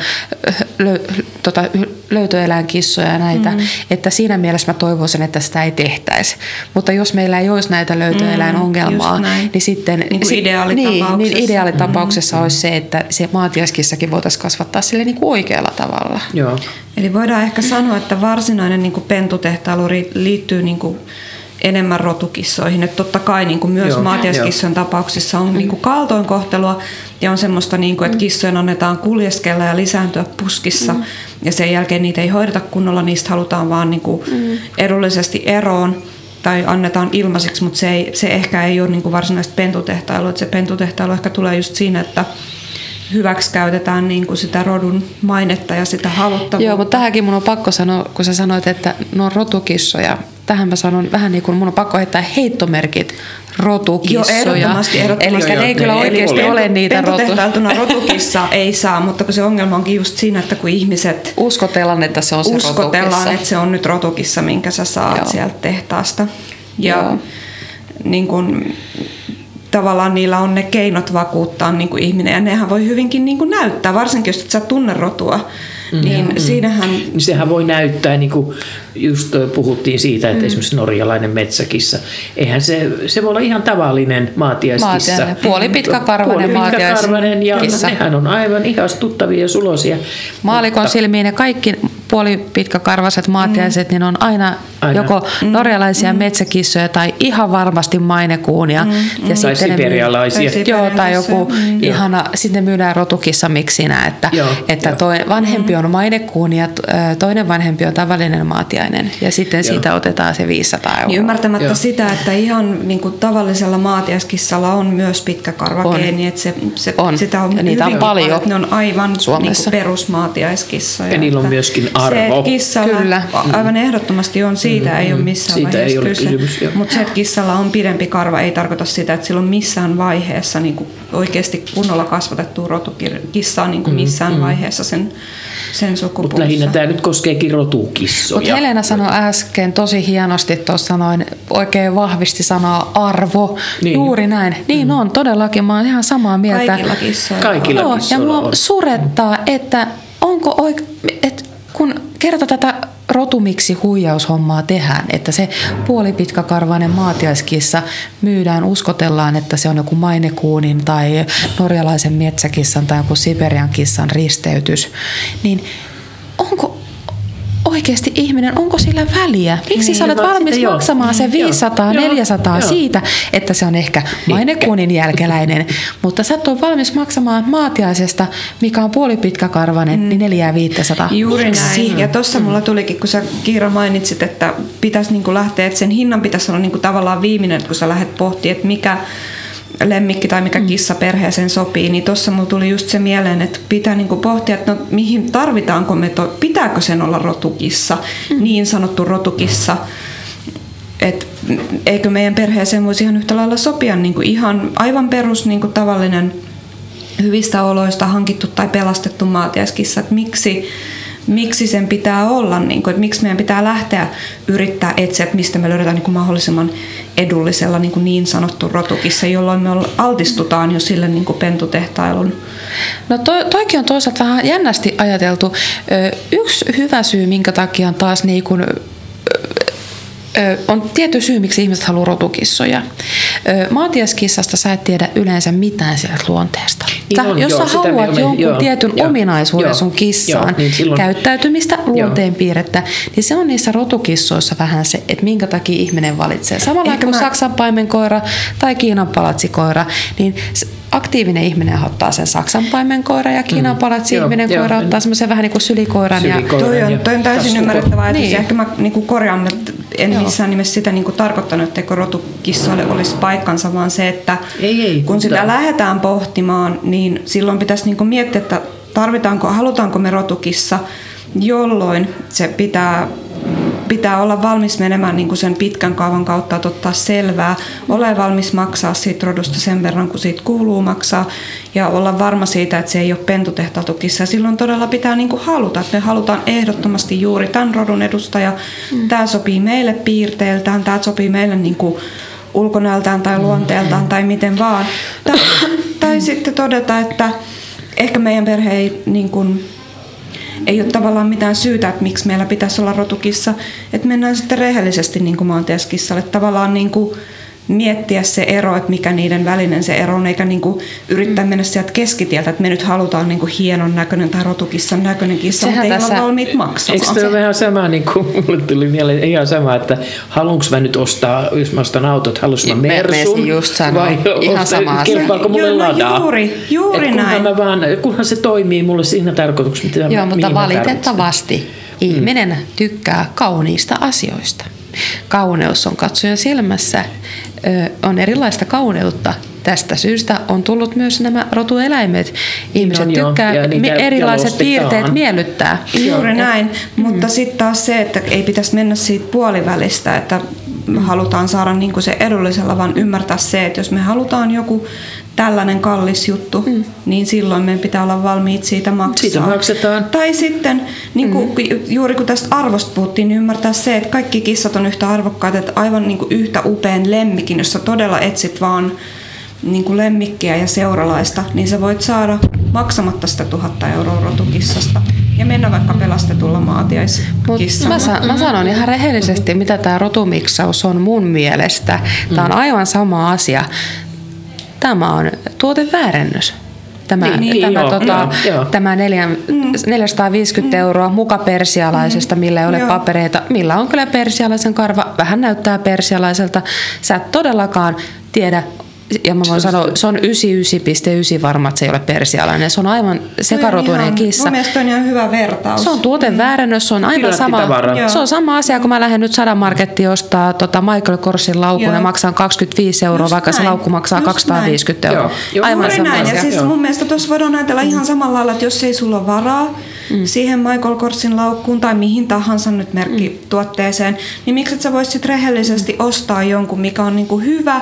lö, tota, löytöeläinkissoja ja näitä, mm. että siinä mielessä mä toivoisin, että sitä ei tehtäisi. Mutta jos meillä ei olisi näitä löytöeläinongelmaa, Mm, näin. niin sitten Niin kuin ideaalitapauksessa. Niin, niin ideaalitapauksessa mm. olisi se, että se maatiaiskissakin voitaisiin kasvattaa sille niin kuin oikealla tavalla. Joo. Eli voidaan ehkä sanoa, että varsinainen niin kuin pentutehtailu liittyy niin kuin enemmän rotukissoihin. Että totta kai niin kuin myös Joo, maatiaiskissojen tapauksissa on niin kuin kaltoinkohtelua ja on semmoista, niin kuin, että kissojen annetaan kuljeskella ja lisääntyä puskissa Mm. ja sen jälkeen niitä ei hoideta kunnolla, niistä halutaan vaan niin kuin Mm. edullisesti eroon tai annetaan ilmaiseksi, mutta se, ei, se ehkä ei ole niin kuin varsinaista pentutehtailua. Että se pentutehtailu ehkä tulee just siinä, että hyväksi käytetään niin kuin sitä rodun mainetta ja sitä haluttavuutta. Joo, mutta tähänkin mun on pakko sanoa, kun sä sanoit, että ne on rotukissoja. Tähän mä sanon vähän niin kuin mun on pakko heittää heittomerkit rotukissoja. Joo, ehdottomasti, ehdottomasti. Eli ne ei kyllä oikeasti ole niitä rotu... Pentutehtailtuna rotukissa [LAUGHS] ei saa, mutta kun se ongelma onkin just siinä, että kun ihmiset Uskotellaan, että se on se uskotellaan, rotukissa. että se on nyt rotukissa, minkä sä saat Joo. sieltä tehtaasta. Ja Joo. niin kun, tavallaan niillä on ne keinot vakuuttaa niin kuin ihminen, ja nehän voi hyvinkin niin kuin näyttää, varsinkin jos et sä tunne rotua, mm. niin Mm. siinähän Niin sehän voi näyttää, niin kuin just puhuttiin siitä, että mm. esimerkiksi norjalainen metsäkissa, eihän se, se voi olla ihan tavallinen maatiaiskissa. Maatiainen, puolipitkäkarvainen Puolipitkäkarvainen ja maatiaiskissa. nehän on aivan ihastuttavia ja sulosia. Maalikon silmiin ne kaikki puolipitkäkarvaset maatiaiset, niin on aina, Aina. joko norjalaisia metsäkissoja tai ihan varmasti mainekuunia. Ja Tai sitten myy- siperialaisia. Tai Joo, tai joku Mm. ihana, sitten myydään rotukissa miksinä, että, Joo, että toi vanhempi on mainekuuni ja toinen vanhempi on tavallinen maatiainen. Ja sitten siitä otetaan se 500 euroa. Niin ymmärtämättä sitä, että ihan niin kuin tavallisella maatiaiskissalla on myös pitkä karvageeni, että se, se, On. sitä on Ja niitä on paljon että Ne on aivan niin kuin perusmaatiaiskissoja. Ja niillä on että myöskin Se, arvo. että kissalla Kyllä. aivan ehdottomasti on, siitä ei ole missään Siitä ei vaiheessa ole kyse. kysymys. Mutta se, että kissalla on pidempi karva, ei tarkoita sitä, että sillä on missään vaiheessa niin kuin oikeasti kunnolla kasvatettu rotukissaa niin kuin missään vaiheessa sen, sen Mutta sukupuussa. lähinnä tämä nyt koskeekin rotukissoja. Mutta Helena sanoi äsken tosi hienosti tuossa noin, oikein vahvisti sanaa arvo. Niin. Juuri näin. Niin on, todellakin. Mä oon ihan samaa mieltä. Kaikilla kissoilla. Kaikilla Joo, ja kissoilla mua on. surettaa, että onko oik... et kun kerta tätä rotumiksi huijaushommaa tehdään, että se puolipitkäkarvainen maatiaiskissa myydään, uskotellaan, että se on joku mainekuunin tai norjalaisen metsäkissan tai joku siberian kissan risteytys, niin onko oikeasti ihminen, onko sillä väliä? Miksi Niin, sä olet vaan valmis maksamaan se Mm, joo. 500, Joo, 400 joo. siitä, että se on ehkä mainekuunin jälkeläinen, [LAUGHS] mutta sä et ole valmis maksamaan maatiaisesta, mikä on puolipitkäkarvainen, mm. niin 400 Juuri Miksi? näin. Ja tuossa mulla tulikin, kun sä Kiira mainitsit, että pitäisi niinku lähteä, että sen hinnan pitäisi olla niinku tavallaan viimeinen, kun sä lähdet pohtimaan, että mikä lemmikki tai mikä kissa perheeseen sopii, niin tuossa mulla tuli just se mieleen, että pitää niinku pohtia, että no, mihin tarvitaanko me, to, pitääkö sen olla rotukissa, niin sanottu rotukissa, et eikö meidän perheeseen voisi ihan yhtä lailla sopia niin kuin ihan aivan perus niin kuin tavallinen hyvistä oloista hankittu tai pelastettu maatiaiskissa, että miksi, miksi sen pitää olla, niin kuin, että miksi meidän pitää lähteä yrittää etsiä, että mistä me löydetään niin kuin mahdollisimman edullisella niin, kuin niin sanottu rotukissa, jolloin me altistutaan jo sille niin kuin pentutehtailun No toi, toikin on toisaalta vähän jännästi ajateltu. Yksi hyvä syy, minkä takia on taas niin kuin, on tietty syy, miksi ihmiset haluaa rotukissoja. Ö, Maatiaskissasta sä et tiedä yleensä mitään sieltä luonteesta. Niin Sä, on, jos joo, sä me haluat olemme- jonkun joo, tietyn joo, ominaisuuden joo, sun kissaan, joo, niin silloin- käyttäytymistä, luonteenpiirrettä, niin se on niissä rotukissoissa vähän se, että minkä takia ihminen valitsee. Samalla Ehkä kuin mä- Saksan paimenkoira tai Kiinan palatsikoira, niin aktiivinen ihminen ottaa sen Saksan paimenkoira ja Kiinan Mm. palatsi Joo, ihminen joo. koira ottaa semmoisen vähän niin kuin sylikoiran. Ja, Sylikoiran. Toi on, ja toi on täysin ymmärrettävää ajatus. Niin. Ja ehkä mä niin korjaan, että en Joo. missään nimessä sitä niin tarkoittanut, etteikö rotukissoille olisi paikkansa, vaan se, että Ei, ei, kun mutta- sitä lähdetään pohtimaan, niin silloin pitäisi niin miettiä, että tarvitaanko, halutaanko me rotukissa, jolloin se pitää pitää olla valmis menemään niin kuin sen pitkän kaavan kautta, että ottaa selvää, ole valmis maksaa siitä rodusta sen verran, kun siitä kuuluu maksaa, ja olla varma siitä, että se ei ole pentutehtailtu kissa. Ja silloin todella pitää niin kuin haluta, että me halutaan ehdottomasti juuri tämän rodun edustaja. Mm. Tämä sopii meille piirteiltään, tämä sopii meille niin kuin ulkonäöltään tai luonteeltaan tai miten vaan. Tai, tai sitten todeta, että ehkä meidän perhe ei niin kuin ei ole tavallaan mitään syytä, että miksi meillä pitäisi olla rotukissa. Että mennään sitten rehellisesti niin kuin maantieskissalle. Tavallaan niin kuin miettiä se ero, että mikä niiden välinen se ero on, eikä niin kuin yrittää mennä sieltä keskitieltä, että me nyt halutaan niin kuin hienon näköinen tai rotukissan näköinen kissa, Sehän mutta ei tässä- olla valmiit maksamaan. Eikö tämä ole vähän sama, niin kuin mulle tuli mieleen ihan sama, että haluanko mä nyt ostaa, jos mä ostan autot, haluanko mä Mersun just sanoa, vai ihan sama asia. kelpaako mulle Joo, no ladaa? juuri, juuri Et kunhan näin. Mä vaan, kunhan se toimii mulle siinä tarkoituksessa, mitä Joo, mutta valitettavasti ihminen tykkää kauniista asioista. Kauneus on katsojan silmässä, ö, on erilaista kauneutta. Tästä syystä on tullut myös nämä rotueläimet. Ihmiset on joo, tykkää, mi- erilaiset jalostetaan. piirteet miellyttää. Juuri näin, mutta sitten taas se, että ei pitäisi mennä siitä puolivälistä, että halutaan saada niin kuin se edullisella, vaan ymmärtää se, että jos me halutaan joku tällainen kallis juttu, mm. niin silloin meidän pitää olla valmiit siitä maksaa. Siitä maksetaan. Tai sitten, niin kuin, mm. juuri kun tästä arvosta puhuttiin, niin ymmärtää se, että kaikki kissat on yhtä arvokkaita, että aivan niin kuin yhtä upean lemmikin, jos sä todella etsit vaan niin kuin lemmikkiä ja seuralaista, niin sä voit saada maksamatta sitä tuhatta euroa rotukissasta ja mennä vaikka pelastetulla maatiaiskissalla. Mä, sa- mä sanon ihan rehellisesti, mitä tämä rotumiksaus on mun mielestä. Tämä on aivan sama asia. Tämä on tuoteväärennös. Tämä, Niin, niin, tämä, joo, tota, joo, joo. tämä neljän, 450 euroa muka persialaisesta, millä ei ole Joo. papereita, millä on kyllä persialaisen karva, vähän näyttää persialaiselta. Sä et todellakaan tiedä, ja mä voin sanoa, se on 99,9 varma, että se ei ole persialainen. Se on aivan sekarotuinen Ihan- kissa. Mun mielestä on ihan hyvä vertaus. Se on tuoteväärennös, se on aivan sama, se on sama asia, kun mä lähden nyt sadan markettiin ostaa tota Michael Korsin laukun Joo. ja maksan 25 euroa, Just vaikka se näin. laukku maksaa Just 250 näin. euroa. Joo. Aivan Juuri sama näin. asia. Ja siis Joo. mun mielestä tuossa voidaan ajatella ihan samalla lailla, että jos ei sulla ole varaa mm. siihen Michael Korsin laukkuun tai mihin tahansa nyt merkkituotteeseen, niin miksi et sä voisit sit rehellisesti ostaa jonkun, mikä on niinku hyvä,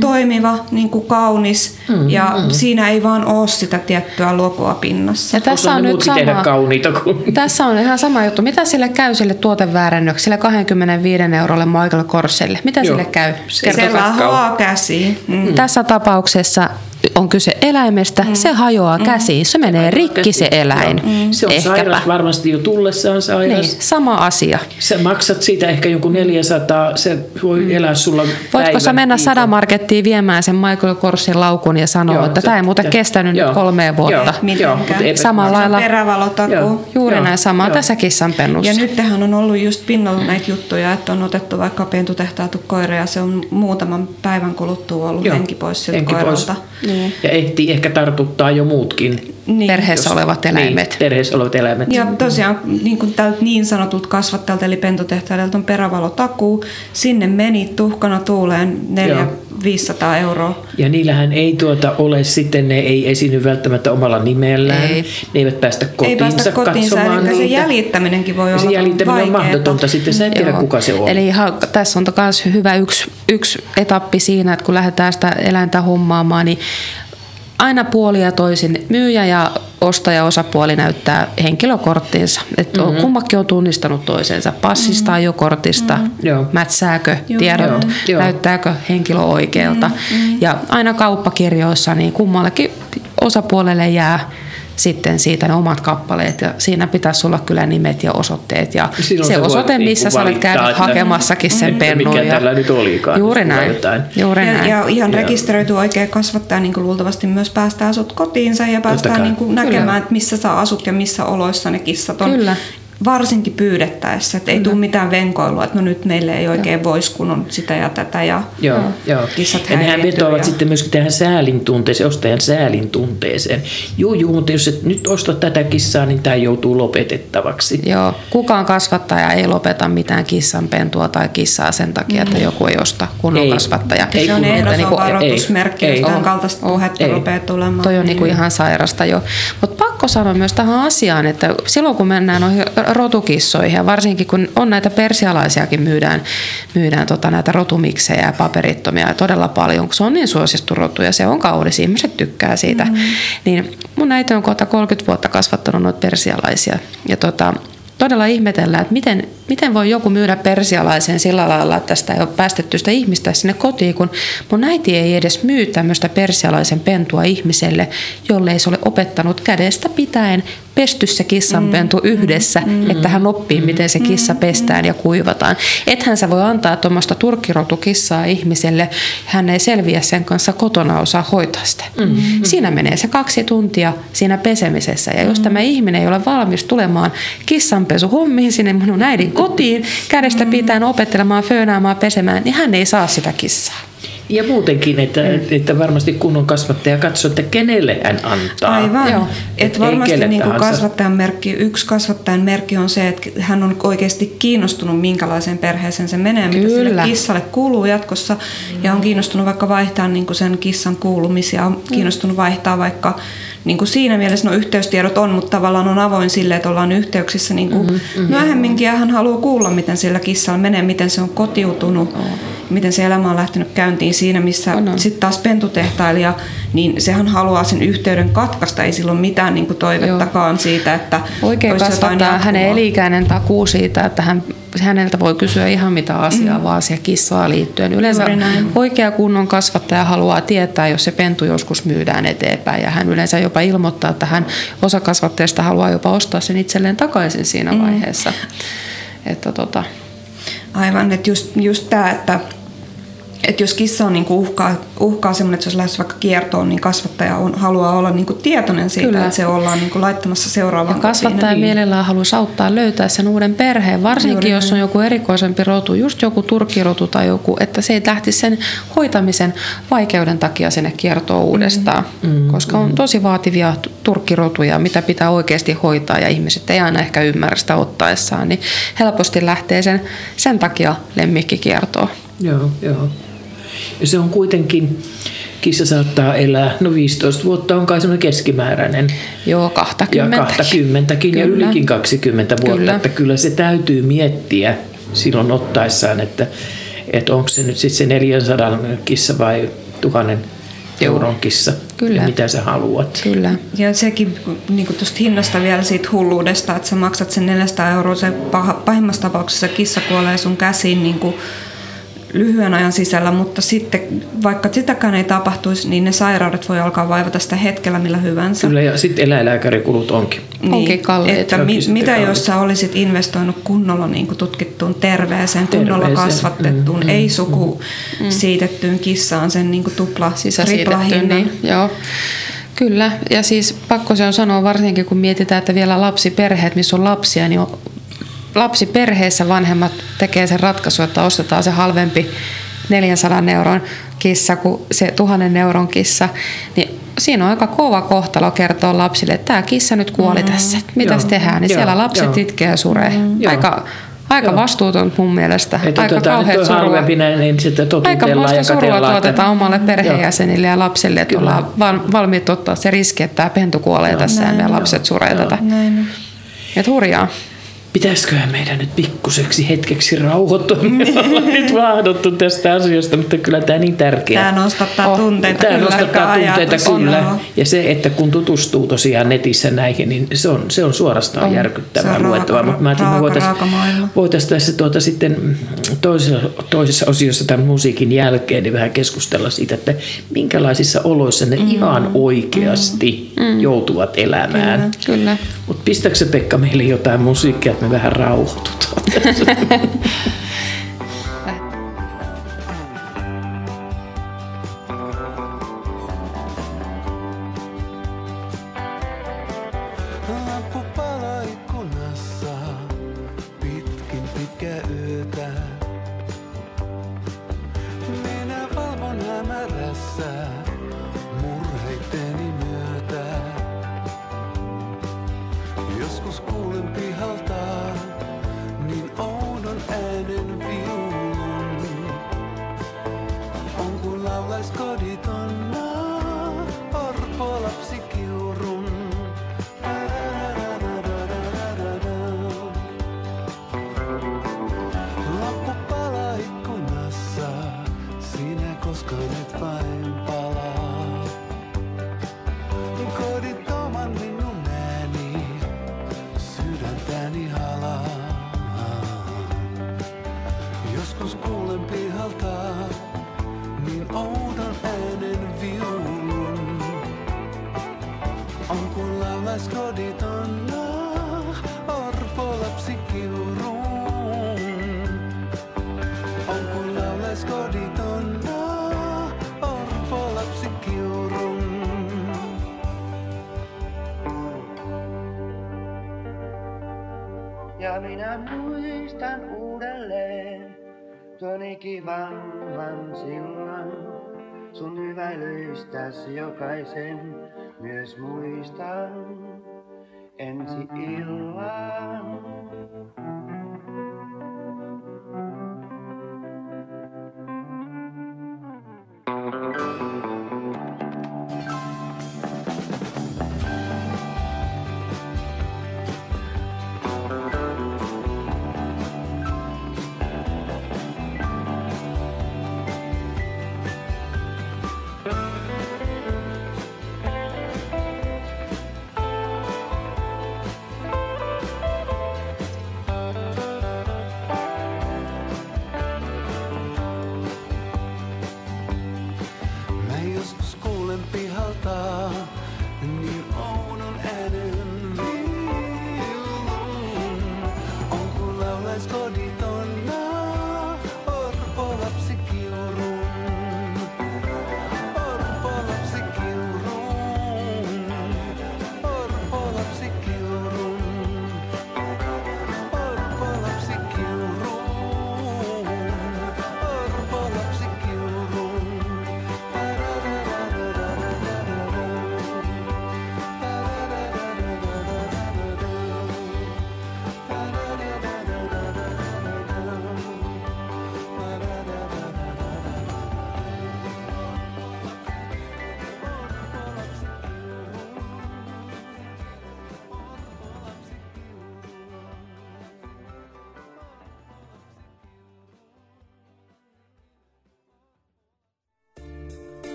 toimiva, niinku kaunis Mm, ja mm. siinä ei vaan ole sitä tiettyä logoa pinnassa. Ja tässä on nyt sama, kauniita kuin... tässä on ihan sama juttu. Mitä sille käy sille tuoteväärennökselle 25 eurolle Michael Korselle? Mitä Joo. sille käy? se lahoaa käsiin. Mm. Tässä tapauksessa on kyse eläimestä, se hajoaa käsiin, se menee rikki se eläin. Joo. Se on Ehkäpä. sairas varmasti jo tullessaan sairas. Niin, sama asia. Sä maksat siitä ehkä jonkun 400, se voi elää sulla Voitko sä mennä sadamarkettiin viemään sen Michael Korsin laukun ja sanoa, Joo, että tämä ei muuten kestänyt joo. nyt kolmea vuotta. Joo, Samalla lailla- perävalotakuu. Joo. Juuri Joo, näin samaa joo. tässä kissanpennussa. Ja nythän on ollut just pinnalla näitä juttuja, että on otettu vaikka pentutehtaatu koira ja se on muutaman päivän kuluttua ollut Joo. henki pois siltä Henki pois. Niin. Ja ehtii ehkä tartuttaa jo muutkin. Niin. Perheessä olevat eläimet. Niin, perheessä olevat eläimet. Ja tosiaan niin kuin tältä niin sanotulta kasvattajalta eli pentutehtailijältä on perävalotakuu. Sinne meni tuhkana tuuleen 400-500 euroa. Ja niillähän ei tuota ole sitten, ne ei esiinny välttämättä omalla nimellään. Ei. Ne eivät päästä kotiinsa Ei päästä kotiinsa, katsomaan eli se niitä. jäljittäminenkin voi Ja olla se jäljittäminen on vaikeeta. mahdotonta. Sitten sä et tiedä, Joo. kuka se on. Eli ihan, tässä on myös hyvä yksi, yksi etappi siinä, että kun lähdetään sitä eläintä hommaamaan, niin aina puoli ja toisin myyjä ja ostaja osapuoli näyttää henkilökorttinsa. Että mm-hmm. kummakin on tunnistanut toisensa passista, mm-hmm. ajokortista, mm-hmm. Joo. mätsääkö Joo. tiedot, Joo, joo. näyttääkö henkilö oikealta. Mm-hmm. Ja aina kauppakirjoissa niin kummallekin osapuolelle jää sitten siitä ne omat kappaleet ja siinä pitäisi olla kyllä nimet ja osoitteet ja Silloin se voit osoite, niinku missä sä olet käynyt hakemassakin sen pennun. mikä ja- tällä nyt olikaan, Juuri näin. jotain. Juuri Ja, näin. ja ihan Joo. rekisteröity oikea kasvattaja niin kuin luultavasti myös päästää sut kotiinsa ja päästään niin kuin näkemään, että missä sä asut ja missä oloissa ne kissat on. Kyllä. Varsinkin pyydettäessä, että ei tule mitään venkoilua, että no nyt meille ei oikein voisi, kun on sitä ja tätä. Ja Joo, joo. Kissat ja nehän vetoavat ja- sitten myöskin tähän säälin tunteeseen, ostajan säälin tunteeseen. Juu, juu, mutta jos et nyt osta tätä kissaa, niin tämä joutuu lopetettavaksi. Joo, kukaan kasvattaja ei lopeta mitään kissanpentua tai kissaa sen takia, että joku ei osta kunnon Ei. kasvattaja. Ei se on ehdoton niinku- varoitusmerkki, ei, jos On. kaltaista puhetta Ei. rupeaa tulemaan. Toi on niinku ihan sairasta jo. Mutta pakko sanoa myös tähän asiaan, että silloin kun mennään noihin rotukissoihin ja varsinkin kun on näitä persialaisiakin myydään, myydään tota näitä rotumiksejä ja paperittomia todella paljon, kun se on niin suosittu rotu ja se on kaunis, ihmiset tykkää siitä. Mm. Niin mun äiti on kohta 30 vuotta kasvattanut noita persialaisia ja tota, todella ihmetellään, että miten, miten voi joku myydä persialaisen sillä lailla, että tästä ei ole päästetty sitä ihmistä sinne kotiin, kun mun äiti ei edes myy tämmöistä persialaisen pentua ihmiselle, jolle ei se ole opettanut kädestä pitäen pesty se kissanpentu yhdessä, että hän oppii, miten se kissa pestään ja kuivataan. Ethän sä voi antaa tuommoista turkkirotukissaa ihmiselle, hän ei selviä sen kanssa kotona osaa hoitaa sitä. Siinä menee se kaksi tuntia siinä pesemisessä. Ja jos tämä ihminen ei ole valmis tulemaan kissanpesuhommiin sinne minun äidin kotiin, kädestä pitäen opettelemaan, föönaamaan, pesemään, niin hän ei saa sitä kissaa. Ja muutenkin, että, että varmasti kunnon kasvattaja katsoo, että kenelle hän antaa. Aivan. Joo. Et ei varmasti niin kuin kasvattajan merkki, yksi kasvattajan merkki on se, että hän on oikeasti kiinnostunut, minkälaiseen perheeseen se menee, mitä sille Kyllä. kissalle kuuluu jatkossa. Ja on kiinnostunut vaikka vaihtaa niin kuin sen kissan kuulumisia, on kiinnostunut vaihtaa vaikka niin kuin siinä mielessä no yhteystiedot on, mutta tavallaan on avoin sille, että ollaan yhteyksissä niin kuin mm-hmm. myöhemminkin ja hän haluaa kuulla, miten sillä kissalla menee, miten se on kotiutunut, miten se elämä on lähtenyt käyntiin siinä, missä sitten taas pentutehtailija, niin sehän haluaa sen yhteyden katkaista, ei silloin mitään niin kuin toivettakaan siitä, että Oikein kasvattaa hänen elikäinen takuu siitä, että hän, häneltä voi kysyä ihan mitä asiaa mm. vaan siihen kissaa liittyen. Yleensä oikea kunnon kasvattaja haluaa tietää, jos se pentu joskus myydään eteenpäin. Ja hän yleensä jopa ilmoittaa, että hän osa kasvattajasta haluaa jopa ostaa sen itselleen takaisin siinä Mm. vaiheessa. Että tota, Aivan, että just, just tämä, että, että jos kissa on niinku uhkaa, uhkaa semmoinen, että se olisi lähes vaikka kiertoon, niin kasvattaja on, haluaa olla niinku tietoinen siitä, Kyllä. että se ollaan niinku laittamassa seuraavaan Ja kasvattaja kotiin. mielellään haluaisi auttaa löytää sen uuden perheen, varsinkin Juuri jos on joku erikoisempi rotu, just joku turkkirotu tai joku, että se ei lähtisi sen hoitamisen vaikeuden takia sinne kiertoon uudestaan, Mm, koska on tosi vaativia t- turkkirotuja, mitä pitää oikeasti hoitaa ja ihmiset ei aina ehkä ymmärrä sitä ottaessaan, niin helposti lähtee sen, sen takia lemmikkikiertoon. Joo, joo. Ja se on kuitenkin, kissa saattaa elää, no 15 vuotta on kai semmoinen keskimääräinen. Joo, 20. Ja 20 ja Kyllä. ylikin 20 vuotta. Kyllä. Että kyllä se täytyy miettiä silloin ottaessaan, että, että onko se nyt sitten se 400 kissa vai 1000 euron kissa. Kyllä. Ja mitä sä haluat. Kyllä. Ja sekin niin tuosta hinnasta vielä siitä hulluudesta, että sä maksat sen 400 euroa, se paha, pahimmassa tapauksessa kissa kuolee sun käsiin niin kuin lyhyen ajan sisällä, mutta sitten vaikka sitäkään ei tapahtuisi, niin ne sairaudet voi alkaa vaivata sitä hetkellä millä hyvänsä. Kyllä, ja sitten eläinlääkärikulut onkin. Onkin kalliit. Että Onkin mi, mitä kalliit. jos sä olisit investoinut kunnolla niin kuin tutkittuun terveeseen, kunnolla Terveeseen, kasvatettuun, mm, mm, ei suku siitettyyn kissaan sen niin kuin tupla, niin joo. Kyllä, ja siis pakko se on sanoa varsinkin, kun mietitään, että vielä lapsiperheet, missä on lapsia, niin on, lapsiperheessä vanhemmat tekee sen ratkaisu, että ostetaan se halvempi 400 euron kissa kuin se 1000 euron kissa, niin siinä on aika kova kohtalo kertoa lapsille, että tämä kissa nyt kuoli Mm, tässä, mitäs joo, tehdään, niin joo, siellä lapset joo. itkee ja suree. Joo. Aika, aika vastuuton mun mielestä, Että aika nyt kauheat surua. näin, niin sitten Aika ja surua tuotetaan omalle Joo. perheenjäsenille ja lapsille, että Kyllä. ollaan val- valmiit ottaa se riski, että tämä pentu kuolee tässä ja Näin, meidän joo. lapset suree Joo. tätä. Näin. Et hurjaa. Pitäisiköhän meidän nyt pikkuseksi hetkeksi rauhoittua? [LAUGHS] Me ollaan nyt vahdottu tästä asiasta, mutta kyllä tämä niin tärkeä. Tämä nostattaa tunteita. Tämä kyllä, nostattaa tunteita on, kyllä. Ja se, että kun tutustuu tosiaan netissä näihin, niin se on, se on suorastaan On. järkyttävää Se on luettavaa. Mutta mä ajattelin, että me voitaisiin voitais tässä tuota sitten toisessa, toisessa osiossa tämän musiikin jälkeen niin vähän keskustella siitä, että minkälaisissa oloissa ne Mm. ihan oikeasti joutuvat elämään. Kyllä. Mutta pistäkö se Pekka meille jotain musiikkia, että vähän rauhoitutaan? [LAUGHS] jokaisen myös muistan ensi illan.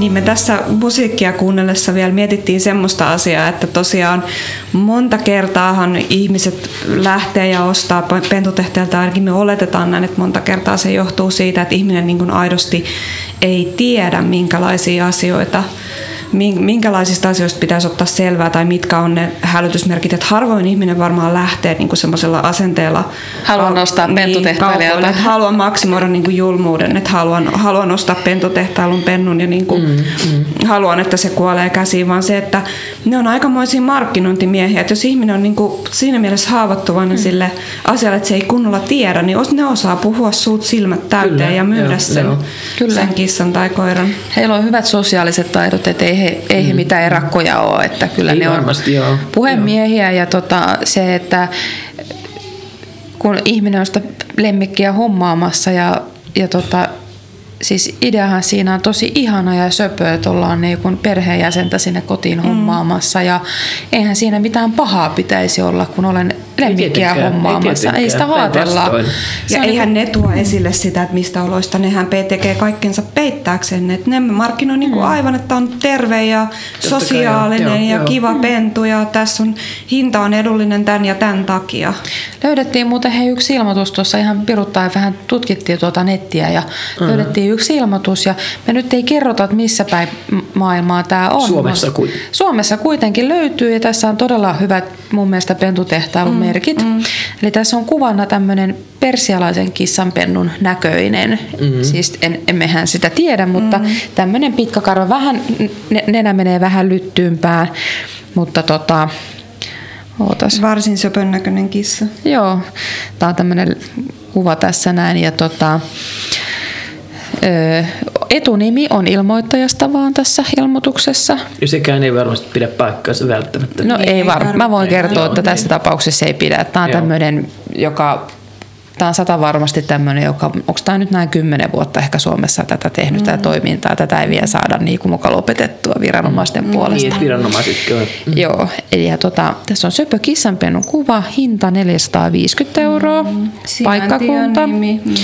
Niin me tässä musiikkia kuunnellessa vielä mietittiin semmoista asiaa, että tosiaan monta kertaahan ihmiset lähtee ja ostaa pentutehteeltä, ainakin me oletetaan näin, että monta kertaa se johtuu siitä, että ihminen niin kuin aidosti ei tiedä minkälaisia asioita minkälaisista asioista pitäisi ottaa selvää tai mitkä on ne hälytysmerkit. Että harvoin ihminen varmaan lähtee niin kuin semmoisella asenteella. Haluan ostaa pentutehtailijalta. kauppoille, että haluan maksimoida niin kuin julmuuden, että haluan, haluan ostaa pentutehtailun pennun ja niin kuin mm, mm. haluan, että se kuolee käsiin, vaan se, että ne on aikamoisia markkinointimiehiä. Että jos ihminen on niin kuin siinä mielessä haavoittuvainen mm. sille asialle, että se ei kunnolla tiedä, niin ne osaa puhua suut silmät täyteen Kyllä, ja myydä joo, sen, joo. Sen kissan tai koiran. Heillä on hyvät sosiaaliset taidot, että ei he, ei he mitään erakkoja ole, että kyllä Ei ne varmasti, joo. on puhemiehiä ja tota, se, että kun ihminen on sitä lemmikkiä hommaamassa ja, ja tota, siis ideahan siinä on tosi ihana ja söpö, että ollaan niin kuin perheenjäsentä sinne kotiin mm. hommaamassa ja eihän siinä mitään pahaa pitäisi olla, kun olen lemmikkiä tietenkään, ei hommaamassa. Ei, sitä. Se Ja on eihän niinku- ne tuo esille sitä, että mistä oloista nehän tekee kaikkensa peittääkseen. Että ne markkinoi niin kuin aivan, että on terve ja kai, joo. sosiaalinen Joo, ja joo. kiva pentu ja tässä on hinta on edullinen tämän ja tämän takia. Löydettiin muuten hei yksi ilmoitus tuossa ihan piruttaa vähän tutkittiin tuota nettiä ja Mhm. löydettiin yksi ilmoitus ja me nyt ei kerrota, että missä päin maailmaa tämä on. Suomessa kuitenkin. Suomessa kuitenkin löytyy ja tässä on todella hyvät mun mielestä pentutehtailun Mm, merkit. Eli tässä on kuvana tämmöinen persialaisen kissanpennun näköinen. Mhm. Siis en, emmehän sitä tiedä, mutta Mm. tämmöinen pitkä karva, vähän, ne- nenä menee vähän lyttyympään, mutta tota, ootas. Varsin söpön näköinen kissa. Joo, tämä on tämmöinen kuva tässä näin. Ja tota, etunimi on ilmoittajasta vaan tässä ilmoituksessa. Ja sekään ei varmasti pidä paikkaansa välttämättä. No ei, ei varmaan. Mä voin kertoa, Joo, että tässä niin. tapauksessa ei pidä. Tämä on Joo. tämmöinen, joka Tämä on sata varmasti tämmöinen, joka, onko tämä nyt näin kymmenen vuotta ehkä Suomessa tätä tehnyt, mm. tätä toimintaa. Tätä ei vielä saada niin kuin mukaan lopetettua viranomaisten Niin, puolesta. että viranomaisetkin on. Mm. Joo, eli ja tota, tässä on söpö kissanpennun kuva, hinta 450 euroa, mm. paikkakunta, nimi, mm.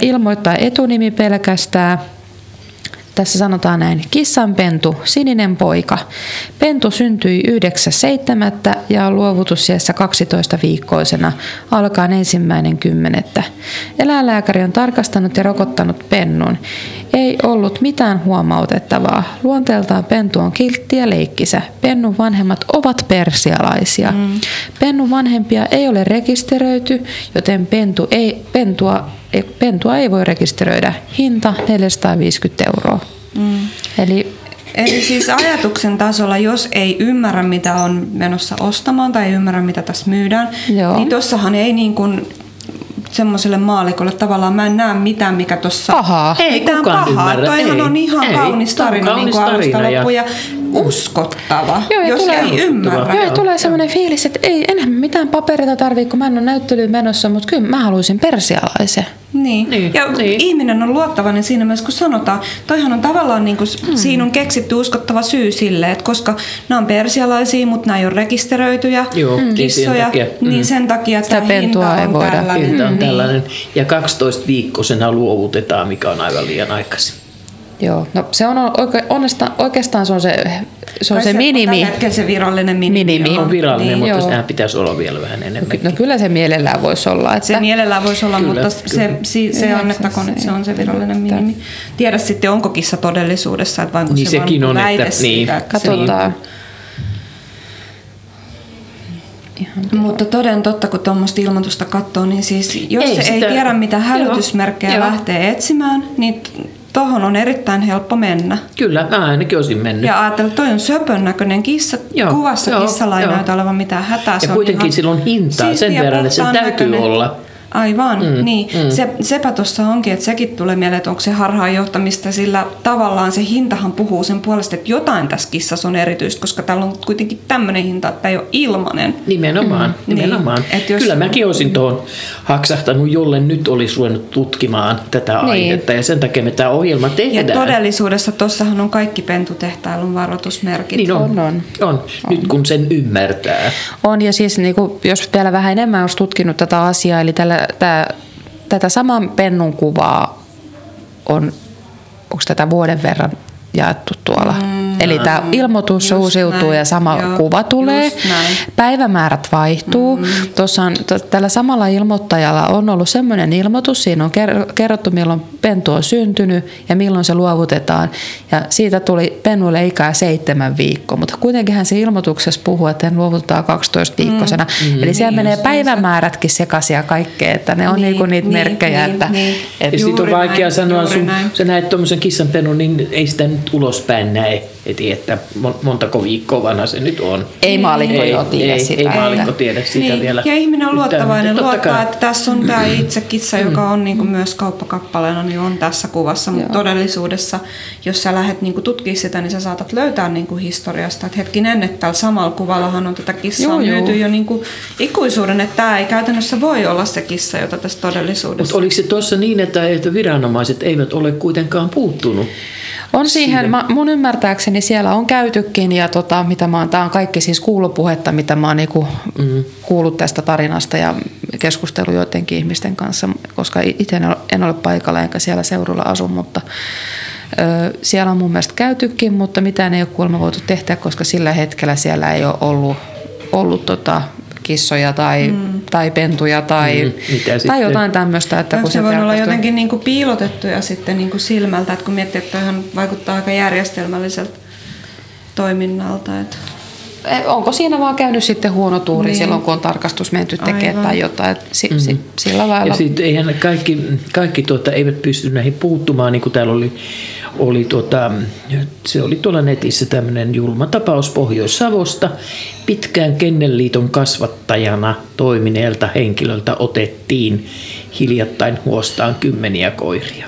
Ilmoittaa etunimi pelkästään. Tässä sanotaan näin, kissanpentu, sininen poika. Pentu syntyi 9.7. ja on luovutusiässä 12 viikkoisena alkaen ensimmäinen kymmenettä. Eläinlääkäri on tarkastanut ja rokottanut pennun. Ei ollut mitään huomautettavaa. Luonteeltaan pentu on kiltti ja leikkisä. Pennun vanhemmat ovat persialaisia. Mm. Pennun vanhempia ei ole rekisteröity, joten pentu ei, pentua, pentua ei voi rekisteröidä. Hinta 450 euroa. Mm. Eli Eli siis ajatuksen tasolla, jos ei ymmärrä, mitä on menossa ostamaan tai ei ymmärrä, mitä tässä myydään, Joo. niin tossahan ei niin kuin semmoiselle maalikolle tavallaan mä en näe mitään, mikä tuossa... Pahaa. Ei mitään kukaan pahaa. ymmärrä. Toihan Ei. on ihan Ei. kaunis on tarina, kaunis niin kuin alusta tarina ja- loppuun ja uskottava, Joo, ja jos tulee- ei ymmärrä. Joo, ja tulee semmoinen fiilis, että ei enää mitään paperita tarvitse, kun mä en ole näyttelyyn menossa, mutta kyllä mä haluaisin persialaisen. Niin. niin. Ja niin. ihminen on luottavainen siinä mielessä, kun sanotaan, toihan on tavallaan, niin kuin, mm. siinä on keksitty uskottava syy sille, että koska nämä on persialaisia, mutta nämä ei ole rekisteröityjä Joo, niin sen kissoja, takia. niin Mm. sen takia Sitä tämä hinta pentua ei on voida. tällainen. Hinta on Niin. Tällainen. Ja 12 viikkoisena luovutetaan, mikä on aivan liian aikaisin. Joo, no se on oike, onnesta, oikeastaan se on se, se, on Kai se minimi. Tällä hetkellä se virallinen minimi. Minimi. On virallinen, Niin, mutta sehän pitäisi olla vielä vähän enemmän. No kyllä se mielellään voisi olla. Että Se mielellään voisi olla, Kyllä, mutta kyllä. se, si, se Yhdeksän annettakoon, että se on se virallinen minimi. Tiedä sitten, onko kissa todellisuudessa, että vai onko Niin se sekin on, väite että- siitä, niin. että se- Katsotaan. Mutta toden totta, kun tuommoista ilmoitusta katsoo, niin siis jos Ei se sitä- ei tiedä, mitä hälytysmerkkejä Joo, lähtee etsimään, niin tohon on erittäin helppo mennä. Kyllä, mä ainakin olisin mennyt. Ja ajatella, että toi on söpön näköinen kissa, Joo, kuvassa joo, kissalla ei joo. näytä olevan mitään hätää. Ja kuitenkin sillä on hintaa sen verran, että puhtaan täytyy näköinen. olla. Aivan, Mm, niin. mm. Se, sepä tuossa onkin, että sekin tulee mieleen, että onko se harhaan johtamista, sillä tavallaan se hintahan puhuu sen puolesta, että jotain tässä kissassa on erityistä, koska täällä on kuitenkin tämmöinen hinta, että ei ole ilmanen. Nimenomaan, Mm, nimenomaan. niin. Et jos- Kyllä mäkin olisin tuohon haksahtanut, jolle nyt olisi ruvennut tutkimaan tätä Niin. aihetta. Ja sen takia me tämä ohjelma Ja tehdään. todellisuudessa tuossahan on kaikki pentutehtailun varoitusmerkit. Niin on. On, on. on. Nyt kun sen ymmärtää. On, ja siis niin kuin, jos vielä vähän enemmän olisi tutkinut tätä asiaa, eli tällä, tää, tätä saman pennun kuvaa on, onko tätä vuoden verran jaettu tuolla. Mm, eli tämä ilmoitus just uusiutuu näin. ja sama Joo, kuva tulee. Päivämäärät vaihtuu. Mm. Tuossa on, t- tällä samalla ilmoittajalla on ollut semmoinen ilmoitus, siinä on ker- kerrottu milloin pentu on syntynyt ja milloin se luovutetaan. Ja siitä tuli pennulle ikää seitsemän viikkoa, mutta kuitenkin se ilmoituksessa puhuu, että luovutetaan 12 viikkoisena. Mm. Eli siellä Niin, menee päivämäärätkin sekaisin ja kaikkea, että ne on Niin, niinku niitä niin, merkkejä. niin, että, niin. et, Ja siitä on vaikea näin, sanoa, sun, näin. sä näet tuommoisen kissanpenun, niin ei sitä nyt ulospäin näe, eti, että mon- montako viikkoa vanha se nyt on. Ei maalikko ei, jo tiedä ei, sitä. Ei maalikko tiedä sitä niin. vielä. Ja ihminen on luottavainen, totta luottaa, kai. että tässä on tämä itse kissa, joka on niin kuin myös kauppakappaleena, niin on tässä kuvassa. Mutta todellisuudessa, jos sä lähdet niin tutkimaan sitä, niin sä saatat löytää niin kuin historiasta. Että hetkinen, että tällä samalla kuvallahan on tätä kissaa Joo, myyty joo. jo niin kuin ikuisuuden, että tämä ei käytännössä voi olla se kissa, jota tässä todellisuudessa. Mutta oliko se tuossa niin, että, että viranomaiset eivät ole kuitenkaan puuttunut? On siihen, mä, mun ymmärtääkseni siellä on käytykin ja tota, mitä mä oon, tää on kaikki siis kuulupuhetta, mitä mä oon niinku mm. kuullut tästä tarinasta ja keskustelu joidenkin ihmisten kanssa, koska itse en ole- paikalla enkä siellä seudulla asu, mutta ö, siellä on mun mielestä käytykin, mutta mitään ei ole kuulemma voitu tehdä, koska sillä hetkellä siellä ei ole ollut, ollut tota, kissoja tai, mm. tai pentuja tai, Mm, tai jotain tämmöistä. Että kun se voi olla jotenkin niin kuin piilotettuja sitten niin kuin silmältä, että kun miettii, että toihan vaikuttaa aika järjestelmälliseltä toiminnalta. Että. Eh, Onko siinä vaan käynyt sitten huono tuuri Niin. silloin, kun on tarkastus menty tekemään tai jotain. Et si, Mhm. si, sillä lailla. Ja sitten eihän kaikki, kaikki tuota, eivät pysty näihin puuttumaan, niin kuin täällä oli, oli tuota, se oli tuolla netissä tämmöinen julma tapaus Pohjois-Savosta. Pitkään Kennelliiton kasvattajana toimineelta henkilöltä otettiin hiljattain huostaan kymmeniä koiria.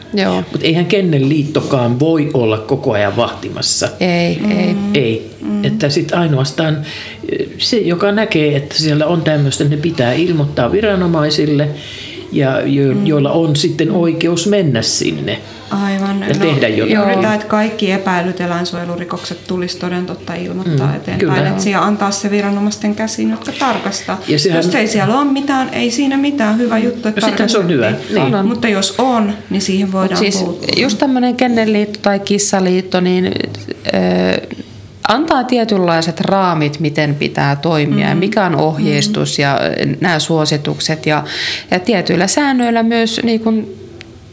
Mutta eihän Kennelliittokaan voi olla koko ajan vahtimassa. Ei, mm. ei. Ei. Mm. Että sitten ainoastaan eh, se, joka näkee, että siellä on tämmöistä, ne pitää ilmoittaa viranomaisille ja jo, joilla on sitten oikeus mennä sinne Aivan. ja tehdä jotain. Pyritään, että kaikki epäilyt eläinsuojelurikokset tulisi toden totta ilmoittaa Mm, eteenpäin. Että siellä antaa se viranomaisten käsiin, jotka tarkastaa. Ja sehän- Jos ei siellä ole mitään, ei siinä mitään. Hyvä juttu, että No se on hyvä, niin. On, on. Mutta jos on, niin siihen Mut voidaan siis puuttua. just tämmöinen kennelliitto tai kissaliitto, niin ö, antaa tietynlaiset raamit, miten pitää toimia, mm. ja mikä on ohjeistus mm. ja nämä suositukset. Ja, ja tietyillä säännöillä myös niin kun,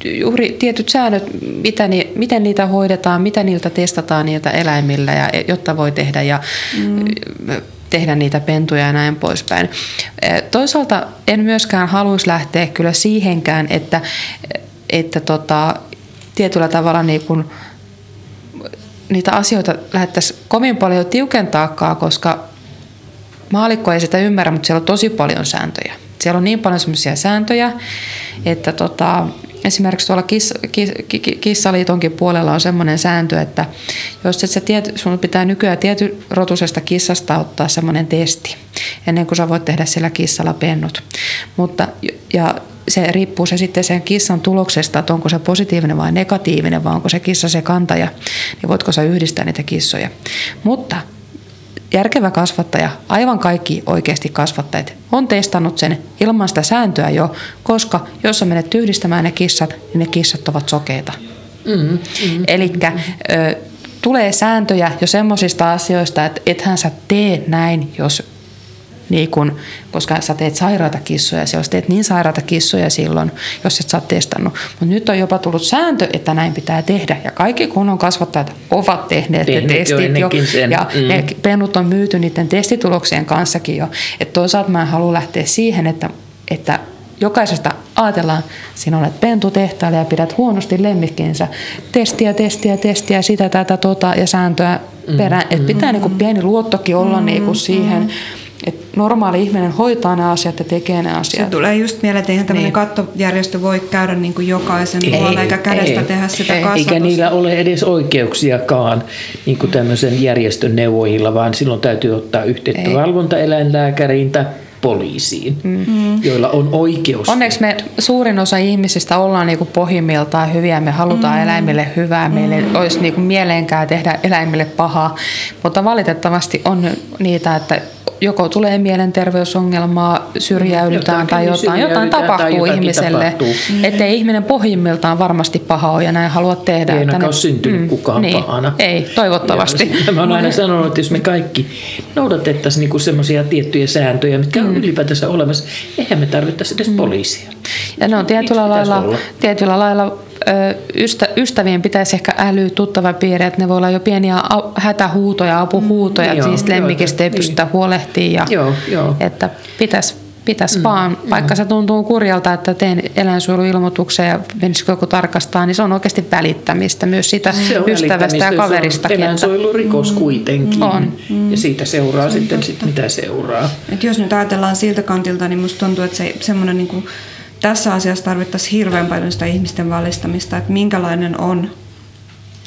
juuri tietyt säännöt, mitä ni, miten niitä hoidetaan, mitä niiltä testataan niiltä eläimillä, ja, jotta voi tehdä ja mm. tehdä niitä pentuja ja näin poispäin. Eh, Toisaalta en myöskään haluaisi lähteä kyllä siihenkään, että, että tota, tietyllä tavalla niin kun, niitä asioita lähdettäisiin kovin paljon tiukentaakaan, koska maalikko ei sitä ymmärrä, mutta siellä on tosi paljon sääntöjä. Siellä on niin paljon sellaisia sääntöjä, että tota, esimerkiksi tuolla kiss, kiss, ki- kissaliitonkin puolella on semmoinen sääntö, että jos et sä tiet, sun pitää nykyään tietyn rotusesta kissasta ottaa semmoinen testi, ennen kuin sä voit tehdä sillä kissalla pennut. Mutta, ja se riippuu se sitten sen kissan tuloksesta, että onko se positiivinen vai negatiivinen, vai onko se kissa se kantaja, niin voitko sä yhdistää niitä kissoja. Mutta järkevä kasvattaja, aivan kaikki oikeasti kasvattajat, on testannut sen ilman sitä sääntöä jo, koska jos sä menet yhdistämään ne kissat, niin ne kissat ovat sokeita. Mm, mm. Eli tulee sääntöjä jo semmoisista asioista, että ethän sä tee näin, jos niin kun, koska sä teet sairaata kissoja, jos teet niin sairaata kissoja silloin, jos et sä oot testannut. Mutta nyt on jopa tullut sääntö, että näin pitää tehdä. Ja kaikki kunnon kasvattajat ovat tehneet Tehneet ne jo testit jo. ennenkin sen, Ja mm. ne pennut on myyty niiden testituloksien kanssakin jo. Et toisaalta mä en halua lähteä siihen, että, että jokaisesta ajatellaan, sinä olet pentutehtailla ja pidät huonosti lemmikkinsä. Testiä, testiä, testiä, sitä, tätä, tota ja sääntöä Mm, perään. Että pitää niinku pieni luottokin olla niinku siihen, että normaali ihminen hoitaa ne asiat ja tekee ne Se asiat. tulee just mieleen, että eihän tämmöinen Niin. kattojärjestö voi käydä niin kuin jokaisen Ei, luona eikä kädestä ei. tehdä sitä Ei. kasvatusta. Eikä niillä ole edes oikeuksiakaan niin kuin tämmöisen järjestön neuvoilla, vaan silloin täytyy ottaa yhteyttä Ei. valvontaeläinlääkäriin tai poliisiin, Mm. joilla on oikeus. Onneksi me suurin osa ihmisistä ollaan niinku pohjimmiltaan hyviä. Me halutaan mm. eläimille hyvää. Meille mm. olisi niinku mieleenkään tehdä eläimille pahaa. Mutta valitettavasti on niitä, että joko tulee mielenterveysongelmaa, syrjäydytään Jotakin tai jotain, jotain tai tapahtuu jotakin ihmiselle. tapahtuu. Ettei ihminen pohjimmiltaan varmasti paha ole ja näin halua tehdä. Ei että ainakaan ole syntynyt kukaan niin. pahana. Ei, toivottavasti. Ja mä oon aina [LAUGHS] sanonut, että jos me kaikki noudatettaisiin niinku semmoisia tiettyjä sääntöjä, mitkä on ylipäätänsä olemassa, eihän me tarvittaisi edes poliisia. Ja ne on tietyllä lailla, tietyllä lailla ystä, ystävien pitäisi ehkä älyä tuttava piirre, että ne voi olla jo pieniä hätähuutoja, apuhuutoja, Mm, että joo, niistä joo, lemmikistä ei niin. pystytä huolehtimaan. Ja, Joo, joo. Että pitäisi pitäisi Mm, mm, vaan, mm. vaikka se tuntuu kurjalta, että teen eläinsuojeluilmoituksen ja menisikö joku tarkastaa, niin se on oikeasti välittämistä myös sitä Se ystävästä ja se on kaverista. Eläinsuojelurikos kuitenkin. On. Ja siitä seuraa sitten, sit, mitä seuraa. Et jos nyt ajatellaan siltä kantilta, niin musta tuntuu, että se semmoinen niin kuin, tässä asiassa tarvittaisiin hirveän paljon sitä ihmisten valistamista, että minkälainen on,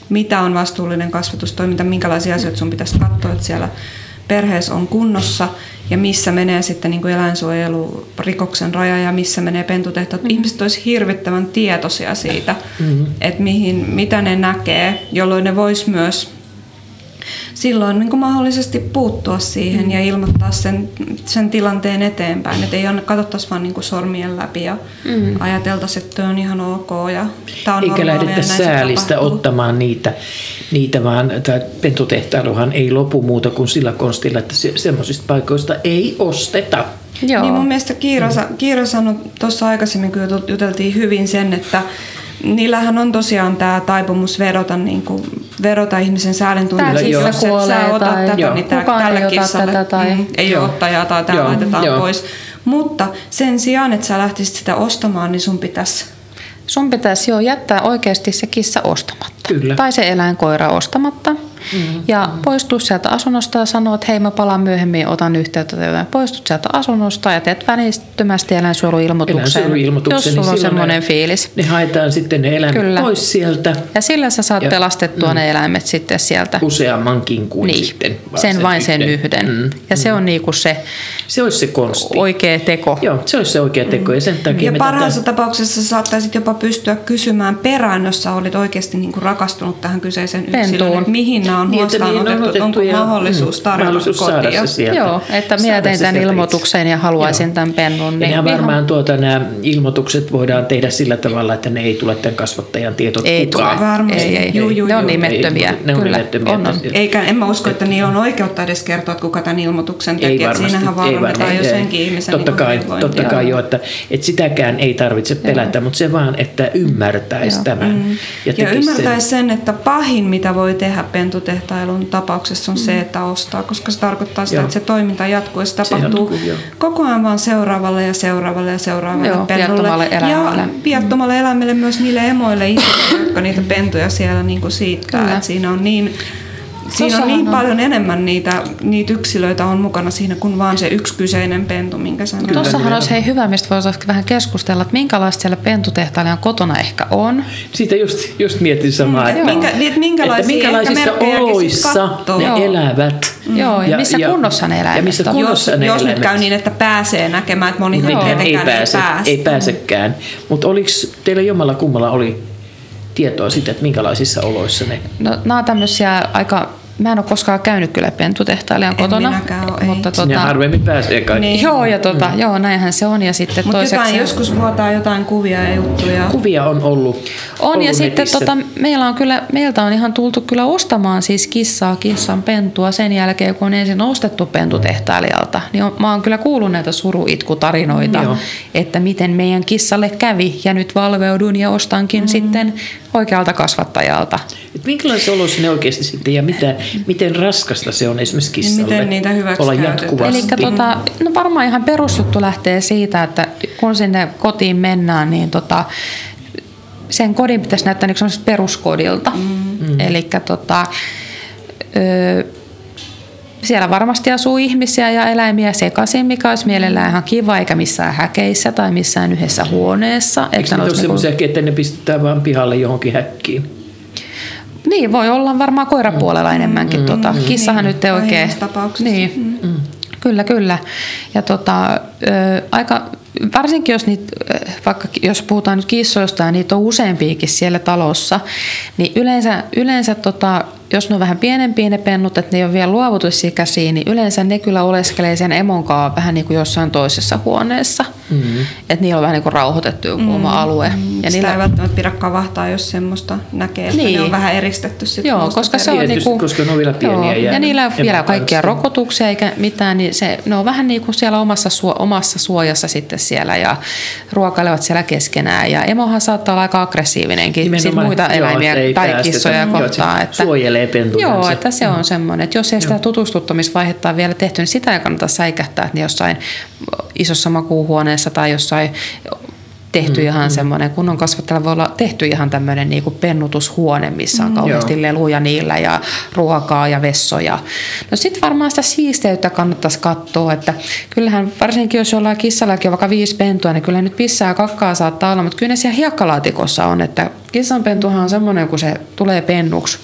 mitä on vastuullinen kasvatustoiminta, minkälaisia asioita sun pitäisi katsoa, että siellä perheessä on kunnossa ja missä menee sitten niin kuin eläinsuojelurikoksen raja ja missä menee pentutehtaat. Mm. Ihmiset olisi hirvittävän tietoisia siitä, Mm-hmm. että mihin, mitä ne näkee, jolloin ne vois myös silloin niin kuin mahdollisesti puuttua siihen mm. ja ilmoittaa sen, sen tilanteen eteenpäin. Että ei katsottaisi vaan niin kuin sormien läpi ja mm. ajateltaisiin, että on ihan ok ja tämä on Eikä se säälistä tapahtuu. ottamaan niitä, niitä vaan tämä pentutehtailuhan ei lopu muuta kuin sillä konstilla, että se, semmoisista paikoista ei osteta. Joo. Niin mun mielestä Kiira, sa- Kiira sanoi tuossa aikaisemmin, kun jutel- juteltiin hyvin sen, että niillähän on tosiaan tämä taipumus vedota, niin kuin, vedota ihmisen säälen tunteisiin. Jos et sä ota tai tätä, joo. niin tää, tällä kissalle tätä tai... mm, ei ole ottajaa tai tämä Joo, laitetaan joo. pois. Mutta sen sijaan, että sä lähtisit sitä ostamaan, niin sun pitäisi Sun pitäisi jo jättää oikeasti se kissa ostamatta. Kyllä. Tai se eläinkoira ostamatta. Mm-hmm. ja poistuu sieltä asunnosta ja sanoo, että hei mä palaan myöhemmin, otan yhteyttä teille. Poistut sieltä asunnosta ja teet välittömästi eläinsuojeluilmoituksen, Eläinsuojeluilmoituksen, jos niin sulla on silloin semmoinen ne- fiilis. Ne haetaan sitten ne eläimet Kyllä. pois sieltä. Ja sillä sä saat Ja- pelastettua mm. ne eläimet sitten sieltä. Useammankin kuin Niin, sitten. vaan sen vain sen yhden. Mm. Ja se on niinku se, se olisi se konsti. oikea teko. Joo, se olisi se oikea teko ja sen takia Ja parhaassa tätä... tapauksessa saattaisit jopa pystyä kysymään perään, jos sä olit oikeasti niin kuin rakastunut tähän kyseiseen yksilöön, mihin nämä on Niin, että mihin ne on huostaanotettu, onko otettu ja- mahdollisuus mm, tarjota mahdollisuus saada kotia. se sieltä. Joo, että Saada minä se tein tämän ilmoituksen ja haluaisin tämän pennun. Ja Niin ihan- varmaan tuota, nämä ilmoitukset voidaan tehdä sillä tavalla, että ne ei tule tämän kasvattajan tiedot Ei mukaan. tule. Varmasti. Ei, ei, Juu, juu, ne on nimettömiä. Ne on Kyllä, nimettömiä. on, on. Eikä, en mä usko, että niillä on oikeutta edes kertoa, että kuka tämän ilmoituksen Ei teki. Että varmasti, Siinähän ei varmennetaan varmasti. jo ei. senkin ihmisen Totta niin kai, totta kai jo, että, että sitäkään ei tarvitse pelätä, mutta se vaan, että ymmärtäisi Joo. tämän. Mm. Ja, ymmärtäisi sen, että pahin, mitä voi tehdä pentutehtailun tapauksessa, on se, että ostaa, koska se tarkoittaa sitä, Joo. että se toiminta jatkuu ja se Se tapahtuu jatkuu, joo. koko ajan vaan seuraavalle ja seuraavalle ja seuraavalle Joo, pennulle. Ja viattomalle eläimelle myös niille emoille itse, jotka niitä pentuja siellä niin kuin siittää. Kyllä. Et siinä on niin Siinä on niin on- paljon enemmän niitä, niitä yksilöitä on mukana siinä kuin vaan se yksi kyseinen pentu, minkä sä näet. Tuossahan olisi hei hyvä, mistä voisi vähän keskustella, että minkälaista siellä pentutehtailijan kotona ehkä on. Siitä just, just mietin samaa, Mm, että, minkä- niin, että minkälaisia että minkälaisissa oloissa ne Joo. elävät. Joo, ja missä kunnossa ne eläimet Ja missä on. kunnossa jos, ne jos nyt eläimet käy niin, että pääsee näkemään, että monihan Niinhän ei tietenkään pääse, ei pääse. ei pääsekään. Mutta oliko teillä jommalla kummalla oli tietoa siitä, että minkälaisissa oloissa ne... No, nämä on tämmöisiä aika... Mä en ole koskaan käynyt kyllä pentutehtailijan En kotona. ole, mutta tota, harvemmin pääsee kai. Niin. Joo, ja tota, mm. joo, näinhän se on. Ja sitten Mutta toiseksi... jotain joskus vuotaa jotain kuvia ja juttuja. Kuvia on ollut On ollut ja sitten tota, meillä on kyllä, meiltä on ihan tultu kyllä ostamaan siis kissaa, kissan pentua sen jälkeen, kun on ensin ostettu pentutehtailijalta. Niin on, mä oon kyllä kuullut näitä suruitkutarinoita, Joo. että miten meidän kissalle kävi ja nyt valveudun ja ostankin mm. sitten oikealta kasvattajalta. Et minkälaisissa oloissa ne oikeasti sitten ja mitä, miten raskasta se on esimerkiksi kissalle Miten niitä olla jatkuvasti. Eli tota, no varmaan ihan perusjuttu lähtee siitä, että kun sinne kotiin mennään, niin tota, sen kodin pitäisi näyttää niin peruskodilta. Mm. Eli tota, ö, siellä varmasti asuu ihmisiä ja eläimiä sekaisin, mikä olisi mielellään ihan kiva, eikä missään häkeissä tai missään yhdessä huoneessa. Eikö ne ole niinku- semmoisia, että ne pistetään vaan pihalle johonkin häkkiin? Niin, voi olla varmaan koirapuolella enemmänkin. Mm, Tota. mm. Kissahan Niin, nyt ei oikein... pahimmassa tapauksessa. Niin. Kyllä, kyllä. Ja tota, ö, aika, varsinkin jos, niitä, vaikka jos puhutaan nyt kissoista ja niitä on useampiakin siellä talossa, niin yleensä, yleensä tota, jos ne on vähän pienempiä ne pennut, että ne ei ole vielä luovutusikäisiä, niin yleensä ne kyllä oleskelee sen emon kanssa vähän niin kuin jossain toisessa huoneessa. Mm-hmm. Että niillä on vähän niin kuin rauhoitettu joku mm-hmm. oma alue. Ja Sitä ei välttämättä pidä kavahtaa, jos semmoista näkee, että Niin. ne on vähän eristetty. Sit Joo, koska se on Tietysti, niinku, koska ne on vielä pieniä joo, ja- ja niillä ei ole vielä kaikkia rokotuksia eikä mitään, niin se, ne on vähän niin kuin siellä omassa, suo, omassa suojassa sitten siellä ja ruokailevat siellä keskenään. Ja emohan saattaa olla aika aggressiivinenkin sit muita joo, eläimiä tai kissoja kohtaan. Että, suojelee pentujansa. Joo, että se Mm. on semmoinen, että jos ei sitä tutustuttamisvaihetta vielä tehty, niin sitä ei kannata säikähtää, että jossain isossa makuuhuoneessa tai jossain tehty Mm, ihan semmoinen, kunnon kasvattajalla voi olla tehty ihan tämmöinen niin pennutushuone, missä on Mm, kauheasti joo. leluja niillä ja ruokaa ja vessoja. No sitten varmaan sitä siisteyttä kannattaisi katsoa, että kyllähän varsinkin jos jollain kissallakin on vaikka viisi pentua, niin kyllä nyt pissää ja kakkaa saattaa olla, mutta kyllä ne siellä hiekkalaatikossa on, että kissanpentuhan on semmoinen, kun se tulee pennuksi,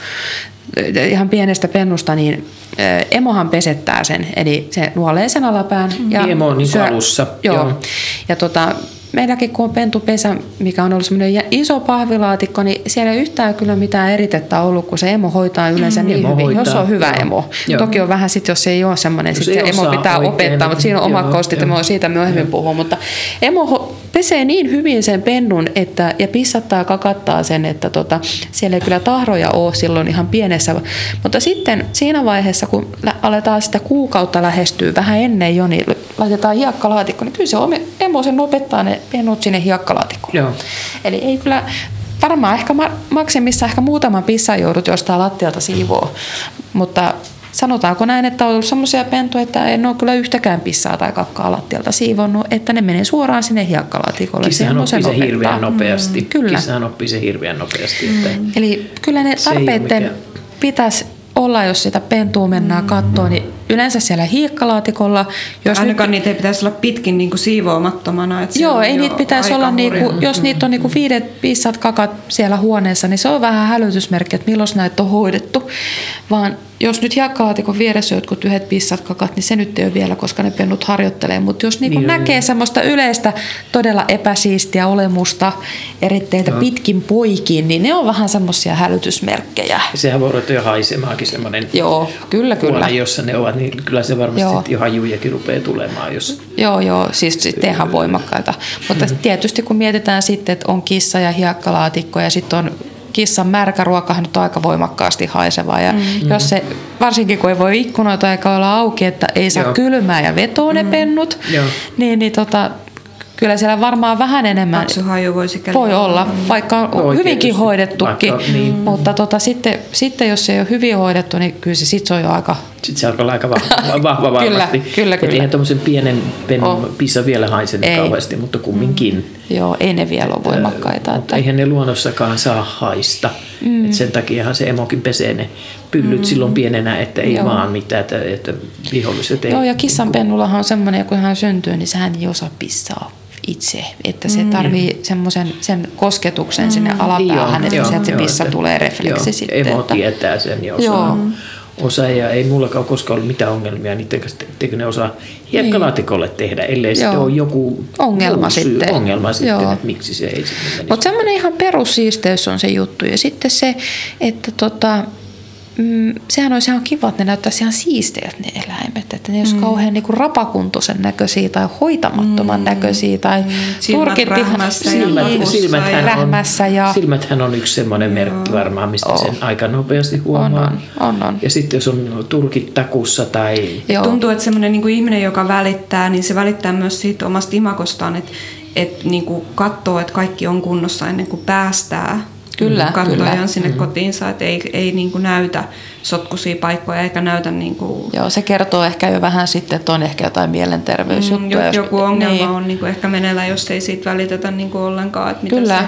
ihan pienestä pennusta, niin ö, emohan pesettää sen, eli se nuolee sen alapään. Ja Niin, emo on niin syö- alussa, Joo. joo. Ja tota, meilläkin kun on pentupesä, mikä on ollut semmoinen iso pahvilaatikko, niin siellä ei yhtään kyllä mitään eritettä ollut, kun se emo hoitaa yleensä Mm. niin Emo hyvin, jos hoitaa, on hyvä joo. emo. Joo. Toki on vähän sitten, jos se ei ole semmoinen, Jos sitten ei emo pitää oikein, opettaa, mutta siinä on omat kostit, ja joo. me siitä myöhemmin puhua, mutta emo ho- pesee niin hyvin sen pennun, että, ja pissattaa ja kakattaa sen, että tota, siellä ei kyllä tahroja ole silloin ihan pienessä. Mutta sitten siinä vaiheessa, kun aletaan sitä kuukautta lähestyä vähän ennen jo, niin laitetaan hiekkalaatikko, niin kyllä se ome- emo sen opettaa ne pennut sinne hiekkalaatikkoon. Joo. Eli ei kyllä, varmaan ehkä ma- maksimissa ehkä muutaman pissan joudut jostain lattialta siivoo, mutta sanotaanko näin, että on ollut semmoisia pentuja, että en ole kyllä yhtäkään pissaa tai kakkaa lattialta siivonnut, että ne menee suoraan sinne hiekkalaatikolle. Kissahan oppii se hirveän opettaa. nopeasti. Mm, kyllä. Kissahan oppii se hirveän nopeasti. Että Eli kyllä ne tarpeiden pitäisi olla, jos sitä pentua mennään mm. kattoon, niin yleensä siellä hiikkalaatikolla. Jos Ainakaan nyt... niitä ei pitäisi olla pitkin niin kuin siivoamattomana. Että Joo, ei niitä pitäisi olla, niinku, hurjaa. jos niitä on niinku viidet, viisat kakat siellä huoneessa, niin se on vähän hälytysmerkki, että milloin näitä on hoidettu. Vaan jos nyt hiekkalaatikon vieressä on jotkut yhdet pissat kakat, niin se nyt ei ole vielä, koska ne pennut harjoittelee. Mutta jos niinku Niin näkee semmoista yleistä todella epäsiistiä olemusta eritteitä Joo. pitkin poikiin, niin ne on vähän semmoisia hälytysmerkkejä. Sehän voi jo haisemaakin semmoinen Joo, kyllä, kyllä. huone, jossa ne ovat, niin kyllä se varmasti Joo. jo hajujakin rupeaa tulemaan, jos Joo, joo, siis sitten ihan voimakkaita. Mutta Mm. tietysti kun mietitään sitten, että on kissa ja hiekkalaatikko ja sitten on kissan märkä ruokahan nyt on aika voimakkaasti haisevaa. Ja Mm. jos se, varsinkin kun ei voi ikkunoita eikä olla auki, että ei saa Joo. Kylmää ja vetoa ne pennut, Joo. niin, niin tota, kyllä siellä varmaan vähän enemmän Paksuhaju voi voi olla, vaikka on Voi hyvinkin tietysti. hoidettukin. Vaikka- niin. Mutta tota, sitten, sitten jos se ei ole hyvin hoidettu, niin kyllä se, sit se on jo aika sitten se alkaa olla aika vahva, [LAUGHS] vahva varmasti. Kyllä, kyllä, Et kyllä. eihän tuommoisen pienen pennun Oh. pissa vielä haise niin kauheasti, mutta kumminkin. Joo, ei ne vielä ole voimakkaita. Mutta Että, eihän ne luonnossakaan saa haista. Mm. Mm. Et sen takiahan se emokin pesee ne pyllyt mm. silloin pienenä, että ei Joo. vaan mitään, että, että viholliset ei... joo, ja kissan pennullahan on semmoinen, kun hän syntyy, niin sehän ei osaa pissaa itse. Että se Mm. tarvii semmoisen sen kosketuksen sinne alapäähän, että sieltä se pissa että- tulee refleksi joo, sitten. Emo että, tietää sen ja Joo. osaa. Osaa ja ei mullakaan koskaan ollut mitään ongelmia niiden kanssa, etteikö ne osaa hiekkalaatikolle tehdä, ellei sitten ole joku Ongelma syy, sitten. ongelma sitten Joo. että miksi se ei sitten. Mutta semmoinen ihan perussiisteys on se juttu. Ja sitten se, että tota, mm, sehän olisi ihan kiva, että ne näyttäisi ihan siisteiltä ne eläimet. Että ne olisi mm. kauhean niinku rapakuntoisen näköisiä tai hoitamattoman mm. näköisiä tai Silmät turkit rähmässä ja Silmät, puussa silmäthän, on, rähmässä ja silmäthän on yksi semmoinen merkki varmaan, mistä Oh. sen aika nopeasti huomaa. On, on, on, on. Ja sitten jos on turkit takussa tai... Et tuntuu, että semmoinen niin ihminen, joka välittää, niin se välittää myös siitä omasta imakostaan, että et niin katsoo, että kaikki on kunnossa ennen kuin päästää Kyllä, katsojan kyllä. sinne kotiinsa, että ei, ei niin kuin näytä sotkuisia paikkoja eikä näytä niin kuin, Joo, se kertoo ehkä jo vähän sitten, että on ehkä jotain mielenterveysjuttuja. mm, jos- joku ongelma niin. on niin kuin ehkä meneillään, jos ei siitä välitetä niin kuin ollenkaan, että mitä Kyllä, se,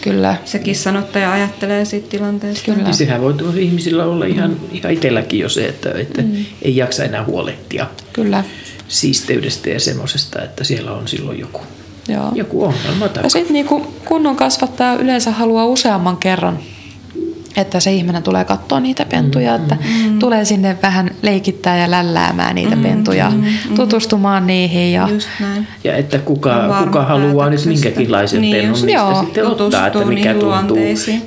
kyllä. se kissanottaja ajattelee siitä tilanteesta. Kyllä. Niin sehän voi ihmisillä olla ihan, ihan itselläkin jo se, että, että mm. ei jaksa enää huolehtia Kyllä, siisteydestä ja semmoisesta, että siellä on silloin joku, joo. joku ongelma. Ja sitten niinku kunnon kasvattaja yleensä haluaa useamman kerran, että se ihminen tulee katsoa niitä pentuja, että tulee sinne vähän leikittää ja lälläämään niitä pentuja, tutustumaan niihin. Ja, Just näin. Ja että kuka, kuka haluaa nyt minkäkinlaisen Niin pennun niistä Joo, sitten ottaa, että mikä niihin tuntuu,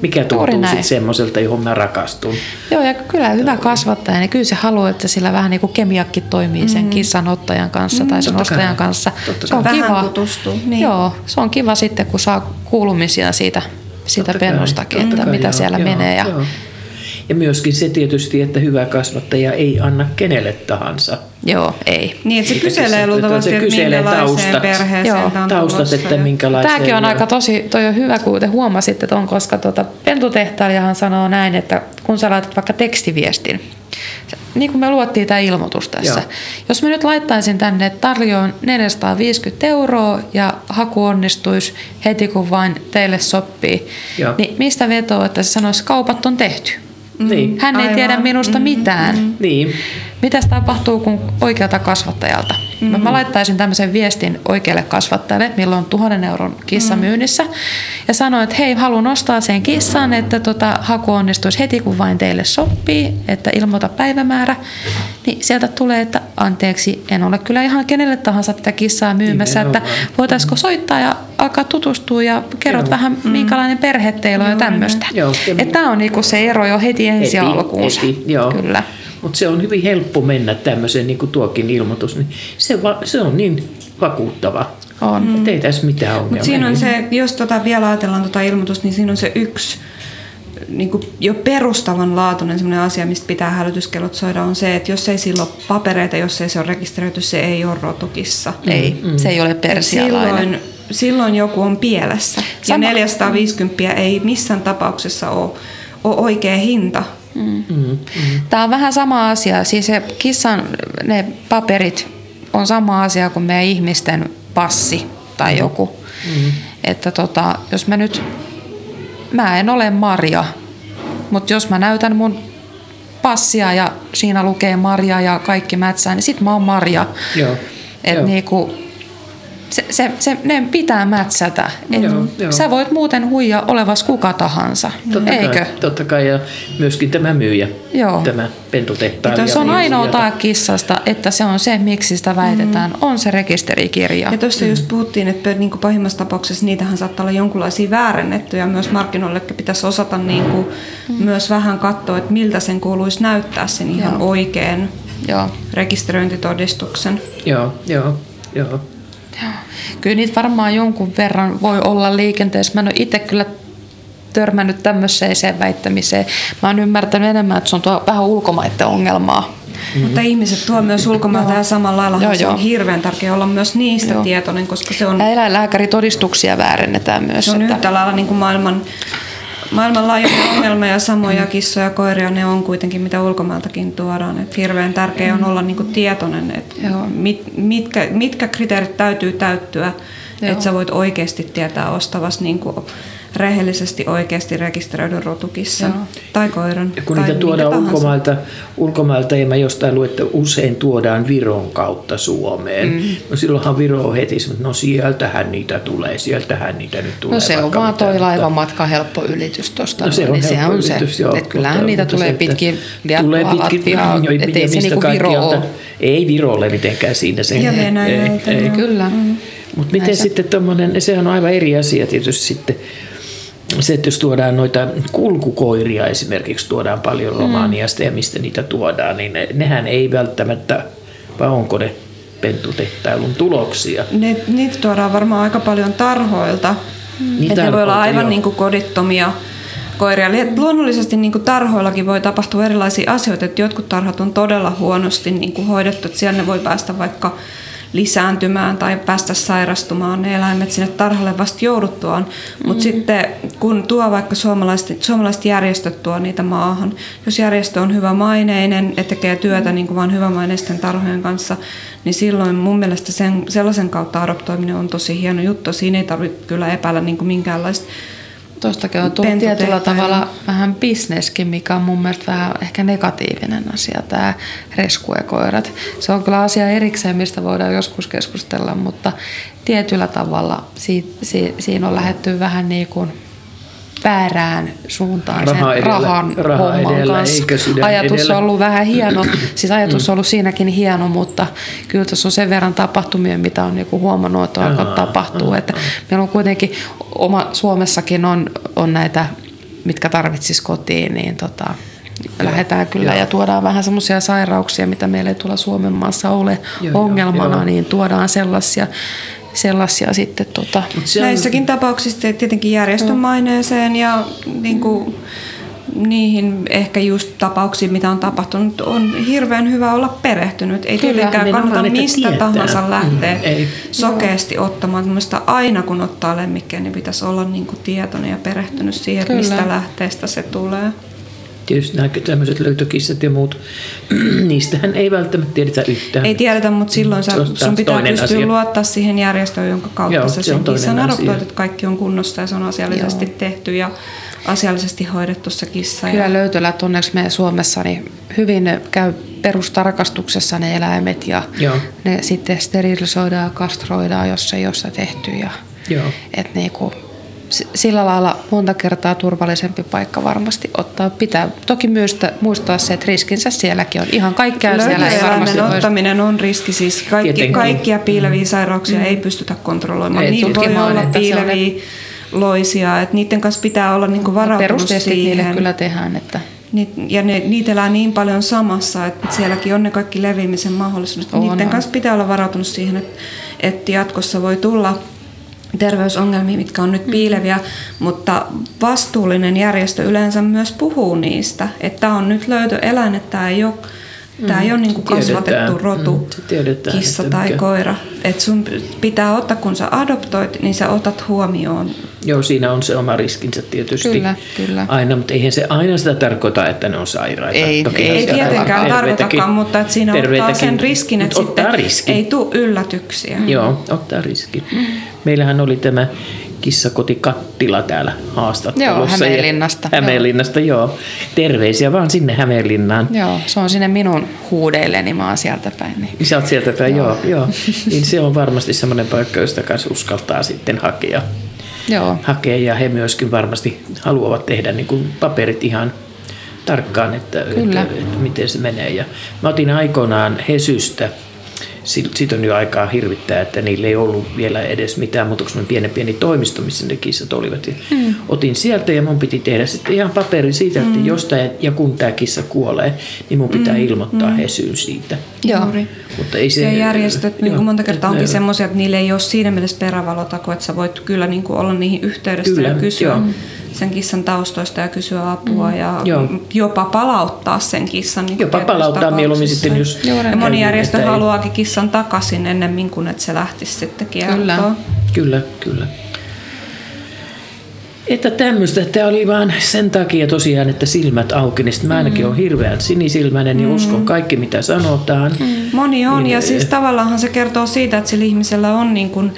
mikä tuntuu näin. sitten semmoiselta, johon mä rakastun. joo, ja kyllä hyvä kasvattaja, niin kyllä se haluaa, että sillä vähän niin kuin kemiakki toimii sen kissan ottajan kanssa tai sen totta kai. ostajan kanssa. Totta Se on. Vähän kiva. tutustuu, niin. Joo, se on kiva sitten, kun saa kuulumisia siitä, kai, pennustakin, että kai, mitä joo, siellä joo, menee. Ja, joo. Ja myöskin se tietysti, että hyvä kasvattaja ei anna kenelle tahansa. Joo, ei. Niin, että se kyselee se- luultavasti, että kyselee minkälaiseen taustat. perheeseen Joo. tämä on Taustat, että minkälaiseen... Tämäkin on aika tosi, toi on hyvä, kun te huomasitte ton, koska tuota, pentutehtailijahan sanoo näin, että kun sä laitat vaikka tekstiviestin, niin kuin me luottiin tämä ilmoitus tässä. Joo. Jos mä nyt laittaisin tänne, että tarjoan 450 euroa ja haku onnistuisi heti kun vain teille sopii, Joo. niin mistä vetoo, että se sanoisi, kaupat on tehty. Niin. Hän ei Aivan. tiedä minusta mitään. Niin. Mitäs tapahtuu kun oikealta kasvattajalta? Mm-hmm. Mä laittaisin tämmöisen viestin oikealle kasvattajalle, milloin on tuhannen euron kissa Mm. myynnissä. Ja sanoin, että hei, haluan ostaa sen kissan, että tota, haku onnistuisi heti kun vain teille sopii, että ilmoita päivämäärä. Niin sieltä tulee, että anteeksi, en ole kyllä ihan kenelle tahansa tätä kissaa myymässä, että Nimenomaan. voitaisiko soittaa ja alkaa tutustua ja kerrot Joo. vähän minkälainen perhe teillä on ja tämmöistä. Joo. Ja- Että tämä on niinku se ero jo heti ensi Heti, alkuunsa. heti, joo. Kyllä. Mutta se on hyvin helppo mennä tämmöiseen, niin kuin tuokin ilmoitus, niin se, va, se on niin vakuuttava. On. Että ei tässä mitään ongelmaa. Mutta siinä on se, jos tota vielä ajatellaan tota ilmoitusta, niin siinä on se yksi niin kuin jo perustavanlaatuinen sellainen asia, mistä pitää hälytyskellot soida, on se, että jos ei sillä ole papereita, jos ei se ole rekisteröity, se ei ole rotukissa. Ei, mm. se ei ole persialainen. Silloin, silloin joku on pielessä. Sama- Ja 450 ei missään tapauksessa ole, ole oikea hinta. Mm, mm. Tämä on vähän sama asia. Siis se kissan ne paperit on sama asia kuin meidän ihmisten passi tai joku. Mm. Että tota, jos mä nyt, mä en ole Marja, mutta jos mä näytän mun passia ja siinä lukee Marja ja kaikki mätsää, niin sit mä oon Marja. Joo. Et Joo. niinku, se, se, se, ne pitää mätsätä. Et Joo, joo. Sä voit muuten huija olevas kuka tahansa, Totta eikö? Kai, totta kai, ja myöskin tämä myyjä, Joo. tämä pentutehtailija. Se on ainoa tae kissasta, että se on se, miksi sitä väitetään. On se rekisterikirja. Ja tuosta just puhuttiin, että niin kuin pahimmassa tapauksessa niitähän saattaa olla jonkinlaisia väärennettyjä myös markkinoille, että pitäisi osata niin kuin myös vähän katsoa, että miltä sen kuuluisi näyttää sen ihan Joo. oikein Joo. rekisteröintitodistuksen. Joo, joo, joo. Kyllä niitä varmaan jonkun verran voi olla liikenteessä. Mä en ole itse kyllä törmännyt tämmöiseen väittämiseen. Mä oon ymmärtänyt enemmän, että se on tuo vähän ulkomaiden ongelmaa. Mm-hmm. Mutta ihmiset tuo myös ulkomailta ja samalla lailla Joo, se joo. on hirveän tärkeää olla myös niistä Joo. tietoinen, koska se on, Ja eläinlääkäritodistuksia väärennetään myös. se on että- yhtä lailla niin kuin maailman, maailmanlaajuinen ongelma ja samoja kissoja ja koiria ne on kuitenkin mitä ulkomailtakin tuodaan. Et hirveän tärkeää on olla niin kuin tietoinen, että mit, mitkä, mitkä kriteerit täytyy täyttyä, että sä voit oikeasti tietää ostavas niin kuin rehellisesti oikeasti rekisteröidyn rotukissan Joo. tai koiran. Ja kun tai niitä tuodaan tahansa. ulkomailta, ulkomailta, ja mä jostain luin, että usein tuodaan Viron kautta Suomeen. Mm. No silloinhan Viro on heti, että no sieltähän niitä tulee, sieltähän niitä nyt tulee. No se on vaan toi laivamatka helppo ylitys tuosta. No se on niin helppo on se. ylitys, joo, Et kyllähän mutta- niitä mutta tulee se, että pitkin tulee pitkin, ja ettei se niinku Viro kaikkialta. ole. Ei Viro ole mitenkään siinä. Se, Ja ei, Venäjältä, ei. Kyllä. Mutta miten Näissä. sitten tuommoinen, sehän on aivan eri asia tietysti sitten. Se, että jos tuodaan noita kulkukoiria esimerkiksi, tuodaan paljon Mm. Romaniasta ja mistä niitä tuodaan, niin ne, nehän ei välttämättä, vai onko ne pentutehtailun tuloksia? Ne, niitä tuodaan varmaan aika paljon tarhoilta. Niin Et ne voi olla aivan niin kuin kodittomia koiria. Eli Luonnollisesti niin kuin tarhoillakin voi tapahtua erilaisia asioita. Että jotkut tarhat on todella huonosti niin kuin hoidettu. Että siellä ne voi päästä vaikka lisääntymään tai päästä sairastumaan ne eläimet sinne tarhalle vasta jouduttuaan. Mutta sitten kun tuo vaikka suomalaiset, suomalaiset järjestöt tuo niitä maahan, jos järjestö on hyvä maineinen ja tekee työtä niin kuin vaan hyvämaineisten tarhojen kanssa, niin silloin mun mielestä sen, sellaisen kautta adoptoiminen on tosi hieno juttu. Siinä ei tarvitse kyllä epäillä niin kuin minkäänlaista Tuostakin on tullut tietyllä tavalla vähän bisneskin, mikä on mun mielestä vähän ehkä negatiivinen asia, tämä reskuekoirat. Se on kyllä asia erikseen, mistä voidaan joskus keskustella, mutta tietyllä tavalla si, si, siinä on lähetty vähän niin kuin väärään suuntaan Raha sen edellä- rahan raha homman edellä, kanssa. Ajatus edellä. on ollut vähän hieno, siis ajatus on ollut siinäkin hieno, mutta kyllä tässä on sen verran tapahtumia, mitä on niinku huomannut, että alkanut tapahtua. Että meillä on kuitenkin, oma Suomessakin on, on näitä, mitkä tarvitsis kotiin, niin tota, lähdetään kyllä ja tuodaan vähän semmoisia sairauksia, mitä meillä ei tuolla Suomen maassa ole Joo, joo, ongelmana, joo. niin tuodaan sellaisia, sellaisia sitten tota, Näissäkin tapauksissa tietenkin järjestön maineeseen ja niin kuin, niihin ehkä just tapauksiin, mitä on tapahtunut, on hirveän hyvä olla perehtynyt. Ei Kyllä, tietenkään kannata mistä tietää. tahansa lähteä Mm, ei. sokeasti ottamaan. Mielestäni aina kun ottaa lemmikkejä, niin pitäisi olla niin kuin tietoinen ja perehtynyt siihen, että Kyllä. mistä lähteestä se tulee. Tietysti nämä tämmöiset löytökissat ja muut, [CLEARS THROAT] niistähän ei välttämättä tiedetä yhtään. Ei tiedetä, mutta silloin sä, sun pitää pystyä asia. luottaa siihen järjestöön, jonka kautta Joo, sä se sen kissan adoptoit, että kaikki on kunnossa ja se on asiallisesti Joo. tehty ja asiallisesti hoidettu se kissa. ja- Kyllä löytölät onneksi meidän Suomessa niin hyvin käy perustarkastuksessa ne eläimet ja Joo. ne sitten sterilisoidaan ja kastroidaan, jos ei ole sitä tehty. Ja, Joo. et niinku, s- sillä lailla monta kertaa turvallisempi paikka varmasti ottaa. Pitää toki myös tä- muistaa se, että riskinsä sielläkin on. Ihan kaikkea siellä ei varmasti ottaminen on riski. Siis kaikki, Tietenkin. kaikkia piileviä sairauksia Mm. ei pystytä kontrolloimaan. Ei, Niillä voi olla että se on piileviä loisia. Et niiden kanssa pitää olla niinku varautunut Perustestit niille siihen. kyllä tehdään, että Niit, ja ne, niitä elää niin paljon samassa, että sielläkin on ne kaikki leviämisen mahdollisuudet. On, Niiden on. kanssa pitää olla varautunut siihen, että, että jatkossa voi tulla terveysongelmia, mitkä on nyt Mm. piileviä, mutta vastuullinen järjestö yleensä myös puhuu niistä, että tämä on nyt löytöeläin, että tämä ei ole, tämä ei ole niin kuin kasvatettu rotu, Mm, se tiedetään, kissa että tai mikä- koira. Et sun pitää ottaa, kun sä adoptoit, niin sä otat huomioon Joo, siinä on se oma riskinsä tietysti. Kyllä, kyllä. Aina, mutta eihän se aina sitä tarkoita, että ne on sairaita. Ei, Tokihan ei tietenkään tarkoitakaan, mutta että siinä ottaa sen riskin, että sitten riskin. ei tule yllätyksiä. Joo, ottaa riskin. Meillähän oli tämä kissakotikattila täällä haastattelussa. Joo, Hämeenlinnasta, Ja, Hämeenlinnasta, joo. joo. Terveisiä vaan sinne Hämeenlinnaan. Joo, se on sinne minun huudeilleni, mä oon sieltä päin. Niin. Sä oot sieltä päin, joo. joo, joo. Niin se on varmasti semmoinen paikka, josta kanssa uskaltaa sitten hakea. Joo. hakea ja he myöskin varmasti haluavat tehdä niin kuin paperit ihan tarkkaan, että, Kyllä. että, että miten se menee. Ja mä otin aikoinaan Hesystä, siitä on jo aikaa hirvittää, että niillä ei ollut vielä edes mitään muuta kuin pieni pieni toimisto, missä ne kissat olivat. Ja Mm. Otin sieltä ja mun piti tehdä sitten ihan paperi siitä, että Mm. jos tää, ja kun tämä kissa kuolee, niin mun pitää Mm, ilmoittaa mm. Hesyyn siitä. Juuri. Mutta ei se, ja järjestöt niin joo, kuin monta kertaa onkin semmoisia, että niillä ei ole siinä mielessä perävalotako, että sä voit kyllä niin kuin olla niihin yhteydessä Kyllä, ja kysyä joo. sen kissan taustoista ja kysyä apua ja Joo. jopa palauttaa sen kissan. Niin Jopa palauttaa mieluummin sitten, jos ja moni niin, järjestö haluaakin kissan takaisin ennemmin kuin että se lähtisi sitten kiertoon. Kyllä. Kyllä, kyllä. Että tämmöistä, tämä oli vaan sen takia tosiaan, että silmät auki, niin mä ainakin Mm. olen hirveän sinisilmäinen ja uskon kaikki mitä sanotaan. Moni on, Niin, ja eh, siis tavallaan se kertoo siitä, että sillä ihmisellä on niin kuin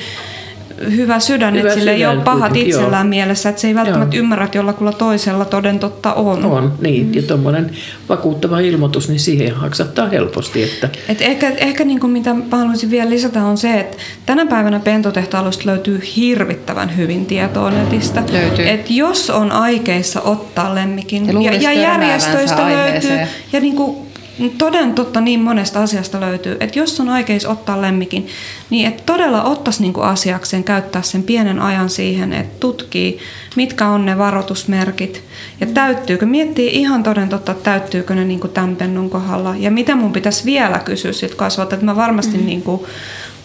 hyvä sydän, Hyvä että sillä ei ole pahat itsellään joo. mielessä, että se ei välttämättä ymmärrä, että jollakulla toisella toden totta on. On, niin. Ja tuommoinen vakuuttava ilmoitus, niin siihen haksattaa helposti. Että Et ehkä ehkä niin kuin mitä mä haluaisin vielä lisätä on se, että tänä päivänä pentutehtailusta löytyy hirvittävän hyvin tietoa netistä. Löytyy. Et jos on aikeissa ottaa lemmikin Ja ja, ja järjestöistä löytyy aiheeseen. ja niin kuin toden totta niin monesta asiasta löytyy, että jos on aikeissa ottaa lemmikin, niin että todella ottaisi niin kuin asiakseen käyttää sen pienen ajan siihen, että tutkii, mitkä on ne varoitusmerkit ja täyttyykö, miettii ihan toden totta, että täyttyykö ne niin kuin tämän pennun kohdalla ja mitä mun pitäisi vielä kysyä sit kasvattaa, että mä varmasti Mm. niin kuin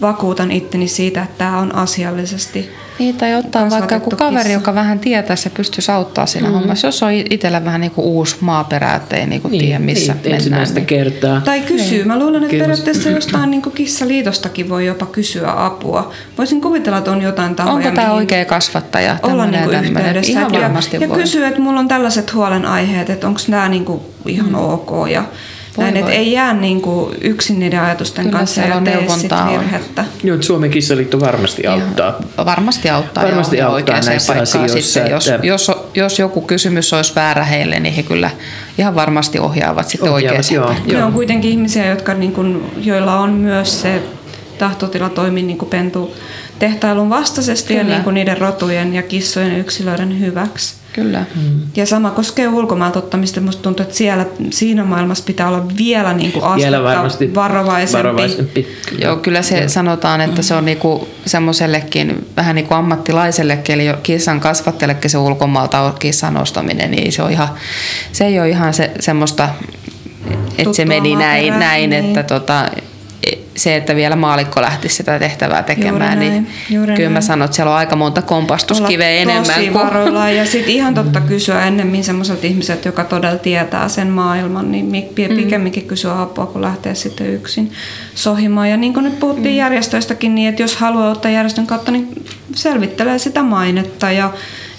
vakuutan itteni siitä, että tämä on asiallisesti Niin, tai ottaa vaikka joku kaveri, kissa. joka vähän tietää, se pystyisi auttaa siinä Mm. mm. hommassa. Jos on itsellä vähän niin kuin uusi maaperä, ettei niin kuin Niin, tiedä missä niin, mennään. ensimmäistä kertaa. Tai kysyy. Niin. Mä luulen, että Kyllä. periaatteessa jostain niin kissaliitostakin voi jopa kysyä apua. Voisin kuvitella, että on jotain tahoja, Onko tämä oikea kasvattaja? olla niin ja kuin yhteydessä. Ihan ja, varmasti ja voi. kysyä, että mulla on tällaiset huolenaiheet, että onko nämä niin kuin ihan ok. Ja Voi, näin, että voi. ei jää niin kuin yksin niiden ajatusten Kyllä kanssa ja on tee virhettä. Joo, että Suomen kissaliitto varmasti auttaa. Varmasti auttaa. Varmasti ja ohjaa auttaa oikeaan näissä paikkaan asioissa, Sitten, jos, että- jos, jos, joku kysymys olisi väärä heille, niin he kyllä ihan varmasti ohjaavat sitten Ohjaavat, oikeaan joo. Ne on kuitenkin ihmisiä, jotka niin kuin, joilla on myös se tahtotila toimia niin kuin pentu tehtailun vastaisesti ja Kyllä. niin kuin niiden rotujen ja kissojen ja yksilöiden hyväksi. Kyllä. Ja sama koskee ulkomailta ottamista. Musta tuntuu, että siellä, siinä maailmassa pitää olla vielä niin kuin Vielä varmasti varovaisempi. varovaisempi. Joo, kyllä se sanotaan, että se on niinku semmoisellekin vähän niin kuin ammattilaisellekin, eli jo kissan kasvattajallekin se ulkomaalta on kissan ostaminen, niin se, on ihan, se ei ole ihan se, semmoista, että se Tuttua meni näin, näin niin. että tota, se, että vielä maalikko lähtisi sitä tehtävää tekemään, Juuri niin juuri kyllä mä näin. sanon, että siellä on aika monta kompastuskiveä Olla enemmän. Tosi kuin-. Ja sitten [LAUGHS] ihan totta kysyä ennemmin semmoiselta ihmiseltä, joka todella tietää sen maailman, niin Mm. pikemminkin kysyä apua, kun lähtee sitten yksin sohimaan. Ja niin kuin nyt puhuttiin Mm. järjestöistäkin, niin että jos haluaa ottaa järjestön kautta, niin selvittelee sitä mainetta ja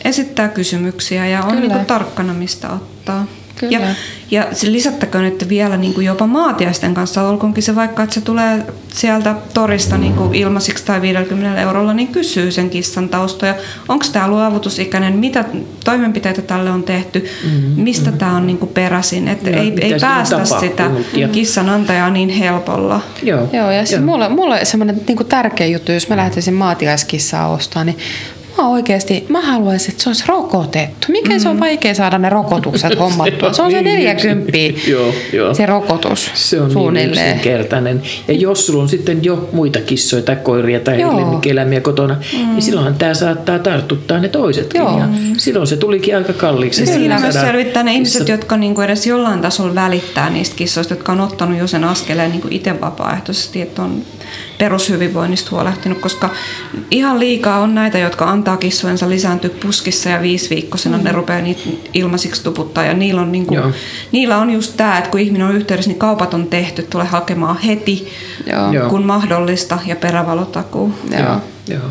esittää kysymyksiä ja on Kyllä. niin tarkkana, mistä ottaa. Kyllä. Ja, ja se lisättäköön nyt vielä niin kuin jopa maatiaisten kanssa, olkoonkin se vaikka, että se tulee sieltä torista niin kuin ilmaisiksi tai 50 eurolla, niin kysyy sen kissan taustoja. Onko tämä luovutusikäinen, mitä toimenpiteitä tälle on tehty, mm-hmm. mistä tämä on niin kuin peräisin. Että Joo, ei, ei päästä tapahtuu, sitä ja- kissan antajaa niin helpolla. Joo. Joo, ja siis mulle, mulle semmoinen niin tärkeä juttu, jos mä lähtisin maatiaiskissaa ostaa, niin mä oikeasti, mä haluaisin, että se olisi rokotettu. Mikä mm. se on vaikea saada ne rokotukset [LAUGHS] hommattua? Se on se niin 40 [LAUGHS] Joo, joo. se rokotus Se on niin suunnilleen. yksinkertainen. Ja jos sulla on sitten jo muita kissoja tai koiria tai lemmikkieläimiä kotona, mm. niin silloinhan tämä saattaa tartuttaa ne toisetkin. Joo. Ja silloin se tulikin aika kalliiksi. Ja siinä myös selvittää ne ihmiset, kissa- jotka niinku edes jollain tasolla välittää niistä kissoista, jotka on ottanut jo sen askeleen niinku itse vapaaehtoisesti, että on perushyvinvoinnista huolehtinut, koska ihan liikaa on näitä, jotka antaa kissojensa lisääntyä puskissa ja viisiviikkosena mm. ne rupeaa niitä ilmaisiksi tuputtaa ja niillä on, niinku, Joo. niillä on just tämä, että kun ihminen on yhteydessä, niin kaupat on tehty, tulee hakemaan heti, Joo. Joo. kun mahdollista ja perävalotakuu. Joo. Joo.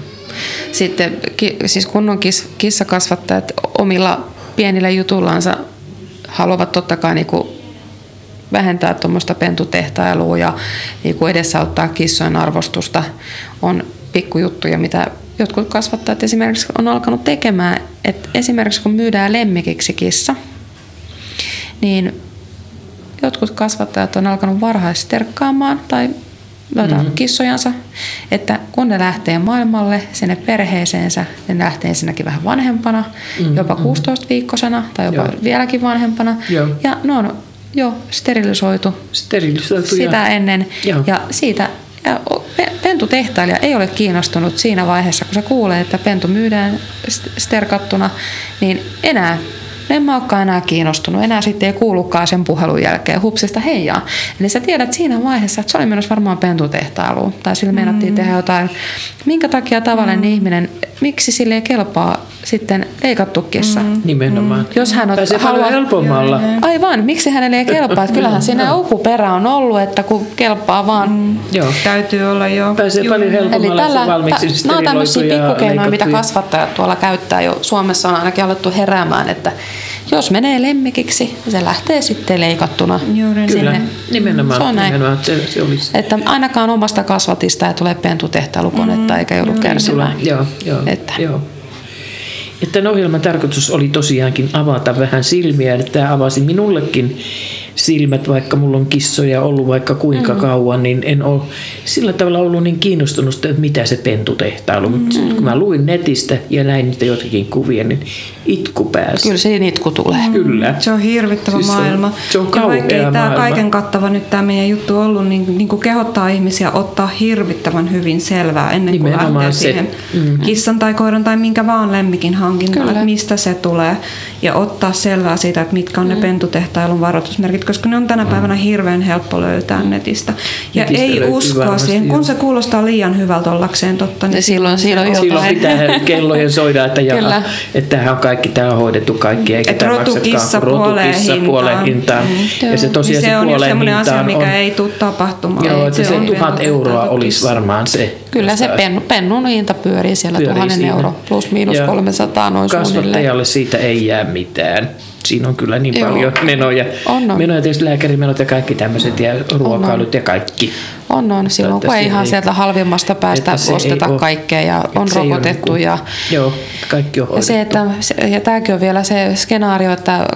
Sitten ki, siis kunnon kis, kissakasvattajat omilla pienillä jutullansa haluavat totta kai niinku vähentää tuommoista pentutehtailua ja niinku edesauttaa kissojen arvostusta. On pikkujuttuja, mitä jotkut kasvattajat esimerkiksi on alkanut tekemään, että esimerkiksi kun myydään lemmikiksi kissa, niin jotkut kasvattajat on alkanut varhaisterkkaamaan tai noita Mhm. mm-hmm. kissojansa, että kun ne lähtee maailmalle sinne perheeseensä, ne lähtee ensinnäkin vähän vanhempana, Mhm, mm-hmm. jopa mhm. 16-viikkosena tai jopa Joo. vieläkin vanhempana. Joo. Ja ne on jo sterilisoitu Sterilisoitu sitä ja- ennen. Joo. Ja siitä ja pe- pentutehtailija ei ole kiinnostunut siinä vaiheessa, kun se kuulee, että pentu myydään st- sterkattuna, niin enää en mä olekaan enää kiinnostunut. Enää sitten ei kuulukaan sen puhelun jälkeen hupsista heijaa. Eli sä tiedät siinä vaiheessa, että se oli menossa varmaan pentutehtailuun. Tai sillä meinattiin tehdä jotain. Minkä takia tavallinen ihminen, miksi sille ei kelpaa sitten leikattu kissa? Nimenomaan. Jos hän on, paljon helpommalla. Aivan, miksi hänelle ei kelpaa? Että kyllähän siinä upuperä on ollut, että kun kelpaa vaan. Joo. Täytyy olla jo. Pääsee paljon Eli helpommalla tällä, se valmiiksi ta- nämä on tämmöisiä pikkukeinoja, mitä kasvattajat tuolla käyttää jo. Suomessa on ainakin alettu heräämään, että jos menee lemmikiksi, se lähtee sitten leikattuna Juuri Kyllä, sinne. nimenomaan. Se on näin. nimenomaan se, se olisi. Että ainakaan omasta kasvatista ei tule pentutehtailukonetta mm, eikä joudu kärsimään. Joo, joo, Että. joo. Ja tämän ohjelman tarkoitus oli tosiaankin avata vähän silmiä. Että tämä avasi minullekin silmät, vaikka mulla on kissoja ollut vaikka kuinka mm. kauan, niin en ole sillä tavalla ollut niin kiinnostunut, sitä, että mitä se pentutehtailu. Mm. Mutta kun mä luin netistä ja näin niitä jotakin kuvia, niin itku pääsi. Kyllä siinä itku tulee. Kyllä. Se on hirvittävä Siis se on- maailma. se on ja ei tämä maailma. kaiken kattava nyt tämä meidän juttu ollut, niin, niin kuin kehottaa ihmisiä ottaa hirvittävän hyvin selvää ennen kuin Nimenomaan lähtee se. siihen Mm. kissan tai koiran tai minkä vaan lemmikin hankintaan, että mistä se tulee. Ja ottaa selvää siitä, että mitkä on ne pentutehtailun varoitusmerkit, koska ne on tänä päivänä hirveän helppo löytää netistä. Ja Netistä ei uskoa varmasti, siihen, joo. kun se kuulostaa liian hyvältä ollakseen totta. Niin Ja silloin Silloin jotain. pitää [LAUGHS] kellojen soida, että, jaha, että tämähän on kaikki, tämä on hoidettu kaikki, eikä Et tämä rotukissa puoleen rotukissa hintaan. puoleen hintaan. Mm. Ja se tosiaan niin se on jo puoleen semmoinen asia, hintaan mikä on, ei tule tapahtumaan. Joo, että se, on tuhat euroa olisi varmaan se. Kyllä se pennu, pennun hinta pyörii siellä tuhannen euro plus miinus Ja 300 noin suunnilleen. Kasvattajalle siitä ei jää mitään. Siinä on kyllä niin Joo. paljon menoja. On, on. Menoja tietysti lääkärimenot ja kaikki tämmöiset ja ruokailut ja kaikki. On, on. Silloin kun ei ihan ei- sieltä halvimmasta päästä osteta kaikkea ja on rokotettu. niinku- Ja, Joo, kaikki on ja, se, hoidettu. että, se- ja tämäkin on vielä se skenaario, että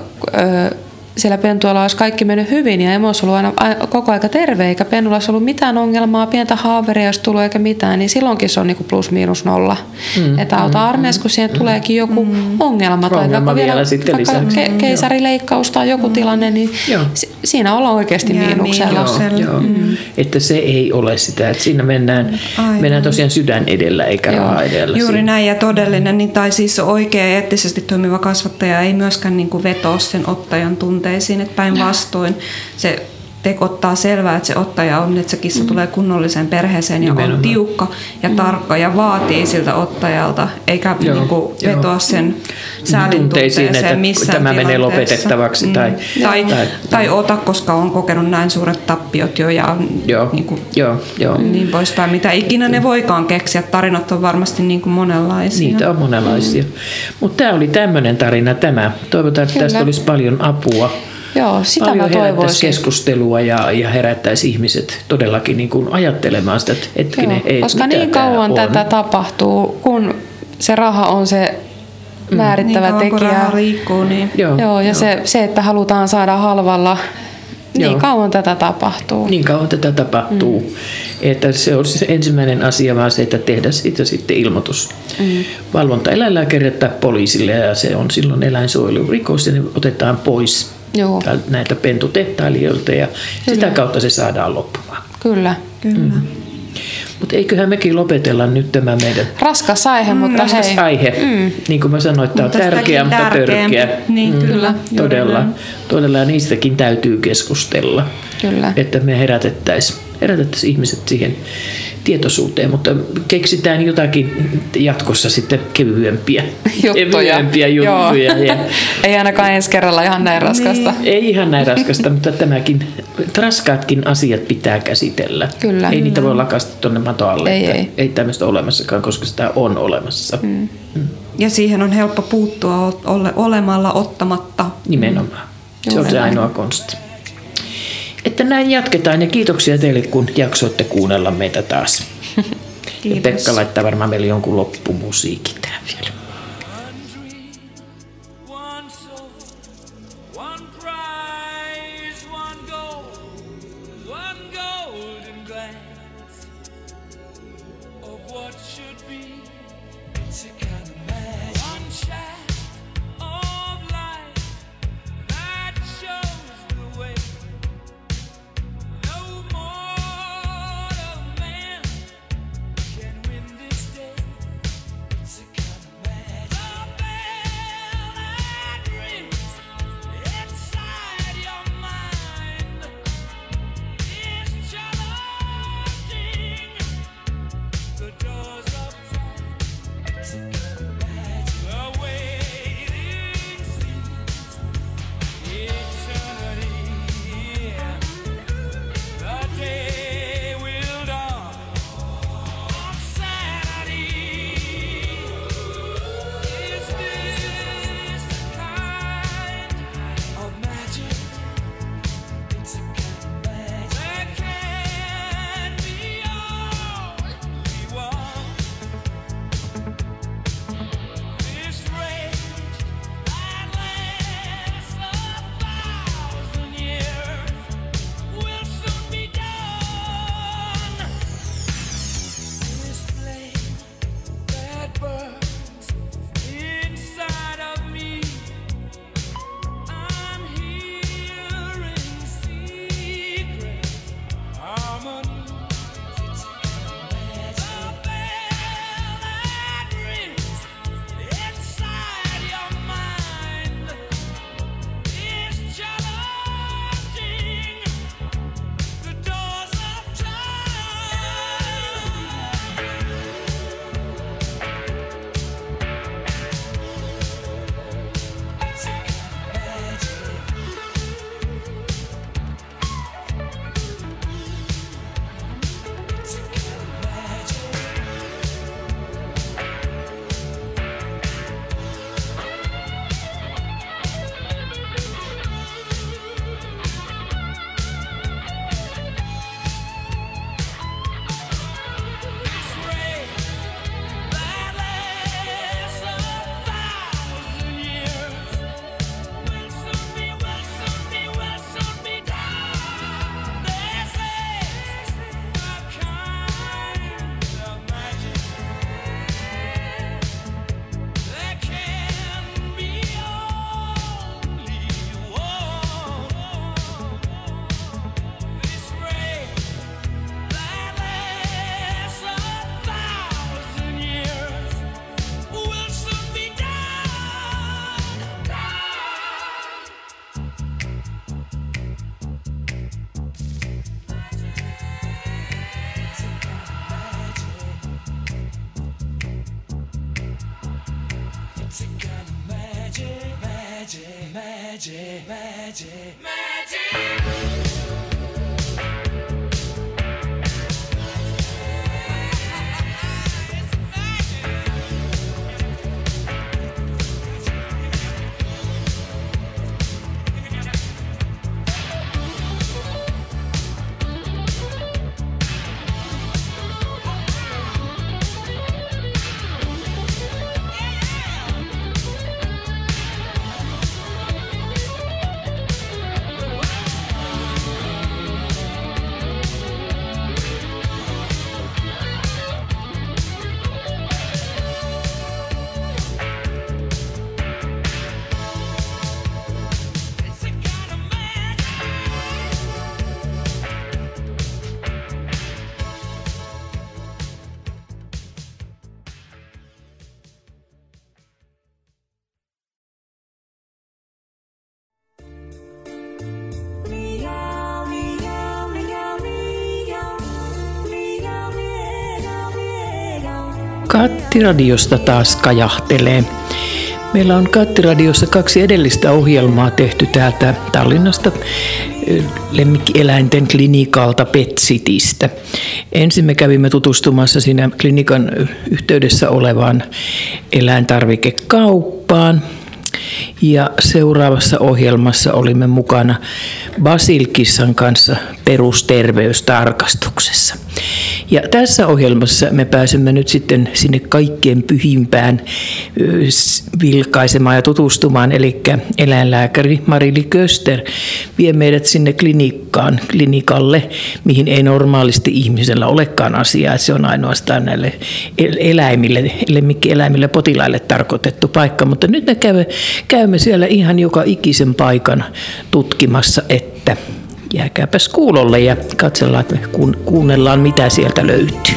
siellä pentualla olisi kaikki mennyt hyvin ja emo olisi ollut aina a- koko aika terve, eikä pennulla olisi ollut mitään ongelmaa, pientä haaveria olisi tullut eikä mitään, niin silloinkin se on niinku plus miinus nolla. Mm, että auta mm, armeijassa, kun siihen tuleekin joku ongelma, tai Ongelma vaikka vielä sitten vaikka lisäksi. ke- keisarileikkaus tai joku tilanne, niin Joo. si- siinä ollaan oikeasti Jää miinuksella. miinuksella. Joo, Mm. että se ei ole sitä, että siinä mennään, Aivan. mennään tosiaan sydän edellä eikä Joo. raha edellä. Juuri siinä. näin ja todellinen, niin, tai siis oikea ja eettisesti toimiva kasvattaja ei myöskään niin kuin vetoa sen ottajan tunteisiin, että päinvastoin se te ottaa selvää, että se ottaja on, että se kissa tulee kunnolliseen perheeseen ja on Nimenomaan. tiukka ja tarkka ja vaatii siltä ottajalta, eikä Joo, niin kuin joo. vetoa sen säälin Tunteisiin, että tunteeseen missään tämä menee lopetettavaksi tai- tai, tai- tai, ota, koska on kokenut näin suuret tappiot jo ja Joo, niin kuin, joo, joo. niin poispäin, mitä ikinä ne voikaan keksiä. Tarinat on varmasti niin kuin monenlaisia. Niitä on monenlaisia. Mutta tämä oli tämmöinen tarina tämä. Toivotaan, että Kyllä. tästä olisi paljon apua. Joo, sitä paljon mä toivoisin. keskustelua ja, ja herättäisi ihmiset todellakin niin kuin ajattelemaan sitä, että hetkinen, Joo, ei, koska mitä niin kauan on? tätä tapahtuu, kun se raha on se määrittävä niin kauan, kun tekijä. raha liikkuu, niin Joo, Joo, ja joo. Se, se, että halutaan saada halvalla, niin Joo. kauan tätä tapahtuu. Niin kauan tätä tapahtuu. Mm. Että se on se ensimmäinen asia vaan se, että tehdä siitä sitten ilmoitus. Mm. Valvontaeläinlääkäri tai poliisille ja se on silloin eläinsuojelurikos ja ne otetaan pois Joo, näiltä pentutehtailijoilta ja sitä kautta se saadaan loppumaan. kyllä. kyllä. Mm. Mutta eiköhän mekin lopetella nyt tämä meidän Raskas aihe, mutta raskas hei. aihe. Mm. Niin kuin mä sanoin, että tämä on tärkeä, mutta törkeä. Niin, kyllä, juuri Todella, näin. todella ja niistäkin täytyy keskustella. Kyllä. Että me herätettäisiin herätettäisi ihmiset siihen tietoisuuteen, mutta keksitään jotakin jatkossa sitten kevyempiä [LAUGHS] Juttuja. kevyempiä juttuja. Joo. Ja, [LAUGHS] Ei ainakaan ensi kerralla ihan näin raskasta. ei ihan näin raskasta, [LAUGHS] mutta tämäkin, raskaatkin asiat pitää käsitellä. Kyllä. Ei niitä voi lakasta tuonne mato alle. Ei, ei. ei tämmöistä olemassakaan, koska sitä on olemassa. Mm. Ja siihen on helppo puuttua ole, olemalla ottamatta. Nimenomaan. Se on se ainoa konsti että näin jatketaan ja kiitoksia teille, kun jaksoitte kuunnella meitä taas. [LAUGHS] Kiitos. Ja Pekka laittaa varmaan meille jonkun loppumusiikin tähän vielä. Kattiradiosta taas kajahtelee. Meillä on Kattiradiossa kaksi edellistä ohjelmaa tehty täältä Tallinnasta lemmikkieläinten klinikalta Petsitistä. Ensin me kävimme tutustumassa siinä klinikan yhteydessä olevaan eläintarvikekauppaan. Ja seuraavassa ohjelmassa olimme mukana Basilkissan kanssa perusterveystarkastuksessa. Ja tässä ohjelmassa me pääsemme nyt sitten sinne kaikkien pyhimpään vilkaisemaan ja tutustumaan. Eli eläinlääkäri Marili Köster vie meidät sinne klinikkaan, klinikalle, mihin ei normaalisti ihmisellä olekaan asiaa. Se on ainoastaan näille el- eläimille, lemmikkieläimille, potilaille tarkoitettu paikka. Mutta nyt me käymme, käymme siellä ihan joka ikisen paikan tutkimassa, että jääkääpäs kuulolle ja katsellaan, että me kuun- kuunnellaan, mitä sieltä löytyy.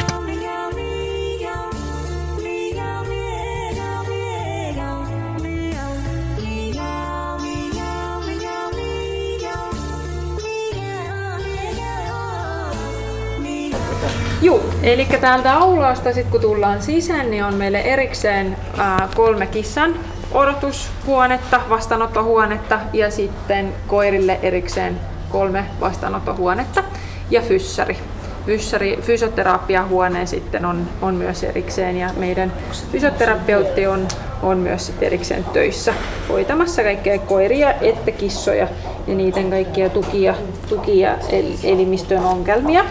Juu, eli täältä aulasta sit kun tullaan sisään, niin on meille erikseen kolme kissan odotushuonetta, vastaanottohuonetta ja sitten koirille erikseen kolme vastaanottohuonetta ja fyssäri. Fyssäri, fysioterapiahuone sitten on, on myös erikseen ja meidän fysioterapeutti on, on myös sitten erikseen töissä hoitamassa kaikkea koiria että kissoja ja niiden kaikkia tukia, tukia el, elimistön ongelmia.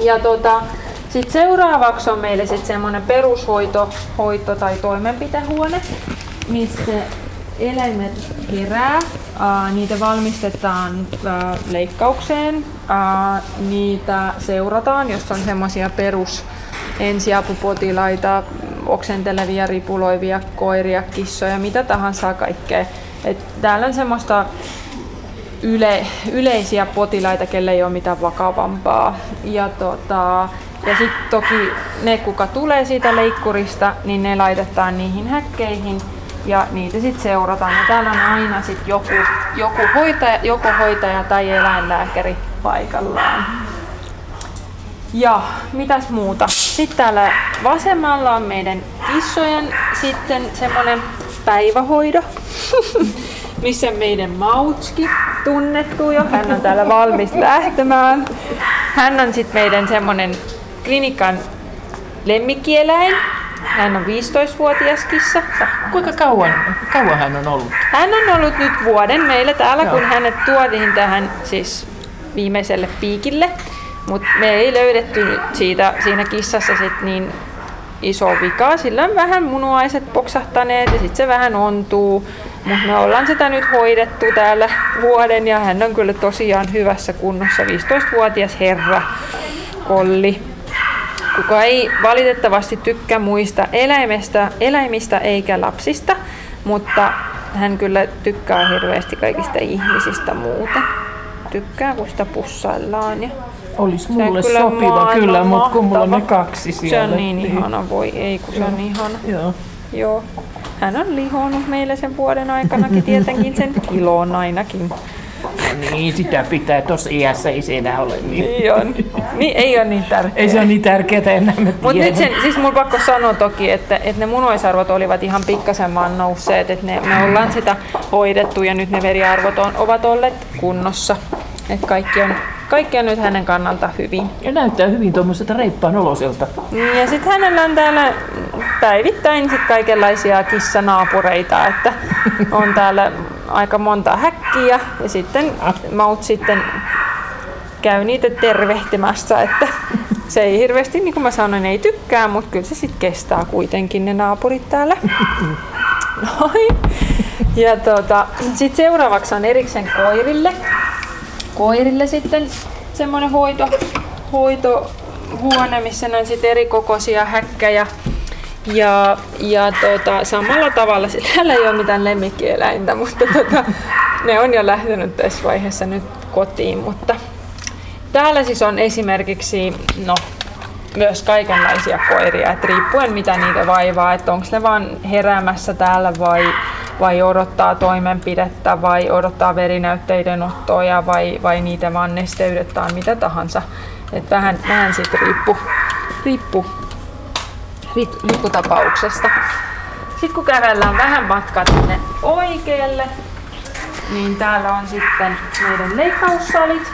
Ja tota, sitten seuraavaksi on meille sitten semmoinen perushoito hoito tai toimenpitehuone, missä eläimet herää, ää, niitä valmistetaan leikkaukseen, niitä seurataan, jos on semmoisia perus ensiapupotilaita, oksentelevia, ripuloivia koiria, kissoja, mitä tahansa kaikkea. Et täällä on semmoista yle, yleisiä potilaita, kelle ei ole mitään vakavampaa. Ja, tota, ja sitten toki ne, kuka tulee siitä leikkurista, niin ne laitetaan niihin häkkeihin ja niitä sitten seurataan. Ja täällä on aina sit joku, joku hoitaja, joko hoitaja tai eläinlääkäri paikallaan. Ja mitäs muuta? Sitten täällä vasemmalla on meidän kissojen sitten semmonen päivähoido, [LAUGHS] missä meidän Mautski tunnettu jo. Hän on täällä valmis lähtemään. Hän on sitten meidän semmonen klinikan lemmikkieläin. Hän on 15-vuotias kissa. Kuinka kauan, kauan hän on ollut? Hän on ollut nyt vuoden meillä täällä, Joo. kun hänet tuotiin tähän siis viimeiselle piikille. Mutta me ei löydetty siitä, siinä kissassa sit niin iso vika. Sillä on vähän munuaiset poksahtaneet ja sitten se vähän ontuu. Mutta me ollaan sitä nyt hoidettu täällä vuoden ja hän on kyllä tosiaan hyvässä kunnossa. 15-vuotias herra, kolli kuka ei valitettavasti tykkää muista eläimestä, eläimistä eikä lapsista, mutta hän kyllä tykkää hirveästi kaikista ihmisistä muuten. Tykkää, kun sitä pussaillaan. Ja Olisi se on mulle kyllä sopiva maailman kyllä, mutta kun mulla on ne kaksi Se siellä. on niin ihana, voi ei kun se on niin ihana. Joo. Joo. Hän on lihonut meille sen vuoden aikanakin tietenkin sen [LAUGHS] kilon ainakin. Niin, sitä pitää. Tuossa iässä ei se enää ole niin. Niin on. Niin ei ole niin tärkeää. Ei se ole niin tärkeää enää, mä Mutta nyt sen, siis mulla pakko sanoa toki, että, että ne munuaisarvot olivat ihan pikkasen vaan nousseet, että ne, me ollaan sitä hoidettu ja nyt ne veriarvot on, ovat olleet kunnossa. Että kaikki on, kaikki on nyt hänen kannalta hyvin. Ja näyttää hyvin tuommoiselta reippaan oloselta. Ja sitten hänellä on täällä päivittäin sit kaikenlaisia kissanaapureita, että on täällä aika monta häkkiä ja sitten maut sitten käy niitä tervehtimässä, että se ei hirveästi, niin kuin mä sanoin, ei tykkää, mutta kyllä se sitten kestää kuitenkin ne naapurit täällä. Noin. Ja tota, sitten seuraavaksi on erikseen koirille. Koirille sitten semmoinen hoito, hoitohuone, missä on sitten eri kokoisia häkkejä. Ja, ja tota, samalla tavalla, [LAUGHS] täällä ei ole mitään lemmikkieläintä, mutta tota, ne on jo lähtenyt tässä vaiheessa nyt kotiin. Mutta täällä siis on esimerkiksi no, myös kaikenlaisia koiria, että riippuen mitä niitä vaivaa, että onko ne vaan heräämässä täällä vai, vai odottaa toimenpidettä vai odottaa verinäytteiden ottoja vai, vai niitä vaan nesteytetään mitä tahansa. Et vähän, vähän sitten riippu, riippu, riippu, riippu tapauksesta. Sitten kun kävellään vähän matkaa tänne oikealle, niin täällä on sitten meidän leikkaussalit.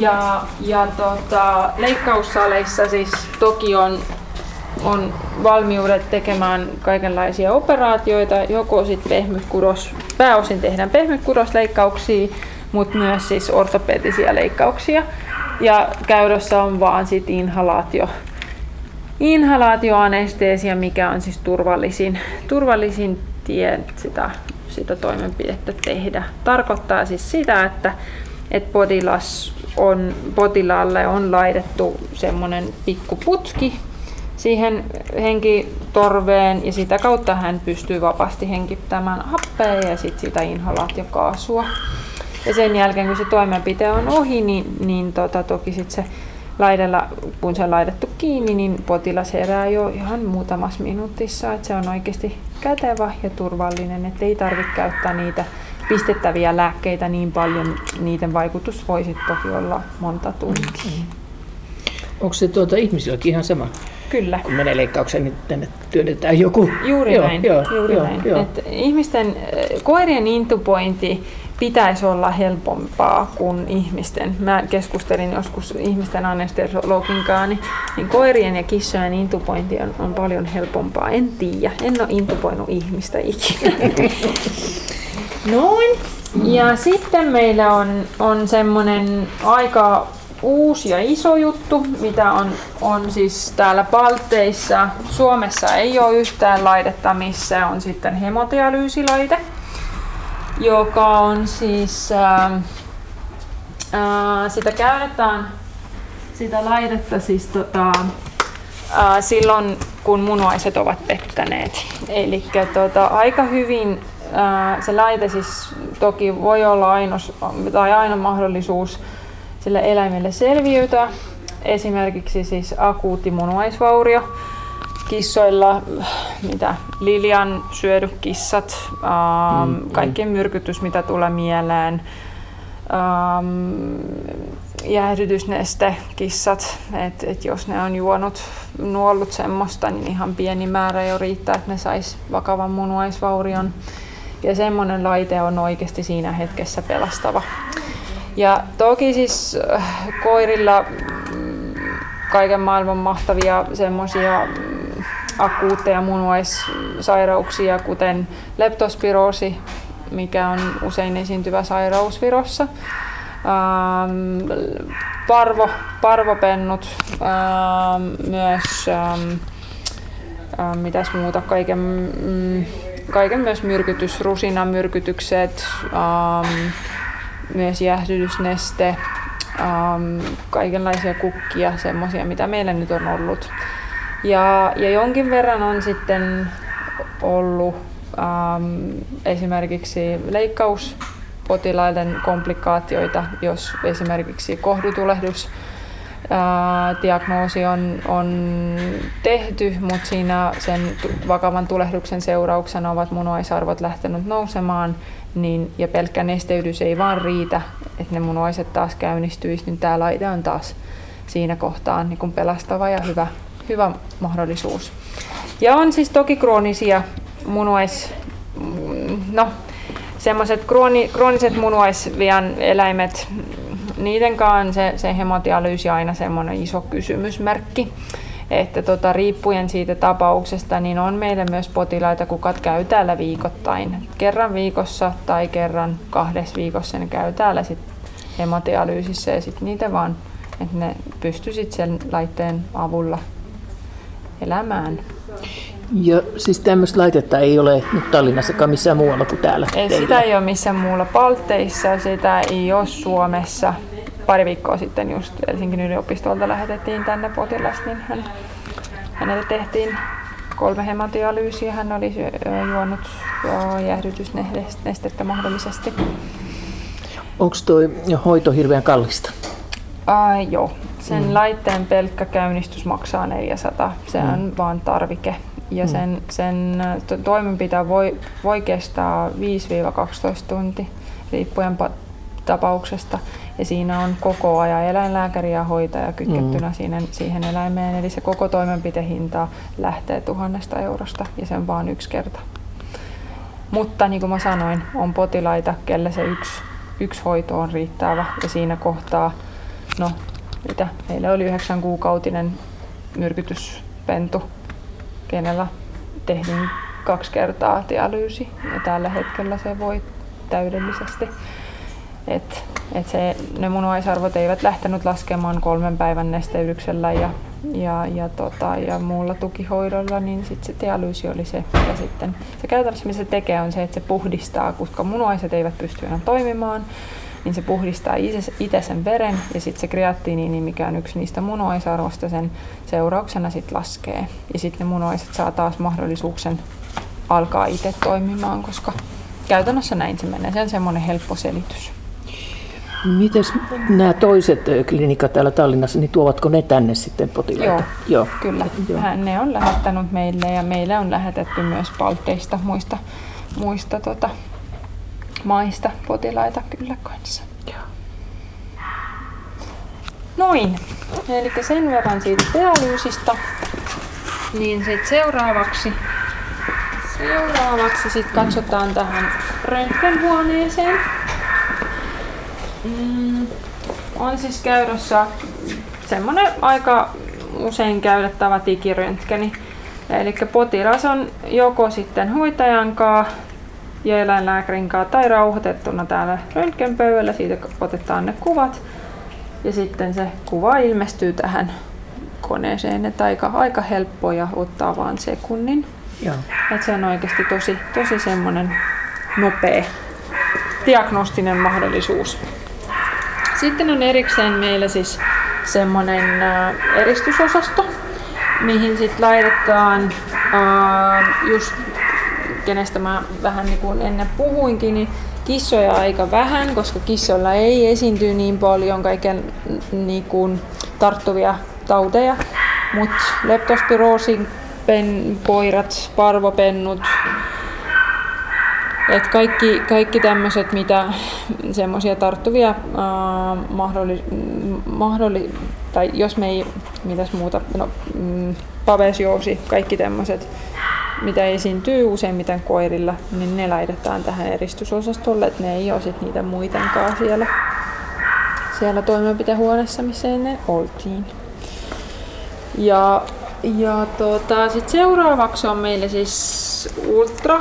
Ja, ja tota, leikkaussaleissa siis toki on on valmiudet tekemään kaikenlaisia operaatioita, joko sitten pehmykudos, pääosin tehdään pehmykudosleikkauksia, mutta myös siis ortopedisia leikkauksia. Ja käytössä on vaan sit inhalaatio, inhalaatioanesteesia, mikä on siis turvallisin, turvallisin tie sitä, sitä toimenpidettä tehdä. Tarkoittaa siis sitä, että, että potilas on, potilaalle on laitettu semmoinen pikkuputki siihen henkitorveen ja sitä kautta hän pystyy vapaasti henkittämään happea ja sitten sitä inhalaatiokaasua. Ja sen jälkeen kun se toimenpite on ohi, niin, niin tota, toki sit se laidella, kun se on laitettu kiinni, niin potilas herää jo ihan muutamassa minuutissa. Että se on oikeasti kätevä ja turvallinen, että ei tarvitse käyttää niitä pistettäviä lääkkeitä niin paljon. Niiden vaikutus voisi toki olla monta tuntia. Onko se tuota ihmisilläkin ihan sama? Kyllä. Kun menee leikkaukseen, niin tänne työnnetään joku. Juuri joo, näin. Joo, juuri joo, näin. Joo. Et ihmisten, äh, koirien intubointi pitäisi olla helpompaa kuin ihmisten. Mä keskustelin joskus ihmisten anestesiologin kanssa, niin, niin koirien ja kissojen intubointi on, on paljon helpompaa. En tiedä, en ole intuboinut ihmistä ikinä. [LAUGHS] Noin. Ja sitten meillä on, on semmoinen aika uusi ja iso juttu, mitä on, on siis täällä Balteissa. Suomessa ei ole yhtään laitetta, missä on sitten hemodialyysilaite, joka on siis, ää, ää, sitä käytetään, sitä laitetta siis tota, ää, silloin, kun munuaiset ovat pettäneet. Eli tota, aika hyvin ää, se laite siis toki voi olla ainos, tai aina mahdollisuus sille eläimelle selviytyä. Esimerkiksi siis akuutti munuaisvaurio. Kissoilla, mitä Lilian syödy kissat, ähm, Mm, mm. kaikkien myrkytys, mitä tulee mieleen, ähm, jäähdytysneste, kissat, että et jos ne on juonut, nuollut semmoista, niin ihan pieni määrä jo riittää, että ne sais vakavan munuaisvaurion. Ja semmoinen laite on oikeasti siinä hetkessä pelastava. Ja toki siis äh, koirilla mm, kaiken maailman mahtavia semmoisia mm, akuutteja munuaissairauksia, kuten leptospiroosi, mikä on usein esiintyvä sairaus Virossa. Ähm, parvo, parvopennut, ähm, myös ähm, ähm, mitäs muuta, kaiken, mm, kaiken myös myrkytys, rusinamyrkytykset, ähm, myös jäähdytysneste, ähm, kaikenlaisia kukkia, semmoisia mitä meillä nyt on ollut. Ja, ja jonkin verran on sitten ollut ähm, esimerkiksi leikkauspotilaiden komplikaatioita, jos esimerkiksi kohdutulehdus ää, diagnoosi on, on tehty, mutta siinä sen vakavan tulehduksen seurauksena ovat munuaisarvot lähtenyt nousemaan, niin, ja pelkkä nesteydys ei vaan riitä, että ne munuaiset taas käynnistyisi, niin tämä laite on taas siinä kohtaa niin kuin pelastava ja hyvä, hyvä mahdollisuus. Ja on siis toki kroonisia munuais... No, semmoiset krooni, krooniset munuaisvian eläimet, niidenkaan se, se hemodialyysi aina semmoinen iso kysymysmerkki. Että tota, riippuen siitä tapauksesta, niin on meillä myös potilaita, kukat käy täällä viikoittain. Kerran viikossa tai kerran kahdessa viikossa ne käy täällä sit hemodialyysissä ja sitten niitä vaan, että ne pystyisit sen laitteen avulla elämään. Ja siis tämmöistä laitetta ei ole nyt Tallinnassakaan missään muualla kuin täällä Ei, teillä. sitä ei ole missään muulla Palteissa, sitä ei ole Suomessa. Pari viikkoa sitten just Helsingin yliopistolta lähetettiin tänne potilas, niin hän, hänelle tehtiin kolme hemodialyysiä. Hän oli syö- juonut jäähdytysnestettä mahdollisesti. Onko toi hoito hirveän kallista? Ai, joo. Sen Mm. laitteen pelkkä käynnistys maksaa 400. Se Mm. on vaan tarvike. Ja Mm. sen, sen ä, to- toimenpite voi, voi kestää 5-12 tuntia riippuen pa- tapauksesta. Ja siinä on koko ajan eläinlääkäri ja hoitaja kytkettynä Mm. siihen, siihen eläimeen. Eli se koko toimenpitehinta lähtee tuhannesta eurosta ja se on vaan yksi kerta. Mutta niin kuin mä sanoin, on potilaita, kelle se yksi, yksi hoito on riittävä ja siinä kohtaa, no mitä, meillä oli yhdeksän kuukautinen myrkytyspentu kenellä tehdään kaksi kertaa dialyysi ja tällä hetkellä se voi täydellisesti. Et, et se, ne munuaisarvot eivät lähtenyt laskemaan kolmen päivän nesteydyksellä ja, ja, ja, tota, ja muulla tukihoidolla, niin sit se dialyysi oli se. Ja sitten se käytännössä mitä se tekee on se, että se puhdistaa, koska munuaiset eivät pysty enää toimimaan, niin se puhdistaa itse sen veren ja sitten se kreattiiniini, mikä on yksi niistä munuaisarvosta, sen seurauksena sitten laskee. Ja sitten ne munuaiset saa taas mahdollisuuksen alkaa itse toimimaan, koska käytännössä näin se menee. Se on semmoinen helppo selitys. Mites nämä toiset klinikat täällä Tallinnassa, niin tuovatko ne tänne sitten potilaita? Joo, Joo. kyllä. Joo. Hän, ne on lähettänyt meille ja meille on lähetetty myös palteista muista, muista tota, maista potilaita kyllä kanssa. Noin. Eli sen verran siitä dialyysistä. Niin sitten seuraavaksi, seuraavaksi sit katsotaan tähän röntgenhuoneeseen. Mm, on siis käytössä semmoinen aika usein käytettävä digiröntgeni. Eli potilas on joko sitten hoitajan kanssa ja eläinlääkärin kanssa tai rauhoitettuna täällä röntgenpöydällä. Siitä otetaan ne kuvat ja sitten se kuva ilmestyy tähän koneeseen. Että aika, aika helppo ja ottaa vain sekunnin. Joo. Et se on oikeasti tosi, tosi semmoinen nopea diagnostinen mahdollisuus. Sitten on erikseen meillä siis semmoinen eristysosasto, mihin sitten laitetaan äh, just kenestä mä vähän niin kuin ennen puhuinkin, niin kissoja aika vähän, koska kissoilla ei esiinty niin paljon kaiken niin kuin tarttuvia tauteja. Mutta leptospiroosin pen, koirat, parvopennut, et kaikki, kaikki tämmöiset, mitä semmoisia tarttuvia ää, mahdolli, mahdolli, tai jos me ei, mitäs muuta, no, mm, pavesioosi, kaikki tämmöiset, mitä esiintyy useimmiten koirilla, niin ne laitetaan tähän eristysosastolle, että ne ei ole sit niitä muitenkaan siellä, siellä toimenpitehuoneessa, missä ennen oltiin. Ja, ja tota, sit seuraavaksi on meille siis ultra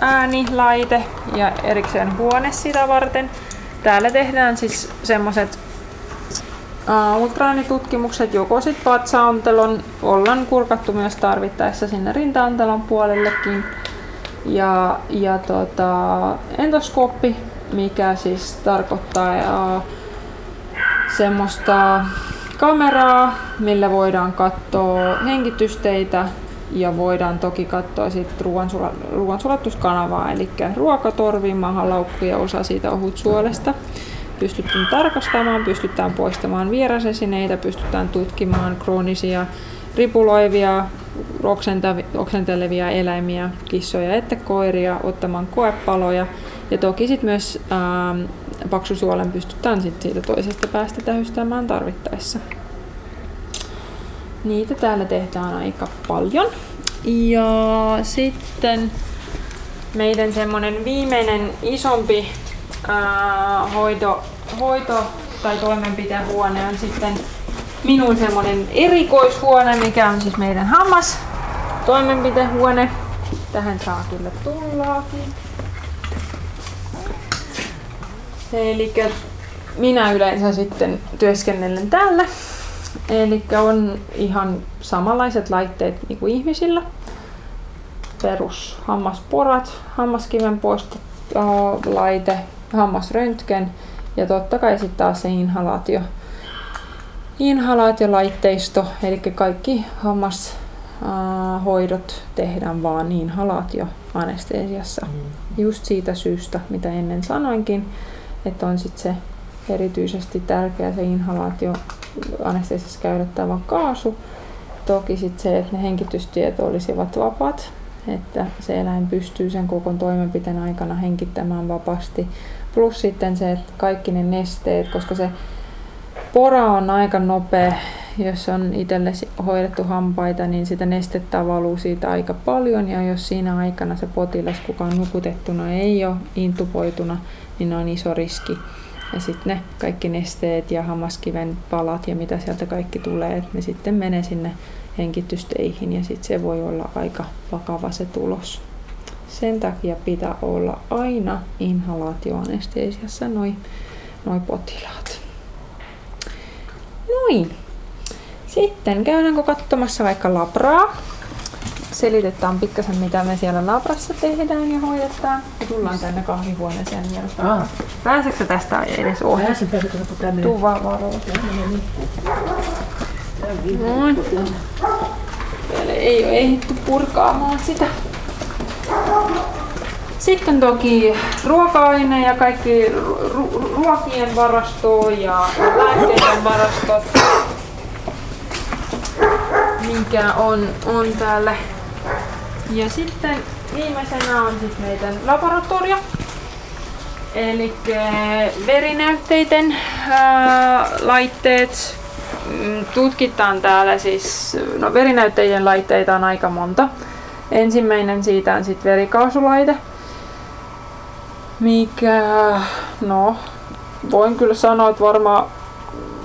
äänilaite ja erikseen huone sitä varten. Täällä tehdään siis semmoset ultraäänitutkimukset joko sit vatsaontelon, ollaan kurkattu myös tarvittaessa sinne rintaantelon puolellekin. Ja, ja tota, endoskooppi, mikä siis tarkoittaa uh, semmoista kameraa, millä voidaan katsoa hengitysteitä ja voidaan toki katsoa sit ruoansula- ruoansulatuskanavaa, eli ruokatorvi, mahalaukku ja osa siitä ohutsuolesta. Pystytään tarkastamaan, pystytään poistamaan vierasesineitä, pystytään tutkimaan kroonisia ripuloivia, oksentelevia eläimiä, kissoja että koiria, ottamaan koepaloja ja toki sit myös ää, paksusuolen pystytään sit siitä toisesta päästä tähystämään tarvittaessa. Niitä täällä tehdään aika paljon. Ja sitten meidän semmonen viimeinen isompi ää, hoito, hoito tai toimenpitehuone on sitten minun semmonen erikoishuone, mikä on siis meidän hammas toimenpitehuone. Tähän saa kyllä tullaakin. Eli minä yleensä sitten työskennellen täällä. Eli on ihan samanlaiset laitteet niin kuin ihmisillä. Perus hammasporat, hammaskiven poistolaite, hammasröntgen ja totta kai sitten taas se inhalaatio, inhalaatiolaitteisto, eli kaikki hammashoidot tehdään vaan inhalaatioanestesiassa. Mm. Just siitä syystä, mitä ennen sanoinkin, että on sitten se erityisesti tärkeä se inhalaatio anestesiassa käytettävä kaasu. Toki sitten se, että ne hengitystiet olisivat vapaat, että se eläin pystyy sen koko toimenpiteen aikana hengittämään vapaasti. Plus sitten se, että kaikki ne nesteet, koska se pora on aika nopea, jos on itselle hoidettu hampaita, niin sitä nestettä valuu siitä aika paljon ja jos siinä aikana se potilas, kuka on nukutettuna, ei ole intuboituna, niin on iso riski. Ja sitten ne kaikki nesteet ja hammaskiven palat ja mitä sieltä kaikki tulee, että ne sitten menee sinne hengitysteihin ja sitten se voi olla aika vakava se tulos. Sen takia pitää olla aina inhalaatioanestesiassa noin noi potilaat. Noin. Sitten käydäänkö katsomassa vaikka labraa. Selitetään pikkasen mitä me siellä labrassa tehdään ja hoidetaan. Ja tullaan tänne kahvihuoneeseen vielä. Ah. Pääseekö tästä edes ohi? Pääsen, pääsenkö tänne? Tuu vaan varoa. Noin. Ei ole ehditty purkaamaan sitä. Sitten toki ruoka-aine ja kaikki ru- ru- ruokien varasto ja lääkkeiden varastot, mikä on, on täällä. Ja sitten viimeisenä on sitten meidän laboratorio. Eli verinäytteiden ää, laitteet. Mm, Tutkitaan täällä siis, no verinäytteiden laitteita on aika monta. Ensimmäinen siitä on sitten verikaasulaite, mikä, no, voin kyllä sanoa, että varmaan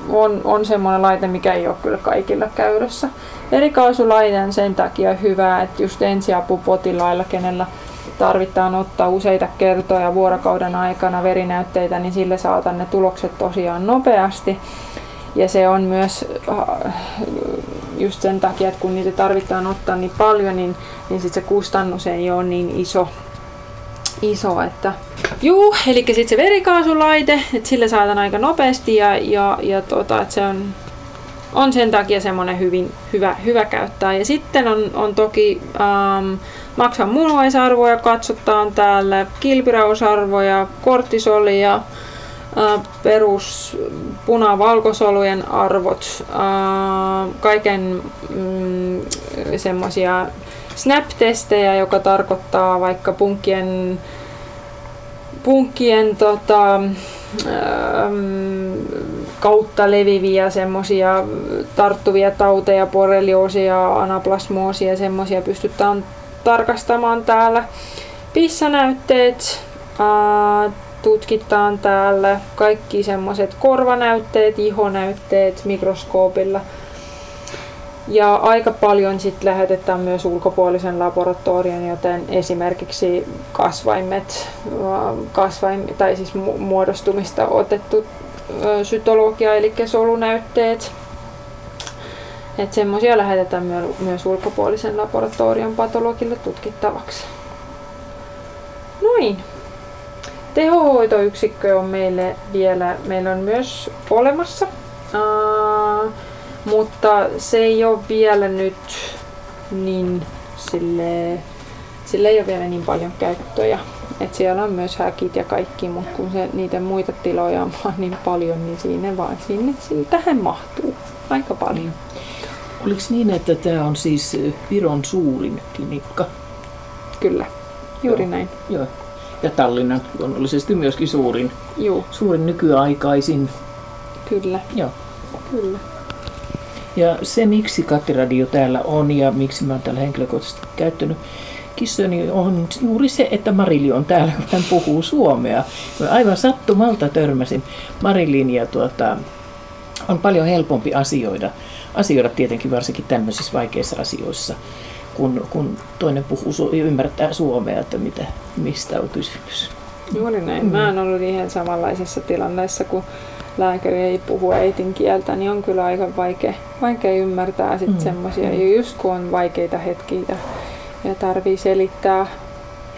on, on semmoinen laite, mikä ei ole kyllä kaikilla käytössä. Verikaasulaite on sen takia hyvä, että just ensiapupotilailla, kenellä tarvitaan ottaa useita kertoja vuorokauden aikana verinäytteitä, niin sillä saatan ne tulokset tosiaan nopeasti. Ja se on myös äh, just sen takia, että kun niitä tarvitaan ottaa niin paljon, niin, niin sit se kustannus ei ole niin iso. iso että Juu, eli sitten se verikaasulaite, että sillä saadaan aika nopeasti ja, ja, ja tota, että se on, on sen takia semmoinen hyvin hyvä, hyvä käyttää. Ja sitten on, on toki ähm, maksan munuaisarvoja katsotaan täällä, kilpirausarvoja, kortisolia, perus puna-valkosolujen arvot, kaiken mm, semmoisia snap-testejä, joka tarkoittaa vaikka punkkien, punkkien tota, kautta leviviä semmoisia tarttuvia tauteja, borrelioosia, anaplasmoosia, semmoisia pystytään tarkastamaan täällä. Pissanäytteet tutkitaan täällä, kaikki semmoiset korvanäytteet, ihonäytteet mikroskoopilla. Ja aika paljon sit lähetetään myös ulkopuolisen laboratorion, joten esimerkiksi kasvaimet, kasvaim, tai siis mu- muodostumista otettu ö, sytologia, eli solunäytteet. Että semmoisia lähetetään myö- myös ulkopuolisen laboratorion patologille tutkittavaksi. Noin. Tehohoitoyksikkö on meille vielä, meillä on myös olemassa, uh, mutta se ei ole vielä nyt niin sille, sille ei ole vielä niin paljon käyttöjä. Et siellä on myös häkit ja kaikki, mutta kun se, niitä muita tiloja on vaan niin paljon, niin siinä vaan sinne, sinne tähän mahtuu aika paljon. Oliko niin, että tämä on siis Viron suurin klinikka? Kyllä, juuri Joo. näin. Joo. Ja Tallinnan luonnollisesti myöskin suurin, Joo. suurin nykyaikaisin. Kyllä. Joo. Kyllä. Ja se, miksi Kattiradio täällä on ja miksi mä oon täällä henkilökohtaisesti käyttänyt kissoni on juuri se, että Marili on täällä, kun hän puhuu suomea. Mä aivan sattumalta törmäsin Marilin ja tuota, on paljon helpompi asioida. Asioida tietenkin varsinkin tämmöisissä vaikeissa asioissa, kun, kun toinen puhuu su- ja ymmärtää suomea, että mitä, mistä on kysymys. Juuri näin. Mä oon ollut ihan samanlaisessa tilanteessa, kun lääkäri ei puhu äitinkieltä, niin on kyllä aika vaikea, vaikea ymmärtää sit Mm, mm. semmoisia. Ja just kun on vaikeita hetkiä ja, tarvii selittää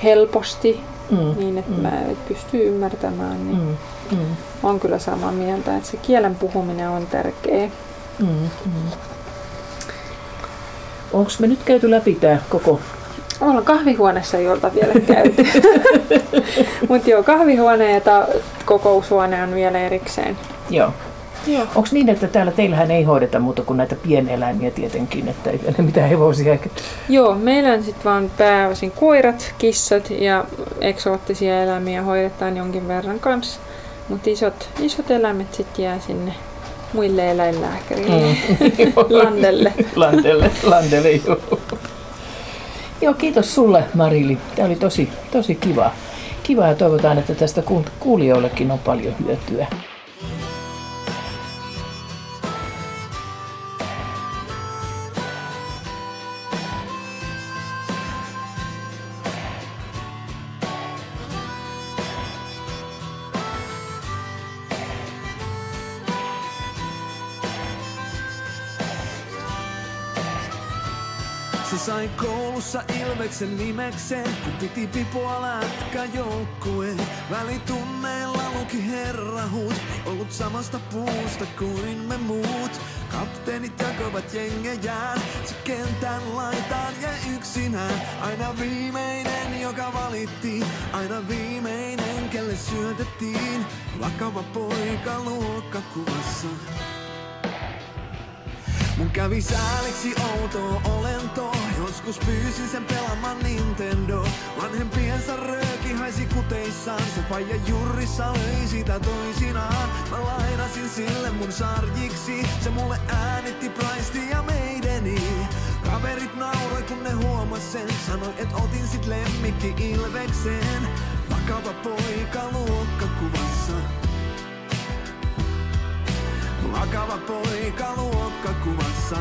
helposti, Mm, mm. niin että mm. mm. mä et pysty ymmärtämään, niin Mm, mm. mm, oon kyllä samaa mieltä, että se kielen puhuminen on tärkeä. mm, mm. Onko me nyt käyty läpi tämä koko Ollaan kahvihuoneessa ei olta vielä käyty. [LAUGHS] Mutta joo, kahvihuone ja ta- kokoushuone on vielä erikseen. Joo. Joo. Onko niin, että täällä teillähän ei hoideta muuta kuin näitä pieneläimiä tietenkin, että ei ole mitään hevosia. Joo, meillä on sitten vaan pääosin koirat, kissat ja eksoottisia eläimiä hoidetaan jonkin verran kanssa. Mutta isot, isot eläimet sitten jää sinne muille eläinlääkärille. Mm. [LAUGHS] Landelle. Landelle, Landelle, joo. Joo, kiitos sulle Marili. Tämä oli tosi, tosi kiva. Kiva ja toivotaan, että tästä kuul- kuulijoillekin on paljon hyötyä. Koulussa Ilveksen nimekseen, kun piti pipoa lätkäjoukkueen. Välitunneilla luki herrahut, ei ollut samasta puusta kuin me muut. Kapteenit jakoivat jengejään, se kentän laitaan ja yksinään. Aina viimeinen, joka valittiin, aina viimeinen, kelle syötettiin. Vakava poika luokkakuvassa. Mun kävi sääliksi outoa olentoa. Joskus pyysin sen pelaamaan Nintendo. Vanhempiensa rööki haisi kuteissaan. Se faija jurrissa löi sitä toisinaan. Mä lainasin sille mun sarjiksi. Se mulle äänitti Pricea ja Maideni Kaverit nauroi kun ne huomas sen. Sanoin et otin sit lemmikki Ilvekseen Vakava poika luokkakuvassa Vakava poika luokkakuvassa.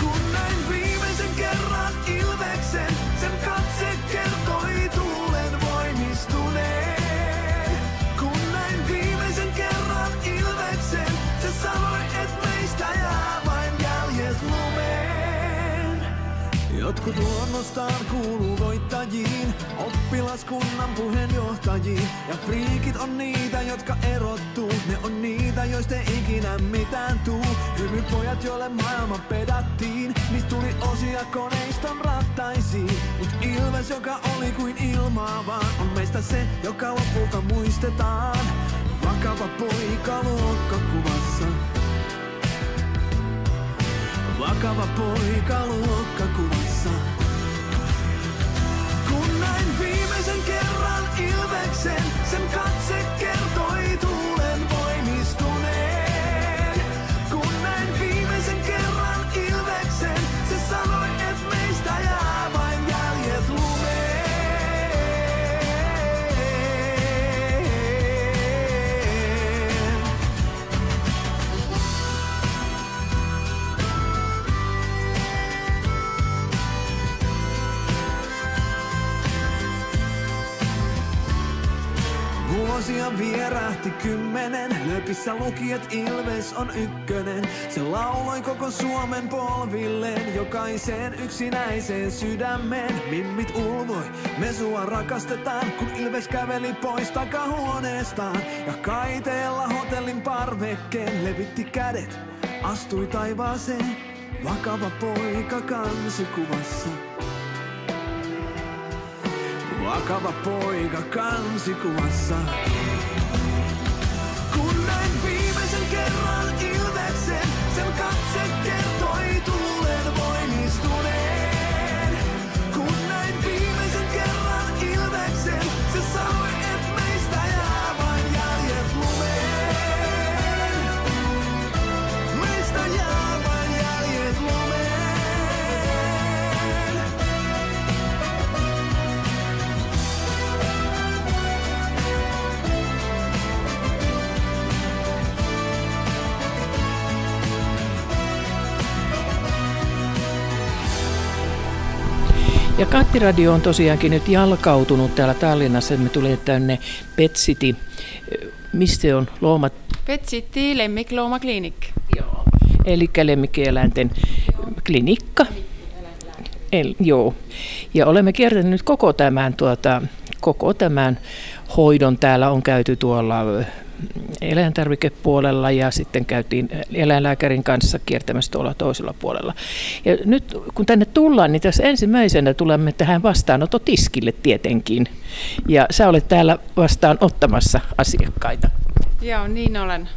Kun näin viimeisen kerran Ilveksen, sen katse kertoi Jotkut luonnostaan kuuluu voittajiin, oppilaskunnan puheenjohtajiin. Ja friikit on niitä, jotka erottuu, ne on niitä, joista ei ikinä mitään tuu. Hymypojat, joille maailma pedattiin, niistä tuli osia koneiston rattaisiin. Mut Ilves, joka oli kuin ilmaa vaan, on meistä se, joka lopulta muistetaan. Vakava poika luokkakuvassa. Vakava poika luokkakuvassa. Viimeisen kerran Ilveksen, sen katse vierähti kymmenen, löpissä luki, et Ilves on ykkönen. Se lauloi koko Suomen polvilleen, jokaiseen yksinäiseen sydämeen. Mimmit ulvoi, me sua rakastetaan, kun Ilves käveli pois takahuoneestaan. Ja kaiteella hotellin parvekkeen levitti kädet, astui taivaaseen. Vakava poika kansikuvassa. Vakava poika kansikuvassa. Ja Kattiradio on tosiaankin nyt jalkautunut täällä Tallinnassa. Me tulee tänne Pet City. Mistä on Loomat? Pet City. Joo. Eli lemmikkieläinten klinikka. El, joo. Ja olemme kiertäneet nyt koko tämän, tuota, koko tämän hoidon. Täällä on käyty tuolla eläintarvikepuolella ja sitten käytiin eläinlääkärin kanssa kiertämässä tuolla toisella puolella. Ja nyt kun tänne tullaan, niin tässä ensimmäisenä tulemme tähän vastaanottotiskille tietenkin. Ja sä olet täällä vastaan ottamassa asiakkaita. Joo, niin olen.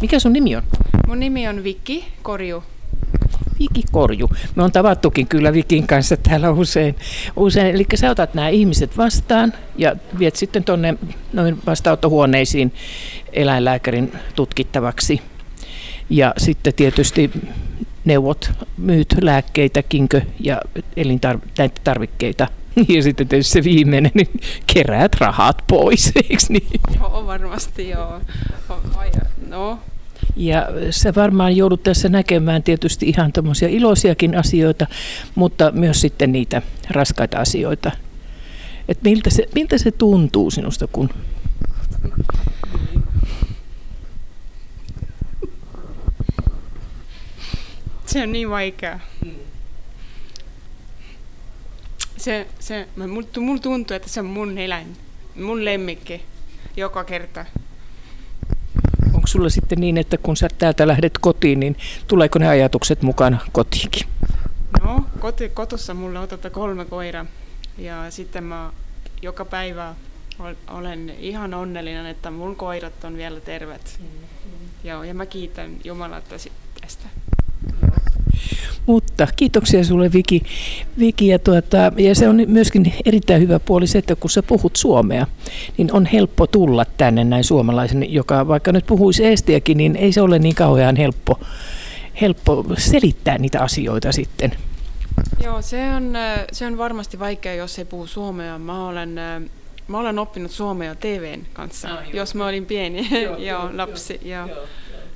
Mikä sun nimi on? Mun nimi on Viki Korju. Viki Korju. Me on tavattukin kyllä Vikin kanssa täällä usein. usein. Eli sä otat nämä ihmiset vastaan ja viet sitten tuonne noin vastaanottohuoneisiin eläinlääkärin tutkittavaksi. Ja sitten tietysti neuvot, myyt lääkkeitäkinkö ja elintarvikkeita. [LAUGHS] Ja sitten tietysti se viimeinen, niin keräät rahat pois, eikö niin? Joo, varmasti joo. No, Ja sä varmaan joudut tässä näkemään tietysti ihan tämmöisiä iloisiakin asioita, mutta myös sitten niitä raskaita asioita. Et miltä, se, miltä se tuntuu sinusta, kun se on niin vaikea. se, se, mulla mul tuntuu, että se on mun eläin, mun lemmikki joka kerta. Onko sulla sitten niin, että kun sä täältä lähdet kotiin, niin tuleeko ne ajatukset mukana kotiinkin? No, koti, kotossa mulla on tota kolme koiraa ja sitten mä joka päivä ol- olen ihan onnellinen, että mun koirat on vielä terveet. Mm, mm. Joo, ja mä kiitän Jumalaa tästä. Mutta kiitoksia sulle Viki. Viki ja, tuota, ja se on myöskin erittäin hyvä puoli se, että kun sä puhut suomea, niin on helppo tulla tänne näin suomalaisen, joka vaikka nyt puhuisi estiäkin, niin ei se ole niin kauhean helppo, helppo selittää niitä asioita sitten. Joo, se on, äh, se on varmasti vaikea, jos ei puhu suomea. Mä olen, äh, mä olen oppinut suomea TVn kanssa, ah, jos mä olin pieni joo, [LAUGHS] joo, lapsi. Joo, joo.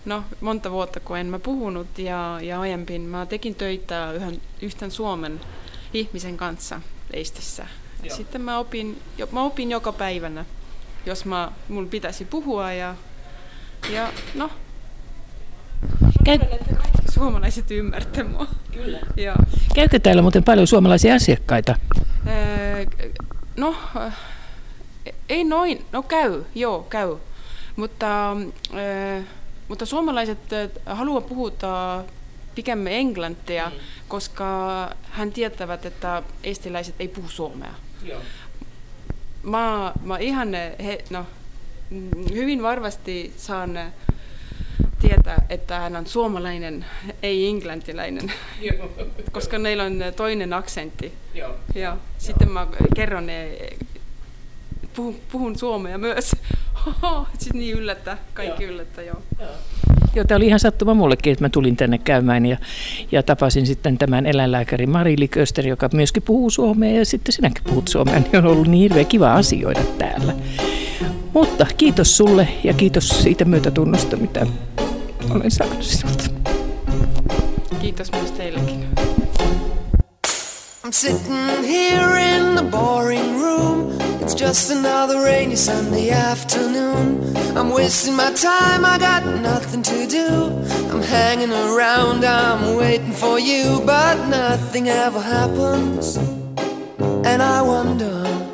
No, monta vuotta kun en mä puhunut ja, ja aiemmin mä tekin töitä yhden, yhtään Suomen ihmisen kanssa Leistissä. Joo. Sitten mä opin, jo, mä opin joka päivänä, jos mä, mun pitäisi puhua ja, ja no, Käy... että kaikki suomalaiset ymmärtävät mua. Kyllä. Joo. Käykö täällä muuten paljon suomalaisia asiakkaita? Öö, no, ei noin, no käy, joo, käy. Mutta, öö, mutta suomalaiset haluavat puhuta pikemmin englantia, mm. koska hän tietävät, että estiläiset ei puhu suomea. Joo. Mä, mä ihan he, no, hyvin varmasti saan tietää, että hän on suomalainen, ei englantilainen, koska meillä on toinen aksentti. Joo. Ja sitten mä kerron, puhun, puhun suomea myös. Sitten niin yllättä, kaikki yllättä, joo. Joo, tämä oli ihan sattuma mullekin, että mä tulin tänne käymään ja, ja tapasin sitten tämän eläinlääkäri Marili Köster, joka myöskin puhuu suomea ja sitten sinäkin puhut suomea, niin on ollut niin hirveän kiva asioida täällä. Mutta kiitos sulle ja kiitos siitä myötätunnosta, mitä olen saanut sinulta. Kiitos myös teillekin. I'm sitting here in the boring room. It's just another rainy Sunday afternoon. I'm wasting my time, I got nothing to do. I'm hanging around, I'm waiting for you, but nothing ever happens. And I wonder.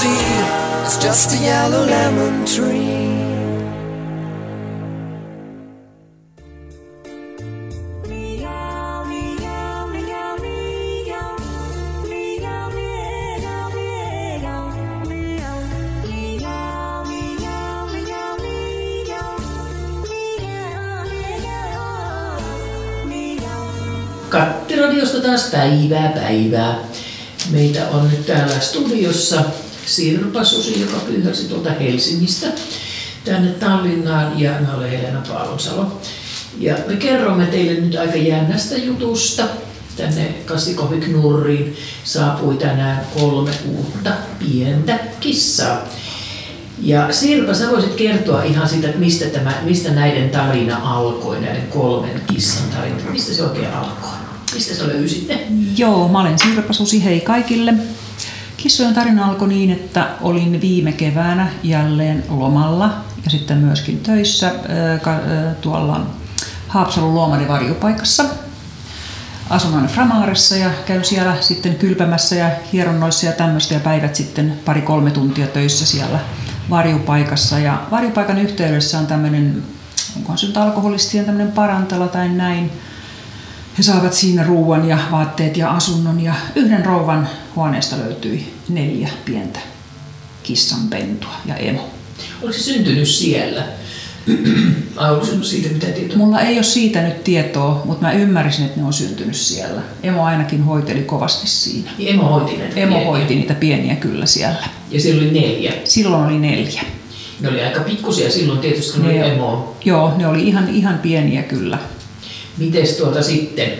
It's just a yellow lemon tree. Kattiradiosta taas päivää päivää. Meitä on nyt täällä studiossa Sirpa Susi, joka pyyhäsi tuolta Helsingistä tänne Tallinnaan ja mä olen Helena Paalonsalo. Ja me kerromme teille nyt aika jännästä jutusta. Tänne Kasikoviknurriin saapui tänään kolme uutta pientä kissaa. Ja Sirpa, sä voisit kertoa ihan siitä, että mistä, tämä, mistä näiden tarina alkoi, näiden kolmen kissan tarina. Mistä se oikein alkoi? Mistä sä löysit ne? Joo, mä olen Sirpa Susi, hei kaikille. Kissojen tarina alkoi niin, että olin viime keväänä jälleen lomalla ja sitten myöskin töissä tuolla Haapsalun luomari varjupaikassa. Asun Framaaressa ja käyn siellä sitten kylpämässä ja hieronnoissa ja tämmöistä ja päivät sitten pari-kolme tuntia töissä siellä varjupaikassa. Ja varjupaikan yhteydessä on tämmöinen, onkohan se nyt alkoholistien tämmöinen parantala tai näin, he saavat siinä ruuan ja vaatteet ja asunnon ja yhden rouvan huoneesta löytyi neljä pientä kissanpentua ja emo. Oliko se syntynyt siellä? Ai onko siitä mitä tietoa? Mulla ei ole siitä nyt tietoa, mutta mä ymmärsin, että ne on syntynyt siellä. Emo ainakin hoiteli kovasti siinä. Niin Emo hoiti näitä Emo pieniä. hoiti niitä pieniä kyllä siellä. Ja siellä oli neljä. Silloin oli neljä. Ne oli aika pikkusia silloin tietysti, kun ne oli emo. Joo, ne oli ihan, ihan pieniä kyllä. Mites tuota sitten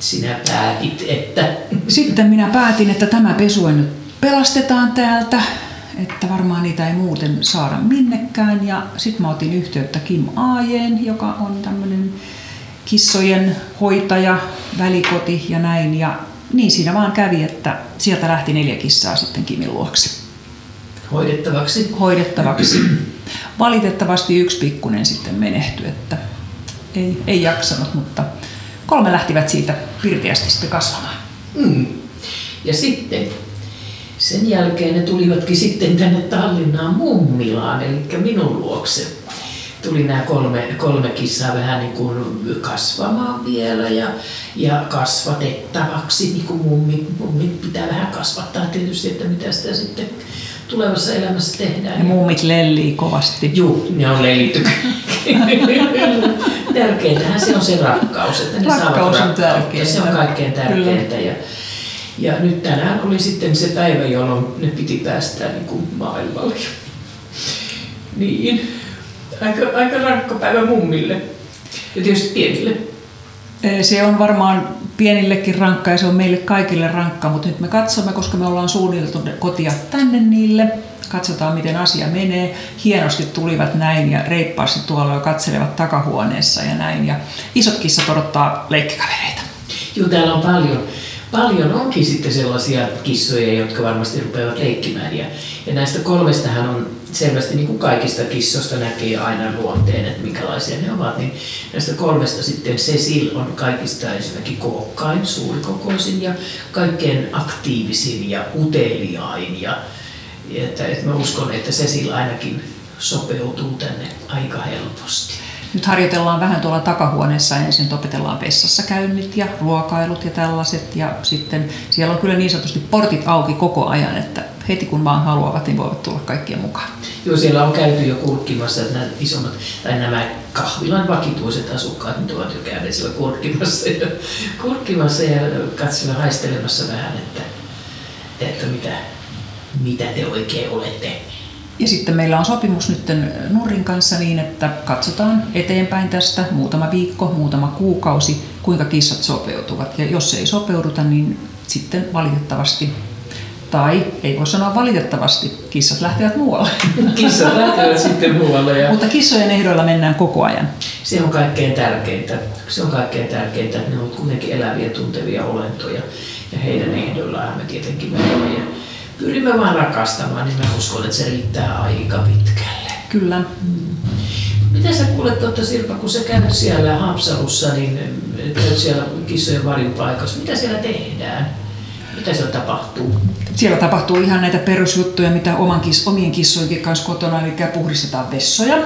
sinä päätit, että... Sitten minä päätin, että tämä pesue nyt pelastetaan täältä, että varmaan niitä ei muuten saada minnekään. Ja sitten mä otin yhteyttä Kim Aajeen, joka on tämmöinen kissojen hoitaja, välikoti ja näin. Ja niin siinä vaan kävi, että sieltä lähti neljä kissaa sitten Kimin luokse. Hoidettavaksi? Hoidettavaksi. Valitettavasti yksi pikkunen sitten menehtyi, että ei, ei jaksanut, mutta kolme lähtivät siitä pirteästi sitten kasvamaan. Mm. Ja sitten sen jälkeen ne tulivatkin sitten tänne Tallinnaan mummilaan, eli minun luokse. Tuli nämä kolme, kolme kissaa vähän niin kuin kasvamaan vielä ja, ja kasvatettavaksi, niin kuin mummi, mummi pitää vähän kasvattaa tietysti, että mitä sitä sitten tulevassa elämässä tehdään. Ja mummit lellii kovasti. Juu, ne on lellitty. [LAUGHS] Tärkeintähän se on se rakkaus, että ne Rakkaus saavat on tärkeintä. Se on kaikkein tärkeintä. Ja, ja nyt tänään oli sitten se päivä, jolloin ne piti päästää niin kuin maailmalle. Niin, aika, aika rankka päivä mummille. Ja tietysti pienille. Se on varmaan pienillekin rankka ja se on meille kaikille rankka, mutta nyt me katsomme, koska me ollaan suunniteltu kotia tänne niille. Katsotaan, miten asia menee. Hienosti tulivat näin ja reippaasti tuolla jo katselevat takahuoneessa ja näin. Ja isot kissat odottaa leikkikavereita. Joo, täällä on paljon, paljon onkin sitten sellaisia kissoja, jotka varmasti rupeavat leikkimään. Ja, ja näistä kolmestahan on selvästi niin kuin kaikista kissoista näkee aina luonteen, että minkälaisia ne ovat. Niin näistä kolmesta sitten Cecil on kaikista ensinnäkin kookkain, suurikokoisin ja kaikkein aktiivisin ja uteliain. Ja, että, että mä uskon, että Cecil ainakin sopeutuu tänne aika helposti. Nyt harjoitellaan vähän tuolla takahuoneessa ensin, opetellaan vessassa käynnit ja ruokailut ja tällaiset. Ja sitten siellä on kyllä niin sanotusti portit auki koko ajan, että heti kun vaan haluavat, niin voivat tulla kaikkien mukaan. Joo, siellä on käyty jo kurkkimassa, että nämä isommat, tai nämä kahvilan vakituiset asukkaat nyt ovat jo käyneet siellä kurkkimassa ja, [LAUGHS] kurkkimassa ja katsella haistelemassa vähän, että, että mitä, mitä te oikein olette. Ja sitten meillä on sopimus nyt Nurrin kanssa niin, että katsotaan eteenpäin tästä muutama viikko, muutama kuukausi, kuinka kissat sopeutuvat. Ja jos ei sopeuduta, niin sitten valitettavasti, tai ei voi sanoa valitettavasti, kissat lähtevät muualle. [LAUGHS] Kissat lähtevät sitten muualle. Ja... Mutta kissojen ehdoilla mennään koko ajan. Se on kaikkein tärkeintä. Se on kaikkein tärkeintä, että ne ovat kuitenkin eläviä, tuntevia olentoja. Ja heidän ehdoillaan me tietenkin menemme. Pyrimme vaan rakastamaan, niin mä uskon, että se riittää aika pitkälle. Kyllä. Mitä sä kuulet, totta Sirpa, kun sä käyt siellä Haapsalussa, niin käyt siellä kissojen varin paikassa, mitä siellä tehdään? Mitä siellä tapahtuu? Siellä tapahtuu ihan näitä perusjuttuja, mitä oman kis, omien kissojenkin kanssa kotona, eli puhdistetaan vessoja,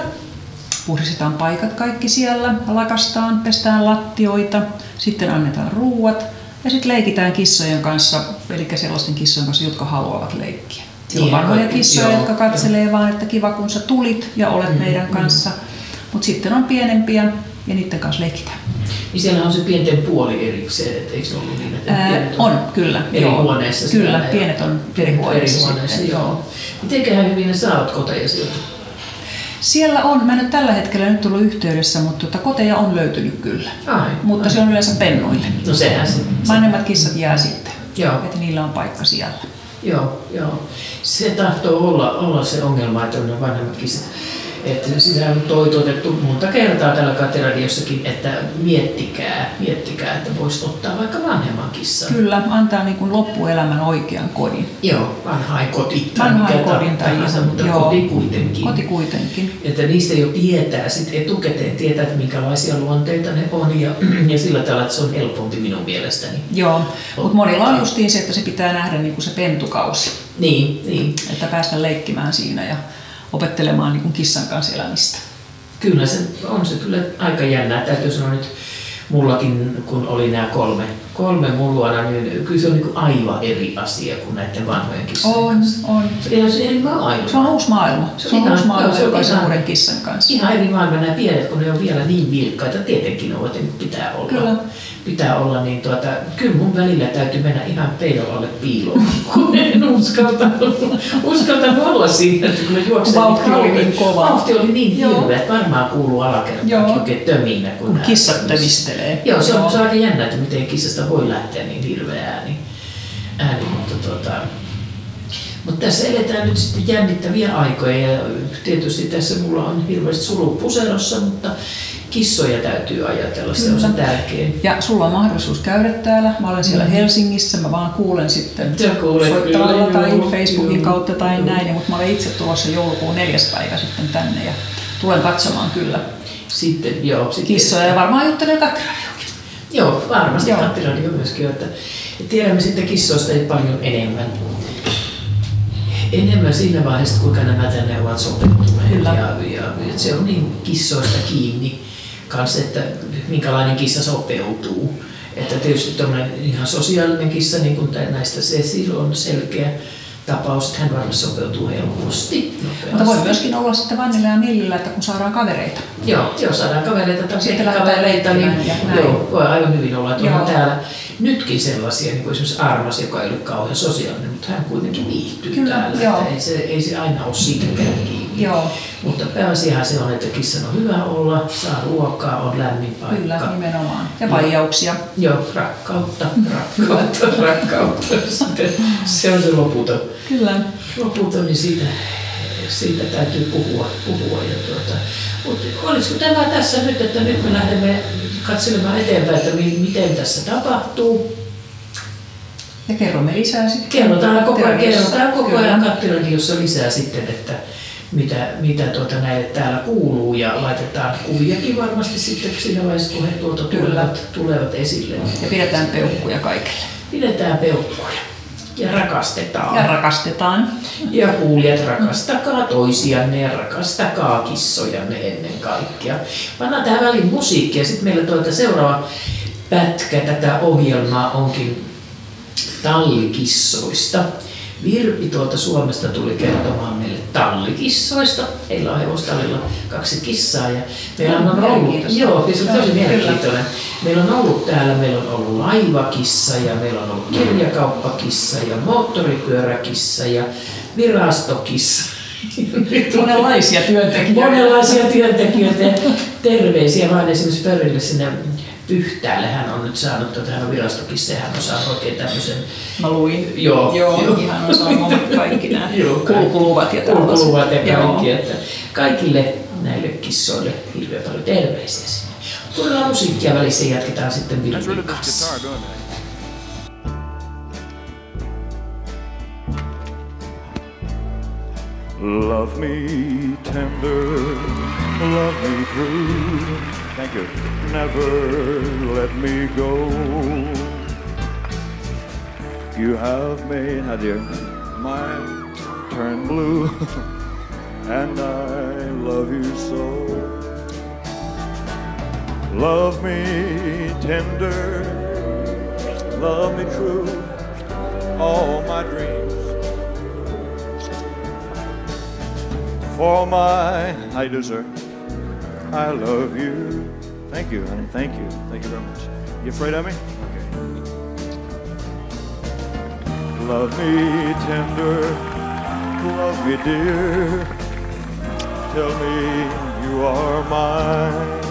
puhdistetaan paikat kaikki siellä, lakastaan, pestään lattioita, sitten annetaan ruuat ja sitten leikitään kissojen kanssa, eli sellaisten kissojen kanssa, jotka haluavat leikkiä. Siellä on vanhoja kissoja, joo, jotka katselee vaan, että kiva kun sä tulit ja olet Mm, meidän mm. kanssa. Mutta sitten on pienempiä ja niiden kanssa leikitään. Niin siellä on se pienten puoli erikseen, että eikö se ollut niin, että Ää, pienet on, kyllä, Eri joo. huoneessa Kyllä, pienet on eri huoneissa Eri huoneessa, joo. Mitenköhän hyvin ne saavat koteja sieltä? Siellä on, mä en ole tällä hetkellä nyt tullut yhteydessä, mutta tuota, koteja on löytynyt kyllä. Ai, Mutta se on yleensä pennuille. No sehän se. Vanhemmat kissat jää sitten. Joo. Että niillä on paikka siellä. Joo, joo. Se tahtoo olla, olla se ongelma, että on ne vanhemmat kissat. Että sitä on toitotettu monta kertaa tällä kateradiossakin, että miettikää, miettikää, että voisi ottaa vaikka vanhemman kissan. Kyllä, antaa niin kuin loppuelämän oikean kodin. Joo, vanhain koti tai tahansa, mutta joo. koti kuitenkin. Koti kuitenkin. Että niistä jo tietää sit etukäteen, tietää, että minkälaisia luonteita ne on ja, ja sillä tavalla, että se on helpompi minun mielestäni. Joo, mutta monilla on justiin se, että se pitää nähdä niin kuin se pentukausi. Niin, niin. Että päästä leikkimään siinä ja opettelemaan niin kuin kissan kanssa elämistä. Kyllä se on se kyllä aika jännää. Täytyy sanoa nyt mullakin, kun oli nämä kolme, kolme mun luona, niin kyllä se on niin aivan eri asia kuin näiden vanhojen kissojen On, kanssa. on. Se on eri maailma. Se on uusi maailma. Se on ihan- uusi maailma se on jokaisen ihan- uuden kissan kanssa. Ihan eri maailma nämä pienet, kun ne on vielä niin vilkkaita. Tietenkin nyt pitää olla. Kyllä. Pitää olla, niin tuota, kyllä mun välillä täytyy mennä ihan peilon alle piiloon, [LAUGHS] kun en uskaltanut, uskaltanut olla siinä, että kun ne juoksee Kun vauhti oli niin kova. Vauhti oli niin hirveä, että varmaan kuuluu alakertaan oikein töminä. Kun, Kun kissat tömistelee. Joo, se on, se on aika jännä, että miten kissasta voi lähteä niin hirveä ääni. ääni mutta tuota, mutta tässä eletään nyt sitten jännittäviä aikoja ja tietysti tässä mulla on hirveästi suru puserossa, mutta kissoja täytyy ajatella, se on se Kyllä. tärkein. Ja sulla on mahdollisuus käydä täällä. Mä olen siellä Mm. Helsingissä, mä vaan kuulen sitten soittamalla tai joo, Facebookin joo, kautta tai joo. näin, mutta mä olen itse tulossa joulukuun neljäs päivä sitten tänne ja tulen katsomaan kyllä Sitten, joo, sitten, kissoja ja varmaan juttelen Katraan. Joo, varmasti kattiradio myöskin, että tiedämme sitten kissoista ei paljon enemmän. Enemmän siinä vaiheessa, kuinka nämä tänne ovat sopeutuneet. Kyllä. Ja, ja, ja se on niin kissoista kiinni kanssa, että minkälainen kissa sopeutuu. Että tietysti tuommoinen ihan sosiaalinen kissa, niin kuin näistä Cecil on selkeä tapaus, että hän varmasti sopeutuu helposti. Mutta nopeasti. voi myöskin olla sitten Vannilla ja Millillä, että kun saadaan kavereita. Joo, joo, saadaan kavereita tai Sitten kavereita, niin näin. joo, voi aivan hyvin olla, että Joo. täällä nytkin sellaisia, niin kuin esimerkiksi Armas, joka ei ole kauhean sosiaalinen, mutta hän kuitenkin viihtyy Kyllä, täällä. joo. Että Ei, se, ei se aina ole siitäkään kiinni. Joo. Mutta pääasiahan se on, että kissan on hyvä olla, saa ruokaa, on lämmin paikka. Kyllä, nimenomaan. Ja vaijauksia. Joo, rakkautta, rakkautta, [LAUGHS] rakkautta. Sitten se on se loputon. Kyllä. Loputon, niin siitä, siitä täytyy puhua. puhua ja tuota. Mutta olisiko tämä tässä nyt, että nyt me lähdemme katselemaan eteenpäin, että mi- miten tässä tapahtuu. Ja kerromme lisää sitten. Kerrotaan koko ajan, kerrotaan koko ajan kattiradiossa lisää sitten, että mitä, mitä tuota näille täällä kuuluu ja laitetaan kuviakin varmasti sitten siinä vaiheessa, kun he tuolta Kyllä. tulevat, tulevat esille. Ja pidetään peukkuja kaikille. Pidetään peukkuja ja rakastetaan. Ja rakastetaan. Ja kuulijat, rakastakaa toisianne ja rakastakaa kissojanne ennen kaikkea. Pannaan tähän väliin musiikkia. Sitten meillä tuota seuraava pätkä tätä ohjelmaa onkin tallikissoista. Virpi tuolta Suomesta tuli kertomaan meille tallikissoista. Heillä on hevostallilla kaksi kissaa ja meillä on ollut, joo, se on tosi mielenkiintoinen. Meillä on ollut täällä, meillä on ollut laivakissa ja meillä on ollut kirjakauppakissa ja moottoripyöräkissa ja virastokissa. [LAUGHS] Monenlaisia työntekijöitä. Monenlaisia työntekijöitä. Terveisiä vaan esimerkiksi Pörille sinne Pyhtäälle. Hän on nyt saanut, tota, hän on virastokissa ja hän on saanut oikein tämmöisen... Mä luin. Joo, Joo, joo. ihan on saanut [LAUGHS] kaikki nämä Joo, kaikki. kulkuluvat ja tällaiset. Kulkuluvat ja Joo. kaikki. Että kaikille näille kissoille hirveän paljon terveisiä sinne. Kuunnellaan musiikkia välissä ja jatketaan sitten Virpin kanssa. Love me tender, love me true. Thank you. Never let me go. you have made, how dear, mine turn blue, [LAUGHS] and I love you so. Love me tender, love me true, all my dreams. For my, do, sir? I love you. Thank you, honey. Thank you. Thank you very much. You afraid of me? Okay. Love me tender, love me dear. Tell me you are mine.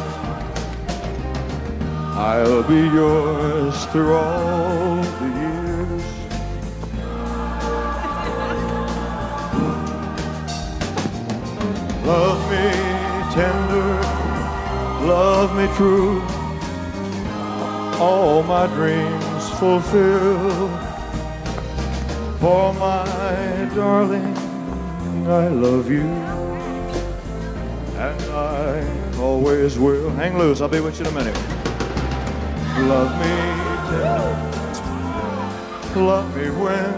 I'll be yours through all the years. Love me tender, love me true. All my dreams fulfill. For my darling, I love you. And I always will. Hang loose, I'll be with you in a minute. Love me tender, love me when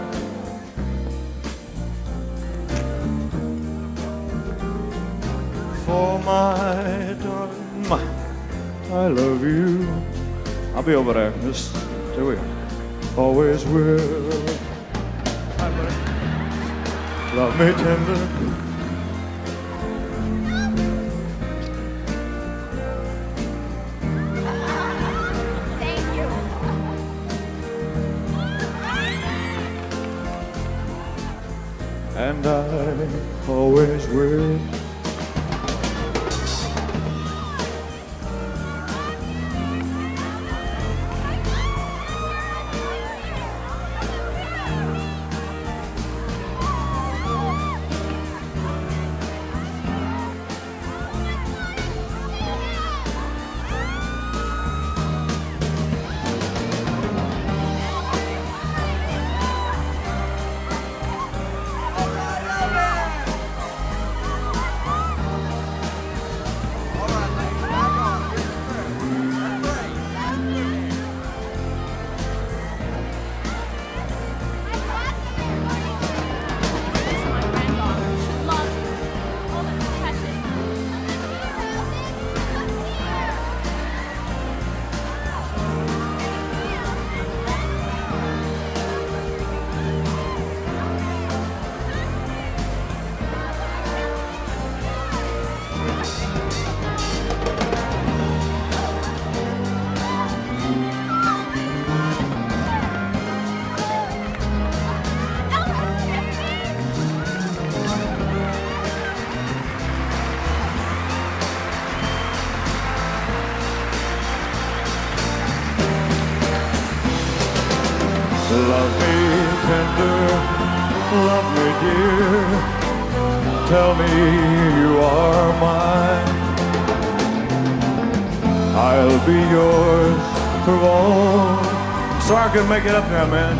for my. My, I love you. I'll be over there. Just here we. Always will. Love me tender. I'll be yours for all. Sorry I couldn't make it up there, man.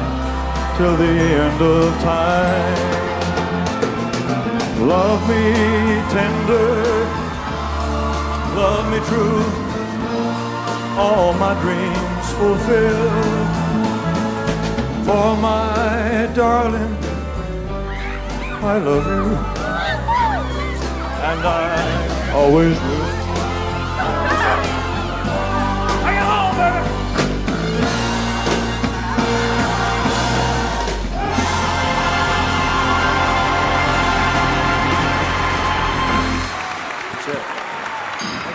Till the end of time. Love me tender, love me true. All my dreams fulfilled. for my darling. I love you, and I always will.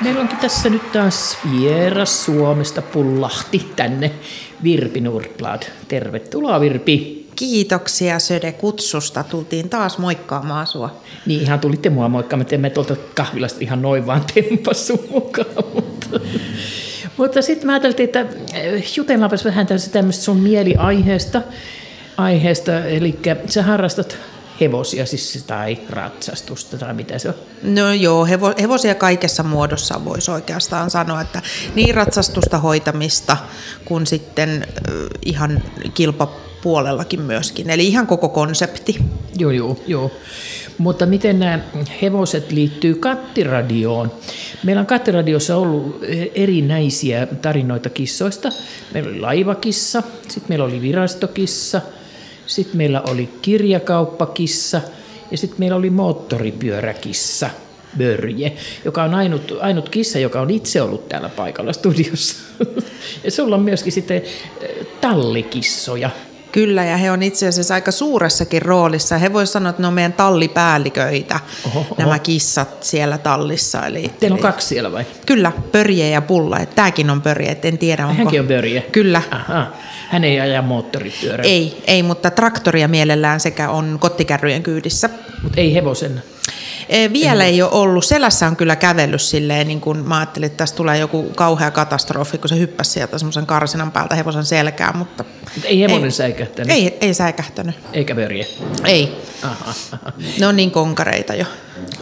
Meillä onkin tässä nyt taas vieras Suomesta pullahti tänne Virpi Nordblad. Tervetuloa Virpi. Kiitoksia Söde kutsusta. Tultiin taas moikkaamaan sua. Niin ihan tulitte mua moikkaamaan, emme tuolta kahvilasta ihan noin vaan tempassu mukaan. Mutta, mutta sitten mä ajattelin, että jutellaanpas vähän tämmöistä sun mieliaiheesta. Aiheesta, eli sä harrastat hevosia siis tai ratsastusta tai mitä se on? No joo, hevo, hevosia kaikessa muodossa voisi oikeastaan sanoa, että niin ratsastusta hoitamista kuin sitten ihan kilpapuolellakin myöskin. Eli ihan koko konsepti. Joo, joo, joo. Mutta miten nämä hevoset liittyy kattiradioon? Meillä on kattiradiossa ollut erinäisiä tarinoita kissoista. Meillä oli laivakissa, sitten meillä oli virastokissa – Sitten meillä oli kirjakauppakissa ja sitten meillä oli moottoripyöräkissa. Börje, joka on ainut, ainut kissa, joka on itse ollut täällä paikalla studiossa. [LAUGHS] Ja sulla on myöskin sitten eh, tallikissoja. Kyllä, ja he on itse asiassa aika suuressakin roolissa. He voisivat sanoa, että ne on meidän tallipäälliköitä, Oho, oho. nämä kissat siellä tallissa. Eli, Teillä on eli- kaksi siellä vai? Kyllä, Pörje ja Pulla. Tämäkin on Pörje, en tiedä onko... Hänkin on Börje. Kyllä. Aha. Hän ei aja moottoripyörää. Ei, ei, mutta traktoria mielellään sekä on kottikärryjen kyydissä. Mutta ei hevosen. Eh, Vielä ei ole ollut. Selässä on kyllä kävellyt silleen, niin kuin mä ajattelin, että tässä tulee joku kauhea katastrofi, kun se hyppäsi sieltä semmoisen karsinan päältä hevosen selkään, mutta Mutta ei hevonen säikähtänyt. ei, ei säikähtänyt. Eikä Börje. Ei. Aha. Ne on niin konkareita jo.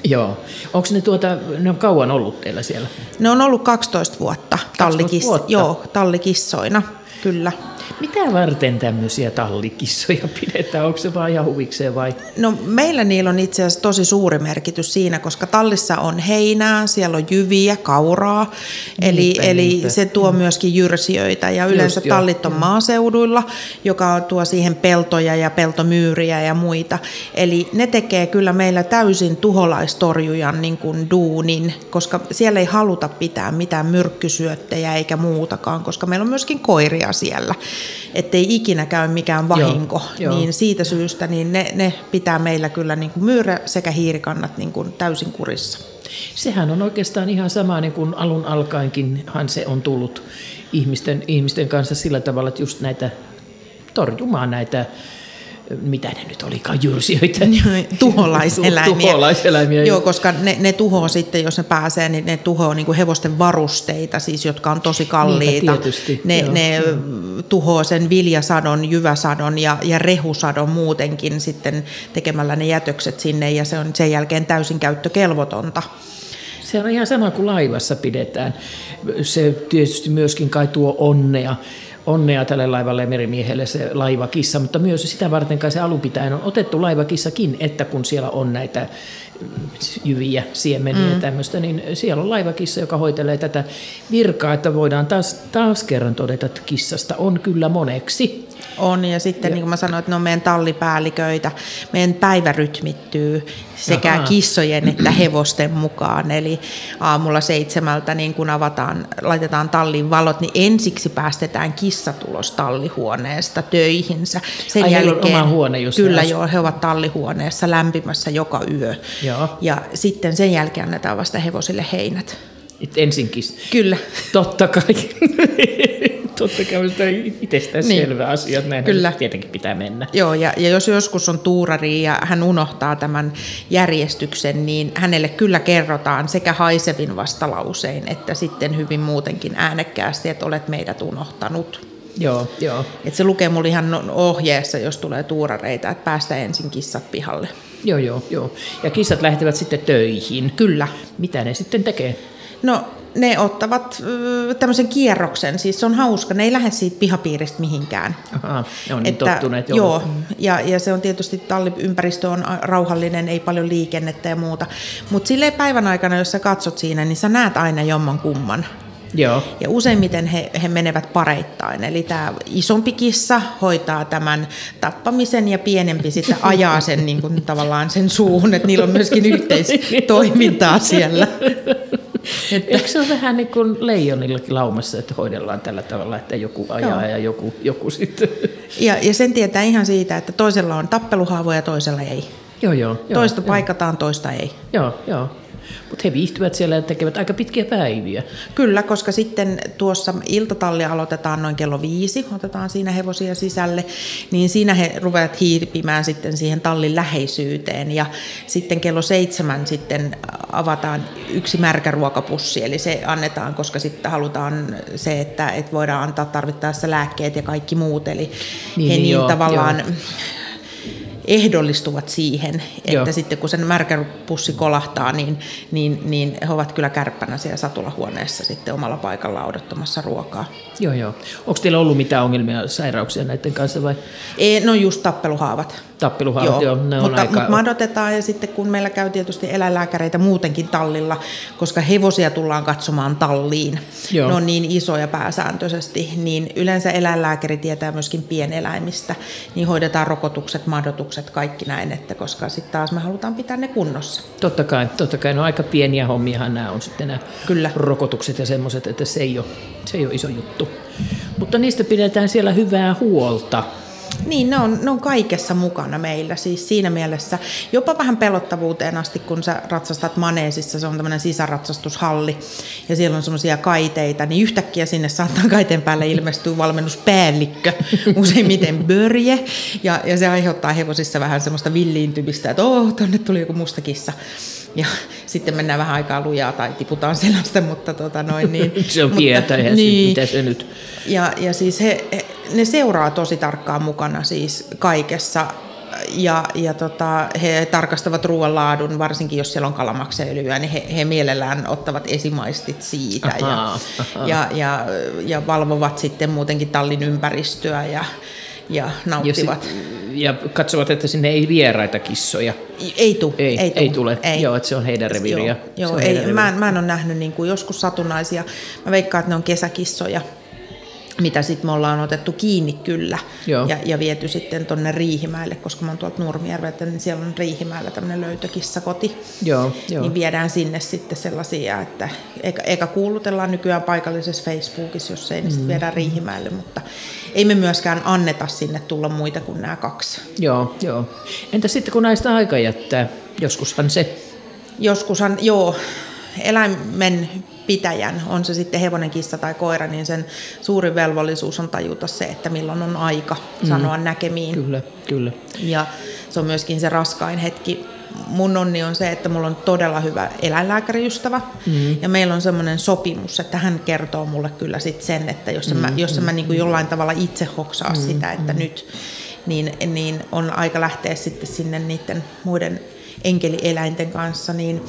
Joo. Onko ne tuota, ne on kauan ollut teillä siellä? Ne on ollut 12 vuotta, 12 tallikis- vuotta? Joo, tallikissoina, kyllä. Mitä varten tämmöisiä tallikissoja pidetään? Onko se vaan ihan huvikseen vai? No meillä niillä on itse asiassa tosi suuri merkitys siinä, koska tallissa on heinää, siellä on jyviä, kauraa, eli, Niinpä, eli niinpä. se tuo myöskin jyrsijöitä ja Just yleensä joo, tallit on maaseuduilla, joka tuo siihen peltoja ja peltomyyriä ja muita. Eli ne tekee kyllä meillä täysin tuholaistorjujan niin kuin duunin, koska siellä ei haluta pitää mitään myrkkysyöttejä eikä muutakaan, koska meillä on myöskin koiria siellä, ettei ikinä käy mikään vahinko. joo. Niin siitä syystä niin ne, ne pitää meillä kyllä niin kuin myyrä sekä hiirikannat niin kuin täysin kurissa. Sehän on oikeastaan ihan sama niin kuin alun alkaenkinhan se on tullut ihmisten, ihmisten kanssa sillä tavalla, että just näitä torjumaan näitä, mitä ne nyt olikaan, jyrsijöitä. [LAUGHS] Tuholaiseläimiä. Tuholaiseläimiä. Joo, koska ne, ne tuhoaa sitten, jos ne pääsee, niin ne tuhoaa niin kuin hevosten varusteita, siis jotka on tosi kalliita. Niinpä, tietysti, ne, joo. ne tuhoaa sen viljasadon, jyväsadon ja, ja rehusadon muutenkin sitten tekemällä ne jätökset sinne ja se on sen jälkeen täysin käyttökelvotonta. Se on ihan sama kuin laivassa pidetään. Se tietysti myöskin kai tuo onnea, onnea tälle laivalle ja merimiehelle se laivakissa, mutta myös sitä varten kai se alun pitäen on otettu laivakissakin, että kun siellä on näitä jyviä, siemeniä ja Mm. tämmöistä, niin siellä on laivakissa, joka hoitelee tätä virkaa, että voidaan taas, taas kerran todeta, että kissasta on kyllä moneksi. On, ja sitten ja. niin kuin mä sanoin, että ne on meidän tallipäälliköitä. Meidän päivä rytmittyy sekä Ahaa. kissojen että hevosten mukaan. Eli aamulla seitsemältä, niin kun avataan, laitetaan tallin valot, niin ensiksi päästetään kissatulos tallihuoneesta töihinsä. Sen Ai, jälkeen, oma huone, jossa Kyllä asuu. joo, he ovat tallihuoneessa lämpimässä joka yö. Joo. Ja sitten sen jälkeen annetaan vasta hevosille heinät. Et ensinkin. Kyllä. Totta kai. [LAUGHS] Totta kai sitä itsestään Niin. selvä asia, että näin Kyllä. tietenkin pitää mennä. Joo, ja, ja jos joskus on tuurari ja hän unohtaa tämän järjestyksen, niin hänelle kyllä kerrotaan sekä haisevin vastalausein, että sitten hyvin muutenkin äänekkäästi, että olet meidät unohtanut. Joo, joo. Et se lukee mulle ihan ohjeessa, jos tulee tuurareita, että päästä ensin kissat pihalle. Joo, joo, joo. Ja kissat lähtevät sitten töihin. Kyllä. Mitä ne sitten tekee? No, ne ottavat tämmöisen kierroksen, siis se on hauska, ne ei lähde siitä pihapiiristä mihinkään. Aha, ne on niin tottuneet. joo. joo ja, ja se on tietysti talliympäristö on rauhallinen, ei paljon liikennettä ja muuta. Mutta silleen päivän aikana, jos sä katsot siinä, niin sä näet aina jomman kumman. Joo. Ja useimmiten he, he menevät pareittain. Eli tämä isompi kissa hoitaa tämän tappamisen ja pienempi sitten ajaa sen niin kuin, tavallaan sen suuhun, että niillä on myöskin yhteistoimintaa [LAUGHS] siellä. [LAUGHS] Että... Eikö se ole vähän niin kuin leijonillakin laumassa, että hoidellaan tällä tavalla, että joku ajaa Joo. ja joku, joku sitten... [LAUGHS] Ja, ja sen tietää ihan siitä, että toisella on tappeluhaavoja ja toisella ei. Joo, joo. joo toista joo. paikataan, toista ei. Joo, joo. Mutta he viihtyvät siellä ja tekevät aika pitkiä päiviä. Kyllä, koska sitten tuossa iltatalli aloitetaan noin kello viisi, otetaan siinä hevosia sisälle, niin siinä he ruvevat hiipimään sitten siihen tallin läheisyyteen. Ja sitten kello seitsemän sitten avataan yksi märkä ruokapussi, eli se annetaan, koska sitten halutaan se, että, että voidaan antaa tarvittaessa lääkkeet ja kaikki muut, eli Niin, he niin, niin joo, tavallaan joo. Ehdollistuvat siihen, että Joo. sitten kun sen märkäpussi kolahtaa, niin, niin, niin he ovat kyllä kärppänä siellä satulahuoneessa sitten omalla paikallaan odottamassa ruokaa. Joo, joo. Onko teillä ollut mitään ongelmia, sairauksia näiden kanssa vai Ei, no just tappeluhaavat. tappeluhaavat? Joo, ne on mutta, aika... mutta madotetaan ja sitten kun meillä käy tietysti eläinlääkäreitä muutenkin tallilla, koska hevosia tullaan katsomaan talliin, Joo. ne on niin isoja pääsääntöisesti, niin yleensä eläinlääkäri tietää myöskin pieneläimistä, niin hoidetaan rokotukset, madotukset, kaikki näin, että koska sitten taas me halutaan pitää ne kunnossa. Totta kai, totta kai. No aika pieniä hommiahan nämä on sitten nämä Kyllä. rokotukset ja semmoiset, että se ei, ole, se ei ole iso juttu. Mutta niistä pidetään siellä hyvää huolta. Niin, ne on, ne on kaikessa mukana meillä. Siis siinä mielessä jopa vähän pelottavuuteen asti, kun sä ratsastat maneesissa, se on tämmöinen sisäratsastushalli, ja siellä on semmoisia kaiteita, niin yhtäkkiä sinne saattaa kaiteen päälle ilmestyä valmennuspäällikkö, [LAUGHS] useimmiten börje, ja, ja se aiheuttaa hevosissa vähän semmoista villiintymistä, että oh, tonne tuli joku musta kissa. Ja [LAUGHS] sitten mennään vähän aikaa lujaa tai tiputaan selästä, mutta tota noin niin. [LAUGHS] Se on mutta, tietä, eihän niin. mitä se nyt... ja, ja siis he, he, ne seuraa tosi tarkkaan mukana siis kaikessa ja, ja tota, he tarkastavat ruoan laadun, varsinkin jos siellä on kalamakseöljyä, niin he, he mielellään ottavat esimaistit siitä ja, Ahaa, ahaa. ja, ja, ja valvovat sitten muutenkin tallin ympäristöä ja, ja Ja, nauttivat. sit, ja katsovat, että sinne ei vieraita kissoja. Ei, tu, ei, ei, ei tule. ei. Joo, että se on heidän reviiriä. Joo, joo ei, heidän mä, en- mä en ole nähnyt niin kuin joskus satunnaisia. Mä veikkaan, että ne on kesäkissoja, mitä sitten me ollaan otettu kiinni kyllä Joo. ja, ja viety sitten tonne Riihimäelle, koska mä oon tuolta Nurmijärveltä, niin siellä on Riihimäellä tämmöinen löytökissakoti. Joo, joo. Niin viedään sinne sitten sellaisia, että eikä, eikä kuulutellaan nykyään paikallisessa Facebookissa, jos ei, niin sitten Mm. viedään Riihimäelle, mutta ei me myöskään anneta sinne tulla muita kuin nämä kaksi. Joo, joo. Entä sitten kun näistä aika jättää? Joskushan se... Joskushan, joo, eläimen pitäjän, on se sitten hevonen, kissa tai koira, niin sen suurin velvollisuus on tajuta se, että milloin on aika Mm. sanoa näkemiin. Kyllä, kyllä. Ja se on myöskin se raskain hetki. Mun onni on se, että mulla on todella hyvä eläinlääkäriystävä. Mm. Ja meillä on semmoinen sopimus, että hän kertoo mulle kyllä sit sen, että jos en mä, Mm, jos mä mm, niin kuin jollain tavalla itse hoksaa Mm, sitä, että nyt, niin, niin on aika lähteä sitten sinne niiden muiden enkelieläinten kanssa, niin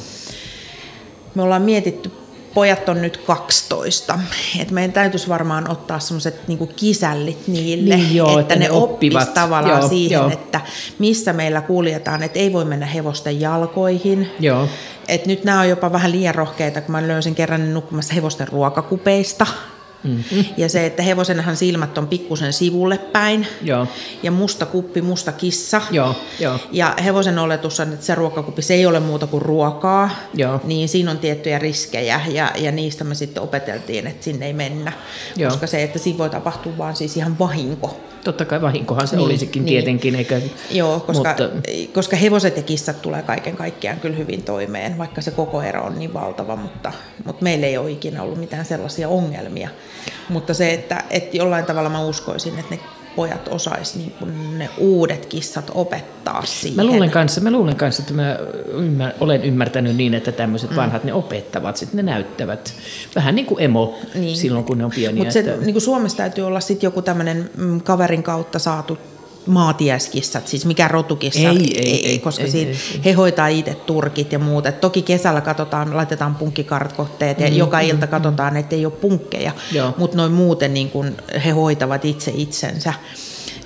me ollaan mietitty, pojat on nyt 12, että meidän täytyisi varmaan ottaa semmoiset niinku kisällit niille, Niin joo, että, että ne ne oppis oppivat. tavallaan Joo, siihen, joo. että missä meillä kuljetaan, että ei voi mennä hevosten jalkoihin. Joo. Et nyt nämä on jopa vähän liian rohkeita, kun mä löysin kerran ne nukkumassa hevosten ruokakupeista. Mm-hmm. Ja se, että hevosenhan silmät on pikkusen sivulle päin. Joo. Ja musta kuppi, musta kissa. Joo, joo. Ja hevosen oletus on, että se ruokakuppi, se ei ole muuta kuin ruokaa. Joo. Niin siinä on tiettyjä riskejä ja, ja niistä me sitten opeteltiin, että sinne ei mennä. Joo. Koska se, että siinä voi tapahtua vaan siis ihan vahinko. Totta kai vahinkohan se Niin, olisikin niin. tietenkin, eikä... Joo, koska, Mutta, koska hevoset ja kissat tulee kaiken kaikkiaan kyllä hyvin toimeen, vaikka se koko ero on niin valtava, mutta, mutta meillä ei ole ikinä ollut mitään sellaisia ongelmia. Mutta se, että, että jollain tavalla mä uskoisin, että ne pojat osais niin kuin ne uudet kissat opettaa siihen. Mä luulen kanssa, mä luulen kanssa että mä ymmär, olen ymmärtänyt niin, että tämmöiset mm. vanhat ne opettavat, sitten ne näyttävät. Vähän niin kuin emo niin. silloin, kun ne on pieniä. Mutta että- niin Suomessa täytyy olla sitten joku tämmöinen mm, kaverin kautta saatu maatiaiskissat, siis mikä rotukissa, Ei, ei, ei, koska ei, siitä ei, ei. he hoitaa itse turkit ja muuta. Et toki kesällä katsotaan, laitetaan punkkikartkohteet ja Mm, joka mm, ilta katsotaan, että ei ole punkkeja, mutta noin muuten niin kun he hoitavat itse itsensä,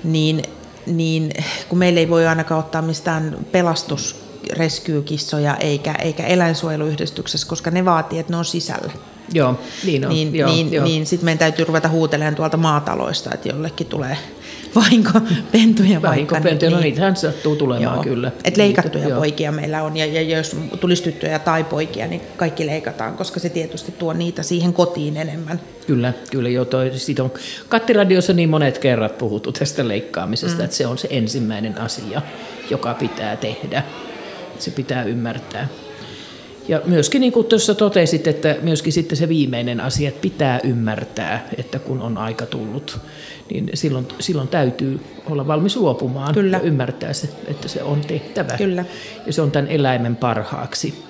niin, niin kun meillä ei voi ainakaan ottaa mistään pelastus reskyykissoja eikä, eikä eläinsuojeluyhdistyksessä, koska ne vaatii, että ne on sisällä. Joo, niin on. Niin, joo, niin, joo. niin sitten meidän täytyy ruveta huutelemaan tuolta maataloista, että jollekin tulee vahinkopentuja vaikka. Vahinkopentuja, no niitähän sattuu tulemaan Joo. kyllä. Et leikattuja Niitä, joo. poikia meillä on, ja, ja jos tulisi tyttöjä tai poikia, niin kaikki leikataan, koska se tietysti tuo niitä siihen kotiin enemmän. Kyllä, kyllä jo toi, siitä on Kattiradiossa niin monet kerrat puhuttu tästä leikkaamisesta, mm. että se on se ensimmäinen asia, joka pitää tehdä. Se pitää ymmärtää. Ja myöskin niin kuin tuossa totesit, että myöskin sitten se viimeinen asia, että pitää ymmärtää, että kun on aika tullut, niin silloin, silloin täytyy olla valmis luopumaan Kyllä. ja ymmärtää se, että se on tehtävä. Kyllä. Ja se on tämän eläimen parhaaksi.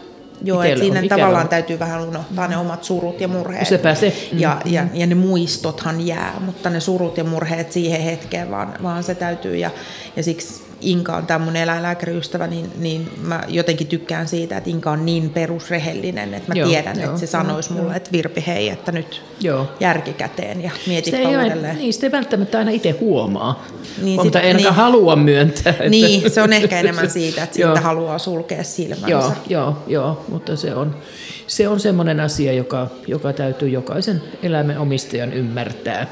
Joo, että siinä on- tavallaan on. täytyy vähän unohtaa ne omat surut ja murheet. Sepä se. Ja, Mm. ja, ja ne muistothan jää, mutta ne surut ja murheet siihen hetkeen vaan, vaan se täytyy. Ja, ja siksi Inka on tämä mun eläinlääkäriystävä, niin, niin mä jotenkin tykkään siitä, että Inka on niin perusrehellinen, että mä Joo, tiedän, joo, että se sanoisi mulle, että Virpi hei, että nyt Joo. järki käteen ja mietit Sitä ei, niin, sitä ei välttämättä aina itse huomaa, Niin, mutta ei niin. halua myöntää. Että, Niin, se on ehkä enemmän [LAUGHS] siitä, että siitä haluaa sulkea silmänsä. Joo, joo, joo, mutta se on, se on semmoinen asia, joka, joka täytyy jokaisen eläimen omistajan ymmärtää,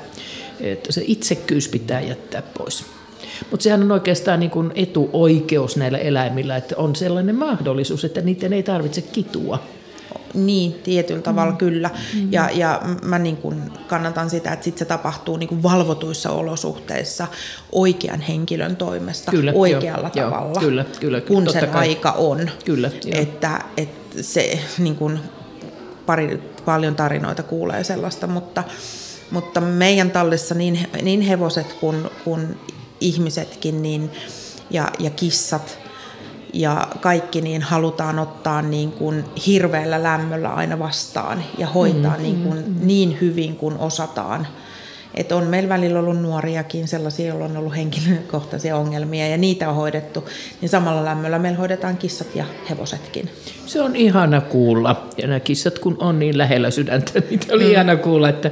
että se itsekkyys pitää jättää pois. Mutta sehän on oikeastaan niin kuin etuoikeus näillä eläimillä, että on sellainen mahdollisuus, että niiden ei tarvitse kitua. Niin, tietyllä tavalla Mm. kyllä. Mm. Ja, ja mä niin kuin kannatan sitä, että sit se tapahtuu niin kuin valvotuissa olosuhteissa oikean henkilön toimesta Kyllä, oikealla joo, tavalla, kyllä, kyllä, kun totta sen kai. aika on. Kyllä, että, että se niin kuin pari, paljon tarinoita kuulee sellaista, mutta, mutta meidän tallissa niin, niin hevoset kuin, kuin ihmisetkin niin, ja, ja kissat ja kaikki niin halutaan ottaa niin kuin hirveällä lämmöllä aina vastaan ja hoitaa Mm, niin, kuin mm, niin hyvin kuin osataan. Et on meillä välillä ollut nuoriakin, sellaisia, joilla on ollut henkilökohtaisia ongelmia ja niitä on hoidettu, niin samalla lämmöllä meillä hoidetaan kissat ja hevosetkin. Se on ihana kuulla. Ja nämä kissat kun on niin lähellä sydäntä, [LAUGHS] niin oli Mm. ihana kuulla, että,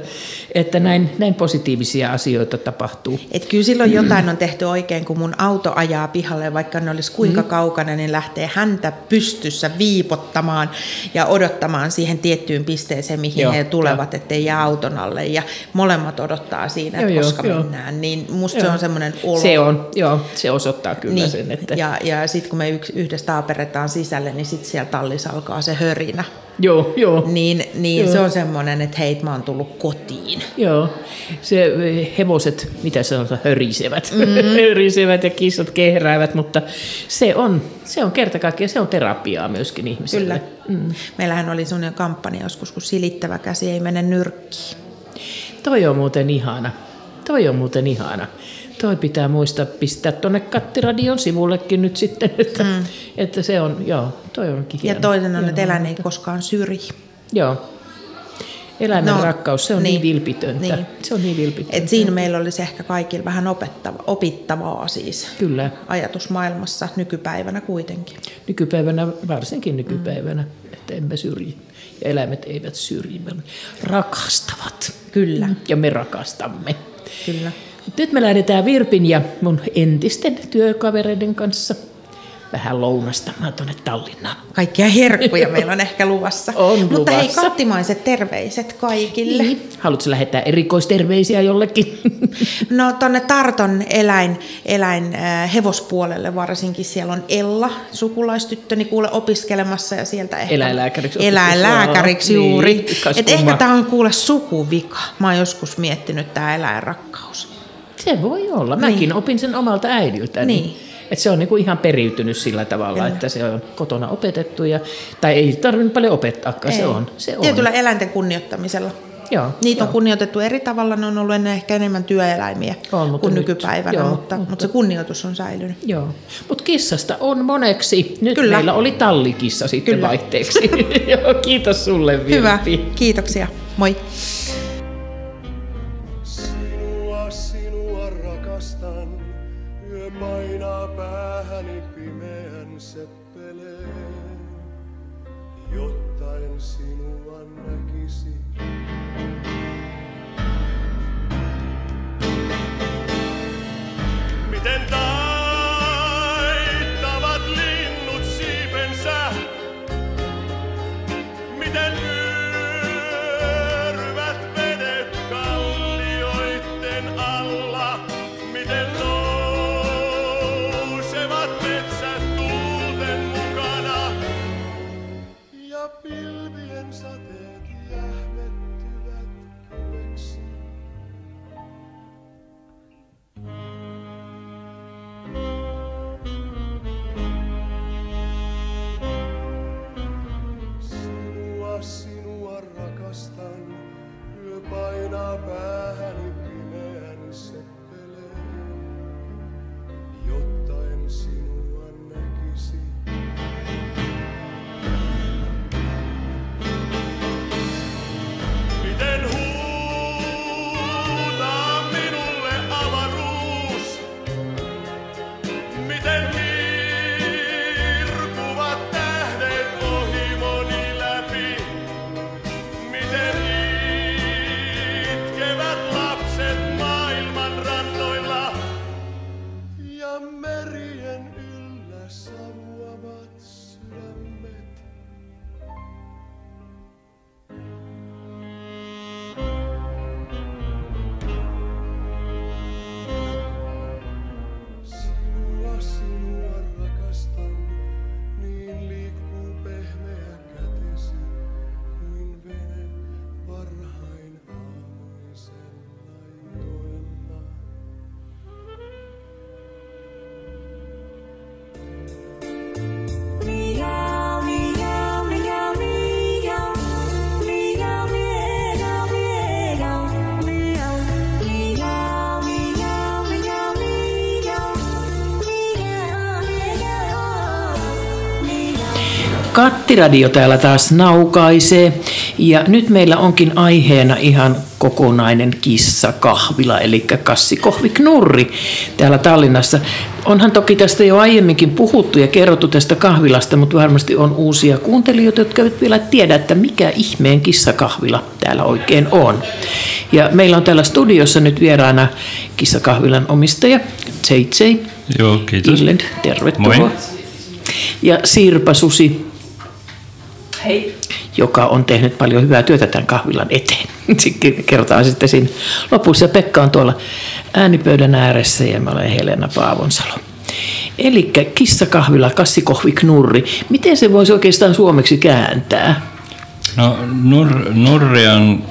että näin, näin positiivisia asioita tapahtuu. Et kyllä silloin jotain on tehty oikein, kun mun auto ajaa pihalle, vaikka ne olisi kuinka Mm. kaukana, niin lähtee häntä pystyssä viipottamaan ja odottamaan siihen tiettyyn pisteeseen, mihin Joo, he tulevat, ettei jää auton alle. Ja molemmat odottaa siinä, että Joo, koska joo. mennään. Niin musta se Joo. on semmoinen olo. Se on, joo, se osoittaa kyllä niin. sen, että... Ja, ja sitten kun me yhdessä taaperetaan sisälle, niin sitten siellä tallissa alkaa se hörinä. Joo, joo. Niin, niin Joo. se on semmoinen, että hei, mä oon tullut kotiin. Joo, se eh, hevoset, mitä se on, hörisevät, Mhm. [LAUGHS] hörisevät ja kissat kehräävät, mutta se on, se on kerta kaikkiaan, se on terapiaa myöskin ihmiselle. Kyllä. Mm. Meillähän oli sellainen kampanja joskus, kun silittävä käsi ei mene nyrkkiin. Toi on muuten ihana. Toi on muuten ihana. Toi pitää muistaa pistää tuonne Kattiradion sivullekin nyt sitten, [LAUGHS] että, mm. että se on, joo, toi onkin Ja toinen on, hieno että eläin ei koskaan syri. Joo. Eläimen No, rakkaus, se on niin, niin vilpitöntä. niin. Se on niin vilpitöntä. Et siinä meillä olisi ehkä kaikilla vähän opettava, opittavaa siis Kyllä. ajatusmaailmassa nykypäivänä kuitenkin. Nykypäivänä, varsinkin nykypäivänä, että emme syrji. Ja eläimet eivät syrji, me rakastavat. Kyllä. Ja me rakastamme. Kyllä. Nyt me lähdetään Virpin ja mun entisten työkavereiden kanssa vähän lounastamaan tuonne Tallinnaan. Kaikkia herkkuja meillä on ehkä luvassa. [LAUGHS] On Mutta hei, luvassa. kattimaiset terveiset kaikille. Niin. Haluatko lähettää erikoisterveisiä jollekin? [LAUGHS] No tonne Tarton eläin, eläin äh, hevospuolelle varsinkin. Siellä on Ella, sukulaistyttöni, kuule opiskelemassa ja sieltä ehkä... Eläinlääkäriksi Eläinlääkäriksi juuri. Niin, Et ehkä tämä on kuule sukuvika. Mä oon joskus miettinyt tämä eläinrakkaus. Se voi olla. Mäkin Niin. opin sen omalta äidiltäni. Niin. Että se on niinku ihan periytynyt sillä tavalla, Kyllä. että se on kotona opetettu. Ja, tai ei tarvinnut paljon opettaakaan, se on. Se on. Tietyllä eläinten kunnioittamisella. Joo, Niitä on joo. kunnioitettu eri tavalla, ne on ollut ennen ehkä enemmän työeläimiä On, mutta kuin nyt- nykypäivänä, joo, mutta, mutta se kunnioitus on säilynyt. Joo, mutta kissasta on moneksi. Nyt Kyllä. meillä oli tallikissa sitten Kyllä. vaihteeksi. [LAUGHS] Joo, kiitos sulle Virpi. Hyvä, kiitoksia. Moi. Kattiradio täällä taas naukaisee ja nyt meillä onkin aiheena ihan kokonainen kissakahvila, eli kassikohviknurri täällä Tallinnassa. Onhan toki tästä jo aiemminkin puhuttu ja kerrottu tästä kahvilasta, mutta varmasti on uusia kuuntelijoita, jotka eivät vielä tiedä, että mikä ihmeen kissakahvila täällä oikein on. Ja meillä on täällä studiossa nyt vieraana kissakahvilan omistaja JJ Joo, kiitos. Illen, tervetuloa. Moi. Ja Sirpa Susi. Hei. Joka on tehnyt paljon hyvää työtä tämän kahvilan eteen. [LAUGHS] Sitten kerrotaan sitten siinä lopussa. Ja Pekka on tuolla äänipöydän ääressä ja mä olen Helena Paavonsalo. Eli kissakahvila, kassikohvi, knurri. Miten se voisi oikeastaan suomeksi kääntää? No, nur, nurri on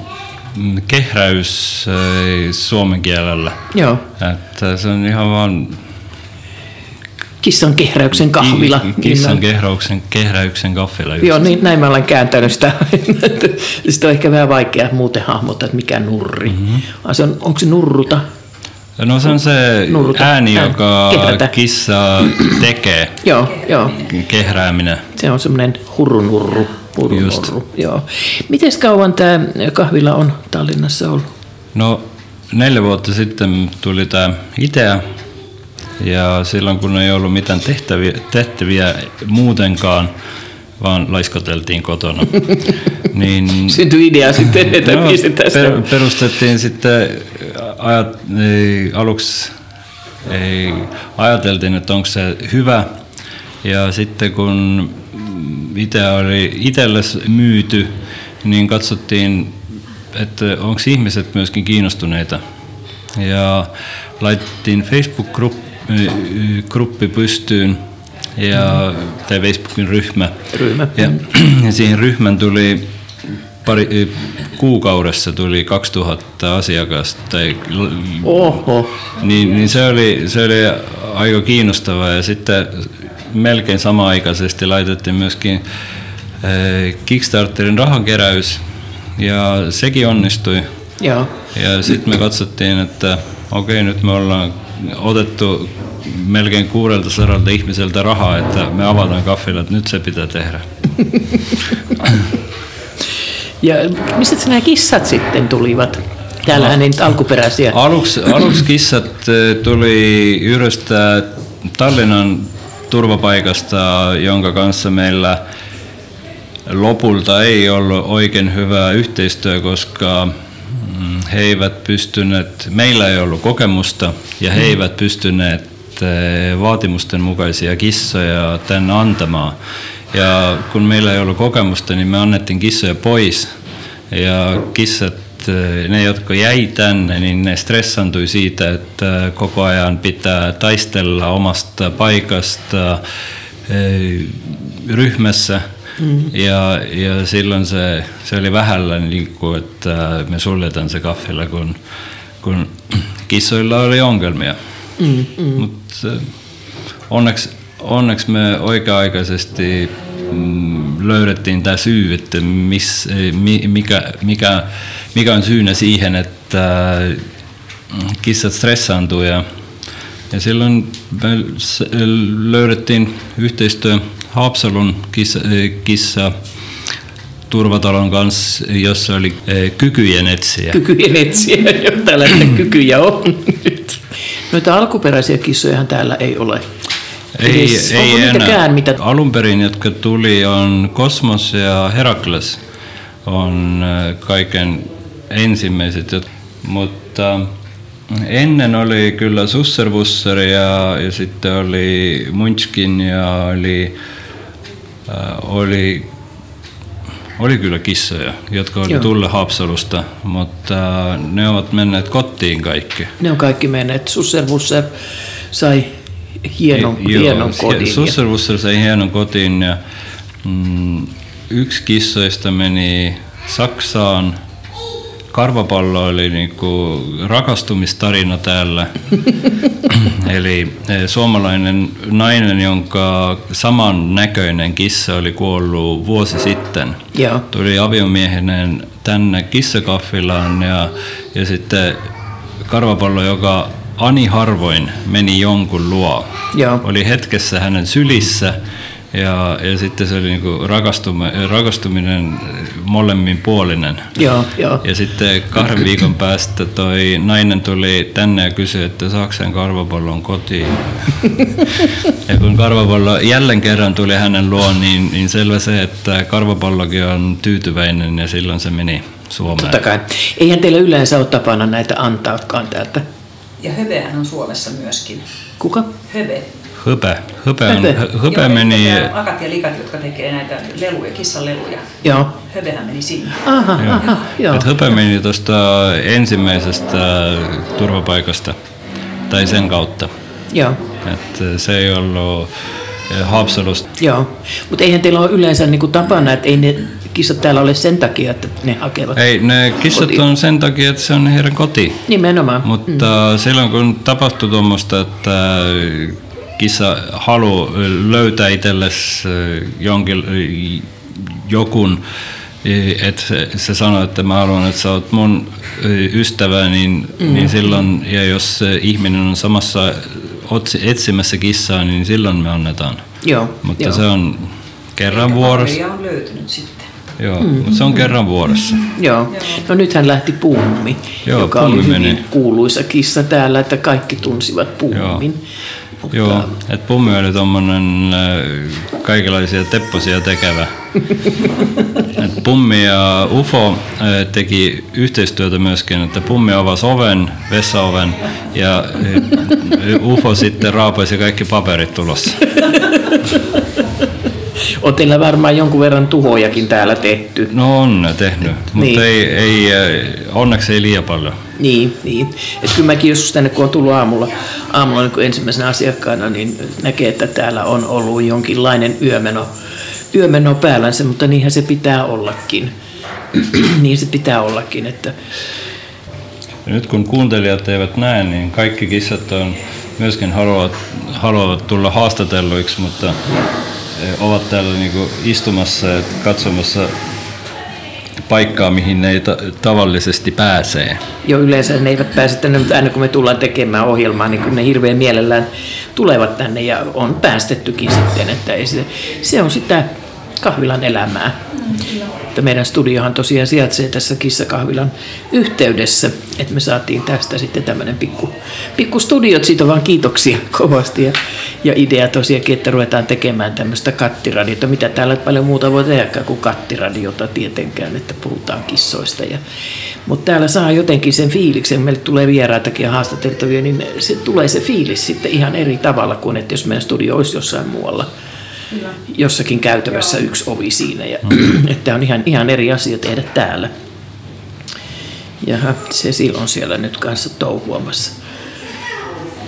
kehräys äh, suomen kielellä. Joo. Että se on ihan vaan Kissan kehräyksen kahvila. ki- kissan kehräyksen, kehräyksen kahvila. just. Joo, niin, näin mä olen kääntänyt sitä. [LAUGHS] Sitten on ehkä vähän vaikea muuten hahmottaa, että mikä nurri. Mm-hmm. Se on, onko se nurruta? No se on se Nurruta. ääni, Ään- joka kehrätä. kissa tekee, [CLEARS THROAT] Joo, joo. kehrääminen. Se on semmoinen hurunurru. hurunurru. Joo. Miten kauan tämä kahvila on Tallinnassa ollut? No neljä vuotta sitten tuli tämä idea ja silloin kun ei ollut mitään tehtäviä, tehtäviä muutenkaan, vaan laiskoteltiin kotona. [LAUGHS] niin, Syntyi idea sitten, että sitä. per, perustettiin sitten, ajat, ei, aluksi ei, ajateltiin, että onko se hyvä. Ja sitten kun itse oli itselle myyty, niin katsottiin, että onko ihmiset myöskin kiinnostuneita. Ja laitettiin Facebook-gruppi pystyyn ja, tai Facebookin ryhmä. Ryhmä. Ja, ja [CLEARS THROAT] siihen ryhmän tuli pari, kuukaudessa tuli 2000 asiakasta. Tai, Oho. Niin, niin se, oli, se oli aika kiinnostavaa ja sitten melkein samaaikaisesti laitettiin myöskin Kickstarterin rahankeräys ja sekin onnistui. Joo. Ja sitten me katsottiin, että okei, nyt me ollaan otettu melkein 600 ihmiseltä rahaa, että me avataan kaffilla, että nyt se pitää tehdä. Ja mistä nämä kissat sitten tulivat? Täällähän niitä alkuperäisiä. Aluksi, aluksi kissat eh, tuli yhdestä Tallinnan turvapaikasta, jonka kanssa meillä lopulta ei ollut oikein hyvää yhteistyö, koska he eivät pystyneet, meillä ei ollut kokemusta ja he eivät pystyneet eh, vaatimusten mukaisia kissoja tänne antamaan. Ja kun meillä ei ollut kokemusta, niin me annettiin kissoja pois. Ja kissat, eh, ne jotka jäi tänne, niin ne stressantui siitä, että koko ajan pitää taistella omasta paikasta eh, ryhmässä. Mm. Ja, ja silloin se, se oli vähällä, kuin, että me suljetaan se kaffilla, kun, kun kissoilla oli ongelmia. Mm, mm. Mutta onneksi, onneksi me oikea-aikaisesti mm, löydettiin tämä syy, että miss, mi, mikä, mikä, mikä on syynä siihen, että mm, kissat stressaantuu ja, ja silloin me löydettiin yhteistyö Haapsalun kissa, kissa turvatalon kanssa, jossa oli eh, kykyjen etsiä. Kykyjen etsiä, [LAUGHS] jo tällaista [CLEARS THROAT] kykyjä on nyt. Noita alkuperäisiä kissojahan täällä ei ole. Ei, Edes- ei onko enää. mitä Alun perin, jotka tuli, on Kosmos ja Herakles on äh, kaiken ensimmäiset. Mutta ennen oli kyllä Susservusser ja, ja sitten oli Munchkin ja oli, oli, oli kyllä kissoja, jotka oli Joo. tullut Haapsalusta, mutta ne ovat menneet kotiin kaikki. ne on kaikki menneet. Susservusser sai hienon, Joo, hienon kodin. Susservusser sai hienon kotiin ja mm, yksi kissoista meni Saksaan. Karvapallo oli niinku rakastumistarina täällä. [LAUGHS] Eli eh, suomalainen nainen, jonka saman näköinen kissa oli kuollut vuosi sitten. Joo. Tuli aviomiehenen tänne kissakaffilaan ja, ja sitten karvapallo, joka ani harvoin meni jonkun luo. Joo. Oli hetkessä hänen sylissä Ja, ja sitten se oli niinku rakastuminen, rakastuminen molemmin puolinen. Joo, joo. Ja sitten kahden viikon päästä toi nainen tuli tänne ja kysyi, että saako hän karvapallon kotiin. [LAUGHS] ja kun karvapallo jälleen kerran tuli hänen luon, niin, niin selvä se, että karvapallokin on tyytyväinen ja silloin se meni Suomeen. Totta kai. Eihän teillä yleensä ole tapana näitä antaakaan täältä. Ja höveähän on Suomessa myöskin. Kuka? Höve. Höpä. Höpä, on, Höpö. höpä Joo, meni... Akat ja likat, jotka tekee näitä leluja, kissanleluja. Joo. Hövehän meni sinne. Aha, Joo. aha, joo. Et höpä meni tuosta ensimmäisestä turvapaikasta, tai sen kautta. Joo. Et se ei ollut eh, Haapsalusta. Joo, mutta eihän teillä ole yleensä niinku tapana, että ei ne kissat täällä ole sen takia, että ne hakevat. Ei, ne kissat kotiin. on sen takia, että se on heidän koti. Nimenomaan. Mutta mm. silloin kun tapahtui tuommoista, että kissa halu löytää itsellesi jonkin, jokun, että se, se sanoi, että mä haluan, että sä oot mun ystävä, niin, Mm. mm. niin silloin, ja jos ihminen on samassa etsimässä kissaa, niin silloin me annetaan. Joo, Mutta joo. se on kerran vuodessa. Kaveria on löytynyt sitten. Joo, Mm. mm. mutta se on kerran vuodessa. Joo. No nythän lähti Pummi, Joo, joka Pummi oli hyvin meni. kuuluisa kissa täällä, että kaikki tunsivat Pummin. Mutta, Joo, että Pummi oli tuommoinen äh, kaikenlaisia tepposia tekevä. [LAUGHS] Et Pummi ja UFO äh, teki yhteistyötä myöskin, että Pummi avasi oven, vessaoven ja äh, UFO sitten raapaisi kaikki paperit tulossa. [LAUGHS] on teillä varmaan jonkun verran tuhojakin täällä tehty. No on tehnyt, mutta Niin. ei, ei, äh, onneksi ei liian paljon. Niin, niin. Et kyllä mäkin joskus tänne, kun on tullut aamulla, aamulla niin ensimmäisenä asiakkaana, niin näkee, että täällä on ollut jonkinlainen yömeno, yömeno päällänsä, mutta niinhän se pitää ollakin. [CLEARS THROAT] niin se pitää ollakin, että Ja nyt kun kuuntelijat eivät näe, niin kaikki kissat on myöskin haluavat, haluavat tulla haastatelluiksi, mutta ovat täällä niinku istumassa ja katsomassa paikkaa, mihin ne ei ta- tavallisesti pääsee. jo yleensä ne eivät pääse tänne, mutta aina kun me tullaan tekemään ohjelmaa, niin kun ne hirveän mielellään tulevat tänne ja on päästettykin sitten, että ei se, se on sitä kahvilan elämää. Että meidän studiohan tosiaan sijaitsee tässä kissakahvilan yhteydessä, että me saatiin tästä sitten tämmöinen pikku, pikku studiot, siitä vaan kiitoksia [LAUGHS] kovasti ja, ja idea tosiaankin, että ruvetaan tekemään tämmöistä kattiradiota, mitä täällä paljon muuta voi tehdä kuin kattiradiota tietenkään, että puhutaan kissoista. Ja, mutta täällä saa jotenkin sen fiiliksen, meille tulee vieraitakin ja haastateltavia, niin se tulee se fiilis sitten ihan eri tavalla kuin, että jos meidän studio olisi jossain muualla jossakin käytävässä yksi ovi siinä. Ja, [CLEARS THROAT] että on ihan, ihan eri asia tehdä täällä. Ja se silloin siellä nyt kanssa touhuamassa.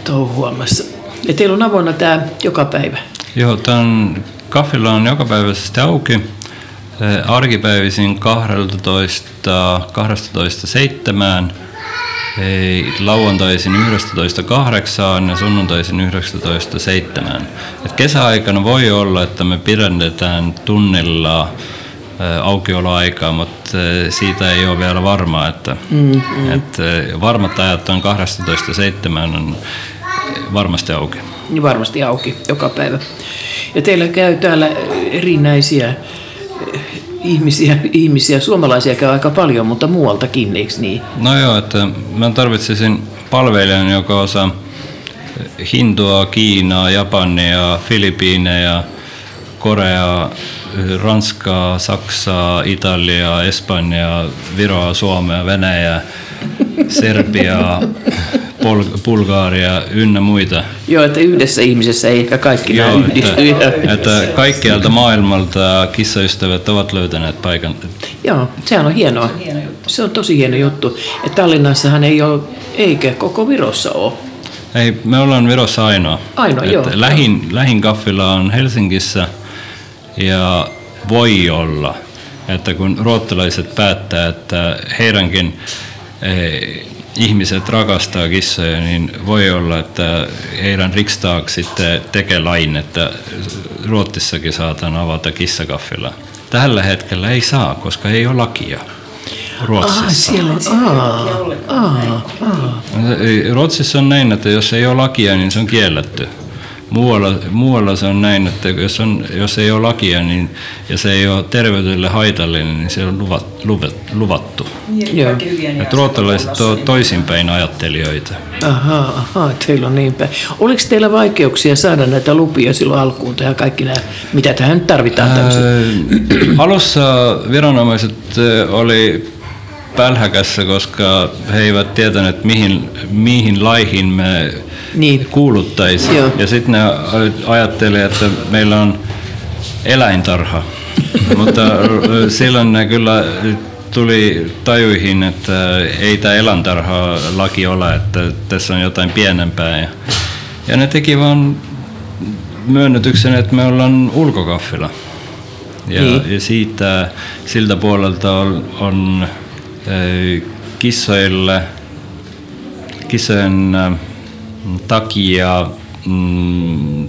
touhuamassa. Ja teillä on avoinna tämä joka päivä. Joo, tämän kahvila on jokapäiväisesti auki. Eh, Arkipäivisin 12, 12 7, ei, lauantaisin 11.8 ja sunnuntaisin 19.7. Et kesäaikana voi olla, että me pidennetään tunnilla aukioloaikaa, mutta siitä ei ole vielä varmaa. Että, Mm, mm. et, eh, varmat ajat on 12.7 on varmasti auki. Niin varmasti auki joka päivä. Ja teillä käy täällä erinäisiä ihmisiä, ihmisiä, suomalaisia käy aika paljon, mutta muualtakin, eikö niin? No joo, että mä tarvitsisin palvelijan, joka osaa Hintua, Kiinaa, Japania, Filippiinejä, Koreaa, Ranskaa, Saksaa, Italiaa, Espanjaa, Viroa, Suomea, Venäjää, Serbiaa, Pol- Bulgaaria ynnä muita. Joo, että yhdessä ihmisessä ei ehkä kaikki nämä Joo, yhdisty. että, että kaikkialta maailmalta kissaystävät ovat löytäneet paikan. Joo, sehän on hienoa. Se on tosi hieno juttu. Ja Tallinnassahan ei ole, eikä koko Virossa ole. Ei, me ollaan Virossa ainoa. Ainoa, Että joo. Lähin, lähin kaffila on Helsingissä ja voi olla, että kun ruottalaiset päättää, että heidänkin eh, ihmiset rakastaa kissoja, niin voi olla, että heidän Riksdag sitten tekee lain, että Ruotsissakin saataan avata kissakaffila. Tällä hetkellä ei saa, koska ei ole lakia Ruotsissa. Ah, siellä. Aa, aa, aa. Ruotsissa on näin, että jos ei ole lakia, niin se on kielletty. Muualla, muualla se on näin, että jos, on, jos ei ole lakia niin, ja se ei ole terveydelle haitallinen, niin se on luvat, luvat, luvattu. Joo. Et ruotsalaiset on toisinpäin ajattelijoita. Aha, aha, teillä on niin päin. Oliko teillä vaikeuksia saada näitä lupia silloin alkuun ja kaikki nämä, mitä tähän tarvitaan? Ää, [CLEARS THROAT] alussa viranomaiset oli pälhäkässä, koska he eivät tietäneet, mihin, mihin laihin me niin. kuuluttaisiin. Joo. Ja sitten ne ajattelivat, että meillä on eläintarha. [LAUGHS] Mutta ö, silloin ne kyllä tuli tajuihin, että ei tämä eläintarha laki ole, että tässä on jotain pienempää. Ja, ja ne teki vaan myönnytyksen, että me ollaan ulkokaffila. Ja, Niin. ja siitä, siltä puolelta on, on kissoille, kissojen ö, takia mm,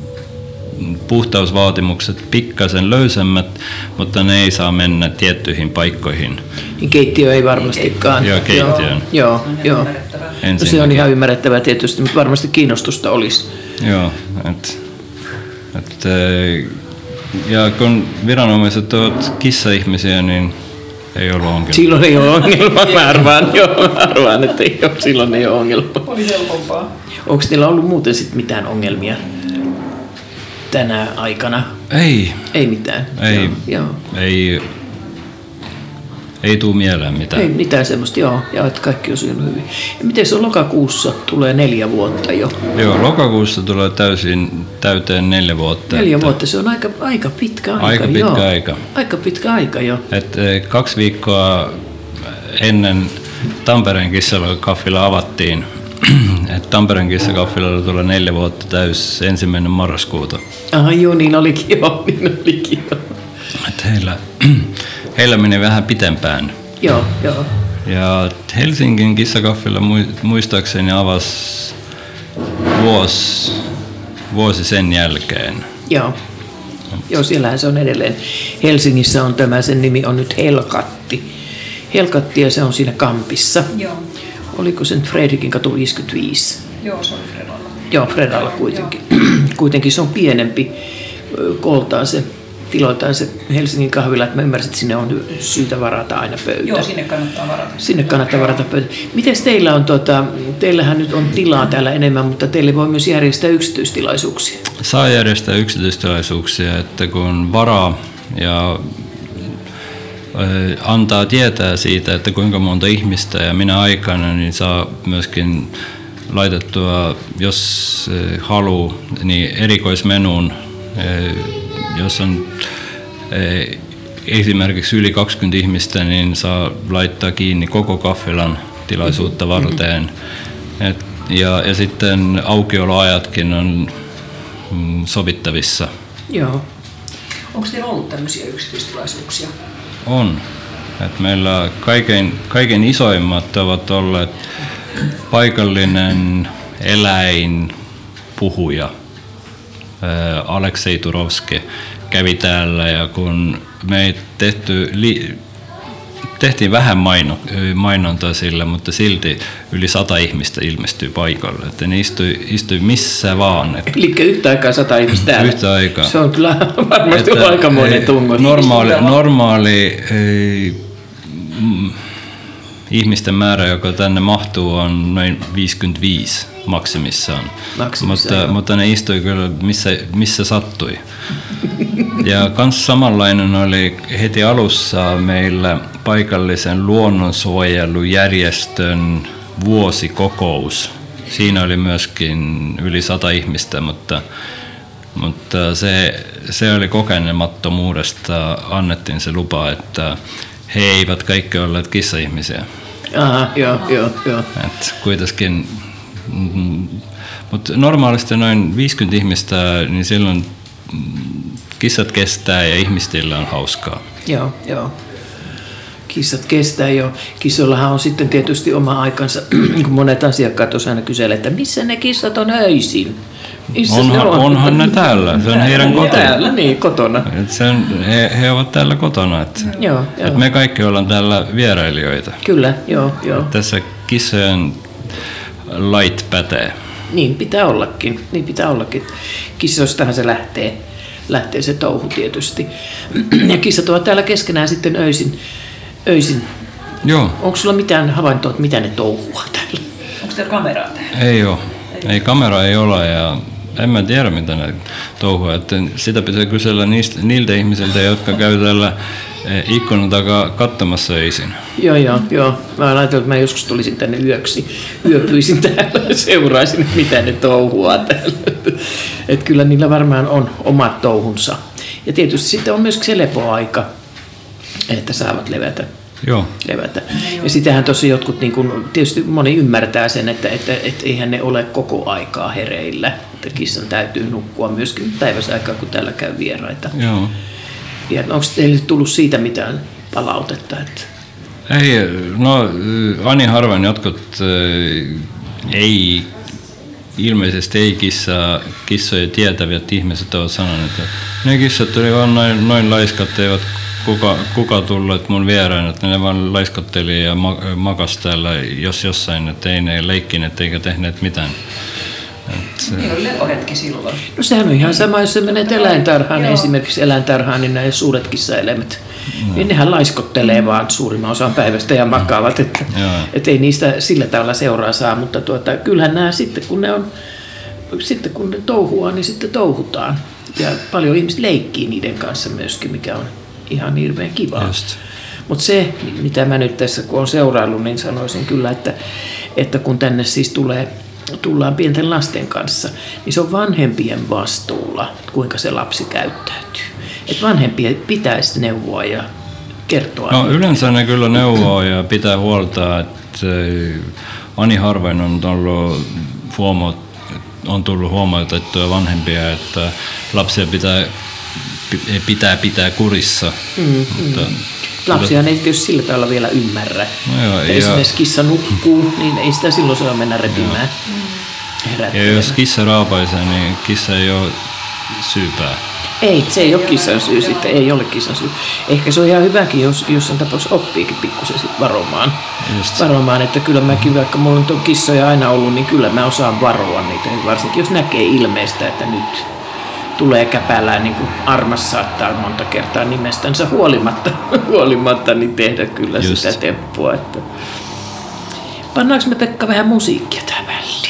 puhtausvaatimukset pikkasen löysemmät, mutta ne ei saa mennä tiettyihin paikkoihin. Niin keittiö ei varmastikaan. Joo, keittiöön. Joo, joo. No, se on ihan ymmärrettävää tietysti, mutta varmasti kiinnostusta olisi. Joo, et, et, ö, ja kun viranomaiset ovat kissa-ihmisiä, niin ei ollut ongelma. Silloin ei ole ongelma, mä arvaan, joo, mä arvaan että ei ole, silloin ei ole ongelma. Oli helpompaa. Onko teillä ollut muuten sit mitään ongelmia tänä aikana? Ei, Ei mitään. ei, Joo, joo. ei, ei tuu mieleen mitään. Ei mitään semmoista, joo, ja että kaikki on sujunut hyvin. Ja miten se on lokakuussa? Tulee neljä vuotta jo. Joo, lokakuussa tulee täysin täyteen neljä vuotta. Neljä että- vuotta, se on aika, aika pitkä aika. Aika pitkä joo. aika. Aika pitkä aika jo. Et, eh, kaksi viikkoa ennen Tampereen kissakaffila avattiin, [CLEARS THROAT] että Tampereen kissakaffilalla tulee neljä vuotta täys ensimmäinen marraskuuta. Aha, joo, niin olikin jo, [LAUGHS] niin olikin jo. Et heillä, [CLEARS THROAT] heillä meni vähän pitempään. Joo, joo. Ja Helsingin kissakaffila mui- muistaakseni avasi vuosi, vuosi sen jälkeen. Joo. Joo, siellähän se on edelleen. Helsingissä on tämä, sen nimi on nyt Helkatti. Helkatti ja se on siinä Kampissa. Joo. Oliko se nyt Fredrikin katu 55? Joo, se oli Fredalla. Joo, Fredalla kuitenkin. [CLEARS THROAT] kuitenkin se on pienempi koltaan se, tiloiltaan se Helsingin kahvila, että mä ymmärsin, että sinne on syytä varata aina pöytä. Joo, sinne kannattaa varata. Sinne kannattaa varata pöytä. Miten teillä on, tota, teillähän nyt on tilaa täällä enemmän, mutta teille voi myös järjestää yksityistilaisuuksia. Saa järjestää yksityistilaisuuksia, että kun varaa ja ö, antaa tietää siitä, että kuinka monta ihmistä ja minä aikana, niin saa myöskin laitettua, jos ö, haluu, niin erikoismenuun, ö, jos on ö, esimerkiksi yli 20 ihmistä, niin saa laittaa kiinni koko kaffilan tilaisuutta varten. Et, ja, ja sitten aukioloajatkin on mm, sovittavissa. Joo. Onko teillä ollut tämmöisiä yksityistilaisuuksia? On. Et meillä kaikkein, kaikkein isoimmat ovat olleet paikallinen eläinpuhuja. Aleksei Turovski kävi täällä ja kun me ei tehty li- tehtiin vähän maino, mainontaa sillä, mutta silti yli sata ihmistä ilmestyi paikalle. Että ne istui, istui missä vaan. Et Eli yhtä aikaa sata ihmistä täällä. Yhtä aikaa. Se on kyllä varmasti Että, aikamoinen tungo. Normaali, normaali eh, mm, ihmisten määrä, joka tänne mahtuu, on noin 55 maksimissaan. Maksimissaan, mutta, joo. mutta ne istui kyllä missä, missä sattui. Ja kans samanlainen oli heti alussa meillä paikallisen luonnonsuojelujärjestön vuosikokous. Siinä oli myöskin yli sata ihmistä, mutta, mutta se, se oli kokenemattomuudesta annettiin se lupa, että he eivät kaikki olleet kissa-ihmisiä. Aha, joo, joo, joo. Et kuitenkin, mutta normaalisti noin 50 ihmistä, niin silloin mm, kissat kestää ja ihmistillä on hauskaa. Joo, joo. Kissat kestää jo. Kissoillahan on sitten tietysti oma aikansa, [CLEARS THROAT] niin kuin monet asiakkaat tuossa aina kyselee, että missä ne kissat on öisin? Missä Onhan, ne on? onhan ne täällä, se on heidän koti. Täällä, niin, kotona. Et se on, he, he ovat täällä kotona. Et, Joo, et joo. me kaikki ollaan täällä vierailijoita. Kyllä, joo, joo. Et tässä kissojen lait pätee. Niin pitää ollakin, niin pitää ollakin. Kissoistahan se lähtee, lähtee se touhu tietysti. Ja kissat ovat täällä keskenään sitten öisin. öisin. Joo. Onko sulla mitään havaintoa, että mitä ne touhua täällä? Onko teillä kameraa täällä? Ei ole. Ei kamera ei ole ja en mä tiedä mitä ne touhua. Että sitä pitää kysellä niistä, niiltä ihmisiltä, jotka käy täällä ikkunan takaa katsomassa öisin. Joo, joo, joo. Mä ajatellut, että mä joskus tulisin tänne yöksi. Yöpyisin [LAUGHS] täällä ja seuraisin, mitä ne touhua täällä. Että kyllä niillä varmaan on omat touhunsa. Ja tietysti sitten on myös se lepoaika, että saavat levätä. Joo. levätä. Ja sitähän tosi jotkut, niin kun, tietysti moni ymmärtää sen, että, että, että eihän ne ole koko aikaa hereillä. Että kissan täytyy nukkua myöskin päiväsaikaa, kun täällä käy vieraita. Joo. Ja onko teille tullut siitä mitään palautetta? Että... Ei, no ani harvoin jotkut äh, ei, ilmeisesti ei kissa, kissoja tietävät ihmiset ovat sanoneet, että ne kissat oli vaan noin, noin laiskat, eivät kuka, kuka tullut mun vieraan, että ne vaan laiskotteli ja ma, makas täällä jos jossain, että ei ne leikkineet eikä tehneet mitään. Et, Niin oli lepohetki silloin. No sehän on ihan sama, jos sä menet eläintarhaan, niin esimerkiksi eläintarhaan, niin nämä suuret kissaeläimet, No. niin nehän laiskottelee vaan suurimman osan päivästä ja makaavat, että, Joo. että ei niistä sillä tavalla seuraa saa, mutta tuota, kyllähän nämä sitten kun ne on, sitten kun ne touhuaa, niin sitten touhutaan. Ja paljon ihmiset leikkii niiden kanssa myöskin, mikä on ihan hirveän kivaa. Just. Mutta se, mitä mä nyt tässä kun on seuraillut, niin sanoisin kyllä, että, että kun tänne siis tulee, tullaan pienten lasten kanssa, niin se on vanhempien vastuulla, kuinka se lapsi käyttäytyy. Et vanhempien pitäisi neuvoa ja kertoa. No yleensä ne kyllä neuvoo ja pitää huolta, että ani harvoin on ollut huomo, on tullut huomautettua vanhempia, että lapsia pitää, pi- pitää pitää kurissa. Mm, mm. Lapsia ei tietysti sillä tavalla vielä ymmärrä. No joo, ja- Esimerkiksi kissa nukkuu, niin ei sitä silloin saa mennä repimään. ja Herättelemään. jos kissa raapaisee, niin kissa ei ole syypää. Ei, se ei ole kissan syy sitten, ei ole kissan syy. Ehkä se on ihan hyväkin, jos jossain tapauksessa oppiikin pikkusen sit varomaan. Just. Varomaan, että kyllä mäkin, vaikka mulla nyt on kissoja aina ollut, niin kyllä mä osaan varoa niitä. Varsinkin jos näkee ilmeistä, että nyt tulee käpälään, niin kuin armas saattaa monta kertaa nimestänsä huolimatta, [LAUGHS] huolimatta niin tehdä kyllä Just. Sitä temppua. Että... Pannaanko me Pekka vähän musiikkia tähän väliin?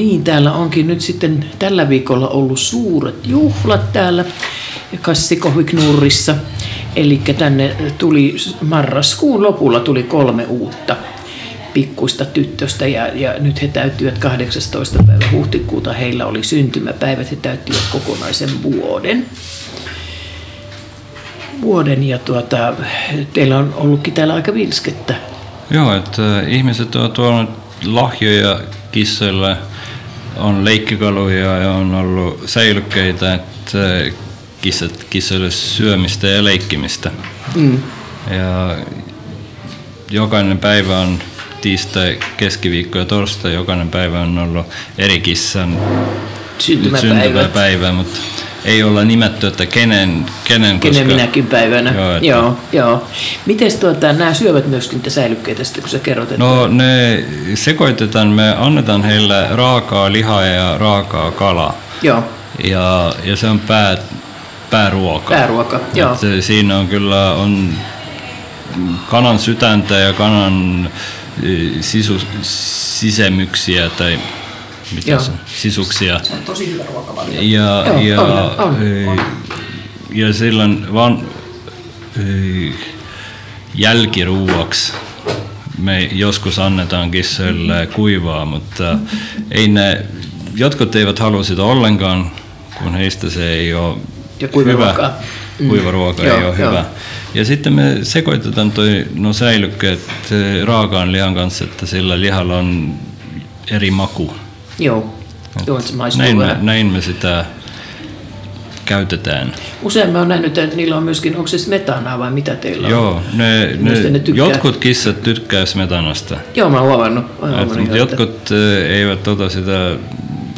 Niin, täällä onkin nyt sitten tällä viikolla ollut suuret juhlat täällä Kassikohviknurrissa. Eli tänne tuli marraskuun lopulla tuli kolme uutta pikkuista tyttöstä ja, ja nyt he täyttivät 18. päivä huhtikuuta. Heillä oli syntymäpäivät, he täyttivät kokonaisen vuoden. Vuoden ja tuota, teillä on ollutkin täällä aika vilskettä. Joo, että ihmiset ovat tuonut lahjoja kissoille, on leikkikaluja ja on ollut säilykkeitä, että kissat, kissoille syömistä ja leikkimistä. Mm. Ja jokainen päivä on tiistai, keskiviikko ja torstai, jokainen päivä on ollut eri kissan Syntymäpäivä, mutta ei olla nimetty, että kenen, kenen, Kenen minäkin päivänä. Joo, Joo, että- joo, joo. Miten tuota, nämä syövät myöskin niitä säilykkeitä sitten, kun sä kerrot, että No ne sekoitetaan, me annetaan heille raakaa lihaa ja raakaa kalaa. Joo. Ja, ja se on pää, pääruoka. Pääruoka, joo. Et siinä on kyllä on kanan sydäntä ja kanan sisu, sisemyksiä tai mitä Joo. se, on, sisuksia. Se on tosi hyvä ruokavalio. Ja, Joo, ja, on, on. eh, ja silloin vaan eh, jälkiruuaksi me joskus annetaan kissoille kuivaa, mutta ei ne, jotkut eivät halua sitä ollenkaan, kun heistä se ei ole Ja kuivaruokaa. hyvä. Mm. Kuivaruoka Joo, ei ole joo. hyvä. Ja sitten me sekoitetaan toi, no säilykkeet eh, raakaan lihan kanssa, että sillä lihalla on eri maku. Joo, joo se maistuu Näin me, näin me sitä käytetään. Usein mä oon nähnyt, että niillä on myöskin, onko se smetanaa vai mitä teillä on? Joo, ne, Mistä ne, ne tykkää? jotkut kissat tykkää smetanasta. Joo, mä oon huomannut. Mä oon Et, huomannut mutta jo, että- jotkut eh, eivät ota sitä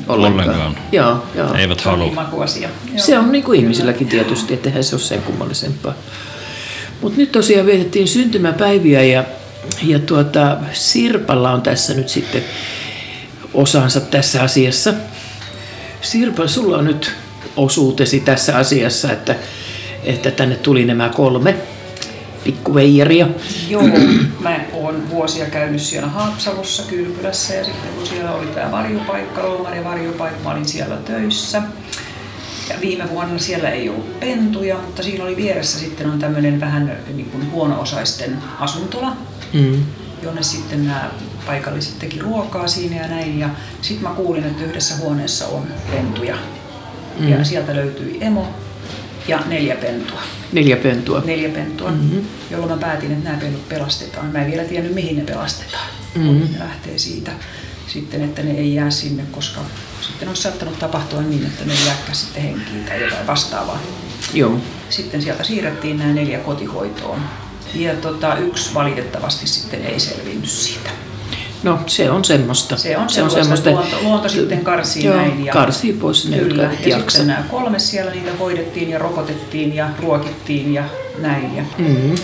Ollenkaan. ollenkaan. Joo, joo. Eivät Se on halua. Se on niin kuin ihmisilläkin tietysti, että eihän se ole sen kummallisempaa. Mutta nyt tosiaan vietettiin syntymäpäiviä ja, ja tuota, Sirpalla on tässä nyt sitten osansa tässä asiassa. Sirpa, sulla on nyt osuutesi tässä asiassa, että, että tänne tuli nämä kolme pikkuveijaria. Joo, mä oon vuosia käynyt siellä Haapsalossa kylpylässä ja sitten kun siellä oli tämä varjopaikka, Lomari varjopaikka, mä olin siellä töissä. Ja viime vuonna siellä ei ollut pentuja, mutta siinä oli vieressä sitten on tämmöinen vähän niin kuin huono-osaisten asuntola, Mm. jonne sitten nämä paikalliset teki ruokaa siinä ja näin. Ja sitten mä kuulin, että yhdessä huoneessa on pentuja. Mm. Ja sieltä löytyi emo ja neljä pentua. Neljä pentua. Neljä pentua, Mhm. jolloin mä päätin, että nämä pennut pelastetaan. Mä en vielä tiennyt, mihin ne pelastetaan. Mhm. Ne lähtee siitä sitten, että ne ei jää sinne, koska sitten on saattanut tapahtua niin, että ne jääkkä sitten henkiin tai jotain vastaavaa. Joo. Sitten sieltä siirrettiin nämä neljä kotihoitoon. Ja tota, yksi valitettavasti sitten ei selvinnyt siitä. No se on semmoista. Se on, se on semmoista, luonto, luonto sitten karsii Joo, näin. Ja, karsii pois ne, kyllä. jotka ja jaksa. sitten nämä kolme siellä, niitä hoidettiin ja rokotettiin ja ruokittiin ja näin. Ja Mm.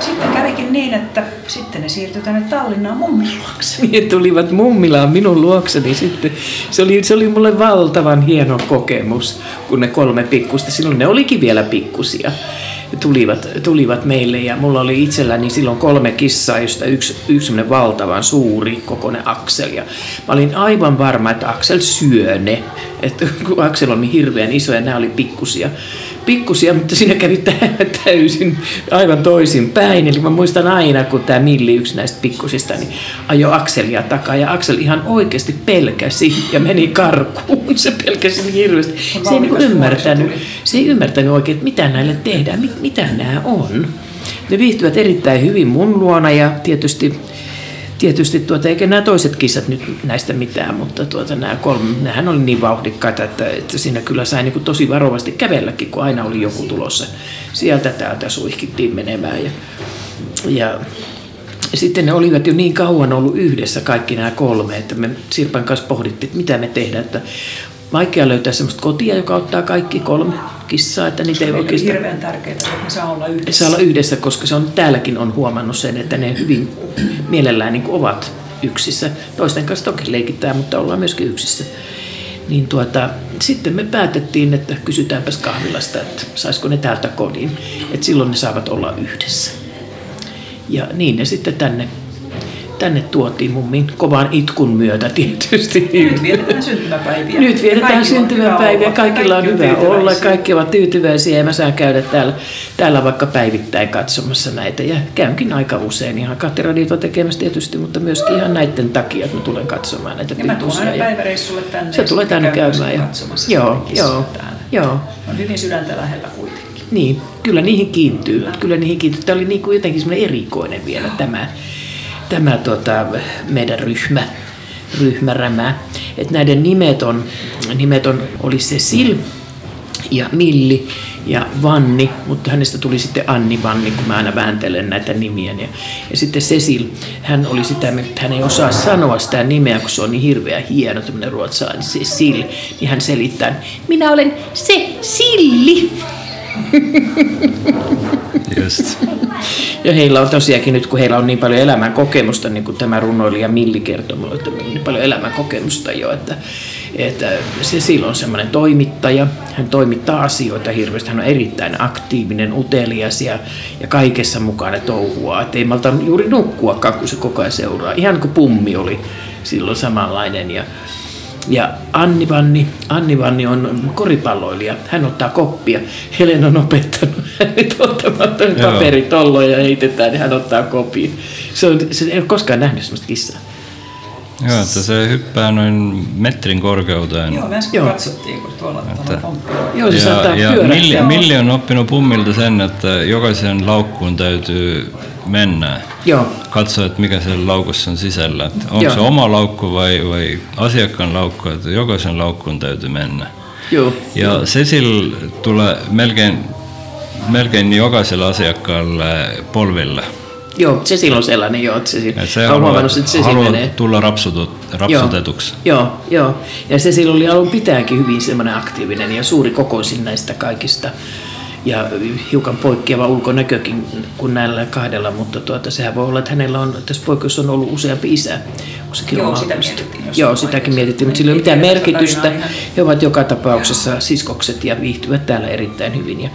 sitten kävikin niin, että sitten ne siirtyi tänne Tallinnaan mummin luokse. Ne tulivat mummilaan minun luokseni sitten. Se oli, se oli mulle valtavan hieno kokemus, kun ne kolme pikkusta, silloin ne olikin vielä pikkusia, tulivat, tulivat meille ja mulla oli itselläni silloin kolme kissaa, josta yksi, yksi valtavan suuri kokoinen Aksel. Ja mä olin aivan varma, että Aksel syö ne, että kun Aksel on niin hirveän iso ja nämä oli pikkusia. Pikkusia, mutta siinä kävi tä- täysin aivan toisin päin. Eli mä muistan aina, kun tämä Milli, yksi näistä pikkusista, niin ajoi Akselia takaa. Ja Aksel ihan oikeasti pelkäsi ja meni karkuun. Se pelkäsi niin hirveästi. Se ei niinku ymmärtänyt, se ei ymmärtänyt oikein, että mitä näille tehdään, mit, mitä nämä on. Ne viihtyvät erittäin hyvin mun luona ja tietysti Tietysti tuota, eikä nämä toiset kissat nyt näistä mitään, mutta tuota, nämä kolme, nehän oli niin vauhdikkaita, että, että siinä kyllä sai niin kuin tosi varovasti kävelläkin, kun aina oli joku tulossa. Sieltä täältä suihkittiin menemään. Ja, ja sitten ne olivat jo niin kauan ollut yhdessä kaikki nämä kolme, että me Sirpan kanssa pohdittiin, että mitä me tehdään. Että vaikea löytää sellaista kotia, joka ottaa kaikki kolme kissaa, että niitä ei oikeastaan hirveän tärkeää, että ne saa olla yhdessä. saa olla yhdessä, koska se on täälläkin on huomannut sen, että ne hyvin mielellään niin ovat yksissä. Toisten kanssa toki leikitään, mutta ollaan myöskin yksissä. Niin tuota, sitten me päätettiin, että kysytäänpäs kahvilasta, että saisiko ne täältä kodin. Että silloin ne saavat olla yhdessä. Ja niin ne sitten tänne, tänne tuotiin mummin kovan itkun myötä tietysti. Nyt vietetään syntymäpäiviä. Nyt vietetään on syntymäpäiviä, olla. kaikilla on Kaikki hyvä olla, tyytyväisiä. kaikki ovat tyytyväisiä ja mä saan käydä täällä, täällä vaikka päivittäin katsomassa näitä ja käynkin aika usein ihan kattiradiota tekemässä tietysti, mutta myöskin ihan näiden takia, että mä tulen katsomaan näitä Ja mä tulen pikkusia aina ja päiväreissulle tänne. se tulee tänne käymään. Ja, katsomassa joo, joo, joo. On hyvin sydäntä lähellä kuitenkin. Niin, kyllä niihin kiintyy. Kyllä, kyllä niihin kiintyy. Tämä oli niin kuin jotenkin semmoinen erikoinen vielä tämä, tämä tota, meidän ryhmä, ryhmärämä. Et näiden nimet on, nimet on, oli Cecil ja Milli ja Vanni, mutta hänestä tuli sitten Anni Vanni, kun mä aina vääntelen näitä nimiä. Ja, ja sitten Cecil, hän oli sitä, että hän ei osaa sanoa sitä nimeä, kun se on niin hirveän hieno, tämmöinen ruotsalainen Cecil. Niin hän selittää, minä olen se Silli. [LAUGHS] Just. Ja heillä on tosiaankin nyt, kun heillä on niin paljon elämän kokemusta, niin kuin tämä runoilija Milli kertoi mulle, että on niin paljon elämän kokemusta jo, että, että se silloin semmoinen toimittaja, hän toimittaa asioita hirveästi, hän on erittäin aktiivinen, utelias ja, ja kaikessa mukana touhua, että ei malta juuri nukkuakaan, kun se koko ajan seuraa, ihan kuin pummi oli silloin samanlainen ja ja Anni Vanni, Anni Vanni on koripalloilija. Hän ottaa koppia. Helen on opettanut [LAUGHS] hänet ottamaan paperitolloja ja heitetään, niin hän ottaa kopin. Se, on, se ei ole koskaan nähnyt sellaista kissaa. Joo, että se hyppää noin metrin korkeuteen. Joo, me äsken katsottiin, kun tuolla pomppilla. Joo, se ja, saattaa ja pyörähtää. Milli, Milli on oppinut pummilta sen, että jokaisen laukkuun täytyy mennä. Joo. Katsoa, että mikä siellä laukussa on sisällä. Että onko Joo. se oma laukku vai, vai asiakkaan laukku, että jokaisen laukkuun täytyy mennä. Joo. Ja Cecil tulee melkein, melkein jokaiselle asiakkaalle polville. Joo, se silloin sellainen jo, että se, Ja se on huomannut, että se haluaa menee. tulla rapsutut, rapsutetuksi. Joo, joo. Ja se silloin oli alun pitäänkin hyvin semmoinen aktiivinen ja suuri kokoisin näistä kaikista. Ja hiukan poikkeava ulkonäkökin kuin näillä kahdella, mutta tuota, sehän voi olla, että hänellä on, tässä poikkeus on ollut useampi isä. Joo, on sitä mietittiin Joo, sitäkin mietittiin, mutta sillä ei ole mitään merkitystä. He ovat joka tapauksessa siskokset ja viihtyvät täällä erittäin hyvin. Ja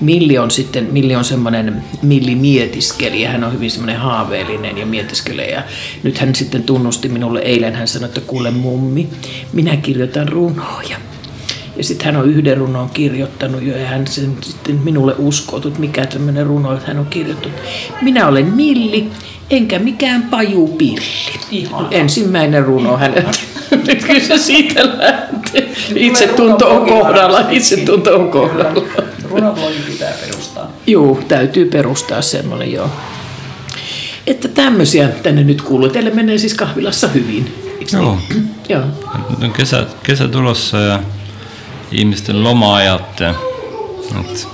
Milli on sitten, Milli on semmoinen, Milli mietiskeli ja hän on hyvin semmoinen haaveellinen ja mietiskelee. Ja nyt hän sitten tunnusti minulle eilen, hän sanoi, että kuule mummi, minä kirjoitan runoja. Ja sitten hän on yhden runon kirjoittanut jo ja hän sen sitten minulle uskoo, että mikä tämmöinen runo, että hän on kirjoittanut. Minä olen Milli, enkä mikään pajupilli. Ihana. Ensimmäinen runo häneltä. Nyt [LAUGHS] kyllä se siitä lähtee. Itsetunto on kohdalla, itsetunto on kohdalla. Runoblogi pitää perustaa. Joo, täytyy perustaa semmoinen joo. Että tämmöisiä tänne nyt kuuluu. Teille menee siis kahvilassa hyvin. Joo. Niin? joo. Nyt on kesä, kesä tulossa ja ihmisten loma-ajat. ja- Et,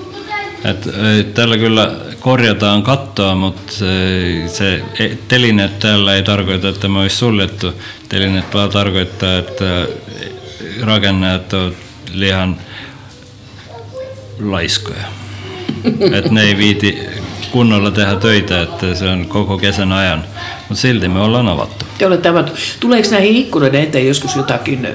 et, ei, täällä kyllä korjataan kattoa, mutta se, se e- telineet täällä ei tarkoita, että me olisi suljettu. Telineet vaan tarkoittaa, että rakennajat ovat liian laiskoja. [LAUGHS] että ne ei viiti kunnolla tehdä töitä, että se on koko kesän ajan. Mutta silti me ollaan avattu. Te olette avattu. Tuleeko näihin ikkunoiden eteen joskus jotakin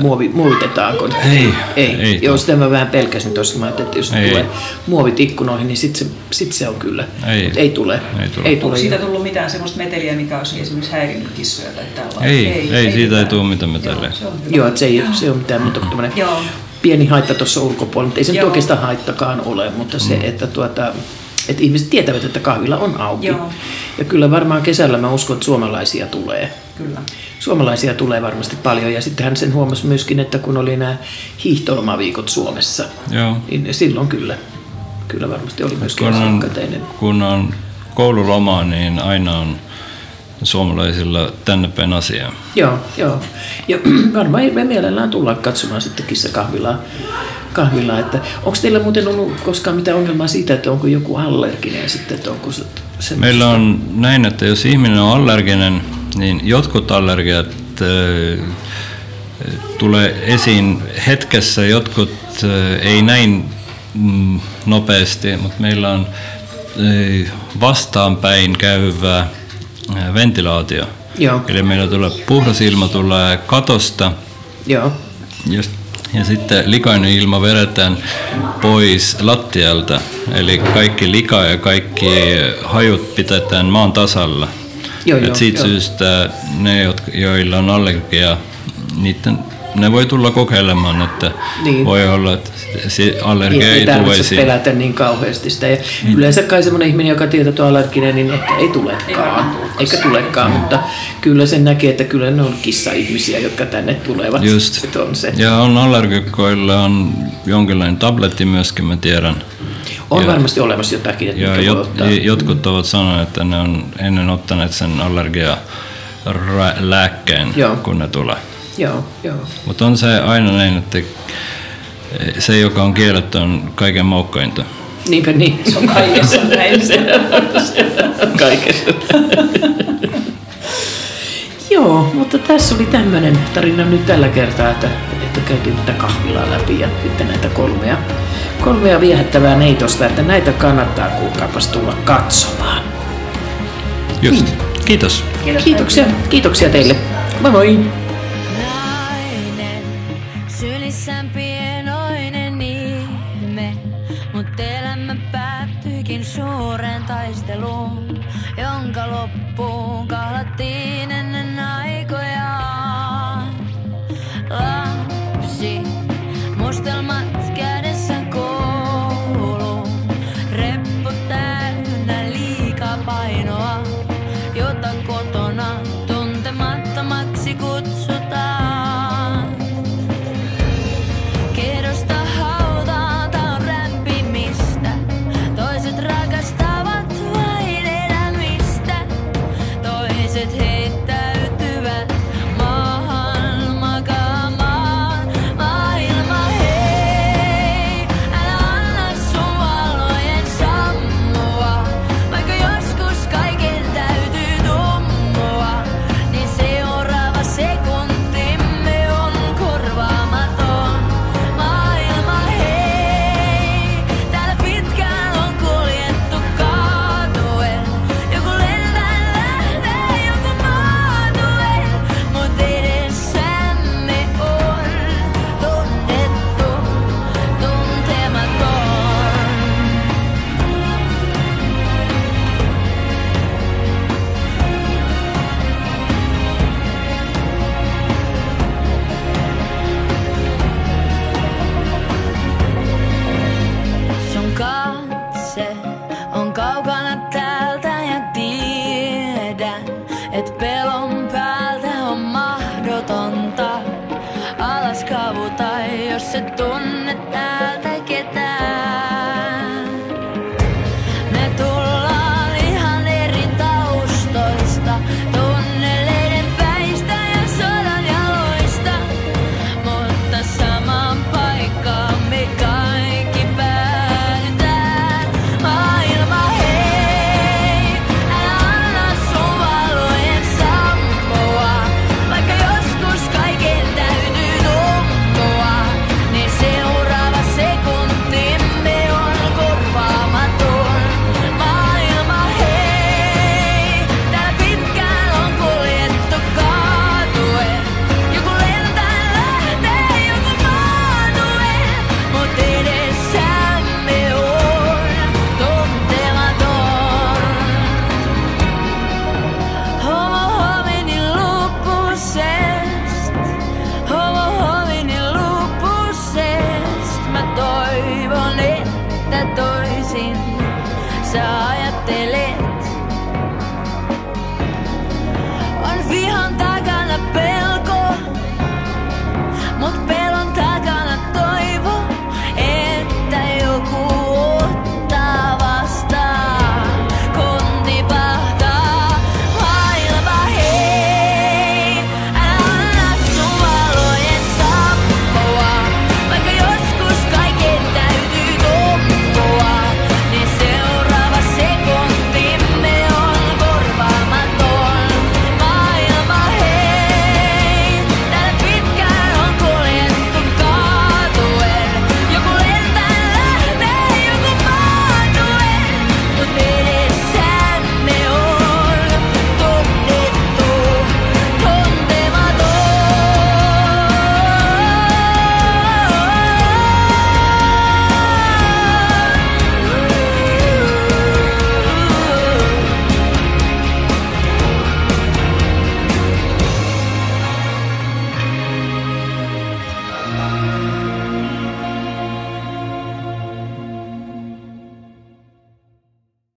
muovi, muovitetaanko? Ei, ei. ei Joo, tule. sitä mä vähän pelkäsin tuossa, mä ajattelin, että jos Ei. tulee muovit ikkunoihin, niin sitten se, sit se on kyllä. Ei. Mut ei tule. Ei tule. Ei Onko tule. siitä tullut mitään sellaista meteliä, mikä olisi esimerkiksi häirinnyt kissoja tai tällaista? Ei, ei, ei siitä ei tule mitään Joo, metälle. se on hyvä. Joo, että se ei, se ei ole mitään muuta kuin tämmöinen Joo. pieni haitta tuossa ulkopuolella, mutta ei se nyt Joo. oikeastaan haittakaan ole, mutta se, että, tuota, että ihmiset tietävät, että kahvila on auki. Joo. Ja kyllä varmaan kesällä mä uskon, että suomalaisia tulee. Kyllä. Suomalaisia tulee varmasti paljon ja sitten hän sen huomasi myöskin, että kun oli nämä hiihtolomaviikot Suomessa, Joo. niin silloin kyllä, kyllä varmasti oli myöskin Kun on, kun on koululoma, niin aina on suomalaisilla tänne päin asiaa. Joo, joo. Ja [CLEARS THROAT] varmaan me mielellään tullaan katsomaan sitten kissakahvilaa kahvilaa. Että onko teillä muuten ollut koskaan mitään ongelmaa siitä, että onko joku allerginen sitten, että onko se? Meillä on näin, että jos ihminen on allerginen, niin jotkut allergiat äh, tulee esiin hetkessä, jotkut äh, ei näin mm, nopeasti, mutta meillä on äh, vastaanpäin käyvä äh, ventilaatio. Joo. Eli meillä tulee puhdas ilma tulee katosta Joo. ja, ja sitten likainen ilma vedetään pois lattialta. Eli kaikki lika ja kaikki hajut pidetään maan tasalla. Joo, Et joo, siitä joo. syystä ne, joilla on allergia, niiden, ne voi tulla kokeilemaan, että Niin. voi olla, että se allergia Niin, ei, ei tule tarvitse esiin. pelätä niin kauheasti sitä. Ja yleensä kai semmoinen ihminen, joka tietää, että on allerginen, niin ehkä ei tulekaan. Eikä tulekaan, mutta kyllä sen näkee, että kyllä ne on kissa-ihmisiä, jotka tänne tulevat. Just. Että on se. Ja on allergikoilla on jonkinlainen tabletti myöskin, mä tiedän. On ja, varmasti olemassa jotakin, että ja mikä voi jot, ottaa. jotkut ovat sanoneet, että ne on ennen ottaneet sen allergia lääkkeen, Joo. kun ne tulee. Joo, joo. Mutta on se aina näin, että se, joka on kielletty, on kaiken moukkainta. Niinpä niin. Se on kaikessa [LAUGHS] näin. Se on, se kaikessa. Joo, mutta tässä oli tämmöinen tarina nyt tällä kertaa, että, että käytiin tätä kahvilaa läpi ja sitten näitä kolmea, kolmea viehättävää neitosta, että näitä kannattaa kuulkaapas tulla katsomaan. Just. Kiitos. Kiitoksia, kiitoksia teille. Moi moi!